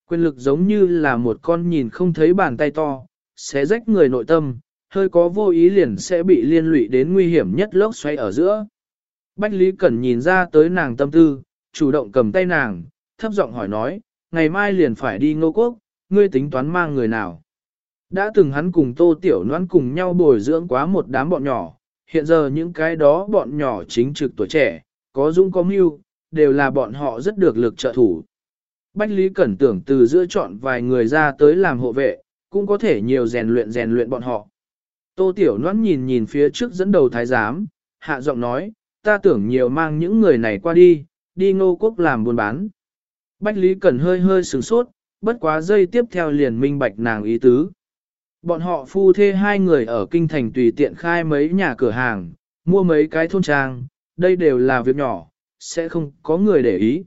Quyền lực giống như là một con nhìn không thấy bàn tay to, sẽ rách người nội tâm, hơi có vô ý liền sẽ bị liên lụy đến nguy hiểm nhất lốc xoay ở giữa. Bách Lý Cẩn nhìn ra tới nàng tâm tư, chủ động cầm tay nàng, thấp giọng hỏi nói, ngày mai liền phải đi ngô quốc, ngươi tính toán mang người nào. Đã từng hắn cùng tô tiểu Loan cùng nhau bồi dưỡng quá một đám bọn nhỏ, hiện giờ những cái đó bọn nhỏ chính trực tuổi trẻ, có dũng có mưu, đều là bọn họ rất được lực trợ thủ. Bách Lý Cẩn tưởng từ giữa chọn vài người ra tới làm hộ vệ, cũng có thể nhiều rèn luyện rèn luyện bọn họ. Tô Tiểu Loan nhìn nhìn phía trước dẫn đầu thái giám, hạ giọng nói, ta tưởng nhiều mang những người này qua đi, đi ngô quốc làm buôn bán. Bách Lý Cẩn hơi hơi sửng sốt, bất quá giây tiếp theo liền minh bạch nàng ý tứ. Bọn họ phu thê hai người ở kinh thành tùy tiện khai mấy nhà cửa hàng, mua mấy cái thôn trang, đây đều là việc nhỏ, sẽ không có người để ý.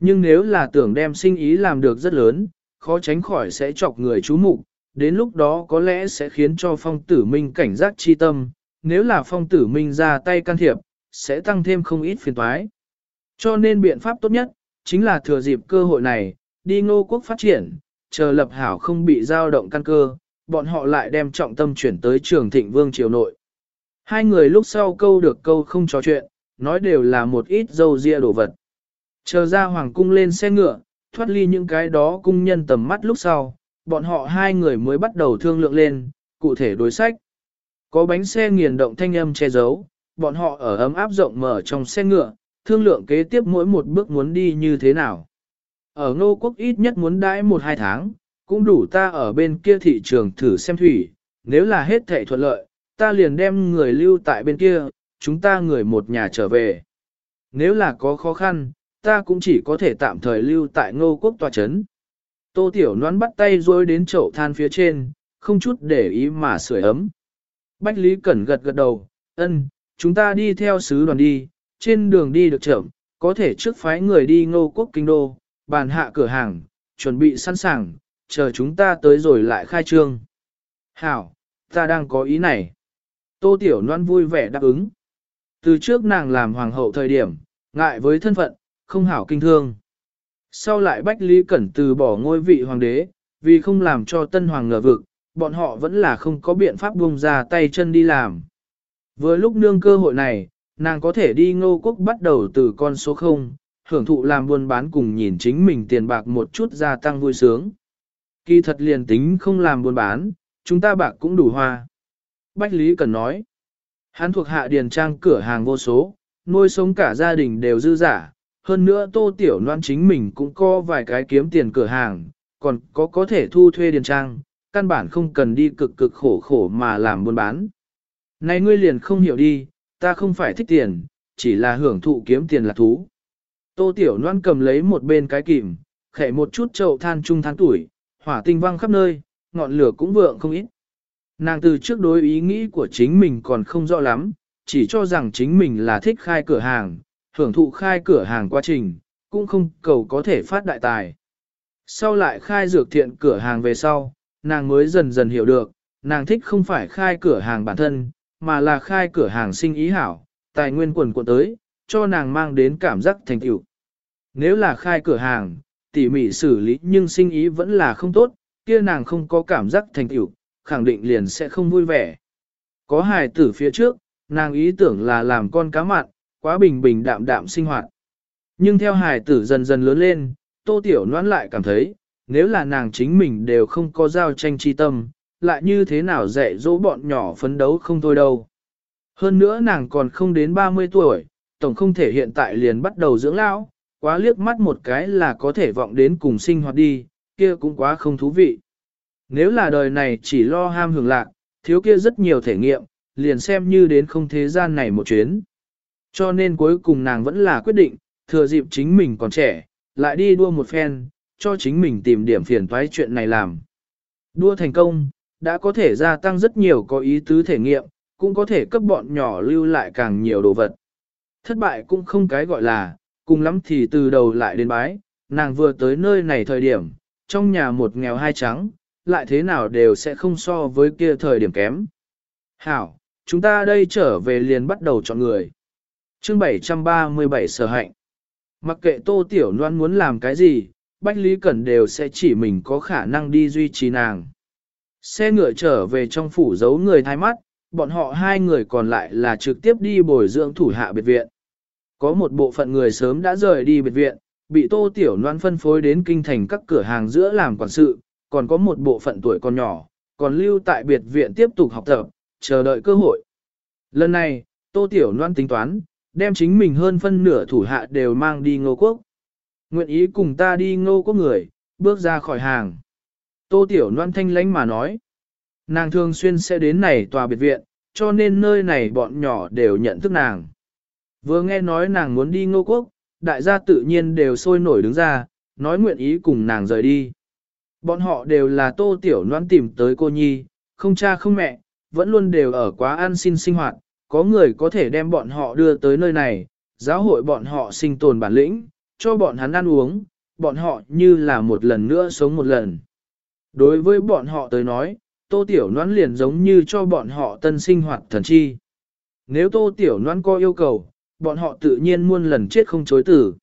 Nhưng nếu là tưởng đem sinh ý làm được rất lớn, khó tránh khỏi sẽ chọc người chú mục, đến lúc đó có lẽ sẽ khiến cho phong tử minh cảnh giác chi tâm, nếu là phong tử minh ra tay can thiệp, sẽ tăng thêm không ít phiền toái. Cho nên biện pháp tốt nhất, chính là thừa dịp cơ hội này, đi ngô quốc phát triển, chờ lập hảo không bị dao động căn cơ, bọn họ lại đem trọng tâm chuyển tới trường thịnh vương triều nội. Hai người lúc sau câu được câu không trò chuyện, nói đều là một ít dâu ria đồ vật. Chờ ra hoàng cung lên xe ngựa, thoát ly những cái đó cung nhân tầm mắt lúc sau, bọn họ hai người mới bắt đầu thương lượng lên, cụ thể đối sách. Có bánh xe nghiền động thanh âm che giấu, bọn họ ở ấm áp rộng mở trong xe ngựa, thương lượng kế tiếp mỗi một bước muốn đi như thế nào. Ở ngô quốc ít nhất muốn đãi một hai tháng, cũng đủ ta ở bên kia thị trường thử xem thủy, nếu là hết thảy thuận lợi, ta liền đem người lưu tại bên kia, chúng ta người một nhà trở về. Nếu là có khó khăn, ta cũng chỉ có thể tạm thời lưu tại ngô quốc tòa chấn. Tô Tiểu Loan bắt tay rối đến chậu than phía trên, không chút để ý mà sưởi ấm. Bách Lý Cẩn gật gật đầu, ân, chúng ta đi theo sứ đoàn đi, trên đường đi được chậm, có thể trước phái người đi ngô quốc kinh đô, bàn hạ cửa hàng, chuẩn bị sẵn sàng, chờ chúng ta tới rồi lại khai trương. Hảo, ta đang có ý này. Tô Tiểu Loan vui vẻ đáp ứng. Từ trước nàng làm hoàng hậu thời điểm, ngại với thân phận, không hảo kinh thương. Sau lại Bách Lý Cẩn từ bỏ ngôi vị hoàng đế, vì không làm cho tân hoàng ngờ vực, bọn họ vẫn là không có biện pháp buông ra tay chân đi làm. Vừa lúc nương cơ hội này, nàng có thể đi ngô quốc bắt đầu từ con số 0, hưởng thụ làm buôn bán cùng nhìn chính mình tiền bạc một chút gia tăng vui sướng. Kỳ thật liền tính không làm buôn bán, chúng ta bạc cũng đủ hoa. Bách Lý Cần nói, hắn thuộc hạ điền trang cửa hàng vô số, nuôi sống cả gia đình đều dư giả, hơn nữa tô tiểu loan chính mình cũng có vài cái kiếm tiền cửa hàng, còn có có thể thu thuê điền trang, căn bản không cần đi cực cực khổ khổ mà làm buôn bán. Này ngươi liền không hiểu đi, ta không phải thích tiền, chỉ là hưởng thụ kiếm tiền là thú. Tô tiểu loan cầm lấy một bên cái kìm, khẽ một chút chậu than trung than tuổi, hỏa tinh văng khắp nơi, ngọn lửa cũng vượng không ít. Nàng từ trước đối ý nghĩ của chính mình còn không rõ lắm, chỉ cho rằng chính mình là thích khai cửa hàng, hưởng thụ khai cửa hàng quá trình, cũng không cầu có thể phát đại tài. Sau lại khai dược thiện cửa hàng về sau, nàng mới dần dần hiểu được, nàng thích không phải khai cửa hàng bản thân, mà là khai cửa hàng sinh ý hảo, tài nguyên quần cuộn tới, cho nàng mang đến cảm giác thành tựu. Nếu là khai cửa hàng, tỉ mỉ xử lý nhưng sinh ý vẫn là không tốt, kia nàng không có cảm giác thành tựu, khẳng định liền sẽ không vui vẻ. Có hài tử phía trước, nàng ý tưởng là làm con cá mặn, quá bình bình đạm đạm sinh hoạt. Nhưng theo hài tử dần dần lớn lên, tô tiểu noãn lại cảm thấy, nếu là nàng chính mình đều không có giao tranh chi tâm, lại như thế nào dạy dỗ bọn nhỏ phấn đấu không thôi đâu. Hơn nữa nàng còn không đến 30 tuổi, tổng không thể hiện tại liền bắt đầu dưỡng lão, quá liếc mắt một cái là có thể vọng đến cùng sinh hoạt đi, kia cũng quá không thú vị. Nếu là đời này chỉ lo ham hưởng lạc, thiếu kia rất nhiều thể nghiệm, liền xem như đến không thế gian này một chuyến. Cho nên cuối cùng nàng vẫn là quyết định, thừa dịp chính mình còn trẻ, lại đi đua một phen, cho chính mình tìm điểm phiền toái chuyện này làm. Đua thành công, đã có thể gia tăng rất nhiều có ý tứ thể nghiệm, cũng có thể cấp bọn nhỏ lưu lại càng nhiều đồ vật. Thất bại cũng không cái gọi là, cùng lắm thì từ đầu lại đến bái, nàng vừa tới nơi này thời điểm, trong nhà một nghèo hai trắng, lại thế nào đều sẽ không so với kia thời điểm kém. Hảo, chúng ta đây trở về liền bắt đầu chọn người. Chương 737 sở hạnh. Mặc kệ Tô Tiểu Loan muốn làm cái gì, Bách Lý Cẩn đều sẽ chỉ mình có khả năng đi duy trì nàng. Xe ngựa trở về trong phủ giấu người thai mắt, bọn họ hai người còn lại là trực tiếp đi bồi dưỡng thủ hạ biệt viện. Có một bộ phận người sớm đã rời đi biệt viện, bị tô tiểu noan phân phối đến kinh thành các cửa hàng giữa làm quản sự, còn có một bộ phận tuổi còn nhỏ, còn lưu tại biệt viện tiếp tục học tập, chờ đợi cơ hội. Lần này, tô tiểu noan tính toán, đem chính mình hơn phân nửa thủ hạ đều mang đi ngô quốc. Nguyện ý cùng ta đi ngô quốc người, bước ra khỏi hàng. Tô tiểu Loan thanh lánh mà nói. Nàng thường xuyên sẽ đến này tòa biệt viện, cho nên nơi này bọn nhỏ đều nhận thức nàng. Vừa nghe nói nàng muốn đi ngô quốc, đại gia tự nhiên đều sôi nổi đứng ra, nói nguyện ý cùng nàng rời đi. Bọn họ đều là tô tiểu noan tìm tới cô nhi, không cha không mẹ, vẫn luôn đều ở quá an xin sinh hoạt, có người có thể đem bọn họ đưa tới nơi này, giáo hội bọn họ sinh tồn bản lĩnh, cho bọn hắn ăn uống, bọn họ như là một lần nữa sống một lần. Đối với bọn họ tới nói, tô tiểu noan liền giống như cho bọn họ tân sinh hoạt thần chi. Nếu tô tiểu noan có yêu cầu, bọn họ tự nhiên muôn lần chết không chối tử.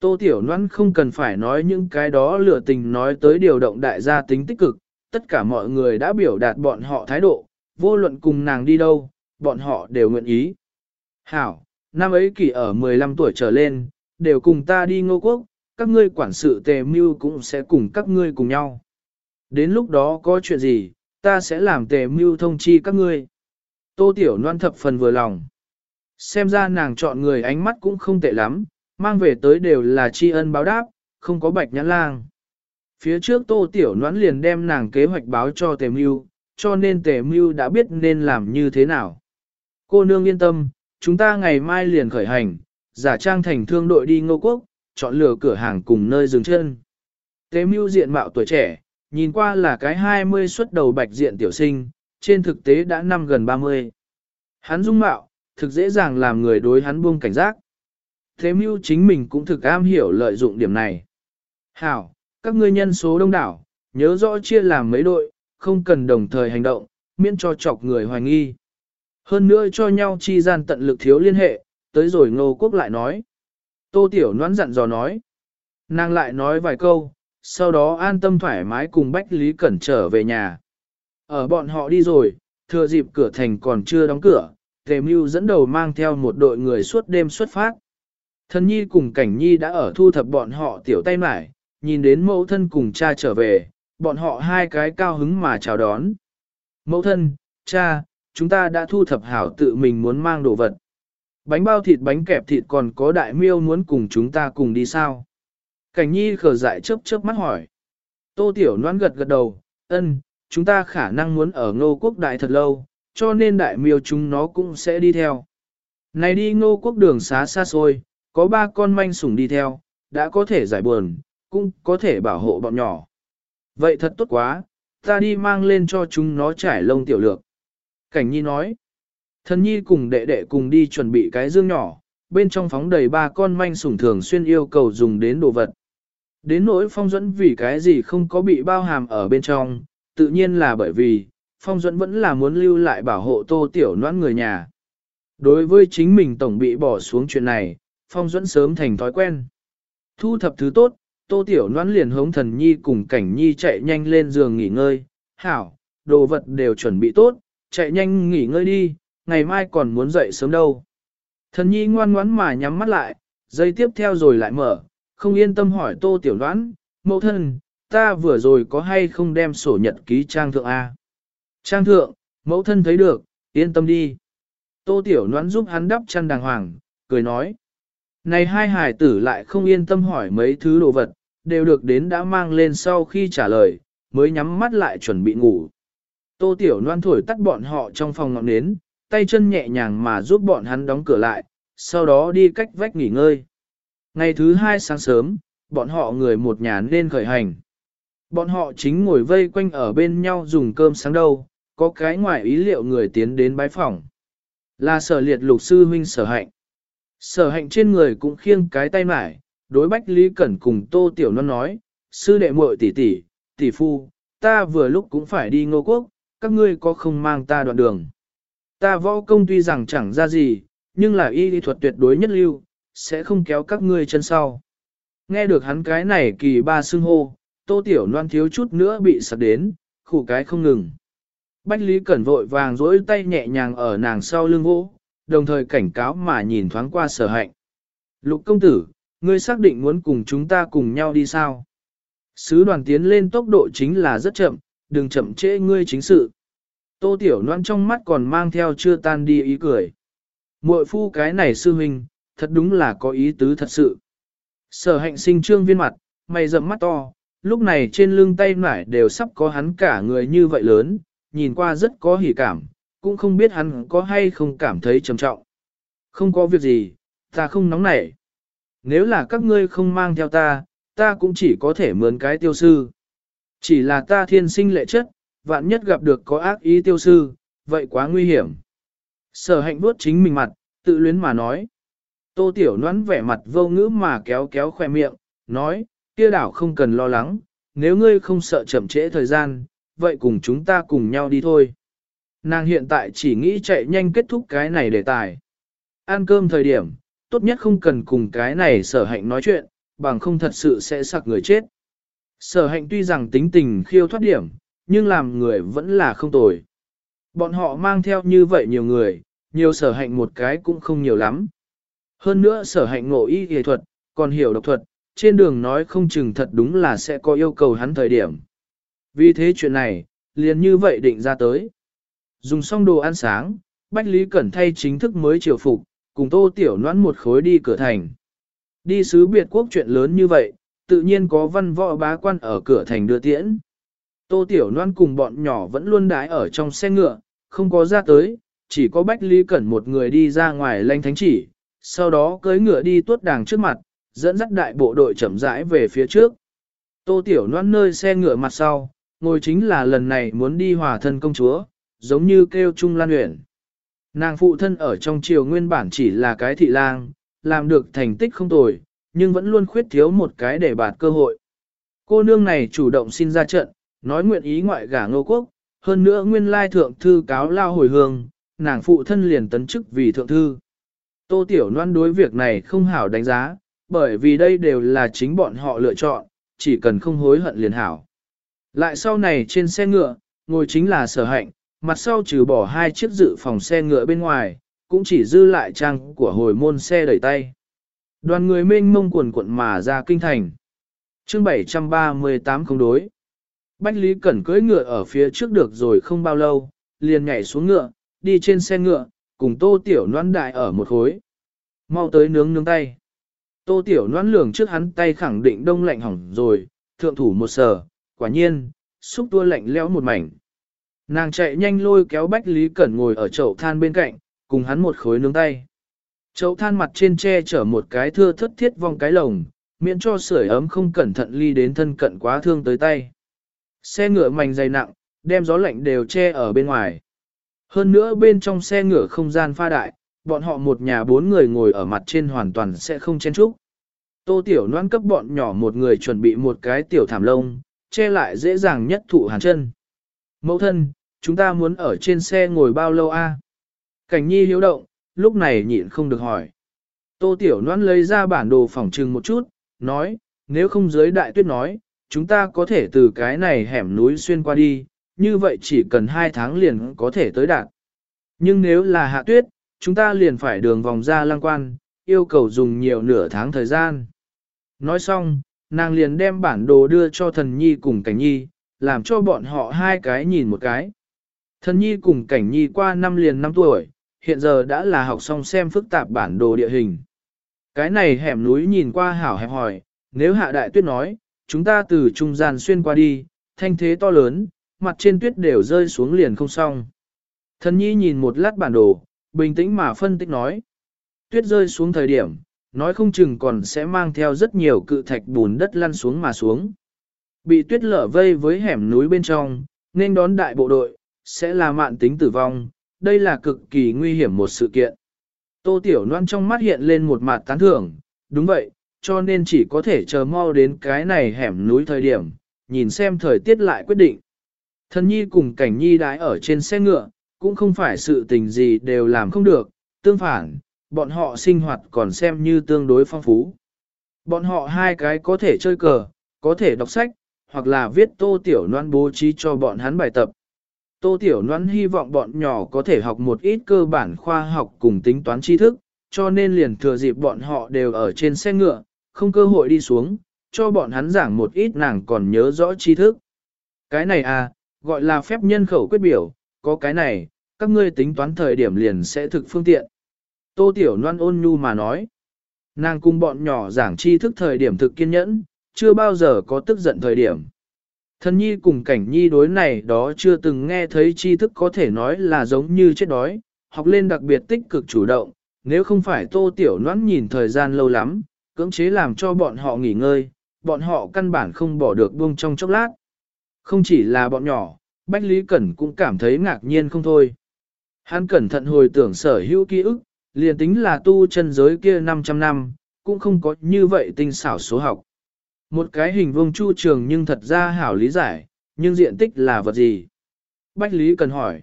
Tô Tiểu Loan không cần phải nói những cái đó lửa tình nói tới điều động đại gia tính tích cực, tất cả mọi người đã biểu đạt bọn họ thái độ, vô luận cùng nàng đi đâu, bọn họ đều nguyện ý. Hảo, năm ấy kỷ ở 15 tuổi trở lên, đều cùng ta đi ngô quốc, các ngươi quản sự tề mưu cũng sẽ cùng các ngươi cùng nhau. Đến lúc đó có chuyện gì, ta sẽ làm tề mưu thông chi các ngươi. Tô Tiểu Loan thập phần vừa lòng. Xem ra nàng chọn người ánh mắt cũng không tệ lắm, mang về tới đều là tri ân báo đáp, không có bạch nhãn lang. Phía trước tô tiểu noãn liền đem nàng kế hoạch báo cho tề mưu, cho nên tề mưu đã biết nên làm như thế nào. Cô nương yên tâm, chúng ta ngày mai liền khởi hành, giả trang thành thương đội đi ngô quốc, chọn lựa cửa hàng cùng nơi dừng chân. Tề mưu diện mạo tuổi trẻ, nhìn qua là cái 20 xuất đầu bạch diện tiểu sinh, trên thực tế đã năm gần 30. Hắn dung mạo, thực dễ dàng làm người đối hắn buông cảnh giác. Thế mưu chính mình cũng thực am hiểu lợi dụng điểm này. Hảo, các ngươi nhân số đông đảo, nhớ rõ chia làm mấy đội, không cần đồng thời hành động, miễn cho chọc người hoài nghi. Hơn nữa cho nhau chi gian tận lực thiếu liên hệ, tới rồi ngô quốc lại nói. Tô Tiểu noãn dặn dò nói. Nàng lại nói vài câu, sau đó an tâm thoải mái cùng Bách Lý Cẩn trở về nhà. Ở bọn họ đi rồi, thừa dịp cửa thành còn chưa đóng cửa, Tề Mưu dẫn đầu mang theo một đội người suốt đêm xuất phát. Thần nhi cùng cảnh nhi đã ở thu thập bọn họ tiểu tay mải, nhìn đến mẫu thân cùng cha trở về, bọn họ hai cái cao hứng mà chào đón. Mẫu thân, cha, chúng ta đã thu thập hảo tự mình muốn mang đồ vật. Bánh bao thịt bánh kẹp thịt còn có đại miêu muốn cùng chúng ta cùng đi sao? Cảnh nhi khờ dại chớp chớp mắt hỏi. Tô tiểu noan gật gật đầu, ân, chúng ta khả năng muốn ở ngô quốc đại thật lâu, cho nên đại miêu chúng nó cũng sẽ đi theo. Này đi ngô quốc đường xá xa xôi, có ba con manh sủng đi theo, đã có thể giải buồn, cũng có thể bảo hộ bọn nhỏ. Vậy thật tốt quá, ta đi mang lên cho chúng nó trải lông tiểu lược. Cảnh nhi nói, thần nhi cùng đệ đệ cùng đi chuẩn bị cái dương nhỏ, bên trong phóng đầy ba con manh sủng thường xuyên yêu cầu dùng đến đồ vật. Đến nỗi phong dẫn vì cái gì không có bị bao hàm ở bên trong, tự nhiên là bởi vì, phong Duẫn vẫn là muốn lưu lại bảo hộ tô tiểu noãn người nhà. Đối với chính mình tổng bị bỏ xuống chuyện này, phong Duẫn sớm thành thói quen. Thu thập thứ tốt, tô tiểu noãn liền hống thần nhi cùng cảnh nhi chạy nhanh lên giường nghỉ ngơi. Hảo, đồ vật đều chuẩn bị tốt, chạy nhanh nghỉ ngơi đi, ngày mai còn muốn dậy sớm đâu. Thần nhi ngoan ngoãn mà nhắm mắt lại, dây tiếp theo rồi lại mở, không yên tâm hỏi tô tiểu noãn, mẫu thân, ta vừa rồi có hay không đem sổ nhật ký trang thượng A. Trang thượng, mẫu thân thấy được, yên tâm đi. Tô tiểu noãn giúp hắn đắp chăn đàng hoàng, cười nói. Này hai hải tử lại không yên tâm hỏi mấy thứ đồ vật, đều được đến đã mang lên sau khi trả lời, mới nhắm mắt lại chuẩn bị ngủ. Tô Tiểu Loan thổi tắt bọn họ trong phòng ngọn nến, tay chân nhẹ nhàng mà giúp bọn hắn đóng cửa lại, sau đó đi cách vách nghỉ ngơi. Ngày thứ hai sáng sớm, bọn họ người một nhà nên khởi hành. Bọn họ chính ngồi vây quanh ở bên nhau dùng cơm sáng đâu, có cái ngoài ý liệu người tiến đến bái phòng. Là sở liệt lục sư huynh sở hạnh. Sở hạnh trên người cũng khiêng cái tay mải, đối Bách Lý Cẩn cùng Tô Tiểu Non nói, sư đệ muội tỷ tỷ, tỷ phu, ta vừa lúc cũng phải đi ngô quốc, các ngươi có không mang ta đoạn đường. Ta võ công tuy rằng chẳng ra gì, nhưng là y lý thuật tuyệt đối nhất lưu, sẽ không kéo các ngươi chân sau. Nghe được hắn cái này kỳ ba xưng hô, Tô Tiểu Loan thiếu chút nữa bị sặc đến, khủ cái không ngừng. Bách Lý Cẩn vội vàng dỗi tay nhẹ nhàng ở nàng sau lưng vỗ, đồng thời cảnh cáo mà nhìn thoáng qua sở hạnh. Lục công tử, ngươi xác định muốn cùng chúng ta cùng nhau đi sao? Sứ đoàn tiến lên tốc độ chính là rất chậm, đừng chậm trễ ngươi chính sự. Tô Tiểu Loan trong mắt còn mang theo chưa tan đi ý cười. Muội phu cái này sư huynh, thật đúng là có ý tứ thật sự. Sở hạnh sinh trương viên mặt, mày rậm mắt to, lúc này trên lưng tay nải đều sắp có hắn cả người như vậy lớn, nhìn qua rất có hỉ cảm, cũng không biết hắn có hay không cảm thấy trầm trọng. Không có việc gì, ta không nóng nảy. Nếu là các ngươi không mang theo ta, ta cũng chỉ có thể mướn cái tiêu sư. Chỉ là ta thiên sinh lệ chất, vạn nhất gặp được có ác ý tiêu sư, vậy quá nguy hiểm. Sở hạnh vuốt chính mình mặt, tự luyến mà nói. Tô Tiểu Noãn vẻ mặt vô ngữ mà kéo kéo khoe miệng, nói, kia đảo không cần lo lắng, nếu ngươi không sợ chậm trễ thời gian, vậy cùng chúng ta cùng nhau đi thôi. Nàng hiện tại chỉ nghĩ chạy nhanh kết thúc cái này đề tài. Ăn cơm thời điểm, tốt nhất không cần cùng cái này sở hạnh nói chuyện, bằng không thật sự sẽ sặc người chết. Sở hạnh tuy rằng tính tình khiêu thoát điểm, nhưng làm người vẫn là không tồi. Bọn họ mang theo như vậy nhiều người, nhiều sở hạnh một cái cũng không nhiều lắm. Hơn nữa sở hạnh ngộ y y thuật, còn hiểu độc thuật, trên đường nói không chừng thật đúng là sẽ có yêu cầu hắn thời điểm. Vì thế chuyện này, liền như vậy định ra tới. Dùng xong đồ ăn sáng, Bách Lý Cẩn thay chính thức mới triều phục, cùng tô tiểu noãn một khối đi cửa thành. Đi sứ biệt quốc chuyện lớn như vậy, tự nhiên có văn võ bá quan ở cửa thành đưa tiễn. Tô tiểu noãn cùng bọn nhỏ vẫn luôn đái ở trong xe ngựa, không có ra tới, chỉ có Bách Lý Cẩn một người đi ra ngoài lanh thánh chỉ, sau đó cưỡi ngựa đi tuốt đàng trước mặt, dẫn dắt đại bộ đội chậm rãi về phía trước. Tô Tiểu Loan nơi xe ngựa mặt sau, ngồi chính là lần này muốn đi hòa thân công chúa, giống như kêu Trung Lan Uyển. Nàng phụ thân ở trong triều nguyên bản chỉ là cái thị lang, làm được thành tích không tồi, nhưng vẫn luôn khuyết thiếu một cái để bạt cơ hội. Cô nương này chủ động xin ra trận, nói nguyện ý ngoại gả ngô quốc, hơn nữa nguyên lai thượng thư cáo lao hồi hương, nàng phụ thân liền tấn chức vì thượng thư. Tô Tiểu Loan đối việc này không hảo đánh giá, bởi vì đây đều là chính bọn họ lựa chọn, chỉ cần không hối hận liền hảo. Lại sau này trên xe ngựa, ngồi chính là sở hạnh, mặt sau trừ bỏ hai chiếc dự phòng xe ngựa bên ngoài, cũng chỉ dư lại trang của hồi môn xe đẩy tay. Đoàn người mênh mông quần quận mà ra kinh thành. chương 738 không đối. Bách Lý Cẩn cưỡi ngựa ở phía trước được rồi không bao lâu, liền nhảy xuống ngựa, đi trên xe ngựa, cùng tô tiểu noan đại ở một khối. Mau tới nướng nướng tay. Tô tiểu noan lường trước hắn tay khẳng định đông lạnh hỏng rồi, thượng thủ một sở quả nhiên, xúc tua lạnh lẽo một mảnh. Nàng chạy nhanh lôi kéo Bách Lý Cẩn ngồi ở chậu than bên cạnh, cùng hắn một khối nướng tay. Chậu than mặt trên tre chở một cái thưa thất thiết vong cái lồng, miễn cho sưởi ấm không cẩn thận ly đến thân cận quá thương tới tay. Xe ngựa mảnh dày nặng, đem gió lạnh đều che ở bên ngoài. Hơn nữa bên trong xe ngựa không gian pha đại, bọn họ một nhà bốn người ngồi ở mặt trên hoàn toàn sẽ không chen chúc. Tô Tiểu Loan cấp bọn nhỏ một người chuẩn bị một cái tiểu thảm lông, che lại dễ dàng nhất thụ hàn chân. Mẫu thân, chúng ta muốn ở trên xe ngồi bao lâu a? Cảnh nhi hiếu động, lúc này nhịn không được hỏi. Tô Tiểu Loan lấy ra bản đồ phỏng trừng một chút, nói, nếu không dưới đại tuyết nói, chúng ta có thể từ cái này hẻm núi xuyên qua đi, như vậy chỉ cần hai tháng liền có thể tới đạt. Nhưng nếu là hạ tuyết, chúng ta liền phải đường vòng ra lăng quan, yêu cầu dùng nhiều nửa tháng thời gian. Nói xong, nàng liền đem bản đồ đưa cho thần nhi cùng cảnh nhi, làm cho bọn họ hai cái nhìn một cái. Thần nhi cùng cảnh nhi qua năm liền năm tuổi, hiện giờ đã là học xong xem phức tạp bản đồ địa hình. Cái này hẻm núi nhìn qua hảo hẹp hỏi, nếu hạ đại tuyết nói, chúng ta từ trung gian xuyên qua đi, thanh thế to lớn, mặt trên tuyết đều rơi xuống liền không xong. Thần nhi nhìn một lát bản đồ, bình tĩnh mà phân tích nói. Tuyết rơi xuống thời điểm, nói không chừng còn sẽ mang theo rất nhiều cự thạch bùn đất lăn xuống mà xuống. Bị tuyết lở vây với hẻm núi bên trong, nên đón đại bộ đội, sẽ là mạn tính tử vong, đây là cực kỳ nguy hiểm một sự kiện. Tô Tiểu Loan trong mắt hiện lên một mặt tán thưởng, đúng vậy, cho nên chỉ có thể chờ mau đến cái này hẻm núi thời điểm, nhìn xem thời tiết lại quyết định. Thần nhi cùng cảnh nhi đái ở trên xe ngựa, cũng không phải sự tình gì đều làm không được, tương phản, bọn họ sinh hoạt còn xem như tương đối phong phú. Bọn họ hai cái có thể chơi cờ, có thể đọc sách, hoặc là viết tô tiểu noan bố trí cho bọn hắn bài tập. Tô tiểu noan hy vọng bọn nhỏ có thể học một ít cơ bản khoa học cùng tính toán tri thức, cho nên liền thừa dịp bọn họ đều ở trên xe ngựa, không cơ hội đi xuống, cho bọn hắn giảng một ít nàng còn nhớ rõ tri thức. Cái này à, gọi là phép nhân khẩu quyết biểu, có cái này, các ngươi tính toán thời điểm liền sẽ thực phương tiện. Tô Tiểu Loan ôn nhu mà nói, nàng cùng bọn nhỏ giảng tri thức thời điểm thực kiên nhẫn, chưa bao giờ có tức giận thời điểm. Thần nhi cùng cảnh nhi đối này đó chưa từng nghe thấy tri thức có thể nói là giống như chết đói, học lên đặc biệt tích cực chủ động, nếu không phải tô tiểu noãn nhìn thời gian lâu lắm, cưỡng chế làm cho bọn họ nghỉ ngơi, bọn họ căn bản không bỏ được buông trong chốc lát. Không chỉ là bọn nhỏ, Bách Lý Cẩn cũng cảm thấy ngạc nhiên không thôi. Hắn cẩn thận hồi tưởng sở hữu ký ức, liền tính là tu chân giới kia 500 năm, cũng không có như vậy tinh xảo số học. Một cái hình vuông chu trường nhưng thật ra hảo lý giải, nhưng diện tích là vật gì? Bách Lý cần hỏi.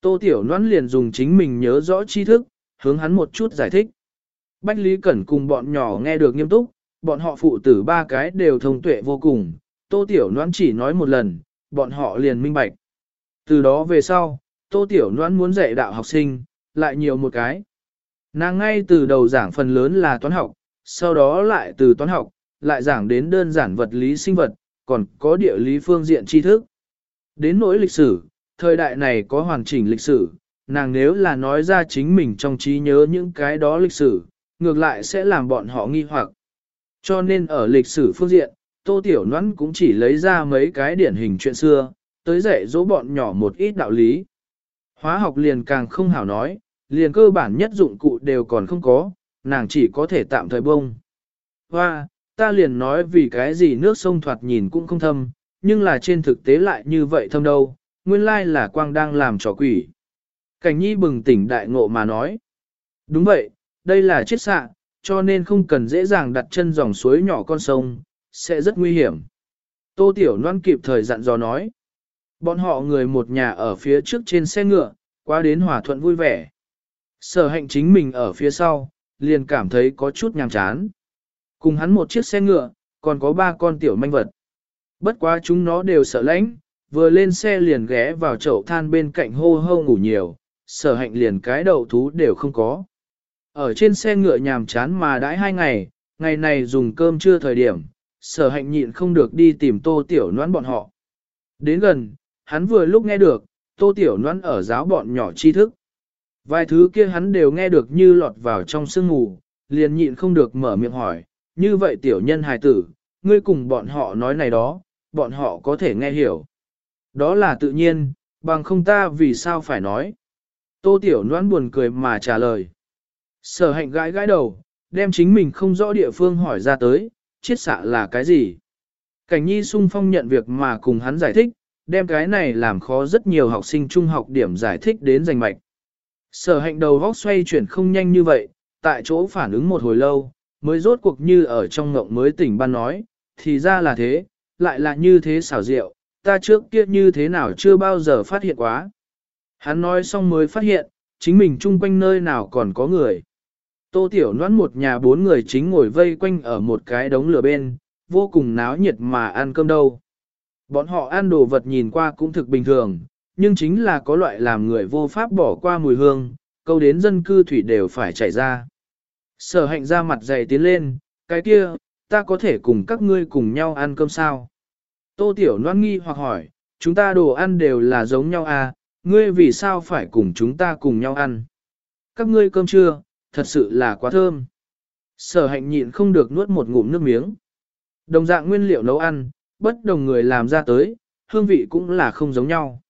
Tô Tiểu Loan liền dùng chính mình nhớ rõ tri thức, hướng hắn một chút giải thích. Bách Lý Cẩn cùng bọn nhỏ nghe được nghiêm túc, bọn họ phụ tử ba cái đều thông tuệ vô cùng. Tô Tiểu Loan chỉ nói một lần, bọn họ liền minh bạch. Từ đó về sau, Tô Tiểu Loan muốn dạy đạo học sinh, lại nhiều một cái. Nàng ngay từ đầu giảng phần lớn là toán học, sau đó lại từ toán học, lại giảng đến đơn giản vật lý sinh vật, còn có địa lý phương diện tri thức. Đến nỗi lịch sử, thời đại này có hoàn chỉnh lịch sử, nàng nếu là nói ra chính mình trong trí nhớ những cái đó lịch sử, ngược lại sẽ làm bọn họ nghi hoặc. Cho nên ở lịch sử phương diện, Tô Tiểu Noãn cũng chỉ lấy ra mấy cái điển hình chuyện xưa, tới dạy dỗ bọn nhỏ một ít đạo lý. Hóa học liền càng không hảo nói, liền cơ bản nhất dụng cụ đều còn không có, nàng chỉ có thể tạm thời bông. Hoa, ta liền nói vì cái gì nước sông thoạt nhìn cũng không thâm, nhưng là trên thực tế lại như vậy thâm đâu, nguyên lai là quang đang làm trò quỷ. Cảnh nhi bừng tỉnh đại ngộ mà nói. Đúng vậy, đây là chiếc xạ, cho nên không cần dễ dàng đặt chân dòng suối nhỏ con sông, sẽ rất nguy hiểm. Tô Tiểu Loan kịp thời dặn dò nói. Bọn họ người một nhà ở phía trước trên xe ngựa, qua đến hòa thuận vui vẻ. Sở hạnh chính mình ở phía sau, liền cảm thấy có chút nhàm chán. Cùng hắn một chiếc xe ngựa, còn có ba con tiểu manh vật. Bất quá chúng nó đều sợ lãnh, vừa lên xe liền ghé vào chậu than bên cạnh hô hô ngủ nhiều, sở hạnh liền cái đầu thú đều không có. Ở trên xe ngựa nhàm chán mà đãi hai ngày, ngày này dùng cơm trưa thời điểm, sở hạnh nhịn không được đi tìm tô tiểu noãn bọn họ. Đến gần, hắn vừa lúc nghe được, tô tiểu noãn ở giáo bọn nhỏ tri thức. Vài thứ kia hắn đều nghe được như lọt vào trong sương ngủ, liền nhịn không được mở miệng hỏi, như vậy tiểu nhân hài tử, ngươi cùng bọn họ nói này đó, bọn họ có thể nghe hiểu. Đó là tự nhiên, bằng không ta vì sao phải nói. Tô tiểu noãn buồn cười mà trả lời. Sở hạnh gãi gãi đầu, đem chính mình không rõ địa phương hỏi ra tới, chiết xạ là cái gì. Cảnh nhi sung phong nhận việc mà cùng hắn giải thích, đem cái này làm khó rất nhiều học sinh trung học điểm giải thích đến giành mạch. Sở hạnh đầu vóc xoay chuyển không nhanh như vậy, tại chỗ phản ứng một hồi lâu, mới rốt cuộc như ở trong ngộng mới tỉnh ban nói, thì ra là thế, lại là như thế xảo diệu, ta trước kia như thế nào chưa bao giờ phát hiện quá. Hắn nói xong mới phát hiện, chính mình chung quanh nơi nào còn có người. Tô Tiểu Loan một nhà bốn người chính ngồi vây quanh ở một cái đống lửa bên, vô cùng náo nhiệt mà ăn cơm đâu. Bọn họ ăn đồ vật nhìn qua cũng thực bình thường, nhưng chính là có loại làm người vô pháp bỏ qua mùi hương, câu đến dân cư thủy đều phải chảy ra. Sở hạnh ra mặt dày tiến lên, cái kia, ta có thể cùng các ngươi cùng nhau ăn cơm sao? Tô Tiểu Loan nghi hoặc hỏi, chúng ta đồ ăn đều là giống nhau à, ngươi vì sao phải cùng chúng ta cùng nhau ăn? Các ngươi cơm trưa, thật sự là quá thơm. Sở hạnh nhịn không được nuốt một ngụm nước miếng. Đồng dạng nguyên liệu nấu ăn, bất đồng người làm ra tới, hương vị cũng là không giống nhau.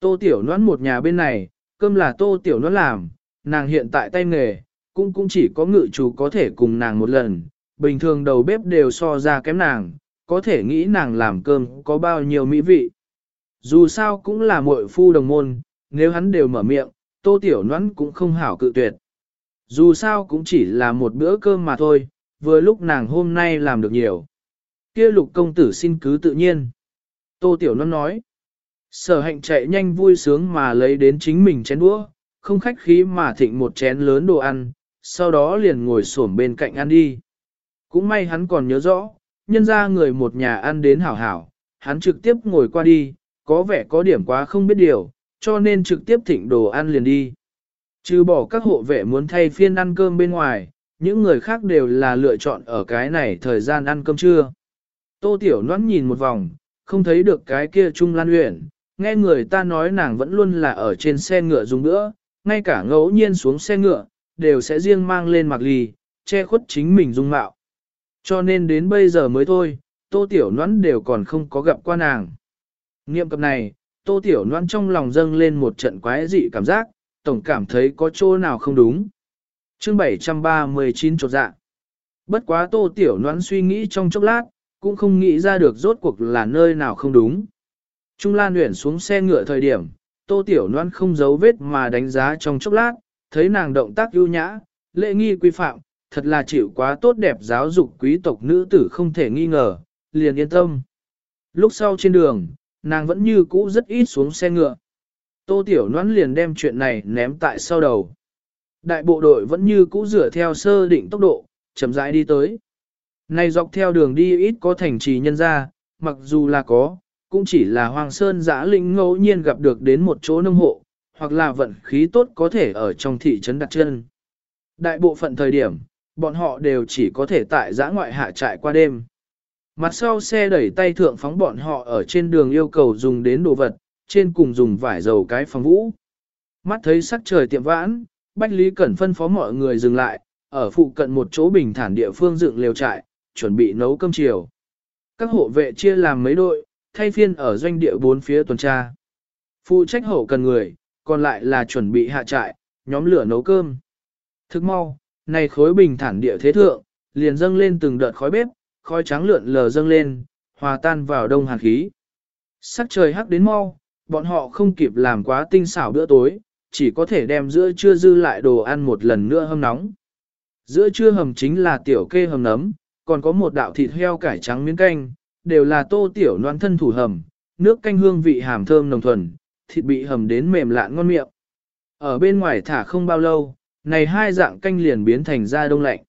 Tô Tiểu Loan một nhà bên này, cơm là Tô Tiểu Loan làm, nàng hiện tại tay nghề, cũng cũng chỉ có ngự chủ có thể cùng nàng một lần, bình thường đầu bếp đều so ra kém nàng, có thể nghĩ nàng làm cơm có bao nhiêu mỹ vị. Dù sao cũng là muội phu đồng môn, nếu hắn đều mở miệng, tô tiểu noãn cũng không hảo cự tuyệt. Dù sao cũng chỉ là một bữa cơm mà thôi, vừa lúc nàng hôm nay làm được nhiều. Kia lục công tử xin cứ tự nhiên. Tô tiểu noãn nói. Sở hạnh chạy nhanh vui sướng mà lấy đến chính mình chén đũa, không khách khí mà thịnh một chén lớn đồ ăn, sau đó liền ngồi xổm bên cạnh ăn đi. Cũng may hắn còn nhớ rõ, nhân ra người một nhà ăn đến hảo hảo, hắn trực tiếp ngồi qua đi, có vẻ có điểm quá không biết điều, cho nên trực tiếp thịnh đồ ăn liền đi. Trừ bỏ các hộ vệ muốn thay phiên ăn cơm bên ngoài, những người khác đều là lựa chọn ở cái này thời gian ăn cơm trưa. Tô Tiểu Loan nhìn một vòng, không thấy được cái kia Trung Lan Uyển, nghe người ta nói nàng vẫn luôn là ở trên xe ngựa dùng nữa, ngay cả ngẫu nhiên xuống xe ngựa, đều sẽ riêng mang lên mặc lì, che khuất chính mình dung mạo. Cho nên đến bây giờ mới thôi, Tô Tiểu Loan đều còn không có gặp qua nàng. Nghiệm cập này, Tô Tiểu Loan trong lòng dâng lên một trận quái dị cảm giác, tổng cảm thấy có chỗ nào không đúng. Chương 739 chột dạ. Bất quá Tô Tiểu Loan suy nghĩ trong chốc lát, cũng không nghĩ ra được rốt cuộc là nơi nào không đúng. Trung Lan Uyển xuống xe ngựa thời điểm, Tô Tiểu Loan không giấu vết mà đánh giá trong chốc lát, thấy nàng động tác ưu nhã, lễ nghi quy phạm, thật là chịu quá tốt đẹp giáo dục quý tộc nữ tử không thể nghi ngờ, liền yên tâm. Lúc sau trên đường, nàng vẫn như cũ rất ít xuống xe ngựa. Tô Tiểu Loan liền đem chuyện này ném tại sau đầu. Đại bộ đội vẫn như cũ rửa theo sơ định tốc độ, chậm rãi đi tới. Này dọc theo đường đi ít có thành trì nhân ra, mặc dù là có, cũng chỉ là Hoàng Sơn giã linh ngẫu nhiên gặp được đến một chỗ nông hộ, hoặc là vận khí tốt có thể ở trong thị trấn đặt chân. Đại bộ phận thời điểm, bọn họ đều chỉ có thể tại giã ngoại hạ trại qua đêm. Mặt sau xe đẩy tay thượng phóng bọn họ ở trên đường yêu cầu dùng đến đồ vật, trên cùng dùng vải dầu cái phòng vũ. Mắt thấy sắc trời tiệm vãn, Bách Lý Cẩn phân phó mọi người dừng lại, ở phụ cận một chỗ bình thản địa phương dựng lều trại, chuẩn bị nấu cơm chiều. Các hộ vệ chia làm mấy đội, thay phiên ở doanh địa bốn phía tuần tra. Phụ trách hậu cần người, còn lại là chuẩn bị hạ trại, nhóm lửa nấu cơm. Thức mau, này khối bình thản địa thế thượng, liền dâng lên từng đợt khói bếp, khói trắng lượn lờ dâng lên, hòa tan vào đông hàn khí. Sắc trời hắc đến mau, bọn họ không kịp làm quá tinh xảo bữa tối, chỉ có thể đem giữa trưa dư lại đồ ăn một lần nữa hâm nóng. Giữa trưa hầm chính là tiểu kê hầm nấm, còn có một đạo thịt heo cải trắng miếng canh, đều là tô tiểu noan thân thủ hầm, nước canh hương vị hàm thơm nồng thuần, thịt bị hầm đến mềm lạ ngon miệng. Ở bên ngoài thả không bao lâu, này hai dạng canh liền biến thành da đông lạnh.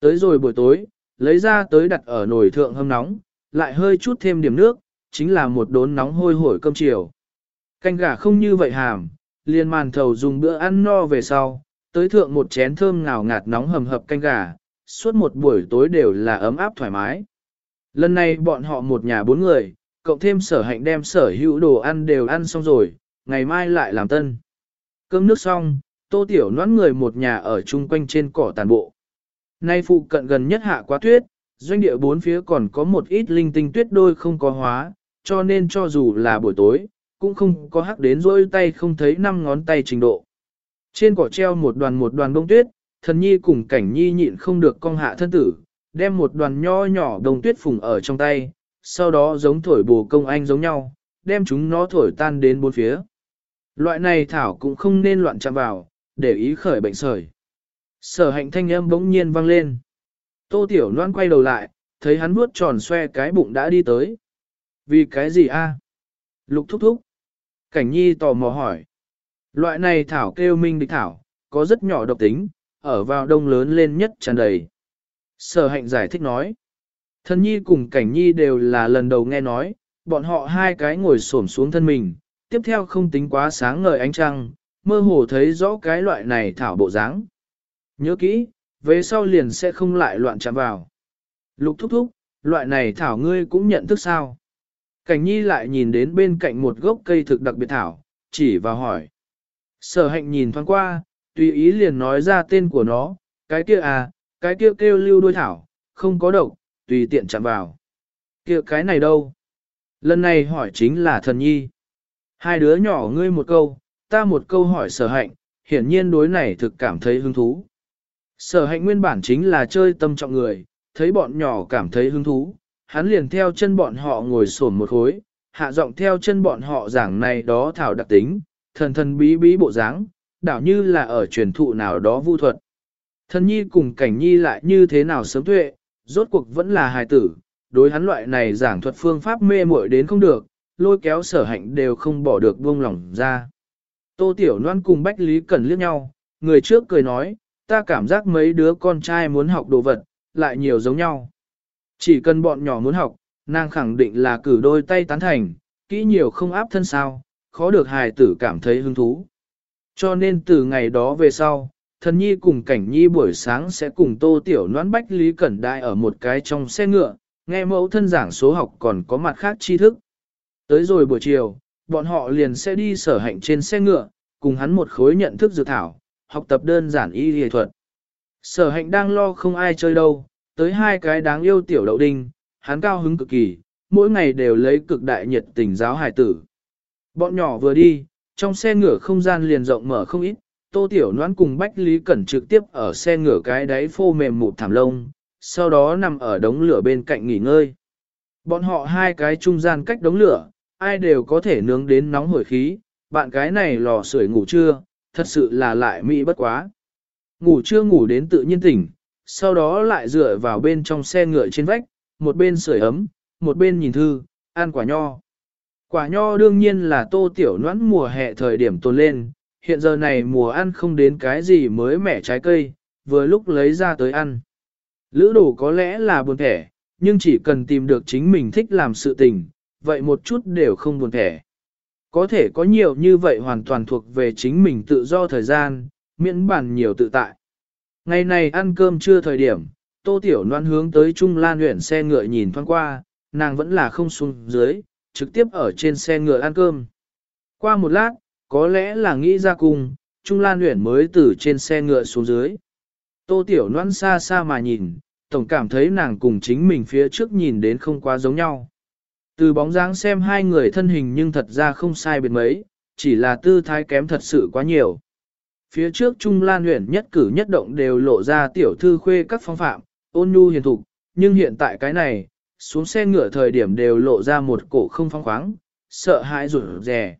Tới rồi buổi tối, lấy ra tới đặt ở nồi thượng hâm nóng, lại hơi chút thêm điểm nước, chính là một đốn nóng hôi hổi cơm chiều. Canh gà không như vậy hàm, liền màn thầu dùng bữa ăn no về sau, tới thượng một chén thơm ngào ngạt nóng hầm hập canh gà, suốt một buổi tối đều là ấm áp thoải mái. Lần này bọn họ một nhà bốn người, cộng thêm sở hạnh đem sở hữu đồ ăn đều ăn xong rồi, ngày mai lại làm tân. Cơm nước xong, tô tiểu noãn người một nhà ở chung quanh trên cỏ tàn bộ. Nay phụ cận gần nhất hạ quá tuyết, doanh địa bốn phía còn có một ít linh tinh tuyết đôi không có hóa, cho nên cho dù là buổi tối, cũng không có hắc đến rôi tay không thấy năm ngón tay trình độ. Trên cỏ treo một đoàn một đoàn bông tuyết, thần nhi cùng cảnh nhi nhịn không được cong hạ thân tử, đem một đoàn nho nhỏ đồng tuyết phùng ở trong tay, sau đó giống thổi bồ công anh giống nhau, đem chúng nó thổi tan đến bốn phía. Loại này thảo cũng không nên loạn chạm vào, để ý khởi bệnh sởi. Sở hạnh thanh âm bỗng nhiên vang lên. Tô Tiểu Loan quay đầu lại, thấy hắn vuốt tròn xoe cái bụng đã đi tới. Vì cái gì a? Lục thúc thúc. Cảnh nhi tò mò hỏi. Loại này thảo kêu minh địch thảo, có rất nhỏ độc tính, ở vào đông lớn lên nhất tràn đầy. Sở hạnh giải thích nói. Thân nhi cùng cảnh nhi đều là lần đầu nghe nói, bọn họ hai cái ngồi xổm xuống thân mình, tiếp theo không tính quá sáng ngời ánh trăng, mơ hồ thấy rõ cái loại này thảo bộ dáng. Nhớ kỹ, về sau liền sẽ không lại loạn chạm vào. Lục thúc thúc, loại này thảo ngươi cũng nhận thức sao? Cảnh nhi lại nhìn đến bên cạnh một gốc cây thực đặc biệt thảo, chỉ vào hỏi. Sở hạnh nhìn thoáng qua, tùy ý liền nói ra tên của nó, cái kia à, cái kia kêu, kêu lưu đuôi thảo, không có độc, tùy tiện chạm vào. Kia cái này đâu? Lần này hỏi chính là thần nhi. Hai đứa nhỏ ngươi một câu, ta một câu hỏi sở hạnh, hiển nhiên đối này thực cảm thấy hứng thú. Sở hạnh nguyên bản chính là chơi tâm trọng người, thấy bọn nhỏ cảm thấy hứng thú, hắn liền theo chân bọn họ ngồi sổn một khối, hạ giọng theo chân bọn họ giảng này đó thảo đặc tính, thần thần bí bí bộ dáng, đảo như là ở truyền thụ nào đó vu thuật. Thần nhi cùng cảnh nhi lại như thế nào sớm tuệ, rốt cuộc vẫn là hài tử, đối hắn loại này giảng thuật phương pháp mê muội đến không được, lôi kéo sở hạnh đều không bỏ được buông lỏng ra. Tô Tiểu Loan cùng Bách Lý Cẩn liếc nhau, người trước cười nói, ta cảm giác mấy đứa con trai muốn học đồ vật, lại nhiều giống nhau. Chỉ cần bọn nhỏ muốn học, nàng khẳng định là cử đôi tay tán thành, kỹ nhiều không áp thân sao, khó được hài tử cảm thấy hứng thú. Cho nên từ ngày đó về sau, thần nhi cùng cảnh nhi buổi sáng sẽ cùng tô tiểu noãn bách Lý Cẩn Đại ở một cái trong xe ngựa, nghe mẫu thân giảng số học còn có mặt khác tri thức. Tới rồi buổi chiều, bọn họ liền sẽ đi sở hạnh trên xe ngựa, cùng hắn một khối nhận thức dược thảo, học tập đơn giản y y thuật. Sở hạnh đang lo không ai chơi đâu, tới hai cái đáng yêu tiểu đậu đinh, hắn cao hứng cực kỳ, mỗi ngày đều lấy cực đại nhiệt tình giáo hải tử. Bọn nhỏ vừa đi, trong xe ngựa không gian liền rộng mở không ít, tô tiểu noãn cùng Bách Lý Cẩn trực tiếp ở xe ngựa cái đáy phô mềm một thảm lông, sau đó nằm ở đống lửa bên cạnh nghỉ ngơi. Bọn họ hai cái trung gian cách đống lửa, ai đều có thể nướng đến nóng hổi khí, bạn cái này lò sưởi ngủ trưa, thật sự là lại mỹ bất quá. Ngủ trưa ngủ đến tự nhiên tỉnh, sau đó lại dựa vào bên trong xe ngựa trên vách, một bên sưởi ấm, một bên nhìn thư, ăn quả nho. Quả nho đương nhiên là tô tiểu noãn mùa hè thời điểm tồn lên, hiện giờ này mùa ăn không đến cái gì mới mẻ trái cây, vừa lúc lấy ra tới ăn. Lữ đồ có lẽ là buồn thẻ, nhưng chỉ cần tìm được chính mình thích làm sự tình, vậy một chút đều không buồn thẻ. Có thể có nhiều như vậy hoàn toàn thuộc về chính mình tự do thời gian, miễn bản nhiều tự tại. Ngày này ăn cơm chưa thời điểm, tô tiểu noan hướng tới Trung Lan huyện xe ngựa nhìn thoáng qua, nàng vẫn là không xuống dưới, trực tiếp ở trên xe ngựa ăn cơm. Qua một lát, có lẽ là nghĩ ra cùng, Trung Lan Uyển mới từ trên xe ngựa xuống dưới. Tô tiểu Loan xa xa mà nhìn, tổng cảm thấy nàng cùng chính mình phía trước nhìn đến không quá giống nhau. Từ bóng dáng xem hai người thân hình nhưng thật ra không sai biệt mấy, chỉ là tư thái kém thật sự quá nhiều. Phía trước Trung Lan Uyển nhất cử nhất động đều lộ ra tiểu thư khuê các phong phạm, ôn nhu hiền thục, nhưng hiện tại cái này, xuống xe ngựa thời điểm đều lộ ra một cổ không phong khoáng, sợ hãi rủi rè.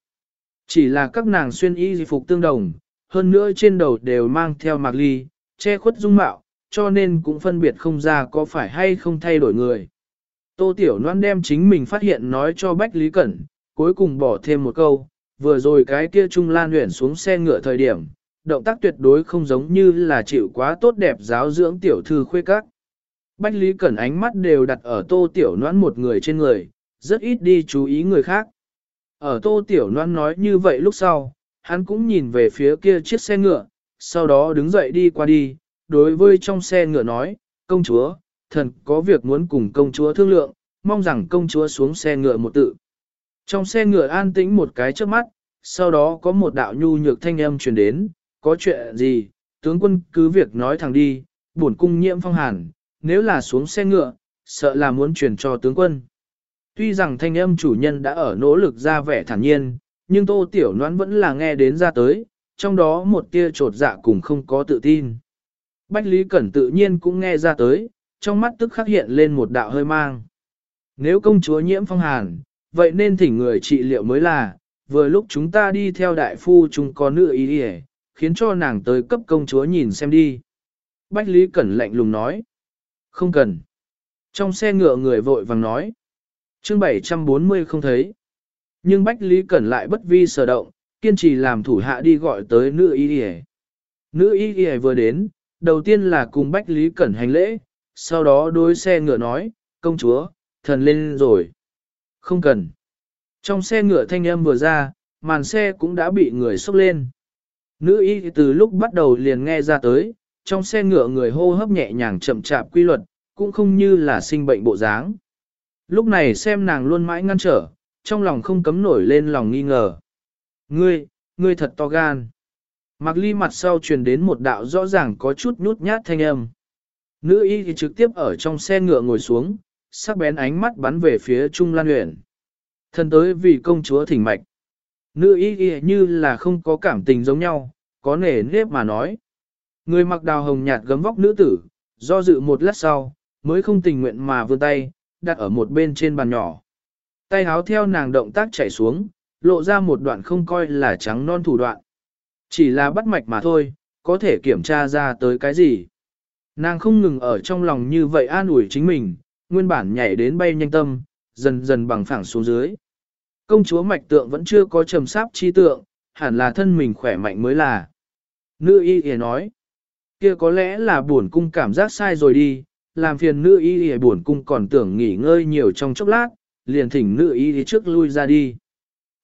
Chỉ là các nàng xuyên y di phục tương đồng, hơn nữa trên đầu đều mang theo mạc ly, che khuất dung mạo, cho nên cũng phân biệt không ra có phải hay không thay đổi người. Tô Tiểu Loan đem chính mình phát hiện nói cho Bách Lý Cẩn, cuối cùng bỏ thêm một câu, vừa rồi cái kia Trung Lan huyển xuống xe ngựa thời điểm, động tác tuyệt đối không giống như là chịu quá tốt đẹp giáo dưỡng tiểu thư khuê các. Bách Lý Cẩn ánh mắt đều đặt ở Tô Tiểu Loan một người trên người, rất ít đi chú ý người khác. Ở Tô Tiểu Loan nói như vậy lúc sau, hắn cũng nhìn về phía kia chiếc xe ngựa, sau đó đứng dậy đi qua đi, đối với trong xe ngựa nói, công chúa, thần có việc muốn cùng công chúa thương lượng, mong rằng công chúa xuống xe ngựa một tự. Trong xe ngựa an tĩnh một cái trước mắt, sau đó có một đạo nhu nhược thanh âm truyền đến, có chuyện gì, tướng quân cứ việc nói thẳng đi, bổn cung nhiễm phong hàn, nếu là xuống xe ngựa, sợ là muốn truyền cho tướng quân. Tuy rằng thanh âm chủ nhân đã ở nỗ lực ra vẻ thản nhiên, nhưng tô tiểu noãn vẫn là nghe đến ra tới, trong đó một tia trột dạ cùng không có tự tin. Bách Lý Cẩn tự nhiên cũng nghe ra tới, trong mắt tức khắc hiện lên một đạo hơi mang. Nếu công chúa nhiễm phong hàn, vậy nên thỉnh người trị liệu mới là, vừa lúc chúng ta đi theo đại phu chúng có nữ ý đi khiến cho nàng tới cấp công chúa nhìn xem đi. Bách Lý Cẩn lạnh lùng nói. Không cần. Trong xe ngựa người vội vàng nói chương 740 không thấy. Nhưng Bách Lý Cẩn lại bất vi sở động, kiên trì làm thủ hạ đi gọi tới nữ y y Nữ y y vừa đến, đầu tiên là cùng Bách Lý Cẩn hành lễ, sau đó đối xe ngựa nói, công chúa, thần lên rồi. Không cần. Trong xe ngựa thanh âm vừa ra, màn xe cũng đã bị người xốc lên. Nữ y từ lúc bắt đầu liền nghe ra tới, trong xe ngựa người hô hấp nhẹ nhàng chậm chạp quy luật, cũng không như là sinh bệnh bộ dáng. Lúc này xem nàng luôn mãi ngăn trở, trong lòng không cấm nổi lên lòng nghi ngờ. Ngươi, ngươi thật to gan. Mặc ly mặt sau truyền đến một đạo rõ ràng có chút nhút nhát thanh âm. Nữ y thì trực tiếp ở trong xe ngựa ngồi xuống, sắc bén ánh mắt bắn về phía Trung Lan Uyển. Thân tới vì công chúa thỉnh mạch. Nữ y y như là không có cảm tình giống nhau, có nể nếp mà nói. Người mặc đào hồng nhạt gấm vóc nữ tử, do dự một lát sau, mới không tình nguyện mà vươn tay, đặt ở một bên trên bàn nhỏ. Tay háo theo nàng động tác chảy xuống, lộ ra một đoạn không coi là trắng non thủ đoạn. Chỉ là bắt mạch mà thôi, có thể kiểm tra ra tới cái gì. Nàng không ngừng ở trong lòng như vậy an ủi chính mình, nguyên bản nhảy đến bay nhanh tâm, dần dần bằng phẳng xuống dưới. Công chúa mạch tượng vẫn chưa có trầm sáp chi tượng, hẳn là thân mình khỏe mạnh mới là. Nữ y y nói, kia có lẽ là buồn cung cảm giác sai rồi đi, làm phiền nữ y y buồn cung còn tưởng nghỉ ngơi nhiều trong chốc lát, liền thỉnh nữ y y trước lui ra đi.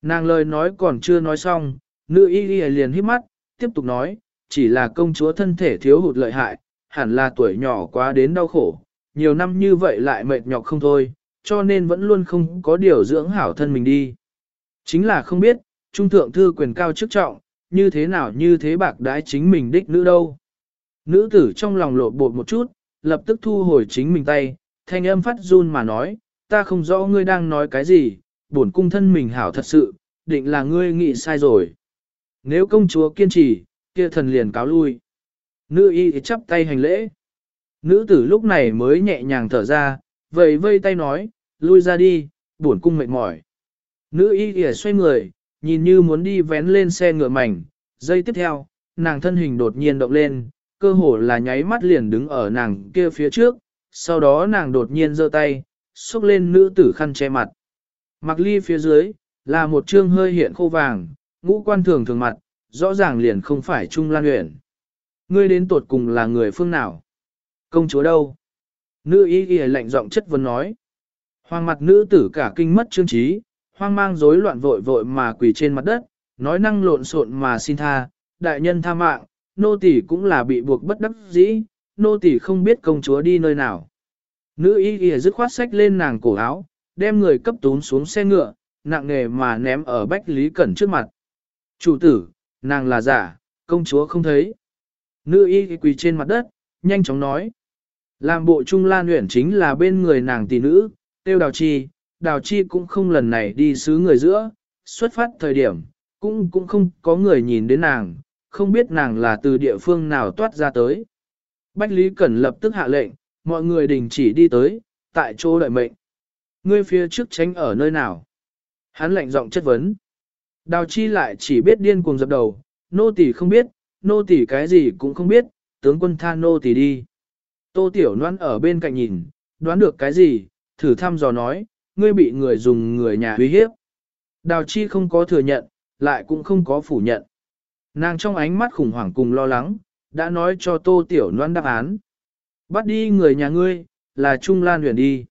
Nàng lời nói còn chưa nói xong, nữ y y liền hít mắt, tiếp tục nói, chỉ là công chúa thân thể thiếu hụt lợi hại, hẳn là tuổi nhỏ quá đến đau khổ, nhiều năm như vậy lại mệt nhọc không thôi, cho nên vẫn luôn không có điều dưỡng hảo thân mình đi. Chính là không biết, trung thượng thư quyền cao chức trọng, như thế nào như thế bạc đái chính mình đích nữ đâu. Nữ tử trong lòng lộ bột một chút, lập tức thu hồi chính mình tay, thanh âm phát run mà nói, ta không rõ ngươi đang nói cái gì, bổn cung thân mình hảo thật sự, định là ngươi nghĩ sai rồi. Nếu công chúa kiên trì, kia thần liền cáo lui. Nữ y chắp tay hành lễ. Nữ tử lúc này mới nhẹ nhàng thở ra, vầy vây tay nói, lui ra đi, bổn cung mệt mỏi. Nữ y kìa xoay người, nhìn như muốn đi vén lên xe ngựa mảnh, giây tiếp theo, nàng thân hình đột nhiên động lên, cơ hồ là nháy mắt liền đứng ở nàng kia phía trước, sau đó nàng đột nhiên giơ tay, xúc lên nữ tử khăn che mặt. Mặc ly phía dưới, là một trương hơi hiện khô vàng, ngũ quan thường thường mặt, rõ ràng liền không phải Trung Lan Uyển. Ngươi đến tột cùng là người phương nào? Công chúa đâu? Nữ y ghi lạnh giọng chất vấn nói. hoang mặt nữ tử cả kinh mất trương trí, hoang mang rối loạn vội vội mà quỳ trên mặt đất, nói năng lộn xộn mà xin tha, đại nhân tha mạng, nô tỳ cũng là bị buộc bất đắc dĩ, nô tỳ không biết công chúa đi nơi nào. Nữ y y dứt khoát sách lên nàng cổ áo, đem người cấp tún xuống xe ngựa, nặng nề mà ném ở Bách Lý Cẩn trước mặt. Chủ tử, nàng là giả, công chúa không thấy. Nữ y quỳ trên mặt đất, nhanh chóng nói. Làm bộ trung lan huyển chính là bên người nàng tỷ nữ, tiêu đào chi, đào chi cũng không lần này đi xứ người giữa, xuất phát thời điểm, cũng cũng không có người nhìn đến nàng, không biết nàng là từ địa phương nào toát ra tới. Bách Lý Cẩn lập tức hạ lệnh, mọi người đình chỉ đi tới, tại chỗ đợi mệnh. Ngươi phía trước tránh ở nơi nào? Hắn lạnh giọng chất vấn. Đào chi lại chỉ biết điên cuồng dập đầu, nô tỳ không biết, nô tỳ cái gì cũng không biết, tướng quân tha nô tỳ đi. Tô Tiểu Loan ở bên cạnh nhìn, đoán được cái gì, thử thăm dò nói, ngươi bị người dùng người nhà uy hiếp. Đào chi không có thừa nhận, lại cũng không có phủ nhận. Nàng trong ánh mắt khủng hoảng cùng lo lắng, đã nói cho Tô Tiểu Loan đáp án. Bắt đi người nhà ngươi, là Trung Lan huyền đi.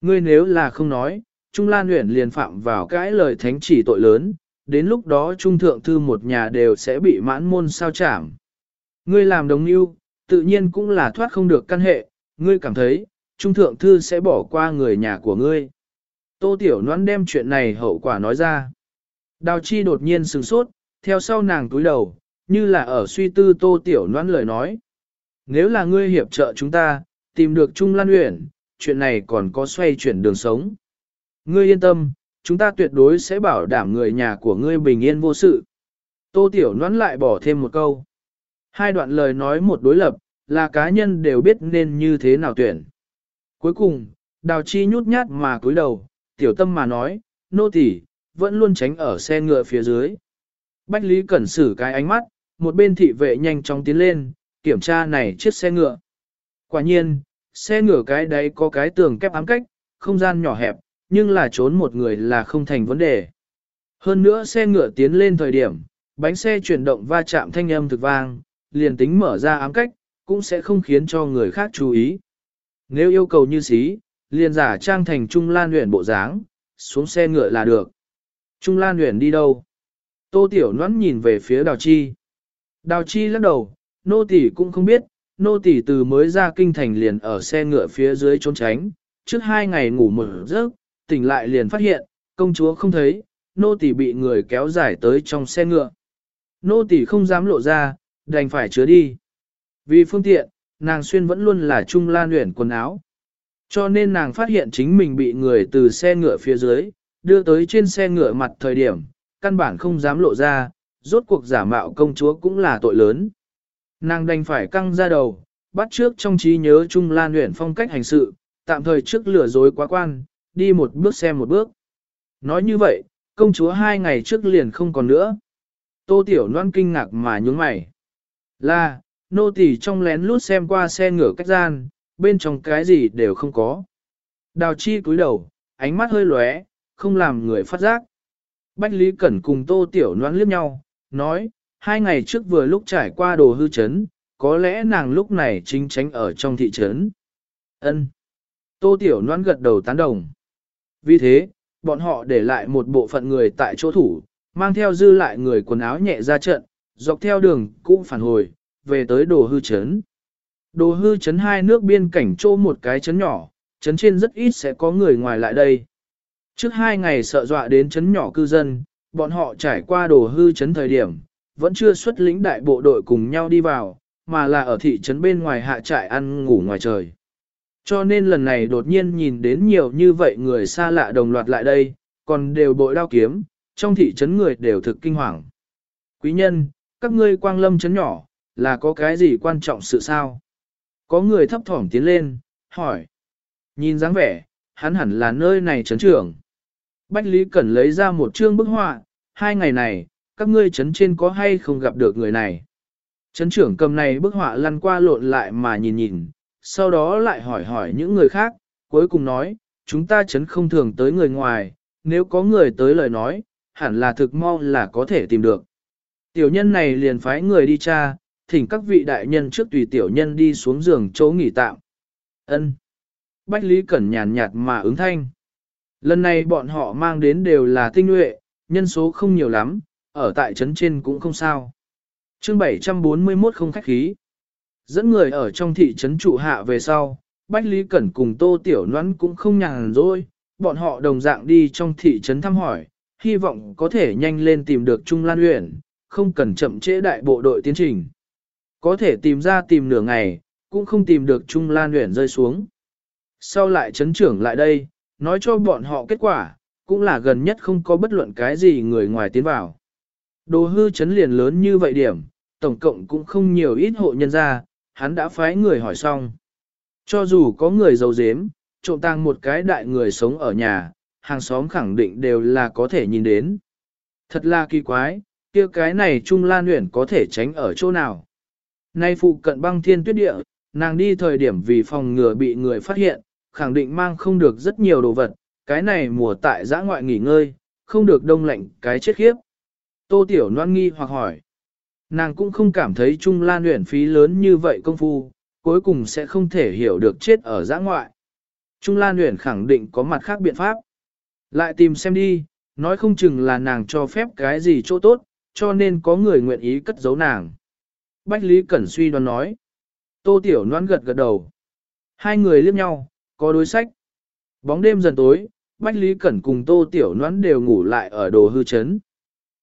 Ngươi nếu là không nói, Trung Lan huyền liền phạm vào cái lời thánh chỉ tội lớn, đến lúc đó Trung Thượng Thư một nhà đều sẽ bị mãn môn sao chảm. Ngươi làm đồng yêu, tự nhiên cũng là thoát không được căn hệ, ngươi cảm thấy, Trung Thượng Thư sẽ bỏ qua người nhà của ngươi. Tô Tiểu Loan đem chuyện này hậu quả nói ra. Đào Chi đột nhiên sừng sốt, theo sau nàng túi đầu, như là ở suy tư Tô Tiểu Loan lời nói. Nếu là ngươi hiệp trợ chúng ta, tìm được Trung Lan Uyển, chuyện này còn có xoay chuyển đường sống. Ngươi yên tâm, chúng ta tuyệt đối sẽ bảo đảm người nhà của ngươi bình yên vô sự. Tô Tiểu Loan lại bỏ thêm một câu. Hai đoạn lời nói một đối lập, là cá nhân đều biết nên như thế nào tuyển. Cuối cùng, Đào Chi nhút nhát mà cúi đầu, tiểu tâm mà nói, nô tỳ vẫn luôn tránh ở xe ngựa phía dưới. Bách Lý Cẩn xử cái ánh mắt, một bên thị vệ nhanh chóng tiến lên, kiểm tra này chiếc xe ngựa. Quả nhiên, xe ngựa cái đấy có cái tường kép ám cách, không gian nhỏ hẹp, nhưng là trốn một người là không thành vấn đề. Hơn nữa xe ngựa tiến lên thời điểm, bánh xe chuyển động va chạm thanh âm thực vang, liền tính mở ra ám cách, cũng sẽ không khiến cho người khác chú ý. Nếu yêu cầu như xí, liền giả trang thành Trung Lan Huyền bộ dáng, xuống xe ngựa là được. Trung Lan Huyền đi đâu? Tô Tiểu Noãn nhìn về phía Đào Chi. Đào Chi lắc đầu, nô tỷ cũng không biết, nô tỷ từ mới ra kinh thành liền ở xe ngựa phía dưới trốn tránh, trước hai ngày ngủ một giấc, tỉnh lại liền phát hiện, công chúa không thấy, nô tỷ bị người kéo dài tới trong xe ngựa. Nô tỷ không dám lộ ra, đành phải chứa đi. Vì phương tiện, nàng xuyên vẫn luôn là trung lan luyện quần áo. Cho nên nàng phát hiện chính mình bị người từ xe ngựa phía dưới, đưa tới trên xe ngựa mặt thời điểm, căn bản không dám lộ ra, rốt cuộc giả mạo công chúa cũng là tội lớn. Nàng đành phải căng ra đầu, bắt trước trong trí nhớ Trung Lan luyện phong cách hành sự, tạm thời trước lừa dối quá quan, đi một bước xem một bước. Nói như vậy, công chúa hai ngày trước liền không còn nữa. Tô Tiểu Loan kinh ngạc mà nhướng mày. Là, nô tỳ trong lén lút xem qua xe ngửa cách gian, bên trong cái gì đều không có. Đào chi cúi đầu, ánh mắt hơi lóe, không làm người phát giác. Bách Lý Cẩn cùng Tô Tiểu Loan liếc nhau, nói, hai ngày trước vừa lúc trải qua đồ hư chấn, có lẽ nàng lúc này chính tránh ở trong thị trấn. Ân. Tô Tiểu Loan gật đầu tán đồng. Vì thế, bọn họ để lại một bộ phận người tại chỗ thủ, mang theo dư lại người quần áo nhẹ ra trận, dọc theo đường cũng phản hồi, về tới đồ hư chấn. Đồ hư chấn hai nước biên cảnh chỗ một cái chấn nhỏ, chấn trên rất ít sẽ có người ngoài lại đây. Trước hai ngày sợ dọa đến chấn nhỏ cư dân, bọn họ trải qua đồ hư chấn thời điểm, vẫn chưa xuất lĩnh đại bộ đội cùng nhau đi vào, mà là ở thị trấn bên ngoài hạ trại ăn ngủ ngoài trời. Cho nên lần này đột nhiên nhìn đến nhiều như vậy người xa lạ đồng loạt lại đây, còn đều bội đao kiếm, trong thị trấn người đều thực kinh hoàng. Quý nhân, các ngươi quang lâm trấn nhỏ, là có cái gì quan trọng sự sao? Có người thấp thỏm tiến lên, hỏi. Nhìn dáng vẻ, hắn hẳn là nơi này trấn trưởng. Bách Lý Cẩn lấy ra một chương bức họa, hai ngày này, các ngươi chấn trên có hay không gặp được người này. Chấn trưởng cầm này bức họa lăn qua lộn lại mà nhìn nhìn, sau đó lại hỏi hỏi những người khác, cuối cùng nói, chúng ta chấn không thường tới người ngoài, nếu có người tới lời nói, hẳn là thực mau là có thể tìm được. Tiểu nhân này liền phái người đi tra, thỉnh các vị đại nhân trước tùy tiểu nhân đi xuống giường chỗ nghỉ tạm. Ân. Bách Lý Cẩn nhàn nhạt mà ứng thanh. Lần này bọn họ mang đến đều là tinh nhuệ, nhân số không nhiều lắm, ở tại trấn trên cũng không sao. Chương 741 không khách khí. Dẫn người ở trong thị trấn trụ hạ về sau, Bách Lý Cẩn cùng Tô Tiểu Noãn cũng không nhàn rỗi, bọn họ đồng dạng đi trong thị trấn thăm hỏi, hy vọng có thể nhanh lên tìm được Trung Lan Uyển, không cần chậm trễ đại bộ đội tiến trình. Có thể tìm ra tìm nửa ngày, cũng không tìm được Trung Lan Uyển rơi xuống. Sau lại trấn trưởng lại đây, nói cho bọn họ kết quả, cũng là gần nhất không có bất luận cái gì người ngoài tiến vào. Đồ hư chấn liền lớn như vậy điểm, tổng cộng cũng không nhiều ít hộ nhân ra, hắn đã phái người hỏi xong. Cho dù có người giàu dếm, trộm tang một cái đại người sống ở nhà, hàng xóm khẳng định đều là có thể nhìn đến. Thật là kỳ quái, kia cái này Trung Lan Uyển có thể tránh ở chỗ nào. Nay phụ cận băng thiên tuyết địa, nàng đi thời điểm vì phòng ngừa bị người phát hiện, khẳng định mang không được rất nhiều đồ vật, cái này mùa tại giã ngoại nghỉ ngơi, không được đông lạnh cái chết khiếp. Tô Tiểu Loan nghi hoặc hỏi. Nàng cũng không cảm thấy Trung Lan luyện phí lớn như vậy công phu, cuối cùng sẽ không thể hiểu được chết ở giã ngoại. Trung Lan luyện khẳng định có mặt khác biện pháp. Lại tìm xem đi, nói không chừng là nàng cho phép cái gì chỗ tốt, cho nên có người nguyện ý cất giấu nàng. Bách Lý Cẩn suy đoán nói. Tô Tiểu Loan gật gật đầu. Hai người liếc nhau, có đối sách. Bóng đêm dần tối, Bách Lý Cẩn cùng Tô Tiểu Noãn đều ngủ lại ở đồ hư chấn.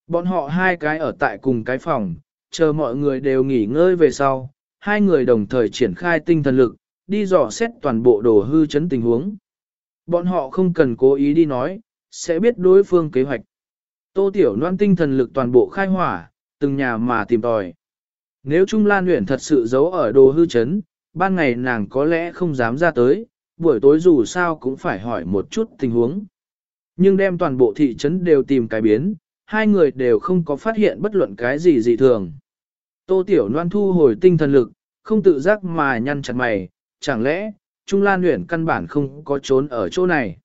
Bọn họ hai cái ở tại cùng cái phòng, chờ mọi người đều nghỉ ngơi về sau, hai người đồng thời triển khai tinh thần lực, đi dò xét toàn bộ đồ hư chấn tình huống. Bọn họ không cần cố ý đi nói, sẽ biết đối phương kế hoạch. Tô Tiểu Loan tinh thần lực toàn bộ khai hỏa, từng nhà mà tìm tòi. Nếu Trung Lan huyện thật sự giấu ở đồ hư chấn, ban ngày nàng có lẽ không dám ra tới, buổi tối dù sao cũng phải hỏi một chút tình huống. Nhưng đem toàn bộ thị trấn đều tìm cái biến, hai người đều không có phát hiện bất luận cái gì dị thường. Tô Tiểu Loan thu hồi tinh thần lực, không tự giác mà nhăn chặt mày, chẳng lẽ, Trung Lan Huyền căn bản không có trốn ở chỗ này.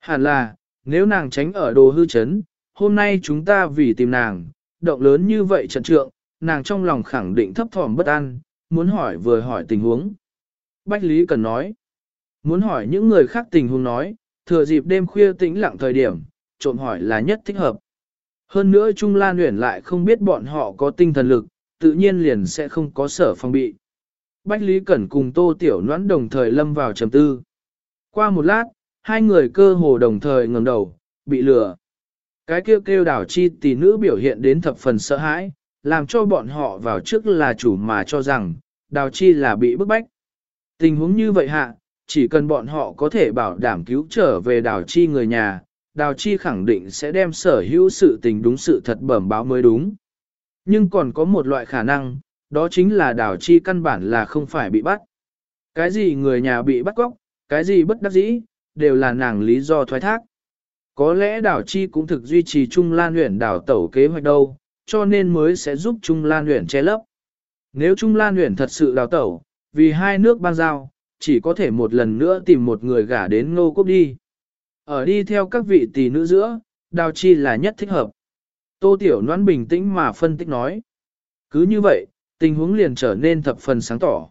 Hẳn là, nếu nàng tránh ở đồ hư trấn, hôm nay chúng ta vì tìm nàng, động lớn như vậy trận trượng, nàng trong lòng khẳng định thấp thỏm bất an, muốn hỏi vừa hỏi tình huống. Bách Lý Cần nói, Muốn hỏi những người khác tình huống nói, thừa dịp đêm khuya tĩnh lặng thời điểm, trộm hỏi là nhất thích hợp. Hơn nữa Trung Lan Uyển lại không biết bọn họ có tinh thần lực, tự nhiên liền sẽ không có sở phòng bị. Bách Lý Cẩn cùng Tô Tiểu Noãn đồng thời lâm vào trầm tư. Qua một lát, hai người cơ hồ đồng thời ngẩng đầu, bị lừa. Cái kêu kêu đảo chi tỷ nữ biểu hiện đến thập phần sợ hãi, làm cho bọn họ vào trước là chủ mà cho rằng, đào chi là bị bức bách. Tình huống như vậy hạ, chỉ cần bọn họ có thể bảo đảm cứu trở về đào chi người nhà, đào chi khẳng định sẽ đem sở hữu sự tình đúng sự thật bẩm báo mới đúng. Nhưng còn có một loại khả năng, đó chính là đào chi căn bản là không phải bị bắt. Cái gì người nhà bị bắt cóc, cái gì bất đắc dĩ, đều là nàng lý do thoái thác. Có lẽ đào chi cũng thực duy trì Trung Lan huyện đào tẩu kế hoạch đâu, cho nên mới sẽ giúp Trung Lan huyện che lấp. Nếu Trung Lan huyện thật sự đào tẩu, vì hai nước ban giao, chỉ có thể một lần nữa tìm một người gả đến ngô quốc đi. Ở đi theo các vị tỷ nữ giữa, đào chi là nhất thích hợp. Tô Tiểu Loan bình tĩnh mà phân tích nói. Cứ như vậy, tình huống liền trở nên thập phần sáng tỏ.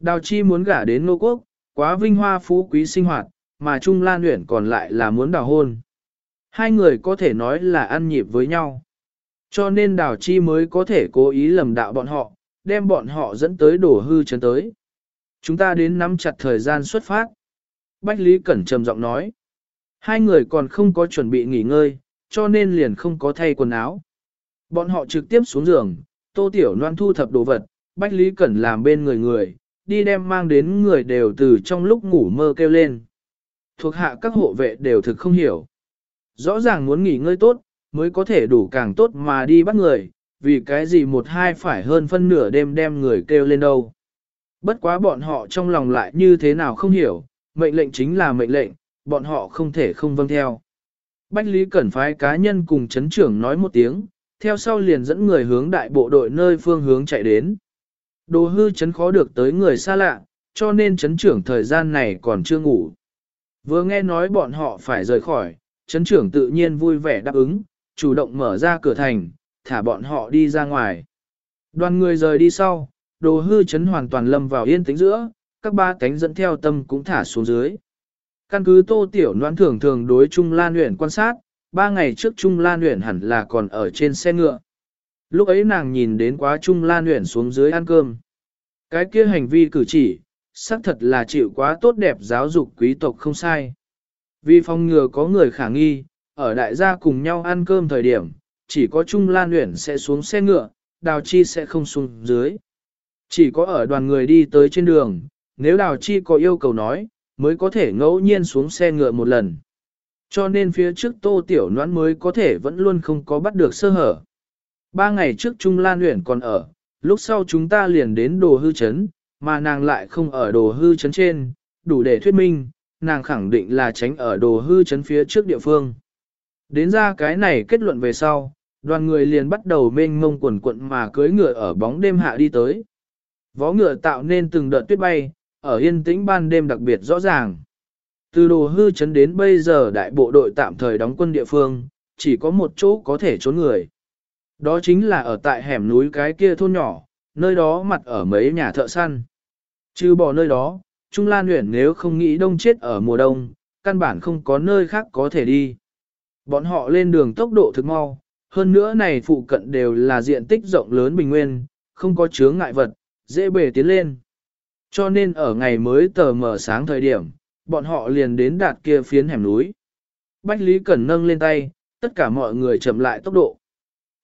Đào chi muốn gả đến ngô quốc, quá vinh hoa phú quý sinh hoạt, mà Trung Lan Uyển còn lại là muốn đào hôn. Hai người có thể nói là ăn nhịp với nhau. Cho nên đào chi mới có thể cố ý lầm đạo bọn họ, đem bọn họ dẫn tới đổ hư chấn tới. Chúng ta đến nắm chặt thời gian xuất phát. Bách Lý Cẩn trầm giọng nói. Hai người còn không có chuẩn bị nghỉ ngơi, cho nên liền không có thay quần áo. Bọn họ trực tiếp xuống giường, tô tiểu loan thu thập đồ vật, Bách Lý Cẩn làm bên người người, đi đem mang đến người đều từ trong lúc ngủ mơ kêu lên. Thuộc hạ các hộ vệ đều thực không hiểu. Rõ ràng muốn nghỉ ngơi tốt, mới có thể đủ càng tốt mà đi bắt người, vì cái gì một hai phải hơn phân nửa đêm đem người kêu lên đâu. Bất quá bọn họ trong lòng lại như thế nào không hiểu, mệnh lệnh chính là mệnh lệnh, bọn họ không thể không vâng theo. Bách Lý Cẩn phái cá nhân cùng chấn trưởng nói một tiếng, theo sau liền dẫn người hướng đại bộ đội nơi phương hướng chạy đến. Đồ hư chấn khó được tới người xa lạ, cho nên chấn trưởng thời gian này còn chưa ngủ. Vừa nghe nói bọn họ phải rời khỏi, chấn trưởng tự nhiên vui vẻ đáp ứng, chủ động mở ra cửa thành, thả bọn họ đi ra ngoài. Đoàn người rời đi sau, đồ hư chấn hoàn toàn lâm vào yên tĩnh giữa, các ba cánh dẫn theo tâm cũng thả xuống dưới. Căn cứ tô tiểu noan thường thường đối Trung Lan Uyển quan sát, ba ngày trước Trung Lan Uyển hẳn là còn ở trên xe ngựa. Lúc ấy nàng nhìn đến quá Trung Lan Uyển xuống dưới ăn cơm. Cái kia hành vi cử chỉ, xác thật là chịu quá tốt đẹp giáo dục quý tộc không sai. Vì phòng ngừa có người khả nghi, ở đại gia cùng nhau ăn cơm thời điểm, chỉ có Trung Lan Uyển sẽ xuống xe ngựa, Đào Chi sẽ không xuống dưới. Chỉ có ở đoàn người đi tới trên đường, nếu Đào Chi có yêu cầu nói, mới có thể ngẫu nhiên xuống xe ngựa một lần. Cho nên phía trước tô tiểu noãn mới có thể vẫn luôn không có bắt được sơ hở. Ba ngày trước Trung Lan Uyển còn ở, lúc sau chúng ta liền đến đồ hư chấn, mà nàng lại không ở đồ hư chấn trên, đủ để thuyết minh, nàng khẳng định là tránh ở đồ hư chấn phía trước địa phương. Đến ra cái này kết luận về sau, đoàn người liền bắt đầu mênh mông quần quận mà cưới ngựa ở bóng đêm hạ đi tới. Vó ngựa tạo nên từng đợt tuyết bay, ở yên tĩnh ban đêm đặc biệt rõ ràng. Từ đồ hư chấn đến bây giờ đại bộ đội tạm thời đóng quân địa phương, chỉ có một chỗ có thể trốn người. Đó chính là ở tại hẻm núi cái kia thôn nhỏ, nơi đó mặt ở mấy nhà thợ săn. Trừ bỏ nơi đó, Trung Lan huyện nếu không nghĩ đông chết ở mùa đông, căn bản không có nơi khác có thể đi. Bọn họ lên đường tốc độ thực mau, hơn nữa này phụ cận đều là diện tích rộng lớn bình nguyên, không có chướng ngại vật, dễ bề tiến lên. Cho nên ở ngày mới tờ mở sáng thời điểm, bọn họ liền đến đạt kia phiến hẻm núi. Bách Lý Cẩn nâng lên tay, tất cả mọi người chậm lại tốc độ.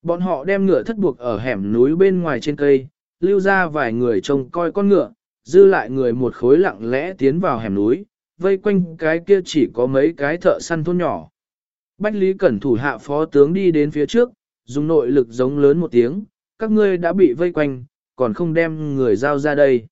Bọn họ đem ngựa thất buộc ở hẻm núi bên ngoài trên cây, lưu ra vài người trông coi con ngựa, dư lại người một khối lặng lẽ tiến vào hẻm núi, vây quanh cái kia chỉ có mấy cái thợ săn thôn nhỏ. Bách Lý Cẩn thủ hạ phó tướng đi đến phía trước, dùng nội lực giống lớn một tiếng, các ngươi đã bị vây quanh, còn không đem người giao ra đây.